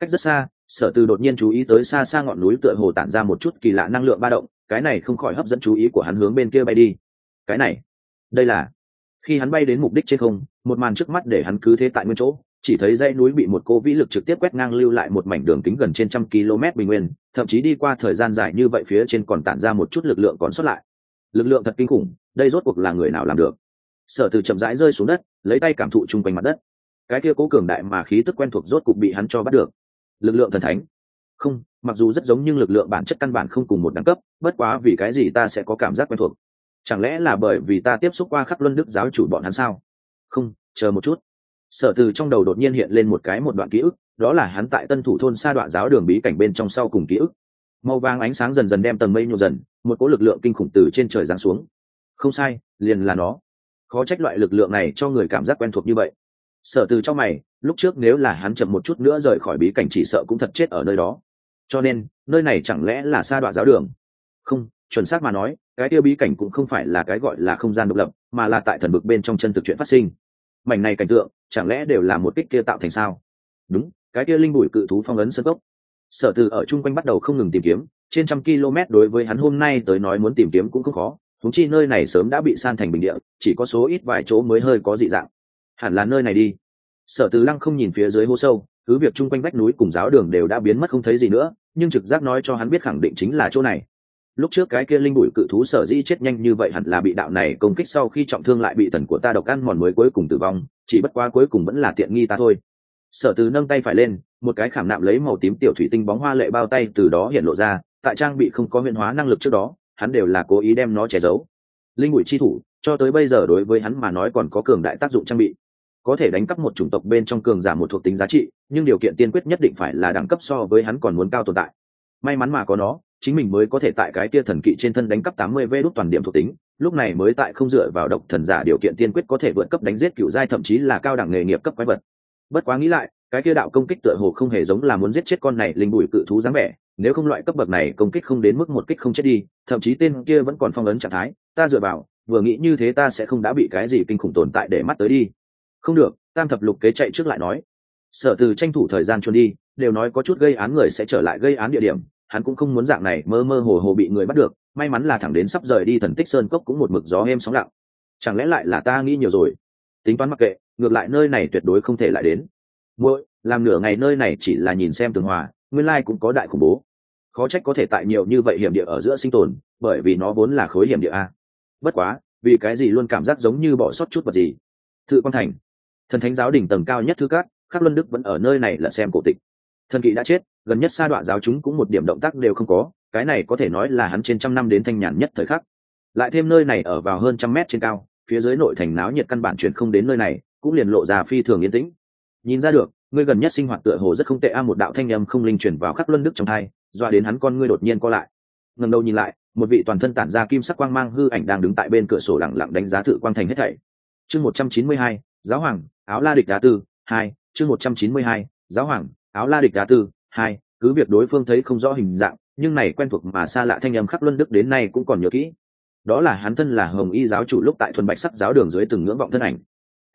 Cách rất xa, sở từ đột nhiên chú ý tới xa xa ngọn núi tựa hồ tản ra một chút kỳ lạ năng lượng ba động cái này không khỏi hấp dẫn chú ý của hắn hướng bên kia bay đi. Cái này, đây là, khi hắn bay đến mục đích trên không, một màn trước mắt để hắn cứ thế tại nguyên chỗ, chỉ thấy dãy núi bị một cô vĩ lực trực tiếp quét ngang lưu lại một mảnh đường kính gần trên trăm km bình nguyên, thậm chí đi qua thời gian dài như vậy phía trên còn tản ra một chút lực lượng còn sót lại. Lực lượng thật kinh khủng, đây rốt cuộc là người nào làm được? Sở từ chậm rãi rơi xuống đất, lấy tay cảm thụ chung quanh mặt đất. Cái kia cố cường đại mà khí tức quen thuộc rốt cục bị hắn cho bắt được. Lực lượng thần thánh. Không mặc dù rất giống nhưng lực lượng bản chất căn bản không cùng một đẳng cấp, bất quá vì cái gì ta sẽ có cảm giác quen thuộc? Chẳng lẽ là bởi vì ta tiếp xúc qua khắc luân đức giáo chủ bọn hắn sao? Không, chờ một chút. Sở từ trong đầu đột nhiên hiện lên một cái một đoạn ký ức, đó là hắn tại tân thủ thôn sa đoạn giáo đường bí cảnh bên trong sau cùng ký ức. Màu vàng ánh sáng dần dần đem tầng mây nhộn dần, một cỗ lực lượng kinh khủng từ trên trời giáng xuống. Không sai, liền là nó. Khó trách loại lực lượng này cho người cảm giác quen thuộc như vậy. Sở từ trong mày, lúc trước nếu là hắn chậm một chút nữa rời khỏi bí cảnh chỉ sợ cũng thật chết ở nơi đó cho nên, nơi này chẳng lẽ là sa đoạn giáo đường? Không, chuẩn xác mà nói, cái tiêu bí cảnh cũng không phải là cái gọi là không gian độc lập, mà là tại thần vực bên trong chân thực chuyện phát sinh. Mảnh này cảnh tượng, chẳng lẽ đều là một kích kia tạo thành sao? Đúng, cái kia linh bụi cự thú phong ấn sân cốc. sở từ ở chung quanh bắt đầu không ngừng tìm kiếm, trên trăm km đối với hắn hôm nay tới nói muốn tìm kiếm cũng không khó. Thúng chi nơi này sớm đã bị san thành bình địa, chỉ có số ít vài chỗ mới hơi có dị dạng. Hẳn là nơi này đi. Sở từ lăng không nhìn phía dưới hố sâu cứ việc chung quanh vách núi cùng giáo đường đều đã biến mất không thấy gì nữa, nhưng trực giác nói cho hắn biết khẳng định chính là chỗ này. Lúc trước cái kia linh bụi cự thú sở dĩ chết nhanh như vậy hẳn là bị đạo này công kích sau khi trọng thương lại bị thần của ta độc ăn mòn mới cuối cùng tử vong, chỉ bất quá cuối cùng vẫn là tiện nghi ta thôi. Sở từ nâng tay phải lên, một cái khảm nạm lấy màu tím tiểu thủy tinh bóng hoa lệ bao tay từ đó hiện lộ ra, tại trang bị không có huyền hóa năng lực trước đó, hắn đều là cố ý đem nó che giấu. Linh bụi chi thủ, cho tới bây giờ đối với hắn mà nói còn có cường đại tác dụng trang bị có thể đánh cắp một chủng tộc bên trong cường giả một thuộc tính giá trị, nhưng điều kiện tiên quyết nhất định phải là đẳng cấp so với hắn còn muốn cao tồn tại. May mắn mà có nó, chính mình mới có thể tại cái kia thần kỵ trên thân đánh cắp tám mươi vê đốt toàn điểm thuộc tính, lúc này mới tại không dựa vào độc thần giả điều kiện tiên quyết có thể vượt cấp đánh giết cựu giai thậm chí là cao đẳng nghề nghiệp cấp quái vật. Bất quá nghĩ lại, cái kia đạo công kích tựa hồ không hề giống là muốn giết chết con này linh bùi cự thú dáng vẻ, nếu không loại cấp bậc này công kích không đến mức một kích không chết đi, thậm chí tên kia vẫn còn phong ấn trạng thái, ta dựa vào, vừa nghĩ như thế ta sẽ không đã bị cái gì kinh khủng tồn tại để mắt tới đi không được, tam thập lục kế chạy trước lại nói. Sở từ tranh thủ thời gian trốn đi, đều nói có chút gây án người sẽ trở lại gây án địa điểm, hắn cũng không muốn dạng này mơ mơ hồ hồ bị người bắt được, may mắn là thẳng đến sắp rời đi thần tích sơn cốc cũng một mực gió êm sóng lặng. Chẳng lẽ lại là ta nghĩ nhiều rồi? Tính toán mặc kệ, ngược lại nơi này tuyệt đối không thể lại đến. Muội, làm nửa ngày nơi này chỉ là nhìn xem tường hòa, nguyên lai cũng có đại khủng bố. Khó trách có thể tại nhiều như vậy hiểm địa ở giữa sinh tồn, bởi vì nó vốn là khối hiểm địa a. Bất quá, vì cái gì luôn cảm giác giống như bỏ sót chút vật gì? Thự quan thành thần thánh giáo đỉnh tầng cao nhất thứ cát khắc luân đức vẫn ở nơi này là xem cổ tịch. Thần kỵ đã chết, gần nhất sa đoạn giáo chúng cũng một điểm động tác đều không có, cái này có thể nói là hắn trên trăm năm đến thanh nhàn nhất thời khắc. Lại thêm nơi này ở vào hơn trăm mét trên cao, phía dưới nội thành náo nhiệt căn bản chuyển không đến nơi này, cũng liền lộ ra phi thường yên tĩnh. Nhìn ra được, ngươi gần nhất sinh hoạt tựa hồ rất không tệ a, một đạo thanh âm không linh chuyển vào khắc luân đức trong hai doa đến hắn con ngươi đột nhiên co lại. Ngần đầu nhìn lại, một vị toàn thân tản ra kim sắc quang mang hư ảnh đang đứng tại bên cửa sổ lặng lặng đánh giá thự quang thành hết thảy. Chương một trăm chín mươi hai giáo hoàng, áo la địch đá tư, hai, chương một trăm chín mươi hai, giáo hoàng, áo la địch đá tư, hai, cứ việc đối phương thấy không rõ hình dạng, nhưng này quen thuộc mà xa lạ thanh âm khắc luân đức đến nay cũng còn nhớ kỹ. Đó là hắn thân là hồng y giáo chủ lúc tại thuần bạch sắc giáo đường dưới từng ngưỡng vọng thân ảnh.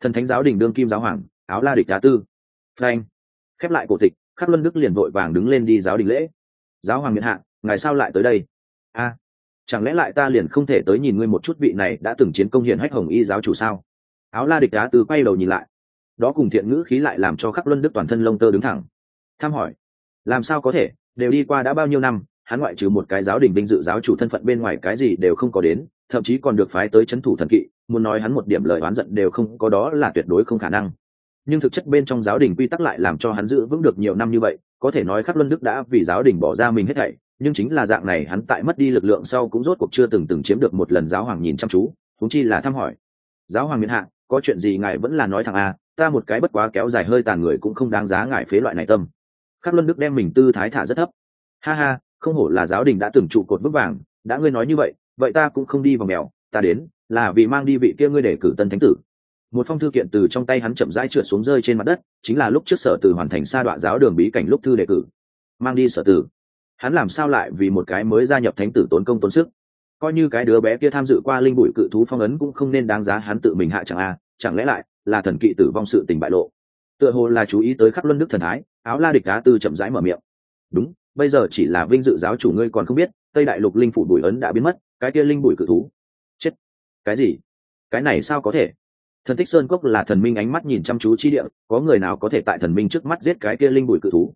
Thần thánh giáo đình đương kim giáo hoàng, áo la địch đá tư. Frank khép lại cổ tịch khắc luân đức liền vội vàng đứng lên đi giáo đình lễ. Giáo hoàng miệt hạ ngày sao lại tới đây? A, chẳng lẽ lại ta liền không thể tới nhìn ngươi một chút vị này đã từng chiến công hiển hách hồng y giáo chủ sao? Áo la địch đá từ quay đầu nhìn lại. Đó cùng thiện ngữ khí lại làm cho khắc luân đức toàn thân lông tơ đứng thẳng. Tham hỏi, làm sao có thể? Đều đi qua đã bao nhiêu năm, hắn ngoại trừ một cái giáo đình vinh dự giáo chủ thân phận bên ngoài cái gì đều không có đến, thậm chí còn được phái tới c h ấ n thủ thần kỵ, muốn nói hắn một điểm lời oán giận đều không có đó là tuyệt đối không khả năng. Nhưng thực chất bên trong giáo đình quy tắc lại làm cho hắn giữ vững được nhiều năm như vậy, có thể nói khắc luân đức đã vì giáo đình bỏ ra mình hết thảy, nhưng chính là dạng này hắn tại mất đi lực lượng sau cũng rốt cuộc chưa từng từng chiếm được một lần giáo hoàng nhìn chăm chú thúng chi là thăm hỏi. Giáo hoàng miền hạ có chuyện gì ngài vẫn là nói thằng a à, ta một cái bất quá kéo dài hơi tàn người cũng không đáng giá ngài phế loại này tâm. Khắc luân đức đem mình tư thái thả rất thấp. Ha ha, không hổ là giáo đình đã từng trụ cột bức vàng, đã ngươi nói như vậy vậy ta cũng không đi vào mèo, ta đến, là vì mang đi vị kia ngươi để cử tân thánh tử. Một phong thư kiện từ trong tay hắn chậm rãi trượt xuống rơi trên mặt đất, chính là lúc trước sở từ hoàn thành sa đoạn giáo đường bí cảnh lúc thư đề cử. Mang đi sở tử hắn làm sao lại vì một cái mới gia nhập thánh tử tốn công tốn sức? Coi như cái đứa bé kia tham dự qua linh bụi cự thú phong ấn cũng không nên đáng giá hắn tự mình hạ chẳng a, chẳng lẽ lại là thần kỵ tử vong sự tình bại lộ? Tựa hồ là chú ý tới khắc luân đức thần thái, áo la địch cá tư chậm rãi mở miệng. Đúng, bây giờ chỉ là vinh dự giáo chủ ngươi còn không biết, tây đại lục linh phủ bùi ấn đã biến mất, cái kia linh bùi cự thú. Chết. Cái gì? Cái này sao có thể? Thần tích sơn cốc là thần minh ánh mắt nhìn chăm chú chi địa, có người nào có thể tại thần minh trước mắt giết cái kia linh bùi cự thú?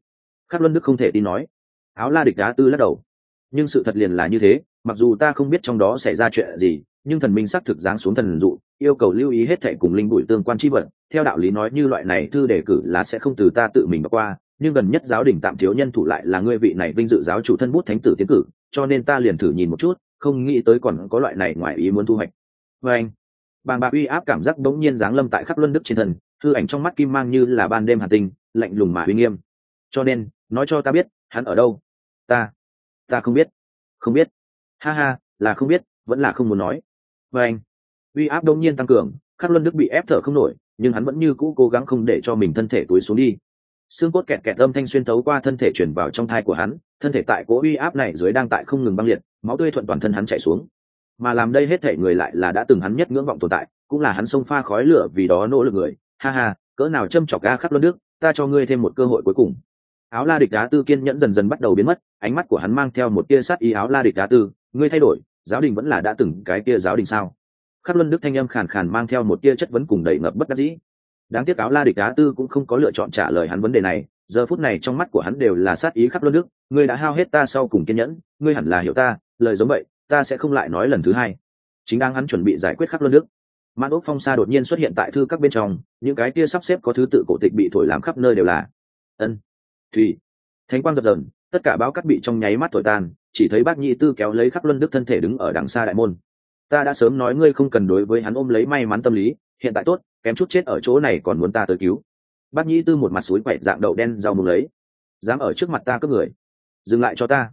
Khắc luân đức không thể tin nói. Áo la địch đá tư lắc đầu. Nhưng sự thật liền là như thế mặc dù ta không biết trong đó xảy ra chuyện gì nhưng thần minh xác thực giáng xuống thần dụ yêu cầu lưu ý hết thệ cùng linh bụi tương quan chi vật. theo đạo lý nói như loại này thư đề cử là sẽ không từ ta tự mình qua nhưng gần nhất giáo đình tạm thiếu nhân thủ lại là ngươi vị này vinh dự giáo chủ thân bút thánh tử tiến cử cho nên ta liền thử nhìn một chút không nghĩ tới còn có loại này ngoài ý muốn thu hoạch. Và anh bàng bạc uy áp cảm giác bỗng nhiên giáng lâm tại khắp luân đức trên thần, thư ảnh trong mắt kim mang như là ban đêm hà tinh lạnh lùng mà uy nghiêm. Cho nên nói cho ta biết hắn ở đâu? Ta ta không biết không biết ha ha, là không biết, vẫn là không muốn nói. Và anh, uy áp đông nhiên tăng cường, khắc luân đức bị ép thở không nổi, nhưng hắn vẫn như cũ cố gắng không để cho mình thân thể túi xuống đi. Xương cốt kẹt kẹt âm thanh xuyên tấu qua thân thể chuyển vào trong thai của hắn, thân thể tại cố uy áp này dưới đang tại không ngừng băng liệt, máu tươi thuận toàn thân hắn chạy xuống. Mà làm đây hết thể người lại là đã từng hắn nhất ngưỡng vọng tồn tại, cũng là hắn xông pha khói lửa vì đó nỗ lực người. Ha ha, cỡ nào châm chọc ga khắc luân đức, ta cho ngươi thêm một cơ hội cuối cùng. Áo la địch đá tư kiên nhẫn dần dần bắt đầu biến mất, ánh mắt của hắn mang theo một tia sát ý áo la địch đá tư ngươi thay đổi, giáo đình vẫn là đã từng cái kia giáo đình sao? Khắc luân đức thanh âm khàn khàn mang theo một tia chất vấn cùng đầy ngập bất đắc dĩ. Đáng tiếc áo la địch á tư cũng không có lựa chọn trả lời hắn vấn đề này, giờ phút này trong mắt của hắn đều là sát ý khắc luân đức, ngươi đã hao hết ta sau cùng kiên nhẫn, ngươi hẳn là hiểu ta, lời giống vậy, ta sẽ không lại nói lần thứ hai. Chính đang hắn chuẩn bị giải quyết khắc luân đức, mãn ốc phong sa đột nhiên xuất hiện tại thư các bên trong, những cái kia sắp xếp có thứ tự cổ tịch bị thổi làm khắp nơi đều là, ân thùy thánh quang dập dần tất cả báo cắt bị trong nháy mắt thổi tan chỉ thấy bác nhị tư kéo lấy khắc luân đức thân thể đứng ở đằng xa đại môn. Ta đã sớm nói ngươi không cần đối với hắn ôm lấy may mắn tâm lý, hiện tại tốt, kém chút chết ở chỗ này còn muốn ta tới cứu. Bác nhị tư một mặt suối quẹt dạng đậu đen rau mùng lấy. Dám ở trước mặt ta cướp người. Dừng lại cho ta.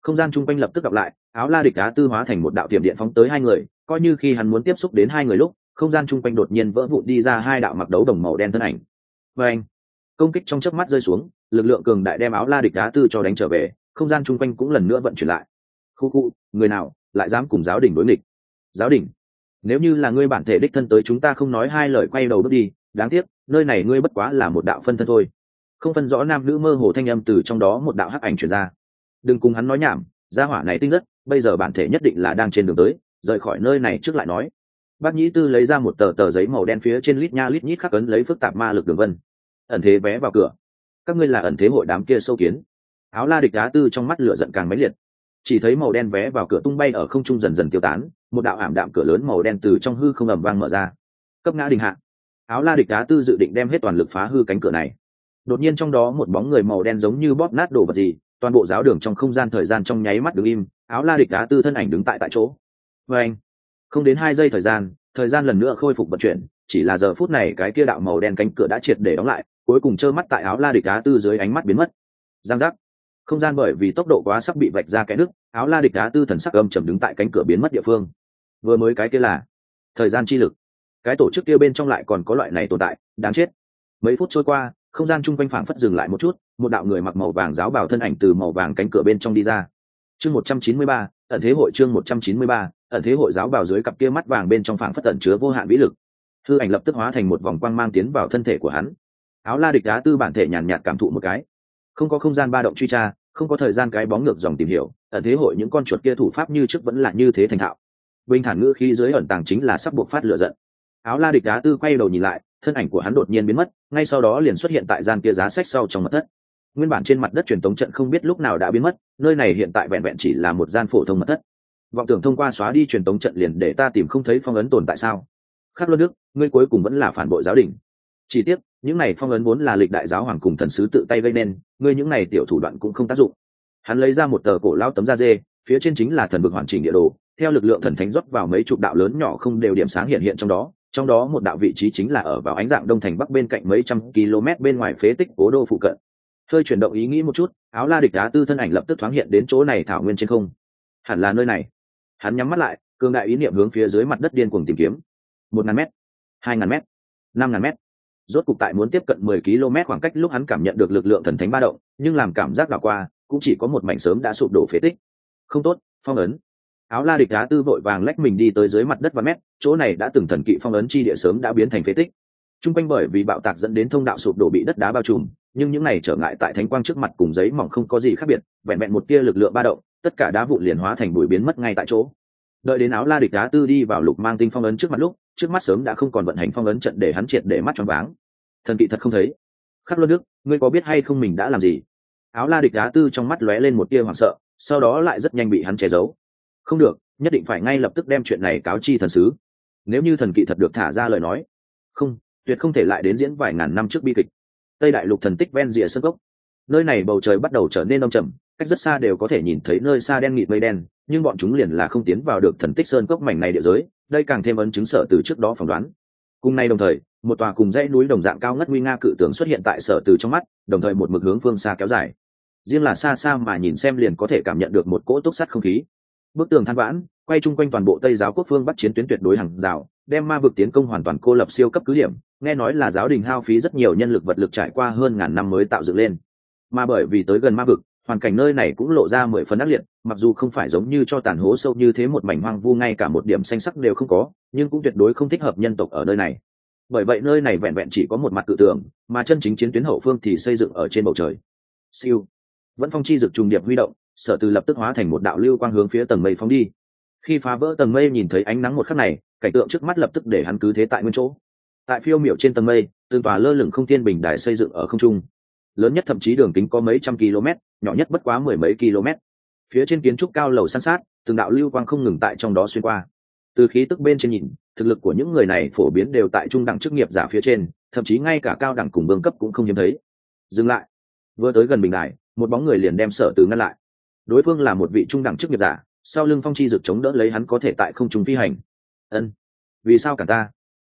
Không gian chung quanh lập tức gặp lại, áo la địch đá tư hóa thành một đạo tiềm điện phóng tới hai người, coi như khi hắn muốn tiếp xúc đến hai người lúc, không gian chung quanh đột nhiên vỡ vụn đi ra hai đạo mặc đấu đồng màu đen thân ảnh. Và anh công kích trong chớp mắt rơi xuống, lực lượng cường đại đem áo la địch đá tư cho đánh trở về không gian chung quanh cũng lần nữa vận chuyển lại. Khu khu, người nào lại dám cùng giáo đình đối nghịch? Giáo đình, nếu như là ngươi bản thể đích thân tới chúng ta không nói hai lời quay đầu bước đi, đáng tiếc, nơi này ngươi bất quá là một đạo phân thân thôi. Không phân rõ nam nữ mơ hồ thanh âm từ trong đó một đạo hắc ảnh chuyển ra. Đừng cùng hắn nói nhảm, gia hỏa này tinh rất, bây giờ bản thể nhất định là đang trên đường tới, rời khỏi nơi này trước lại nói. Bác nhĩ tư lấy ra một tờ tờ giấy màu đen phía trên lít nha lít nhít khắc ấn lấy phức tạp ma lực đường vân. Ẩn thế vé vào cửa. Các ngươi là ẩn thế hội đám kia sâu kiến áo la địch đá tư trong mắt lửa giận càng mãnh liệt. Chỉ thấy màu đen vé vào cửa tung bay ở không trung dần dần tiêu tán, một đạo ảm đạm cửa lớn màu đen từ trong hư không ầm vang mở ra. Cấp ngã đình hạ. Áo la địch đá tư dự định đem hết toàn lực phá hư cánh cửa này. Đột nhiên trong đó một bóng người màu đen giống như bóp nát đồ vật gì, toàn bộ giáo đường trong không gian thời gian trong nháy mắt đứng im, áo la địch đá tư thân ảnh đứng tại tại chỗ. Và anh, không đến hai giây thời gian thời gian lần nữa khôi phục vận chuyển, chỉ là giờ phút này cái kia đạo màu đen cánh cửa đã triệt để đóng lại, cuối cùng trơ mắt tại áo la địch đá tư dưới ánh mắt biến mất. Giang giác không gian bởi vì tốc độ quá sắp bị vạch ra cái nước áo la địch đá tư thần sắc âm trầm đứng tại cánh cửa biến mất địa phương. Vừa mới cái kia là thời gian chi lực. Cái tổ chức kia bên trong lại còn có loại này tồn tại, đáng chết. Mấy phút trôi qua, không gian chung quanh phảng phất dừng lại một chút, một đạo người mặc màu vàng giáo bào thân ảnh từ màu vàng cánh cửa bên trong đi ra. Chương một trăm chín mươi ba, ẩn thế hội chương một trăm chín mươi ba, ẩn thế hội giáo bào dưới cặp kia mắt vàng bên trong phảng phất ẩn chứa vô hạn vĩ lực. Thư ảnh lập tức hóa thành một vòng quang mang tiến vào thân thể của hắn. Áo la địch đá tư bản thể nhàn nhạt cảm thụ một cái không có không gian ba động truy tra, không có thời gian cái bóng ngược dòng tìm hiểu ẩn thế hội những con chuột kia thủ pháp như trước vẫn là như thế thành thạo. Bình thản ngữ khi dưới ẩn tàng chính là sắp buộc phát lửa giận. Áo la địch đá tư quay đầu nhìn lại, thân ảnh của hắn đột nhiên biến mất, ngay sau đó liền xuất hiện tại gian kia giá sách sau trong mặt thất. Nguyên bản trên mặt đất truyền tống trận không biết lúc nào đã biến mất, nơi này hiện tại vẹn vẹn chỉ là một gian phổ thông mật thất. Vọng tưởng thông qua xóa đi truyền tống trận liền để ta tìm không thấy phong ấn tồn tại sao? Khắc luân đức, ngươi cuối cùng vẫn là phản bội giáo đình chỉ tiếc, những này phong ấn vốn là lịch đại giáo hoàng cùng thần sứ tự tay gây nên, ngươi những này tiểu thủ đoạn cũng không tác dụng. Hắn lấy ra một tờ cổ lao tấm da dê, phía trên chính là thần vực hoàn chỉnh địa đồ, theo lực lượng thần thánh rót vào mấy chục đạo lớn nhỏ không đều điểm sáng hiện hiện trong đó trong đó một đạo vị trí chính là ở vào ánh dạng đông thành bắc bên cạnh mấy trăm km bên ngoài phế tích cố đô phụ cận. Hơi chuyển động ý nghĩ một chút, áo la địch đá tư thân ảnh lập tức thoáng hiện đến chỗ này thảo nguyên trên không. Hẳn là nơi này. Hắn nhắm mắt lại, cường đại ý niệm hướng phía dưới mặt đất điên cuồng tìm kiếm. Một ngàn m hai ngàn m năm ngàn m rốt cục tại muốn tiếp cận mười km khoảng cách lúc hắn cảm nhận được lực lượng thần thánh ba động, nhưng làm cảm giác đảo qua, cũng chỉ có một mảnh sớm đã sụp đổ phế tích. Không tốt, phong ấn. Áo la địch đá tư vội vàng lách mình đi tới dưới mặt đất và mét, chỗ này đã từng thần kỵ phong ấn chi địa sớm đã biến thành phế tích. Trung quanh bởi vì bạo tạc dẫn đến thông đạo sụp đổ bị đất đá bao trùm, nhưng những này trở ngại tại thánh quang trước mặt cùng giấy mỏng không có gì khác biệt, vẹn vẹn một tia lực lượng ba động, tất cả đá vụn liền hóa thành bụi biến mất ngay tại chỗ. Đợi đến áo la địch đá tư đi vào lục mang tinh phong ấn trước mặt lúc, trước mắt sớm đã không còn vận hành phong ấn trận để hắn triệt để mắt choáng váng thần kỵ thật không thấy. Khắc luân đức, ngươi có biết hay không mình đã làm gì? Áo la địch đá tư trong mắt lóe lên một tia hoảng sợ, sau đó lại rất nhanh bị hắn che giấu. Không được, nhất định phải ngay lập tức đem chuyện này cáo chi thần sứ. Nếu như thần kỵ thật được thả ra lời nói, không, tuyệt không thể lại đến diễn vài ngàn năm trước bi kịch. Tây đại lục thần tích ven rìa sân gốc nơi này bầu trời bắt đầu trở nên đông trầm, cách rất xa đều có thể nhìn thấy nơi xa đen nghịt mây đen, nhưng bọn chúng liền là không tiến vào được thần tích sơn cốc mảnh này địa giới, đây càng thêm ấn chứng sở từ trước đó phỏng đoán. Cùng nay đồng thời một tòa cùng dãy núi đồng dạng cao ngất nguy nga cự tường xuất hiện tại sở từ trong mắt, đồng thời một mực hướng phương xa kéo dài. Riêng là xa xa mà nhìn xem liền có thể cảm nhận được một cỗ túc sắt không khí. Bức tường than vãn, quay chung quanh toàn bộ tây giáo quốc phương bắt chiến tuyến tuyệt đối hàng rào, đem ma vực tiến công hoàn toàn cô lập siêu cấp cứ điểm, nghe nói là giáo đình hao phí rất nhiều nhân lực vật lực trải qua hơn ngàn năm mới tạo dựng lên. Mà bởi vì tới gần ma vực, hoàn cảnh nơi này cũng lộ ra mười phần ác liệt, mặc dù không phải giống như cho tàn hố sâu như thế một mảnh hoang vu, ngay cả một điểm xanh sắc đều không có, nhưng cũng tuyệt đối không thích hợp nhân tộc ở nơi này bởi vậy nơi này vẹn vẹn chỉ có một mặt cự tường mà chân chính chiến tuyến hậu phương thì xây dựng ở trên bầu trời. Siêu. Vẫn phong chi dực trùng điệp huy động, sở từ lập tức hóa thành một đạo lưu quang hướng phía tầng mây phóng đi. Khi phá vỡ tầng mây nhìn thấy ánh nắng một khắc này, cảnh tượng trước mắt lập tức để hắn cứ thế tại nguyên chỗ. Tại phiêu miểu trên tầng mây, từng tòa lơ lửng không tiên bình đài xây dựng ở không trung. Lớn nhất thậm chí đường kính có mấy trăm km, nhỏ nhất bất quá mười mấy km. Phía trên kiến trúc cao lầu san sát, từng đạo lưu quang không ngừng tại trong đó xuyên qua. Từ khí tức bên trên nhìn thực lực của những người này phổ biến đều tại trung đẳng chức nghiệp giả phía trên, thậm chí ngay cả cao đẳng cùng vương cấp cũng không hiếm thấy. Dừng lại. Vừa tới gần bình đài, một bóng người liền đem sở từ ngăn lại. Đối phương là một vị trung đẳng chức nghiệp giả, sau lưng phong chi dực chống đỡ lấy hắn có thể tại không trung phi hành. Ân, vì sao cả ta?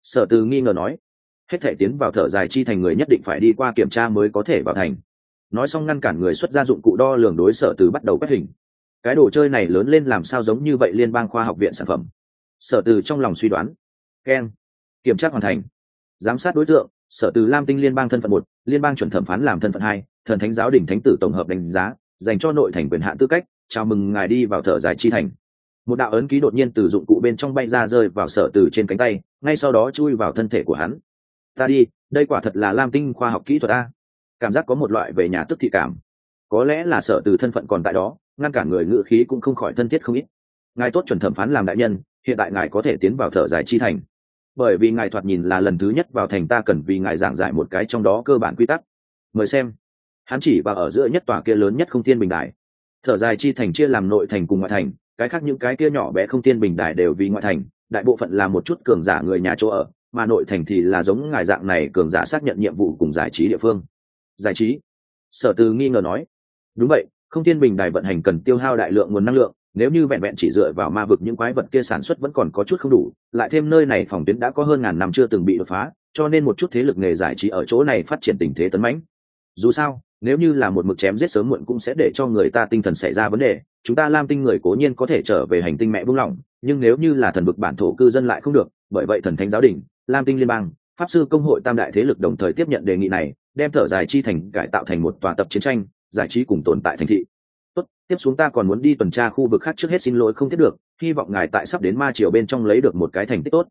Sở từ nghi ngờ nói. Hết thể tiến vào thở dài chi thành người nhất định phải đi qua kiểm tra mới có thể vào thành. Nói xong ngăn cản người xuất ra dụng cụ đo lường đối sở từ bắt đầu quét hình. Cái đồ chơi này lớn lên làm sao giống như vậy liên bang khoa học viện sản phẩm sở từ trong lòng suy đoán. Keng kiểm tra hoàn thành. Giám sát đối tượng, sở từ lam tinh liên bang thân phận một, liên bang chuẩn thẩm phán làm thân phận hai, thần thánh giáo đình thánh tử tổng hợp đánh giá, dành cho nội thành quyền hạn tư cách, chào mừng ngài đi vào thợ giải chi thành. Một đạo ấn ký đột nhiên từ dụng cụ bên trong bay ra rơi vào sở từ trên cánh tay, ngay sau đó chui vào thân thể của hắn. Ta đi, đây quả thật là lam tinh khoa học kỹ thuật a. Cảm giác có một loại về nhà tức thị cảm. Có lẽ là sở từ thân phận còn tại đó, ngăn cản người ngự khí cũng không khỏi thân thiết không ít. Ngài tốt chuẩn thẩm phán làm đại nhân hiện tại ngài có thể tiến vào thở dài chi thành. Bởi vì ngài thoạt nhìn là lần thứ nhất vào thành ta cần vì ngài giảng giải một cái trong đó cơ bản quy tắc. Mời xem. Hắn chỉ và ở giữa nhất tòa kia lớn nhất không thiên bình đại thở dài chi thành chia làm nội thành cùng ngoại thành, cái khác những cái kia nhỏ bé không thiên bình đại đều vì ngoại thành, đại bộ phận là một chút cường giả người nhà chỗ ở, mà nội thành thì là giống ngài dạng này cường giả xác nhận nhiệm vụ cùng giải trí địa phương. Giải trí? Sở từ nghi ngờ nói. Đúng vậy, không thiên bình đài vận hành cần tiêu hao đại lượng nguồn năng lượng nếu như vẹn vẹn chỉ dựa vào ma vực những quái vật kia sản xuất vẫn còn có chút không đủ, lại thêm nơi này phòng tuyến đã có hơn ngàn năm chưa từng bị đột phá, cho nên một chút thế lực nghề giải trí ở chỗ này phát triển tình thế tấn mãnh. Dù sao, nếu như là một mực chém giết sớm muộn cũng sẽ để cho người ta tinh thần xảy ra vấn đề. Chúng ta lam tinh người cố nhiên có thể trở về hành tinh mẹ buông lỏng, nhưng nếu như là thần vực bản thổ cư dân lại không được, bởi vậy thần thánh giáo đình, lam tinh liên bang, pháp sư công hội tam đại thế lực đồng thời tiếp nhận đề nghị này, đem thở dài chi thành cải tạo thành một tòa tập chiến tranh, giải trí cùng tồn tại thành thị tiếp xuống ta còn muốn đi tuần tra khu vực khác trước hết xin lỗi không thiết được, hy vọng ngài tại sắp đến ma triều bên trong lấy được một cái thành tích tốt.